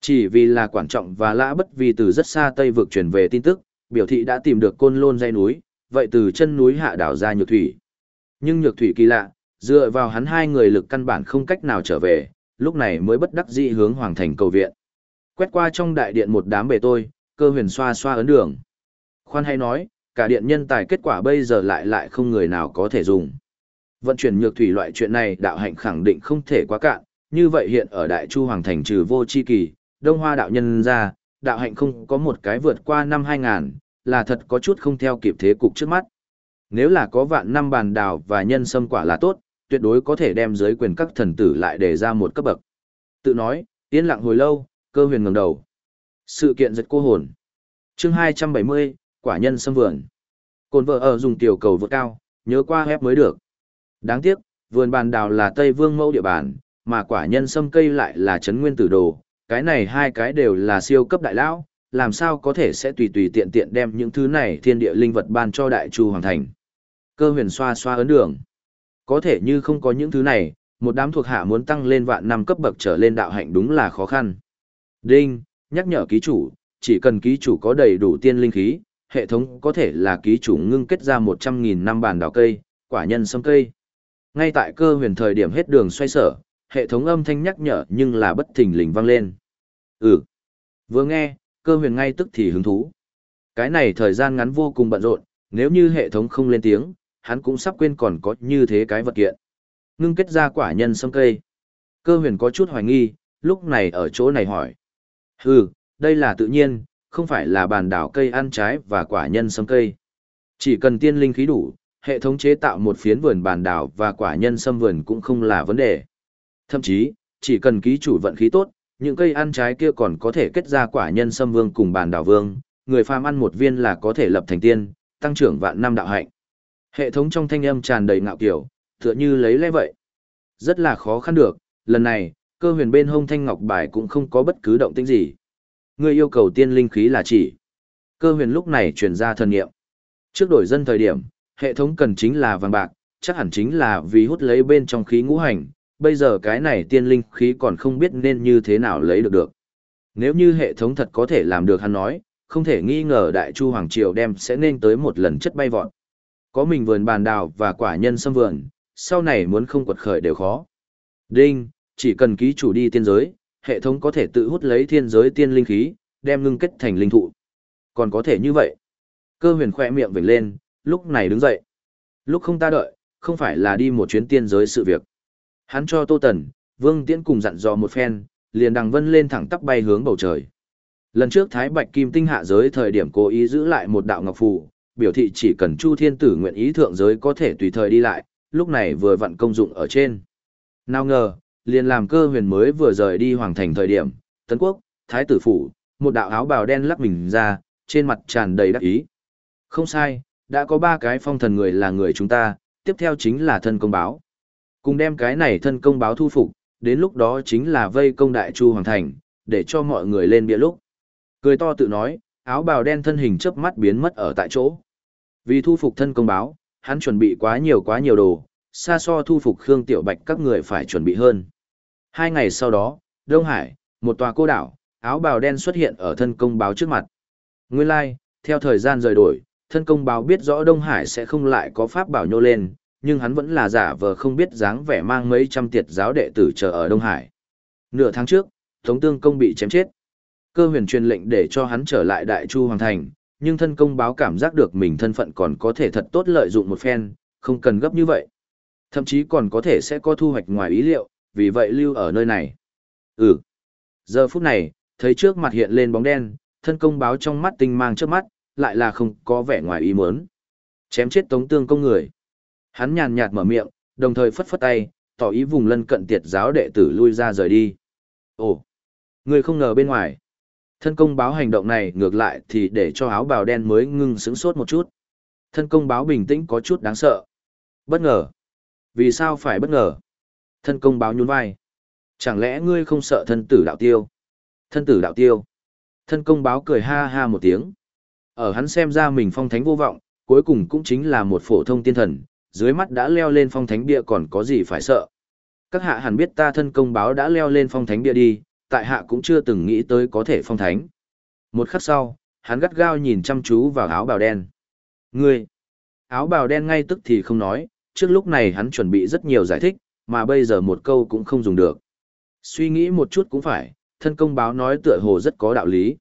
Chỉ vì là quan trọng và lã bất vì từ rất xa Tây vực truyền về tin tức, biểu thị đã tìm được côn lôn dây núi, vậy từ chân núi hạ đảo ra nhược thủy. Nhưng nhược thủy kỳ lạ, dựa vào hắn hai người lực căn bản không cách nào trở về, lúc này mới bất đắc dĩ hướng hoàng thành cầu viện. Quét qua trong đại điện một đám bề tôi, cơ huyền xoa xoa ấn đường. Khoan hay nói, cả điện nhân tài kết quả bây giờ lại lại không người nào có thể dùng. Vận chuyển nhược thủy loại chuyện này đạo hạnh khẳng định không thể quá cạn, như vậy hiện ở Đại Chu Hoàng Thành trừ vô chi kỳ, Đông Hoa đạo nhân ra, đạo hạnh không có một cái vượt qua năm 2000, là thật có chút không theo kịp thế cục trước mắt. Nếu là có vạn năm bàn đào và nhân sâm quả là tốt, tuyệt đối có thể đem giới quyền các thần tử lại để ra một cấp bậc. Tự nói, yên lặng hồi lâu, cơ huyền ngẩng đầu. Sự kiện giật cô hồn. Chương 270, quả nhân sâm vườn. Cồn vợ ở dùng tiểu cầu vượt cao, nhớ qua hép mới được. Đáng tiếc, vườn bàn đào là Tây Vương mẫu địa bàn, mà quả nhân sâm cây lại là trấn nguyên tử đồ, cái này hai cái đều là siêu cấp đại lão, làm sao có thể sẽ tùy tùy tiện tiện đem những thứ này thiên địa linh vật ban cho đại chu hoàng thành. Cơ huyền xoa xoa ấn đường. Có thể như không có những thứ này, một đám thuộc hạ muốn tăng lên vạn năm cấp bậc trở lên đạo hạnh đúng là khó khăn. Đinh, nhắc nhở ký chủ, chỉ cần ký chủ có đầy đủ tiên linh khí, hệ thống có thể là ký chủ ngưng kết ra 100.000 năm bàn đào cây, quả nhân sâm cây. Ngay tại cơ huyền thời điểm hết đường xoay sở, hệ thống âm thanh nhắc nhở nhưng là bất thình lình vang lên. Ừ. Vừa nghe, cơ huyền ngay tức thì hứng thú. Cái này thời gian ngắn vô cùng bận rộn, nếu như hệ thống không lên tiếng, hắn cũng sắp quên còn có như thế cái vật kiện. Ngưng kết ra quả nhân sâm cây. Cơ huyền có chút hoài nghi, lúc này ở chỗ này hỏi. Hừ, đây là tự nhiên, không phải là bàn đảo cây ăn trái và quả nhân sâm cây. Chỉ cần tiên linh khí đủ, hệ thống chế tạo một phiến vườn bàn đảo và quả nhân sâm vườn cũng không là vấn đề. Thậm chí, chỉ cần ký chủ vận khí tốt, những cây ăn trái kia còn có thể kết ra quả nhân sâm vương cùng bàn đảo vương, người phàm ăn một viên là có thể lập thành tiên, tăng trưởng vạn năm đạo hạnh. Hệ thống trong thanh âm tràn đầy ngạo kiểu, tựa như lấy lẽ vậy. Rất là khó khăn được, lần này, cơ huyền bên hông thanh ngọc bài cũng không có bất cứ động tĩnh gì. Người yêu cầu tiên linh khí là chỉ. Cơ huyền lúc này truyền ra thần niệm, Trước đổi dân thời điểm, hệ thống cần chính là vàng bạc, chắc hẳn chính là vì hút lấy bên trong khí ngũ hành, bây giờ cái này tiên linh khí còn không biết nên như thế nào lấy được được. Nếu như hệ thống thật có thể làm được hắn nói, không thể nghi ngờ Đại Chu Hoàng Triều đem sẽ nên tới một lần chất bay vọt. Có mình vườn bàn đào và quả nhân xâm vườn, sau này muốn không quật khởi đều khó. Đinh, chỉ cần ký chủ đi tiên giới, hệ thống có thể tự hút lấy thiên giới tiên linh khí, đem ngưng kết thành linh thụ. Còn có thể như vậy. Cơ huyền khỏe miệng vểnh lên, lúc này đứng dậy. Lúc không ta đợi, không phải là đi một chuyến tiên giới sự việc. Hắn cho Tô Tần, Vương Tiễn cùng dặn dò một phen, liền đằng vân lên thẳng tắp bay hướng bầu trời. Lần trước Thái Bạch Kim Tinh hạ giới thời điểm cố ý giữ lại một đạo ngọc phù, biểu thị chỉ cần Chu Thiên Tử nguyện ý thượng giới có thể tùy thời đi lại, lúc này vừa vặn công dụng ở trên. Nào ngờ, liền làm cơ huyền mới vừa rời đi hoàng thành thời điểm, Tấn Quốc, Thái Tử Phủ, một đạo áo bào đen lắc mình ra, trên mặt tràn đầy đắc ý. Không sai, đã có ba cái phong thần người là người chúng ta, tiếp theo chính là thân công báo. Cùng đem cái này thân công báo thu phục, đến lúc đó chính là vây công đại chu hoàng thành, để cho mọi người lên bia lúc. Cười to tự nói, áo bào đen thân hình chớp mắt biến mất ở tại chỗ. Vì thu phục thân công báo, hắn chuẩn bị quá nhiều quá nhiều đồ, xa so thu phục Khương Tiểu Bạch các người phải chuẩn bị hơn. Hai ngày sau đó, Đông Hải, một tòa cô đảo, áo bào đen xuất hiện ở thân công báo trước mặt. Nguyên lai, like, theo thời gian rời đổi, thân công báo biết rõ Đông Hải sẽ không lại có pháp bảo nhô lên, nhưng hắn vẫn là giả vờ không biết dáng vẻ mang mấy trăm tiệt giáo đệ tử chờ ở Đông Hải. Nửa tháng trước, Tống Tương Công bị chém chết. Cơ huyền truyền lệnh để cho hắn trở lại Đại Chu Hoàng Thành, nhưng thân công báo cảm giác được mình thân phận còn có thể thật tốt lợi dụng một phen, không cần gấp như vậy. Thậm chí còn có thể sẽ có thu hoạch ngoài ý liệu, vì vậy lưu ở nơi này. Ừ. Giờ phút này, thấy trước mặt hiện lên bóng đen, thân công báo trong mắt tinh mang trước mắt, lại là không có vẻ ngoài ý muốn. Chém chết tống tương công người. Hắn nhàn nhạt mở miệng, đồng thời phất phất tay, tỏ ý vùng lân cận tiệt giáo đệ tử lui ra rời đi. Ồ, người không ngờ bên ngoài. Thân công báo hành động này ngược lại thì để cho áo bào đen mới ngưng sững sốt một chút. Thân công báo bình tĩnh có chút đáng sợ. Bất ngờ. Vì sao phải bất ngờ? Thân công báo nhún vai. Chẳng lẽ ngươi không sợ thân tử đạo tiêu? Thân tử đạo tiêu. Thân công báo cười ha ha một tiếng. Ở hắn xem ra mình phong thánh vô vọng, cuối cùng cũng chính là một phổ thông tiên thần, dưới mắt đã leo lên phong thánh bia còn có gì phải sợ. Các hạ hẳn biết ta thân công báo đã leo lên phong thánh bia đi, tại hạ cũng chưa từng nghĩ tới có thể phong thánh. Một khắc sau, hắn gắt gao nhìn chăm chú vào áo bào đen. Ngươi! Áo bào đen ngay tức thì không nói, trước lúc này hắn chuẩn bị rất nhiều giải thích, mà bây giờ một câu cũng không dùng được. Suy nghĩ một chút cũng phải, thân công báo nói tựa hồ rất có đạo lý.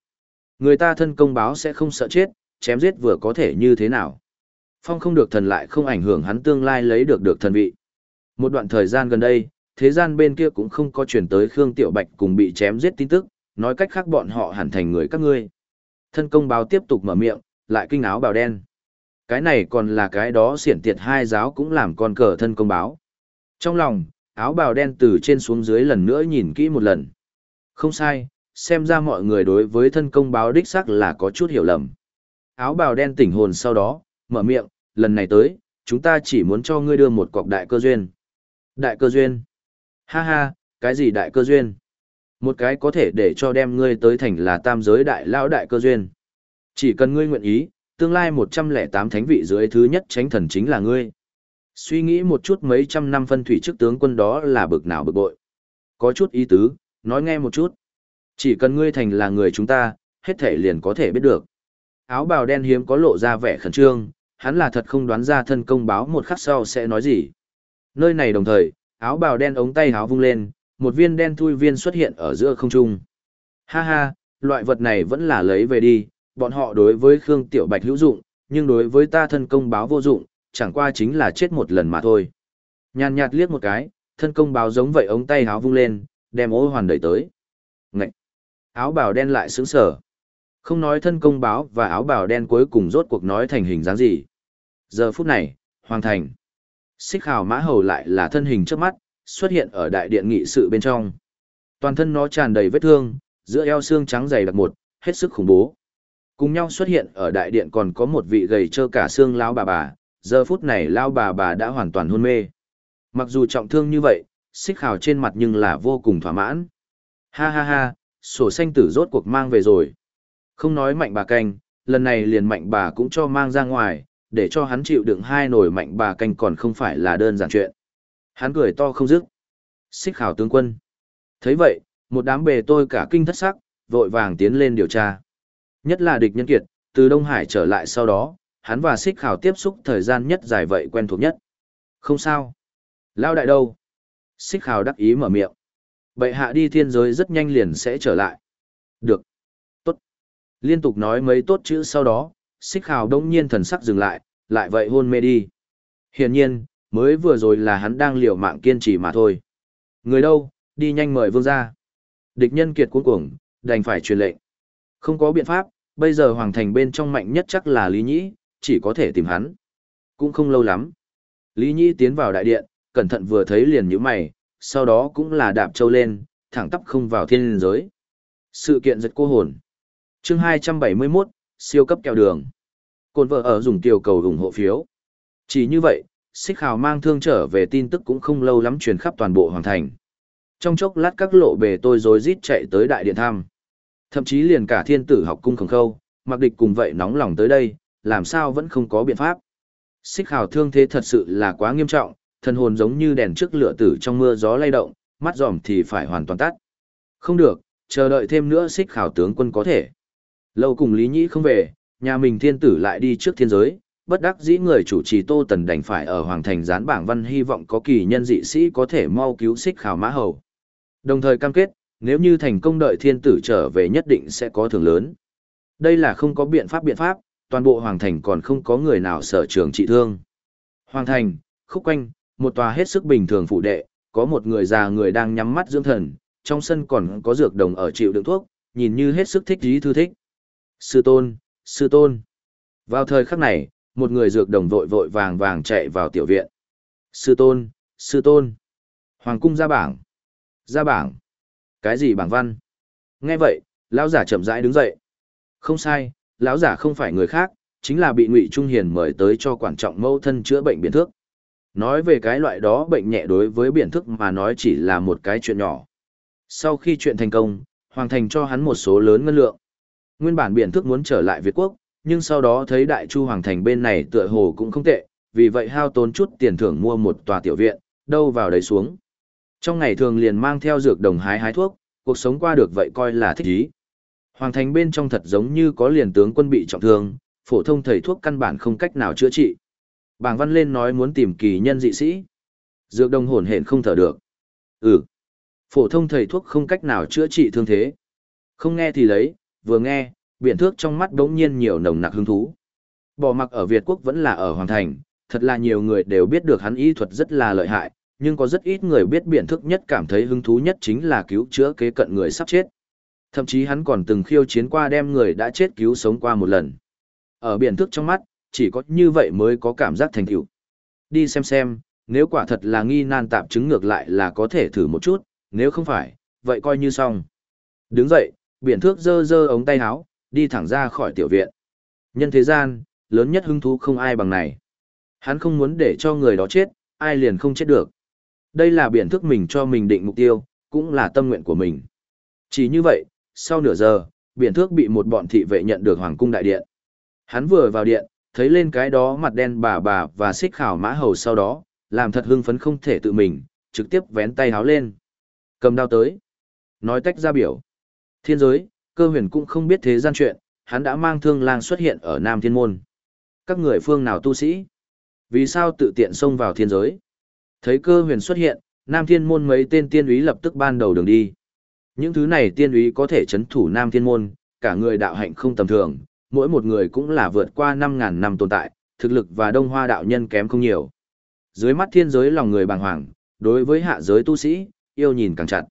Người ta thân công báo sẽ không sợ chết, chém giết vừa có thể như thế nào. Phong không được thần lại không ảnh hưởng hắn tương lai lấy được được thần vị. Một đoạn thời gian gần đây, thế gian bên kia cũng không có chuyển tới Khương Tiểu Bạch cùng bị chém giết tin tức, nói cách khác bọn họ hẳn thành người các ngươi. Thân công báo tiếp tục mở miệng, lại kinh áo bào đen. Cái này còn là cái đó xiển tiệt hai giáo cũng làm con cờ thân công báo. Trong lòng, áo bào đen từ trên xuống dưới lần nữa nhìn kỹ một lần. Không sai, xem ra mọi người đối với thân công báo đích xác là có chút hiểu lầm. Áo bào đen tỉnh hồn sau đó, mở miệng, lần này tới, chúng ta chỉ muốn cho ngươi đưa một cọc đại cơ duyên. Đại cơ duyên? Ha ha, cái gì đại cơ duyên? Một cái có thể để cho đem ngươi tới thành là tam giới đại lão đại cơ duyên. Chỉ cần ngươi nguyện ý, tương lai 108 thánh vị dưới thứ nhất tránh thần chính là ngươi. Suy nghĩ một chút mấy trăm năm phân thủy trước tướng quân đó là bực nào bực bội. Có chút ý tứ, nói nghe một chút. Chỉ cần ngươi thành là người chúng ta, hết thể liền có thể biết được. Áo bào đen hiếm có lộ ra vẻ khẩn trương, hắn là thật không đoán ra thân công báo một khắc sau sẽ nói gì. Nơi này đồng thời, áo bào đen ống tay áo vung lên, một viên đen thui viên xuất hiện ở giữa không trung. Ha ha, loại vật này vẫn là lấy về đi, bọn họ đối với Khương Tiểu Bạch hữu dụng, nhưng đối với ta thân công báo vô dụng, chẳng qua chính là chết một lần mà thôi. Nhàn nhạt liếc một cái, thân công báo giống vậy ống tay áo vung lên, đem ô hoàn đẩy tới. Áo bào đen lại sững sở. Không nói thân công báo và áo bào đen cuối cùng rốt cuộc nói thành hình dáng gì. Giờ phút này, hoàn thành. Xích hào mã hầu lại là thân hình trước mắt, xuất hiện ở đại điện nghị sự bên trong. Toàn thân nó tràn đầy vết thương, giữa eo xương trắng dày đặc một, hết sức khủng bố. Cùng nhau xuất hiện ở đại điện còn có một vị gầy trơ cả xương lão bà bà, giờ phút này lão bà bà đã hoàn toàn hôn mê. Mặc dù trọng thương như vậy, xích hào trên mặt nhưng là vô cùng thỏa mãn. Ha ha ha, sổ xanh tử rốt cuộc mang về rồi. Không nói mạnh bà canh, lần này liền mạnh bà cũng cho mang ra ngoài, để cho hắn chịu đựng hai nồi mạnh bà canh còn không phải là đơn giản chuyện. Hắn cười to không dứt. Xích khảo tướng quân. thấy vậy, một đám bề tôi cả kinh thất sắc, vội vàng tiến lên điều tra. Nhất là địch nhân kiệt, từ Đông Hải trở lại sau đó, hắn và xích khảo tiếp xúc thời gian nhất dài vậy quen thuộc nhất. Không sao. Lao đại đâu? Xích khảo đắc ý mở miệng. Bệ hạ đi thiên giới rất nhanh liền sẽ trở lại. Được. Tốt. Liên tục nói mấy tốt chữ sau đó, xích khảo đông nhiên thần sắc dừng lại, lại vậy hôn mê đi. Hiển nhiên, mới vừa rồi là hắn đang liều mạng kiên trì mà thôi. Người đâu, đi nhanh mời vương ra. Địch nhân kiệt cuống cuồng, đành phải truyền lệnh. Không có biện pháp, bây giờ hoàng thành bên trong mạnh nhất chắc là Lý Nhĩ, chỉ có thể tìm hắn. Cũng không lâu lắm. Lý Nhĩ tiến vào đại điện, cẩn thận vừa thấy liền như mày, sau đó cũng là đạp châu lên, thẳng tắp không vào thiên linh giới. Sự kiện giật cô hồn. chương 271, siêu cấp kẹo đường. Côn vợ ở dùng tiểu cầu ủng hộ phiếu. Chỉ như vậy, xích hào mang thương trở về tin tức cũng không lâu lắm truyền khắp toàn bộ hoàng thành. Trong chốc lát các lộ bề tôi rối rít chạy tới đại điện tham. Thậm chí liền cả thiên tử học cung khổng khâu, mặc địch cùng vậy nóng lòng tới đây, làm sao vẫn không có biện pháp. Xích hào thương thế thật sự là quá nghiêm trọng, thần hồn giống như đèn trước lửa tử trong mưa gió lay động, mắt giòm thì phải hoàn toàn tắt. Không được, chờ đợi thêm nữa xích khảo tướng quân có thể. Lâu cùng Lý Nhĩ không về, nhà mình thiên tử lại đi trước thiên giới, bất đắc dĩ người chủ trì Tô Tần đành phải ở Hoàng Thành gián bảng văn hy vọng có kỳ nhân dị sĩ có thể mau cứu xích khảo mã hầu. Đồng thời cam kết, nếu như thành công đợi thiên tử trở về nhất định sẽ có thưởng lớn. Đây là không có biện pháp biện pháp, toàn bộ Hoàng Thành còn không có người nào sở trường trị thương. Hoàng Thành, khúc quanh, một tòa hết sức bình thường phụ đệ, có một người già người đang nhắm mắt dưỡng thần, trong sân còn có dược đồng ở chịu đựng thuốc, nhìn như hết sức thích trí thư thích. Sư tôn, sư tôn. Vào thời khắc này, một người dược đồng vội vội vàng vàng chạy vào tiểu viện. Sư tôn, sư tôn. Hoàng cung ra bảng. Ra bảng. Cái gì bảng văn? Nghe vậy, lão giả chậm rãi đứng dậy. Không sai, lão giả không phải người khác, chính là bị Ngụy Trung Hiền mời tới cho quản trọng mẫu thân chữa bệnh biển thước. Nói về cái loại đó bệnh nhẹ đối với biển thức mà nói chỉ là một cái chuyện nhỏ. Sau khi chuyện thành công, Hoàng Thành cho hắn một số lớn ngân lượng. Nguyên bản biển thức muốn trở lại Việt Quốc, nhưng sau đó thấy Đại Chu Hoàng Thành bên này tựa hồ cũng không tệ, vì vậy hao tốn chút tiền thưởng mua một tòa tiểu viện, đâu vào đấy xuống. Trong ngày thường liền mang theo dược đồng hái hái thuốc, cuộc sống qua được vậy coi là thích ý. Hoàng thành bên trong thật giống như có liền tướng quân bị trọng thương, phổ thông thầy thuốc căn bản không cách nào chữa trị. Bàng văn lên nói muốn tìm kỳ nhân dị sĩ. Dược đồng hồn hển không thở được. Ừ. Phổ thông thầy thuốc không cách nào chữa trị thương thế. Không nghe thì lấy, vừa nghe, biển thước trong mắt đống nhiên nhiều nồng nặc hứng thú. Bỏ mặc ở Việt quốc vẫn là ở Hoàng Thành, thật là nhiều người đều biết được hắn y thuật rất là lợi hại, nhưng có rất ít người biết biển thức nhất cảm thấy hứng thú nhất chính là cứu chữa kế cận người sắp chết. Thậm chí hắn còn từng khiêu chiến qua đem người đã chết cứu sống qua một lần. Ở biển thức trong mắt, chỉ có như vậy mới có cảm giác thành tựu. Đi xem xem, nếu quả thật là nghi nan tạp chứng ngược lại là có thể thử một chút, nếu không phải, vậy coi như xong. Đứng dậy, biển thước dơ dơ ống tay áo, đi thẳng ra khỏi tiểu viện. Nhân thế gian, lớn nhất hứng thú không ai bằng này. Hắn không muốn để cho người đó chết, ai liền không chết được. Đây là biển thước mình cho mình định mục tiêu, cũng là tâm nguyện của mình. Chỉ như vậy, sau nửa giờ, biển thước bị một bọn thị vệ nhận được hoàng cung đại điện. Hắn vừa vào điện, thấy lên cái đó mặt đen bà bà và xích khảo mã hầu sau đó, làm thật hưng phấn không thể tự mình, trực tiếp vén tay háo lên. Cầm đao tới. Nói tách ra biểu. Thiên giới, cơ huyền cũng không biết thế gian chuyện, hắn đã mang thương lang xuất hiện ở Nam Thiên Môn. Các người phương nào tu sĩ? Vì sao tự tiện xông vào thiên giới? Thấy cơ huyền xuất hiện, Nam Thiên Môn mấy tên tiên úy lập tức ban đầu đường đi. Những thứ này tiên úy có thể chấn thủ Nam Thiên Môn, cả người đạo hạnh không tầm thường, mỗi một người cũng là vượt qua 5.000 năm tồn tại, thực lực và đông hoa đạo nhân kém không nhiều. Dưới mắt thiên giới lòng người bàng hoàng, đối với hạ giới tu sĩ, yêu nhìn càng chặt.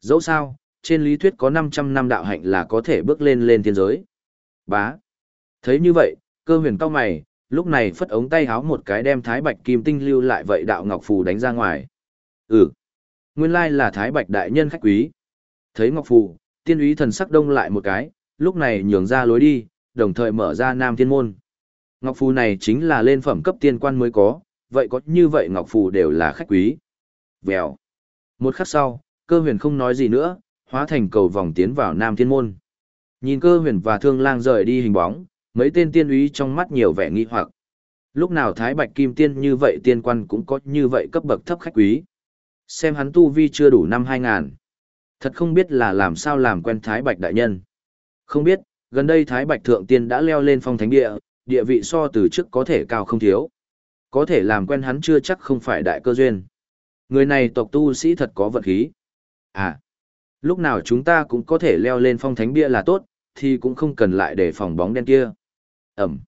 Dẫu sao, trên lý thuyết có 500 năm đạo hạnh là có thể bước lên lên thiên giới. Bá. Thấy như vậy, cơ huyền cao mày, lúc này phất ống tay háo một cái đem thái bạch kim tinh lưu lại vậy đạo ngọc phù đánh ra ngoài. Ừ. Nguyên lai là thái bạch đại nhân khách quý. Thấy ngọc phù, tiên úy thần sắc đông lại một cái, lúc này nhường ra lối đi, đồng thời mở ra nam thiên môn. Ngọc phù này chính là lên phẩm cấp tiên quan mới có, vậy có như vậy ngọc phù đều là khách quý. Vèo. Một khắc sau, cơ huyền không nói gì nữa, hóa thành cầu vòng tiến vào nam thiên môn. Nhìn cơ huyền và thương lang rời đi hình bóng, mấy tên tiên úy trong mắt nhiều vẻ nghi hoặc. Lúc nào Thái Bạch Kim Tiên như vậy tiên quan cũng có như vậy cấp bậc thấp khách quý. Xem hắn tu vi chưa đủ năm 2000. Thật không biết là làm sao làm quen Thái Bạch Đại Nhân. Không biết, gần đây Thái Bạch Thượng Tiên đã leo lên phong thánh địa, địa vị so từ trước có thể cao không thiếu. Có thể làm quen hắn chưa chắc không phải đại cơ duyên. Người này tộc tu sĩ thật có vật khí. À, lúc nào chúng ta cũng có thể leo lên phong thánh bia là tốt, thì cũng không cần lại để phòng bóng đen kia. Ẩm,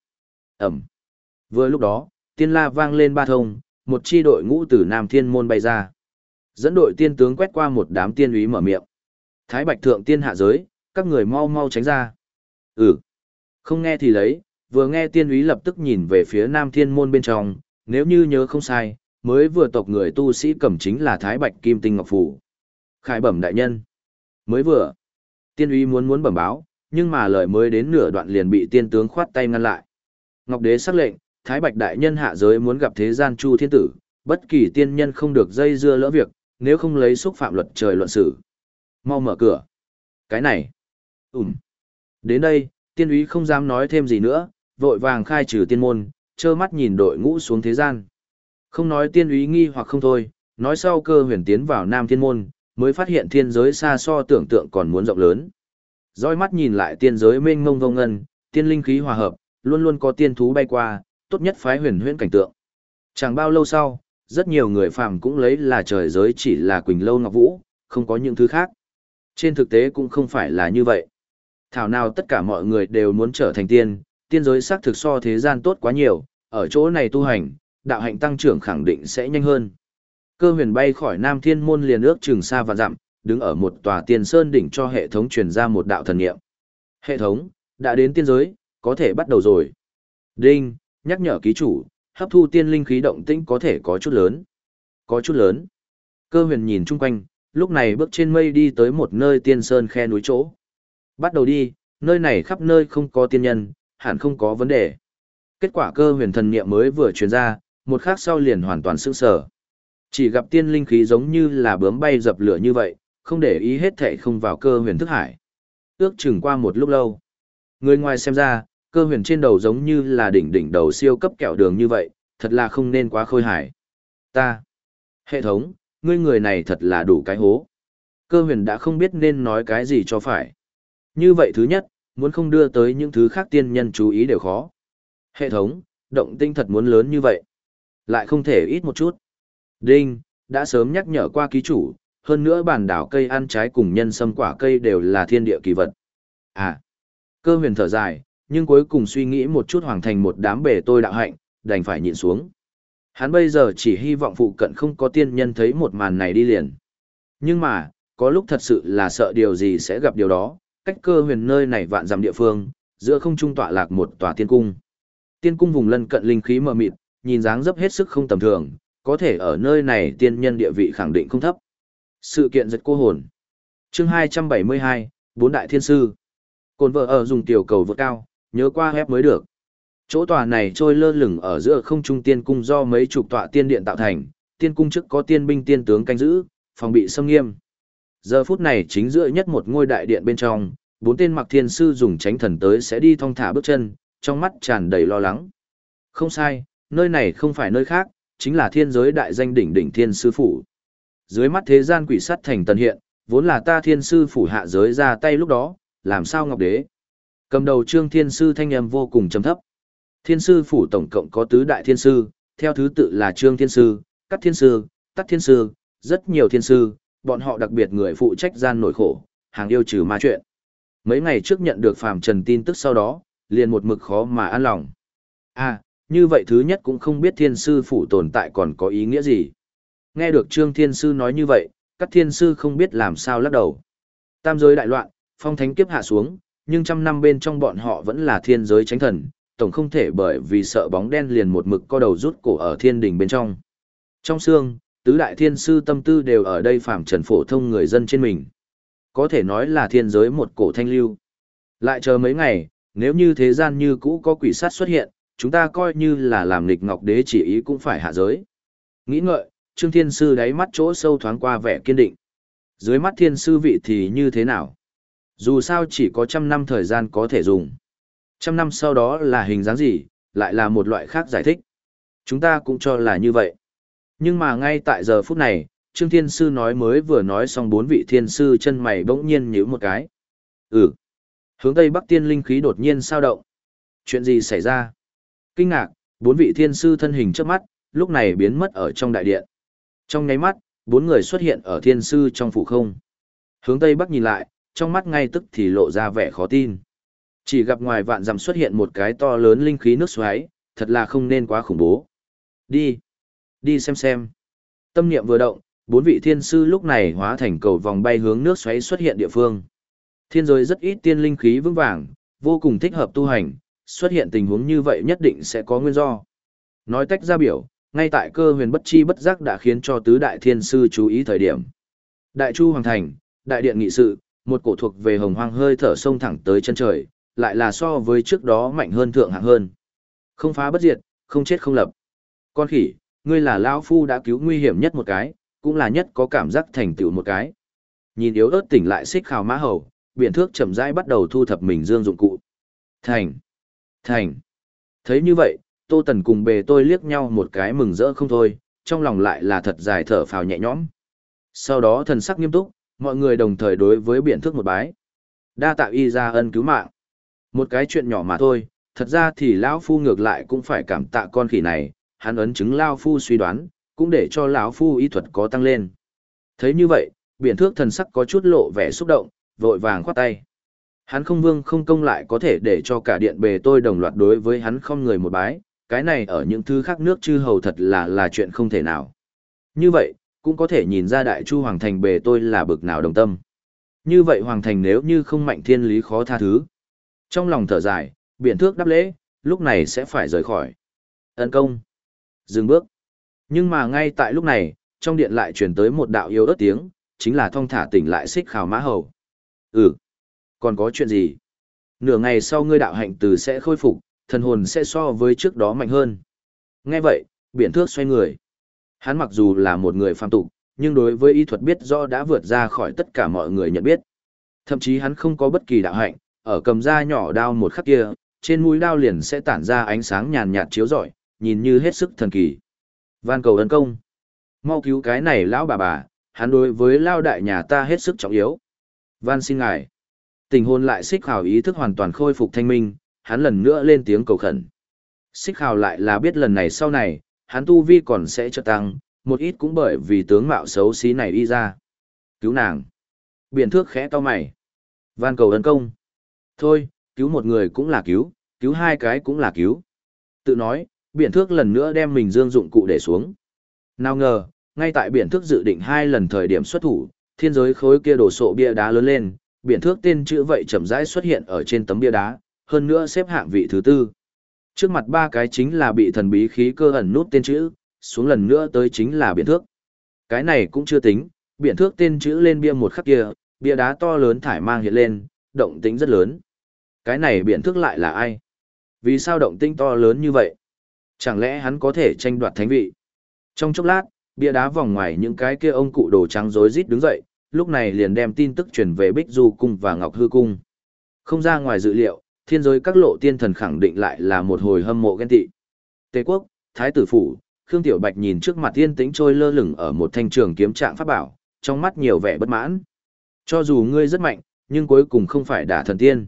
Ẩm. Vừa lúc đó, tiên la vang lên ba thông, một chi đội ngũ từ Nam Thiên Môn bay ra. Dẫn đội tiên tướng quét qua một đám tiên úy mở miệng. Thái Bạch Thượng tiên hạ giới, các người mau mau tránh ra. Ừ. Không nghe thì lấy, vừa nghe tiên úy lập tức nhìn về phía Nam Thiên Môn bên trong, nếu như nhớ không sai, mới vừa tộc người tu sĩ cầm chính là Thái Bạch Kim Tinh Ngọc Phủ. Khải bẩm đại nhân. Mới vừa. Tiên úy muốn muốn bẩm báo, nhưng mà lời mới đến nửa đoạn liền bị tiên tướng khoát tay ngăn lại. Ngọc Đế sắc lệnh, Thái Bạch đại nhân hạ giới muốn gặp thế gian Chu Thiên tử, bất kỳ tiên nhân không được dây dưa lỡ việc, nếu không lấy xúc phạm luật trời luận xử. Mau mở cửa. Cái này. Ừm. Đến đây, tiên úy không dám nói thêm gì nữa, vội vàng khai trừ tiên môn, trơ mắt nhìn đội ngũ xuống thế gian. Không nói tiên úy nghi hoặc không thôi, nói sau cơ huyền tiến vào nam thiên môn, mới phát hiện thiên giới xa so tưởng tượng còn muốn rộng lớn. Rồi mắt nhìn lại tiên giới mênh mông vông ngân, tiên linh khí hòa hợp, luôn luôn có tiên thú bay qua, tốt nhất phái huyền huyễn cảnh tượng. Chẳng bao lâu sau, rất nhiều người phàm cũng lấy là trời giới chỉ là Quỳnh Lâu Ngọc Vũ, không có những thứ khác. Trên thực tế cũng không phải là như vậy. Thảo nào tất cả mọi người đều muốn trở thành tiên, tiên giới xác thực so thế gian tốt quá nhiều, ở chỗ này tu hành, đạo hạnh tăng trưởng khẳng định sẽ nhanh hơn. Cơ huyền bay khỏi Nam Thiên Môn liền ước Trường xa và dặm, đứng ở một tòa tiên sơn đỉnh cho hệ thống truyền ra một đạo thần niệm. Hệ thống, đã đến tiên giới, có thể bắt đầu rồi. Đinh, nhắc nhở ký chủ, hấp thu tiên linh khí động tĩnh có thể có chút lớn. Có chút lớn. Cơ huyền nhìn chung quanh, lúc này bước trên mây đi tới một nơi tiên sơn khe núi chỗ. Bắt đầu đi, nơi này khắp nơi không có tiên nhân, hẳn không có vấn đề. Kết quả cơ huyền thần niệm mới vừa truyền ra, một khắc sau liền hoàn toàn sững sờ. Chỉ gặp tiên linh khí giống như là bướm bay dập lửa như vậy, không để ý hết thảy không vào cơ huyền thức hải. Ước chừng qua một lúc lâu. Người ngoài xem ra, cơ huyền trên đầu giống như là đỉnh đỉnh đầu siêu cấp kẹo đường như vậy, thật là không nên quá khôi hài. Ta. Hệ thống, ngươi người này thật là đủ cái hố. Cơ huyền đã không biết nên nói cái gì cho phải. Như vậy thứ nhất, muốn không đưa tới những thứ khác tiên nhân chú ý đều khó. Hệ thống, động tinh thật muốn lớn như vậy. Lại không thể ít một chút. Đinh, đã sớm nhắc nhở qua ký chủ, hơn nữa bản đảo cây ăn trái cùng nhân sâm quả cây đều là thiên địa kỳ vật. À, cơ huyền thở dài, nhưng cuối cùng suy nghĩ một chút hoàng thành một đám bể tôi đạo hạnh, đành phải nhịn xuống. Hắn bây giờ chỉ hy vọng phụ cận không có tiên nhân thấy một màn này đi liền. Nhưng mà, có lúc thật sự là sợ điều gì sẽ gặp điều đó, cách cơ huyền nơi này vạn dặm địa phương, giữa không trung tọa lạc một tòa tiên cung. Tiên cung vùng lân cận linh khí mờ mịt, nhìn dáng dấp hết sức không tầm thường, có thể ở nơi này tiên nhân địa vị khẳng định không thấp. Sự kiện giật cô hồn. Chương 272, Bốn Đại Thiên Sư. Cồn vợ ở dùng tiểu cầu vượt cao, nhớ qua hép mới được. Chỗ tòa này trôi lơ lửng ở giữa không trung tiên cung do mấy chục tọa tiên điện tạo thành, tiên cung trước có tiên binh tiên tướng canh giữ, phòng bị xâm nghiêm. Giờ phút này chính giữa nhất một ngôi đại điện bên trong, bốn tên mặc thiên sư dùng tránh thần tới sẽ đi thong thả bước chân, trong mắt tràn đầy lo lắng. Không sai, nơi này không phải nơi khác, chính là thiên giới đại danh đỉnh đỉnh thiên sư phủ. Dưới mắt thế gian quỷ sắt thành tần hiện, vốn là ta thiên sư phủ hạ giới ra tay lúc đó, làm sao ngọc đế. Cầm đầu trương thiên sư thanh âm vô cùng trầm thấp. Thiên sư phủ tổng cộng có tứ đại thiên sư, theo thứ tự là trương thiên sư, cắt thiên sư, tắt thiên sư, rất nhiều thiên sư, bọn họ đặc biệt người phụ trách gian nổi khổ, hàng yêu trừ ma chuyện. Mấy ngày trước nhận được phàm trần tin tức sau đó, liền một mực khó mà an lòng. À, như vậy thứ nhất cũng không biết thiên sư phủ tồn tại còn có ý nghĩa gì. Nghe được Trương Thiên Sư nói như vậy, các thiên sư không biết làm sao lắc đầu. Tam giới đại loạn, phong thánh kiếp hạ xuống, nhưng trăm năm bên trong bọn họ vẫn là thiên giới tránh thần, tổng không thể bởi vì sợ bóng đen liền một mực co đầu rút cổ ở thiên đình bên trong. Trong xương, tứ đại thiên sư tâm tư đều ở đây phạm trần phổ thông người dân trên mình. Có thể nói là thiên giới một cổ thanh lưu. Lại chờ mấy ngày, nếu như thế gian như cũ có quỷ sát xuất hiện, chúng ta coi như là làm nghịch ngọc đế chỉ ý cũng phải hạ giới. Nghĩ ngợi, Trương Thiên Sư đáy mắt chỗ sâu thoáng qua vẻ kiên định. Dưới mắt Thiên Sư vị thì như thế nào? Dù sao chỉ có trăm năm thời gian có thể dùng. Trăm năm sau đó là hình dáng gì, lại là một loại khác giải thích. Chúng ta cũng cho là như vậy. Nhưng mà ngay tại giờ phút này, Trương Thiên Sư nói mới vừa nói xong bốn vị Thiên Sư chân mày bỗng nhiên nhíu một cái. Ừ. Hướng Tây Bắc Tiên linh khí đột nhiên sao động. Chuyện gì xảy ra? Kinh ngạc, bốn vị Thiên Sư thân hình trước mắt, lúc này biến mất ở trong đại điện. Trong nháy mắt, bốn người xuất hiện ở Thiên Sư trong phủ không. Hướng Tây Bắc nhìn lại, trong mắt ngay tức thì lộ ra vẻ khó tin. Chỉ gặp ngoài vạn dặm xuất hiện một cái to lớn linh khí nước xoáy, thật là không nên quá khủng bố. Đi, đi xem xem. Tâm niệm vừa động, bốn vị thiên sư lúc này hóa thành cầu vòng bay hướng nước xoáy xuất hiện địa phương. Thiên giới rất ít tiên linh khí vững vàng, vô cùng thích hợp tu hành, xuất hiện tình huống như vậy nhất định sẽ có nguyên do. Nói tách ra biểu, ngay tại cơ huyền bất chi bất giác đã khiến cho tứ đại thiên sư chú ý thời điểm. Đại Chu Hoàng Thành, Đại Điện Nghị Sự, một cổ thuộc về hồng hoang hơi thở sông thẳng tới chân trời, lại là so với trước đó mạnh hơn thượng hạng hơn. Không phá bất diệt, không chết không lập. Con khỉ, ngươi là lão phu đã cứu nguy hiểm nhất một cái, cũng là nhất có cảm giác thành tựu một cái. Nhìn yếu ớt tỉnh lại xích khảo mã hầu, biển thước chậm rãi bắt đầu thu thập mình dương dụng cụ. Thành! Thành! Thấy như vậy, Tô Tần cùng bề tôi liếc nhau một cái mừng rỡ không thôi, trong lòng lại là thật dài thở phào nhẹ nhõm. Sau đó thần sắc nghiêm túc, mọi người đồng thời đối với biển thước một bái. Đa tạo y ra ân cứu mạng. Một cái chuyện nhỏ mà thôi, thật ra thì lão phu ngược lại cũng phải cảm tạ con khỉ này, hắn ấn chứng lão phu suy đoán, cũng để cho lão phu y thuật có tăng lên. Thấy như vậy, biển thước thần sắc có chút lộ vẻ xúc động, vội vàng khoát tay. Hắn không vương không công lại có thể để cho cả điện bề tôi đồng loạt đối với hắn không người một bái, cái này ở những thứ khác nước chư hầu thật là là chuyện không thể nào. Như vậy, cũng có thể nhìn ra đại chu hoàng thành bề tôi là bực nào đồng tâm. Như vậy hoàng thành nếu như không mạnh thiên lý khó tha thứ. Trong lòng thở dài, biện thước đáp lễ, lúc này sẽ phải rời khỏi. Ấn công. Dừng bước. Nhưng mà ngay tại lúc này, trong điện lại truyền tới một đạo yếu ớt tiếng, chính là thong thả tỉnh lại xích khảo mã hầu. Ừ. Còn có chuyện gì? Nửa ngày sau ngươi đạo hạnh từ sẽ khôi phục, thần hồn sẽ so với trước đó mạnh hơn. Nghe vậy, biển thước xoay người. Hắn mặc dù là một người phàm tục, nhưng đối với y thuật biết rõ đã vượt ra khỏi tất cả mọi người nhận biết. Thậm chí hắn không có bất kỳ đạo hạnh, ở cầm da nhỏ đao một khắc kia, trên mũi đao liền sẽ tản ra ánh sáng nhàn nhạt chiếu rọi, nhìn như hết sức thần kỳ. Van cầu ân công. Mau cứu cái này lão bà bà, hắn đối với lao đại nhà ta hết sức trọng yếu. Van xin ngài. Tình hôn lại xích hào ý thức hoàn toàn khôi phục thanh minh, hắn lần nữa lên tiếng cầu khẩn. Xích hào lại là biết lần này sau này, hắn tu vi còn sẽ trợ tăng, một ít cũng bởi vì tướng mạo xấu xí này đi ra. Cứu nàng. Biển thước khẽ to mày. Van cầu ân công. Thôi, cứu một người cũng là cứu, cứu hai cái cũng là cứu. Tự nói, biển thước lần nữa đem mình dương dụng cụ để xuống. Nào ngờ, ngay tại biển thước dự định hai lần thời điểm xuất thủ, thiên giới khối kia đổ sộ bia đá lớn lên, biển thước tên chữ vậy chậm rãi xuất hiện ở trên tấm bia đá, hơn nữa xếp hạng vị thứ tư. Trước mặt ba cái chính là bị thần bí khí cơ ẩn nút tên chữ, xuống lần nữa tới chính là biển thước. Cái này cũng chưa tính, biển thước tên chữ lên bia một khắc kia, bia đá to lớn thải mang hiện lên, động tính rất lớn. Cái này biển thước lại là ai? Vì sao động tinh to lớn như vậy? Chẳng lẽ hắn có thể tranh đoạt thánh vị? Trong chốc lát, bia đá vòng ngoài những cái kia ông cụ đồ trắng rối rít đứng dậy, lúc này liền đem tin tức truyền về Bích Du cung và Ngọc Hư cung. Không ra ngoài dự liệu, thiên giới các lộ tiên thần khẳng định lại là một hồi hâm mộ ghen tị. Tề quốc, Thái tử phủ, Khương Tiểu Bạch nhìn trước mặt tiên tĩnh trôi lơ lửng ở một thanh trường kiếm trạng pháp bảo, trong mắt nhiều vẻ bất mãn. Cho dù ngươi rất mạnh, nhưng cuối cùng không phải đả thần tiên.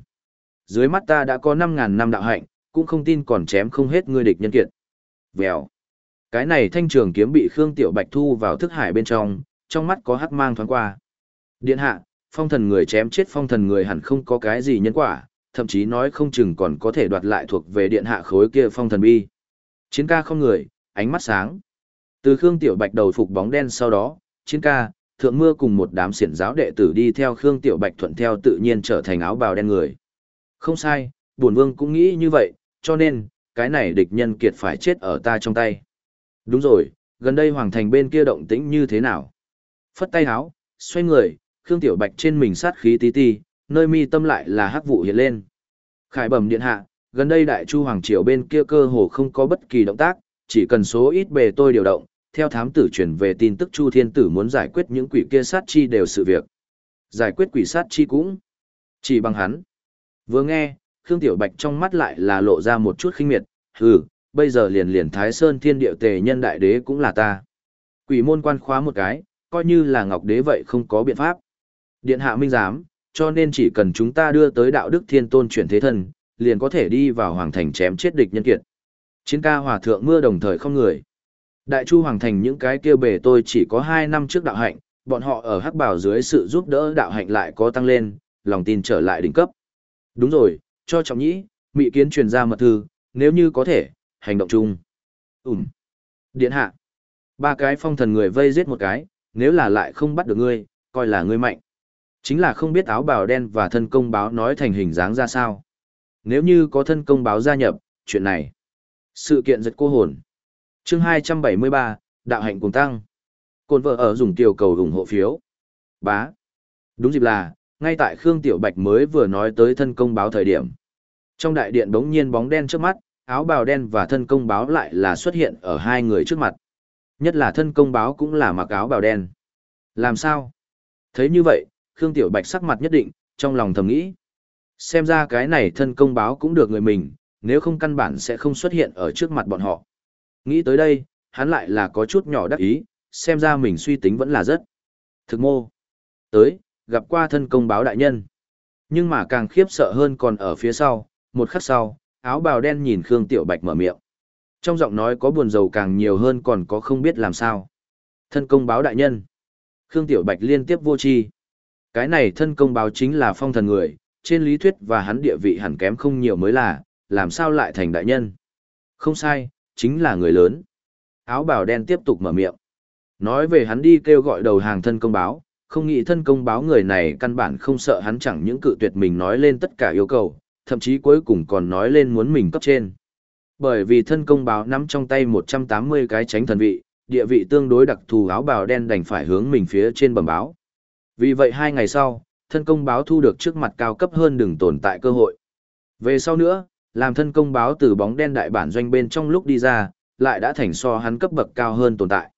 Dưới mắt ta đã có năm ngàn năm đạo hạnh, cũng không tin còn chém không hết ngươi địch nhân kiệt. Vèo. Cái này thanh trường kiếm bị Khương Tiểu Bạch thu vào thức hải bên trong, trong mắt có hắc mang thoáng qua. Điện hạ, phong thần người chém chết phong thần người hẳn không có cái gì nhân quả, thậm chí nói không chừng còn có thể đoạt lại thuộc về điện hạ khối kia phong thần bi. Chiến ca không người, ánh mắt sáng. Từ Khương Tiểu Bạch đầu phục bóng đen sau đó, chiến ca, thượng mưa cùng một đám xiển giáo đệ tử đi theo Khương Tiểu Bạch thuận theo tự nhiên trở thành áo bào đen người. Không sai, bổn vương cũng nghĩ như vậy, cho nên, cái này địch nhân kiệt phải chết ở ta trong tay. Đúng rồi, gần đây hoàng thành bên kia động tĩnh như thế nào? Phất tay háo, xoay người, Khương Tiểu Bạch trên mình sát khí tí ti, nơi mi tâm lại là hắc vụ hiện lên. Khải bẩm điện hạ, gần đây đại chu hoàng triều bên kia cơ hồ không có bất kỳ động tác, chỉ cần số ít bề tôi điều động, theo thám tử truyền về tin tức Chu Thiên Tử muốn giải quyết những quỷ kia sát chi đều sự việc. Giải quyết quỷ sát chi cũng chỉ bằng hắn. Vừa nghe, Khương Tiểu Bạch trong mắt lại là lộ ra một chút khinh miệt, hừ, bây giờ liền liền Thái Sơn Thiên Điệu Tề Nhân Đại Đế cũng là ta. Quỷ môn quan khóa một cái, coi như là Ngọc Đế vậy không có biện pháp. Điện hạ minh giám, cho nên chỉ cần chúng ta đưa tới đạo đức thiên tôn chuyển thế thần, liền có thể đi vào hoàng thành chém chết địch nhân kiệt. Chiến ca hòa thượng mưa đồng thời không người. Đại chu hoàng thành những cái kia bể tôi chỉ có 2 năm trước đạo hạnh, bọn họ ở hắc bảo dưới sự giúp đỡ đạo hạnh lại có tăng lên, lòng tin trở lại đỉnh cấp. Đúng rồi, cho trọng nhĩ, mị kiến truyền ra mật thư, nếu như có thể, hành động chung. Ừm. Điện hạ. Ba cái phong thần người vây giết một cái, nếu là lại không bắt được ngươi, coi là ngươi mạnh. Chính là không biết áo bào đen và thân công báo nói thành hình dáng ra sao. Nếu như có thân công báo gia nhập, chuyện này. Sự kiện giật cô hồn. chương 273, đạo hạnh cùng tăng. Côn vợ ở dùng tiểu cầu ủng hộ phiếu. Bá. Đúng dịp là, ngay tại Khương Tiểu Bạch mới vừa nói tới thân công báo thời điểm. Trong đại điện bỗng nhiên bóng đen trước mắt, áo bào đen và thân công báo lại là xuất hiện ở hai người trước mặt. Nhất là thân công báo cũng là mặc áo bào đen. Làm sao? Thấy như vậy, Khương Tiểu Bạch sắc mặt nhất định, trong lòng thầm nghĩ. Xem ra cái này thân công báo cũng được người mình, nếu không căn bản sẽ không xuất hiện ở trước mặt bọn họ. Nghĩ tới đây, hắn lại là có chút nhỏ đắc ý, xem ra mình suy tính vẫn là rất thực mô. Tới, gặp qua thân công báo đại nhân. Nhưng mà càng khiếp sợ hơn còn ở phía sau, một khắc sau, áo bào đen nhìn Khương Tiểu Bạch mở miệng. Trong giọng nói có buồn rầu càng nhiều hơn còn có không biết làm sao. Thân công báo đại nhân. Khương Tiểu Bạch liên tiếp vô tri. Cái này thân công báo chính là phong thần người, trên lý thuyết và hắn địa vị hẳn kém không nhiều mới là, làm sao lại thành đại nhân. Không sai, chính là người lớn. Áo bào đen tiếp tục mở miệng. Nói về hắn đi kêu gọi đầu hàng thân công báo, không nghĩ thân công báo người này căn bản không sợ hắn chẳng những cự tuyệt mình nói lên tất cả yêu cầu, thậm chí cuối cùng còn nói lên muốn mình cấp trên. Bởi vì thân công báo nắm trong tay 180 cái tránh thần vị, địa vị tương đối đặc thù áo bào đen đành phải hướng mình phía trên bẩm báo. Vì vậy hai ngày sau, thân công báo thu được trước mặt cao cấp hơn đừng tồn tại cơ hội. Về sau nữa, làm thân công báo từ bóng đen đại bản doanh bên trong lúc đi ra, lại đã thành so hắn cấp bậc cao hơn tồn tại.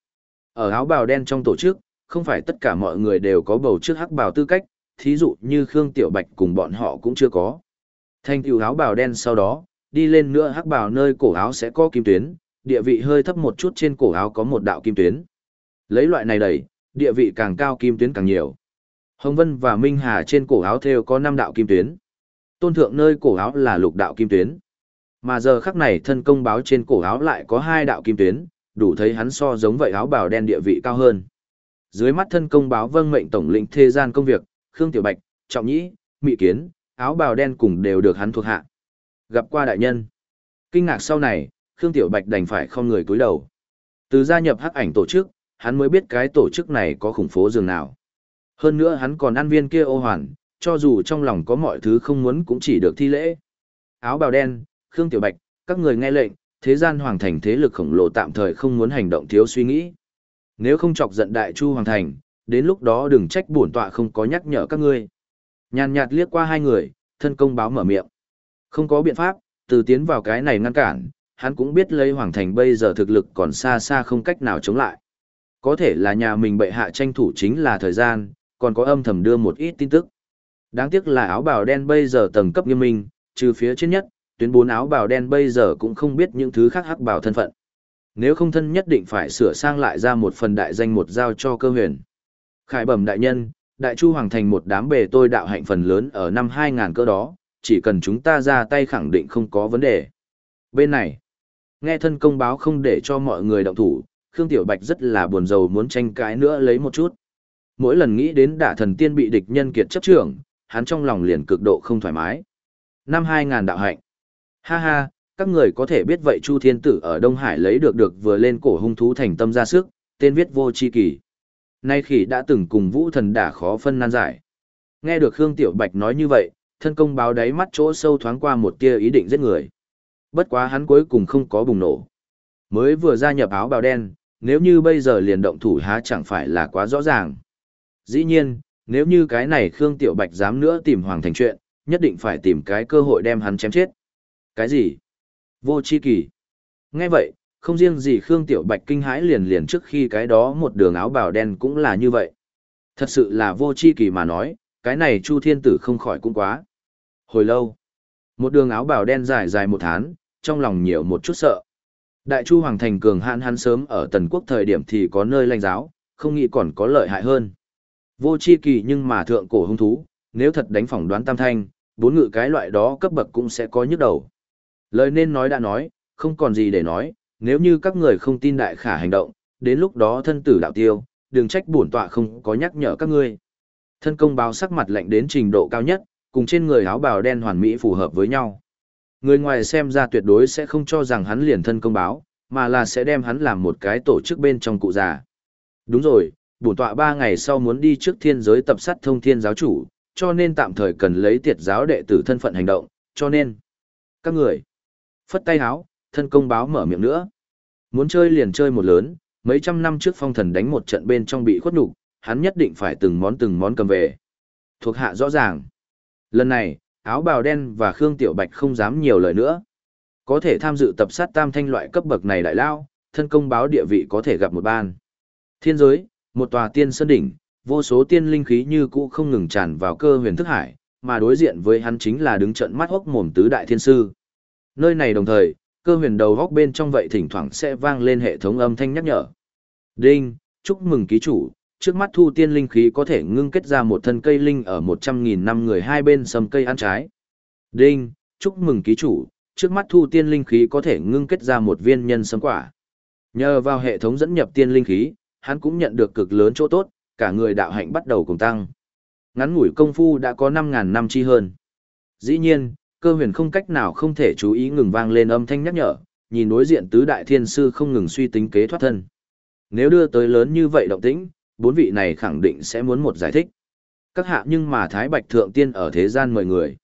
Ở áo bào đen trong tổ chức, không phải tất cả mọi người đều có bầu trước hắc bào tư cách, thí dụ như Khương Tiểu Bạch cùng bọn họ cũng chưa có. Thanh tiểu áo bào đen sau đó, đi lên nữa hắc bào nơi cổ áo sẽ có kim tuyến, địa vị hơi thấp một chút trên cổ áo có một đạo kim tuyến. Lấy loại này đẩy, địa vị càng cao kim tuyến càng nhiều. Hồng Vân và Minh Hà trên cổ áo theo có 5 đạo kim tuyến. Tôn thượng nơi cổ áo là lục đạo kim tuyến. Mà giờ khắc này thân công báo trên cổ áo lại có hai đạo kim tuyến, đủ thấy hắn so giống vậy áo bào đen địa vị cao hơn. Dưới mắt thân công báo vâng mệnh tổng lĩnh thế gian công việc, Khương Tiểu Bạch, Trọng Nhĩ, Mị Kiến, áo bào đen cùng đều được hắn thuộc hạ. Gặp qua đại nhân. Kinh ngạc sau này, Khương Tiểu Bạch đành phải không người cúi đầu. Từ gia nhập hắc ảnh tổ chức, hắn mới biết cái tổ chức này có khủng phố dường nào. Hơn nữa hắn còn ăn viên kia ô hoàn, cho dù trong lòng có mọi thứ không muốn cũng chỉ được thi lễ. Áo bào đen, Khương Tiểu Bạch, các người nghe lệnh, thế gian hoàng thành thế lực khổng lồ tạm thời không muốn hành động thiếu suy nghĩ. Nếu không chọc giận đại chu hoàng thành, đến lúc đó đừng trách bổn tọa không có nhắc nhở các ngươi. Nhàn nhạt liếc qua hai người, thân công báo mở miệng. Không có biện pháp, từ tiến vào cái này ngăn cản, hắn cũng biết lấy hoàng thành bây giờ thực lực còn xa xa không cách nào chống lại. Có thể là nhà mình bệ hạ tranh thủ chính là thời gian, còn có âm thầm đưa một ít tin tức. Đáng tiếc là áo bào đen bây giờ tầng cấp nghiêm minh, trừ phía trên nhất, tuyến bốn áo bào đen bây giờ cũng không biết những thứ khác hắc bào thân phận. Nếu không thân nhất định phải sửa sang lại ra một phần đại danh một giao cho cơ huyền. Khải bẩm đại nhân, đại chu hoàng thành một đám bề tôi đạo hạnh phần lớn ở năm 2000 cơ đó, chỉ cần chúng ta ra tay khẳng định không có vấn đề. Bên này, nghe thân công báo không để cho mọi người động thủ, Khương Tiểu Bạch rất là buồn rầu muốn tranh cãi nữa lấy một chút. Mỗi lần nghĩ đến đả thần tiên bị địch nhân kiệt chấp trưởng, hắn trong lòng liền cực độ không thoải mái. Năm 2000 đạo hạnh. Ha ha, các người có thể biết vậy Chu Thiên Tử ở Đông Hải lấy được được vừa lên cổ hung thú thành tâm ra sức, tên viết vô chi kỳ. Nay khỉ đã từng cùng vũ thần đả khó phân nan giải. Nghe được Khương Tiểu Bạch nói như vậy, thân công báo đáy mắt chỗ sâu thoáng qua một tia ý định giết người. Bất quá hắn cuối cùng không có bùng nổ. Mới vừa gia nhập áo bào đen, nếu như bây giờ liền động thủ há chẳng phải là quá rõ ràng. Dĩ nhiên, nếu như cái này Khương Tiểu Bạch dám nữa tìm Hoàng Thành chuyện, nhất định phải tìm cái cơ hội đem hắn chém chết. Cái gì? Vô chi kỳ. Nghe vậy, không riêng gì Khương Tiểu Bạch kinh hãi liền liền trước khi cái đó một đường áo bào đen cũng là như vậy. Thật sự là vô chi kỳ mà nói, cái này Chu Thiên Tử không khỏi cũng quá. Hồi lâu, một đường áo bào đen dài dài một tháng, trong lòng nhiều một chút sợ. Đại Chu Hoàng Thành cường hạn hắn sớm ở tần quốc thời điểm thì có nơi lanh giáo, không nghĩ còn có lợi hại hơn. Vô chi kỳ nhưng mà thượng cổ hung thú, nếu thật đánh phỏng đoán tam thanh, bốn ngự cái loại đó cấp bậc cũng sẽ có nhức đầu. Lời nên nói đã nói, không còn gì để nói, nếu như các người không tin đại khả hành động, đến lúc đó thân tử đạo tiêu, đừng trách bổn tọa không có nhắc nhở các ngươi. Thân công báo sắc mặt lạnh đến trình độ cao nhất, cùng trên người áo bào đen hoàn mỹ phù hợp với nhau. Người ngoài xem ra tuyệt đối sẽ không cho rằng hắn liền thân công báo, mà là sẽ đem hắn làm một cái tổ chức bên trong cụ già. Đúng rồi, bổn tọa ba ngày sau muốn đi trước thiên giới tập sát thông thiên giáo chủ, cho nên tạm thời cần lấy tiệt giáo đệ tử thân phận hành động, cho nên. Các người, phất tay háo, thân công báo mở miệng nữa. Muốn chơi liền chơi một lớn, mấy trăm năm trước phong thần đánh một trận bên trong bị khuất nhục hắn nhất định phải từng món từng món cầm về. Thuộc hạ rõ ràng. Lần này, áo bào đen và Khương Tiểu Bạch không dám nhiều lời nữa. Có thể tham dự tập sát tam thanh loại cấp bậc này đại lao, thân công báo địa vị có thể gặp một ban. Thiên giới, một tòa tiên sơn đỉnh, vô số tiên linh khí như cũ không ngừng tràn vào cơ huyền thức hải, mà đối diện với hắn chính là đứng trận mắt hốc mồm tứ đại thiên sư. Nơi này đồng thời, cơ huyền đầu góc bên trong vậy thỉnh thoảng sẽ vang lên hệ thống âm thanh nhắc nhở. Đinh, chúc mừng ký chủ, trước mắt thu tiên linh khí có thể ngưng kết ra một thân cây linh ở một trăm nghìn năm người hai bên sầm cây ăn trái. Đinh, chúc mừng ký chủ, trước mắt thu tiên linh khí có thể ngưng kết ra một viên nhân sâm quả. Nhờ vào hệ thống dẫn nhập tiên linh khí, hắn cũng nhận được cực lớn chỗ tốt, cả người đạo hạnh bắt đầu cùng tăng. Ngắn ngủi công phu đã có 5.000 năm chi hơn. Dĩ nhiên, cơ huyền không cách nào không thể chú ý ngừng vang lên âm thanh nhắc nhở, nhìn đối diện tứ đại thiên sư không ngừng suy tính kế thoát thân. Nếu đưa tới lớn như vậy động tĩnh, bốn vị này khẳng định sẽ muốn một giải thích. Các hạ nhưng mà Thái Bạch Thượng Tiên ở thế gian mời người.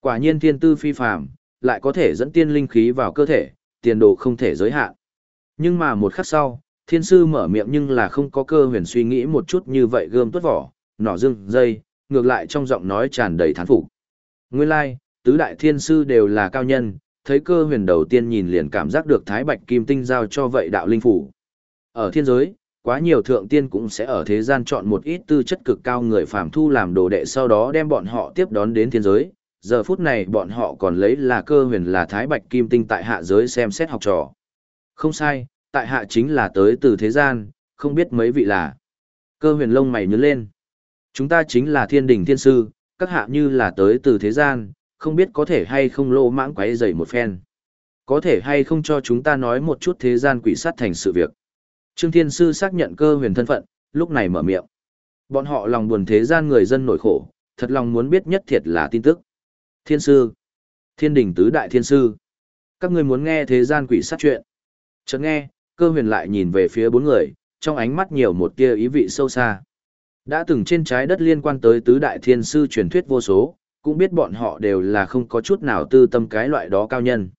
Quả nhiên thiên tư phi phàm, lại có thể dẫn tiên linh khí vào cơ thể, tiền đồ không thể giới hạn. Nhưng mà một khắc sau, thiên sư mở miệng nhưng là không có cơ huyền suy nghĩ một chút như vậy gươm tuốt vỏ, nỏ dưng, dây, ngược lại trong giọng nói tràn đầy thán phục. Nguyên lai, like, tứ đại thiên sư đều là cao nhân, thấy cơ huyền đầu tiên nhìn liền cảm giác được thái bạch kim tinh giao cho vậy đạo linh phủ. Ở thiên giới, quá nhiều thượng tiên cũng sẽ ở thế gian chọn một ít tư chất cực cao người phàm thu làm đồ đệ sau đó đem bọn họ tiếp đón đến thiên giới. Giờ phút này bọn họ còn lấy là cơ huyền là thái bạch kim tinh tại hạ giới xem xét học trò. Không sai, tại hạ chính là tới từ thế gian, không biết mấy vị là. Cơ huyền lông mày nhớ lên. Chúng ta chính là thiên đình thiên sư, các hạ như là tới từ thế gian, không biết có thể hay không lô mãng quấy dày một phen. Có thể hay không cho chúng ta nói một chút thế gian quỷ sát thành sự việc. Trương Thiên Sư xác nhận cơ huyền thân phận, lúc này mở miệng. Bọn họ lòng buồn thế gian người dân nổi khổ, thật lòng muốn biết nhất thiệt là tin tức. Thiên Sư, Thiên Đình Tứ Đại Thiên Sư, các người muốn nghe thế gian quỷ sát chuyện. Chợt nghe, cơ huyền lại nhìn về phía bốn người, trong ánh mắt nhiều một tia ý vị sâu xa. Đã từng trên trái đất liên quan tới tứ đại thiên sư truyền thuyết vô số, cũng biết bọn họ đều là không có chút nào tư tâm cái loại đó cao nhân.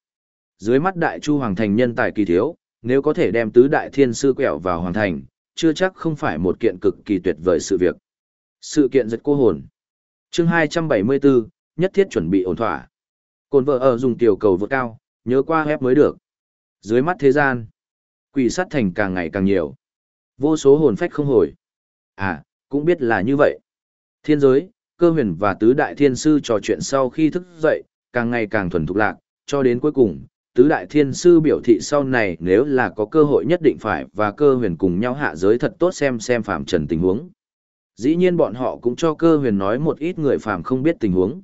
Dưới mắt đại chu hoàng thành nhân tài kỳ thiếu, nếu có thể đem tứ đại thiên sư quẹo vào hoàng thành, chưa chắc không phải một kiện cực kỳ tuyệt vời sự việc. Sự kiện giật cô hồn. Chương 274, nhất thiết chuẩn bị ổn thỏa. Cồn vợ ở dùng tiểu cầu vượt cao, nhớ qua hép mới được. Dưới mắt thế gian, quỷ sát thành càng ngày càng nhiều. Vô số hồn phách không hồi. À, cũng biết là như vậy. Thiên giới, cơ huyền và tứ đại thiên sư trò chuyện sau khi thức dậy, càng ngày càng thuần thục lạc, cho đến cuối cùng, tứ đại thiên sư biểu thị sau này nếu là có cơ hội nhất định phải và cơ huyền cùng nhau hạ giới thật tốt xem xem phàm trần tình huống. Dĩ nhiên bọn họ cũng cho cơ huyền nói một ít người phàm không biết tình huống.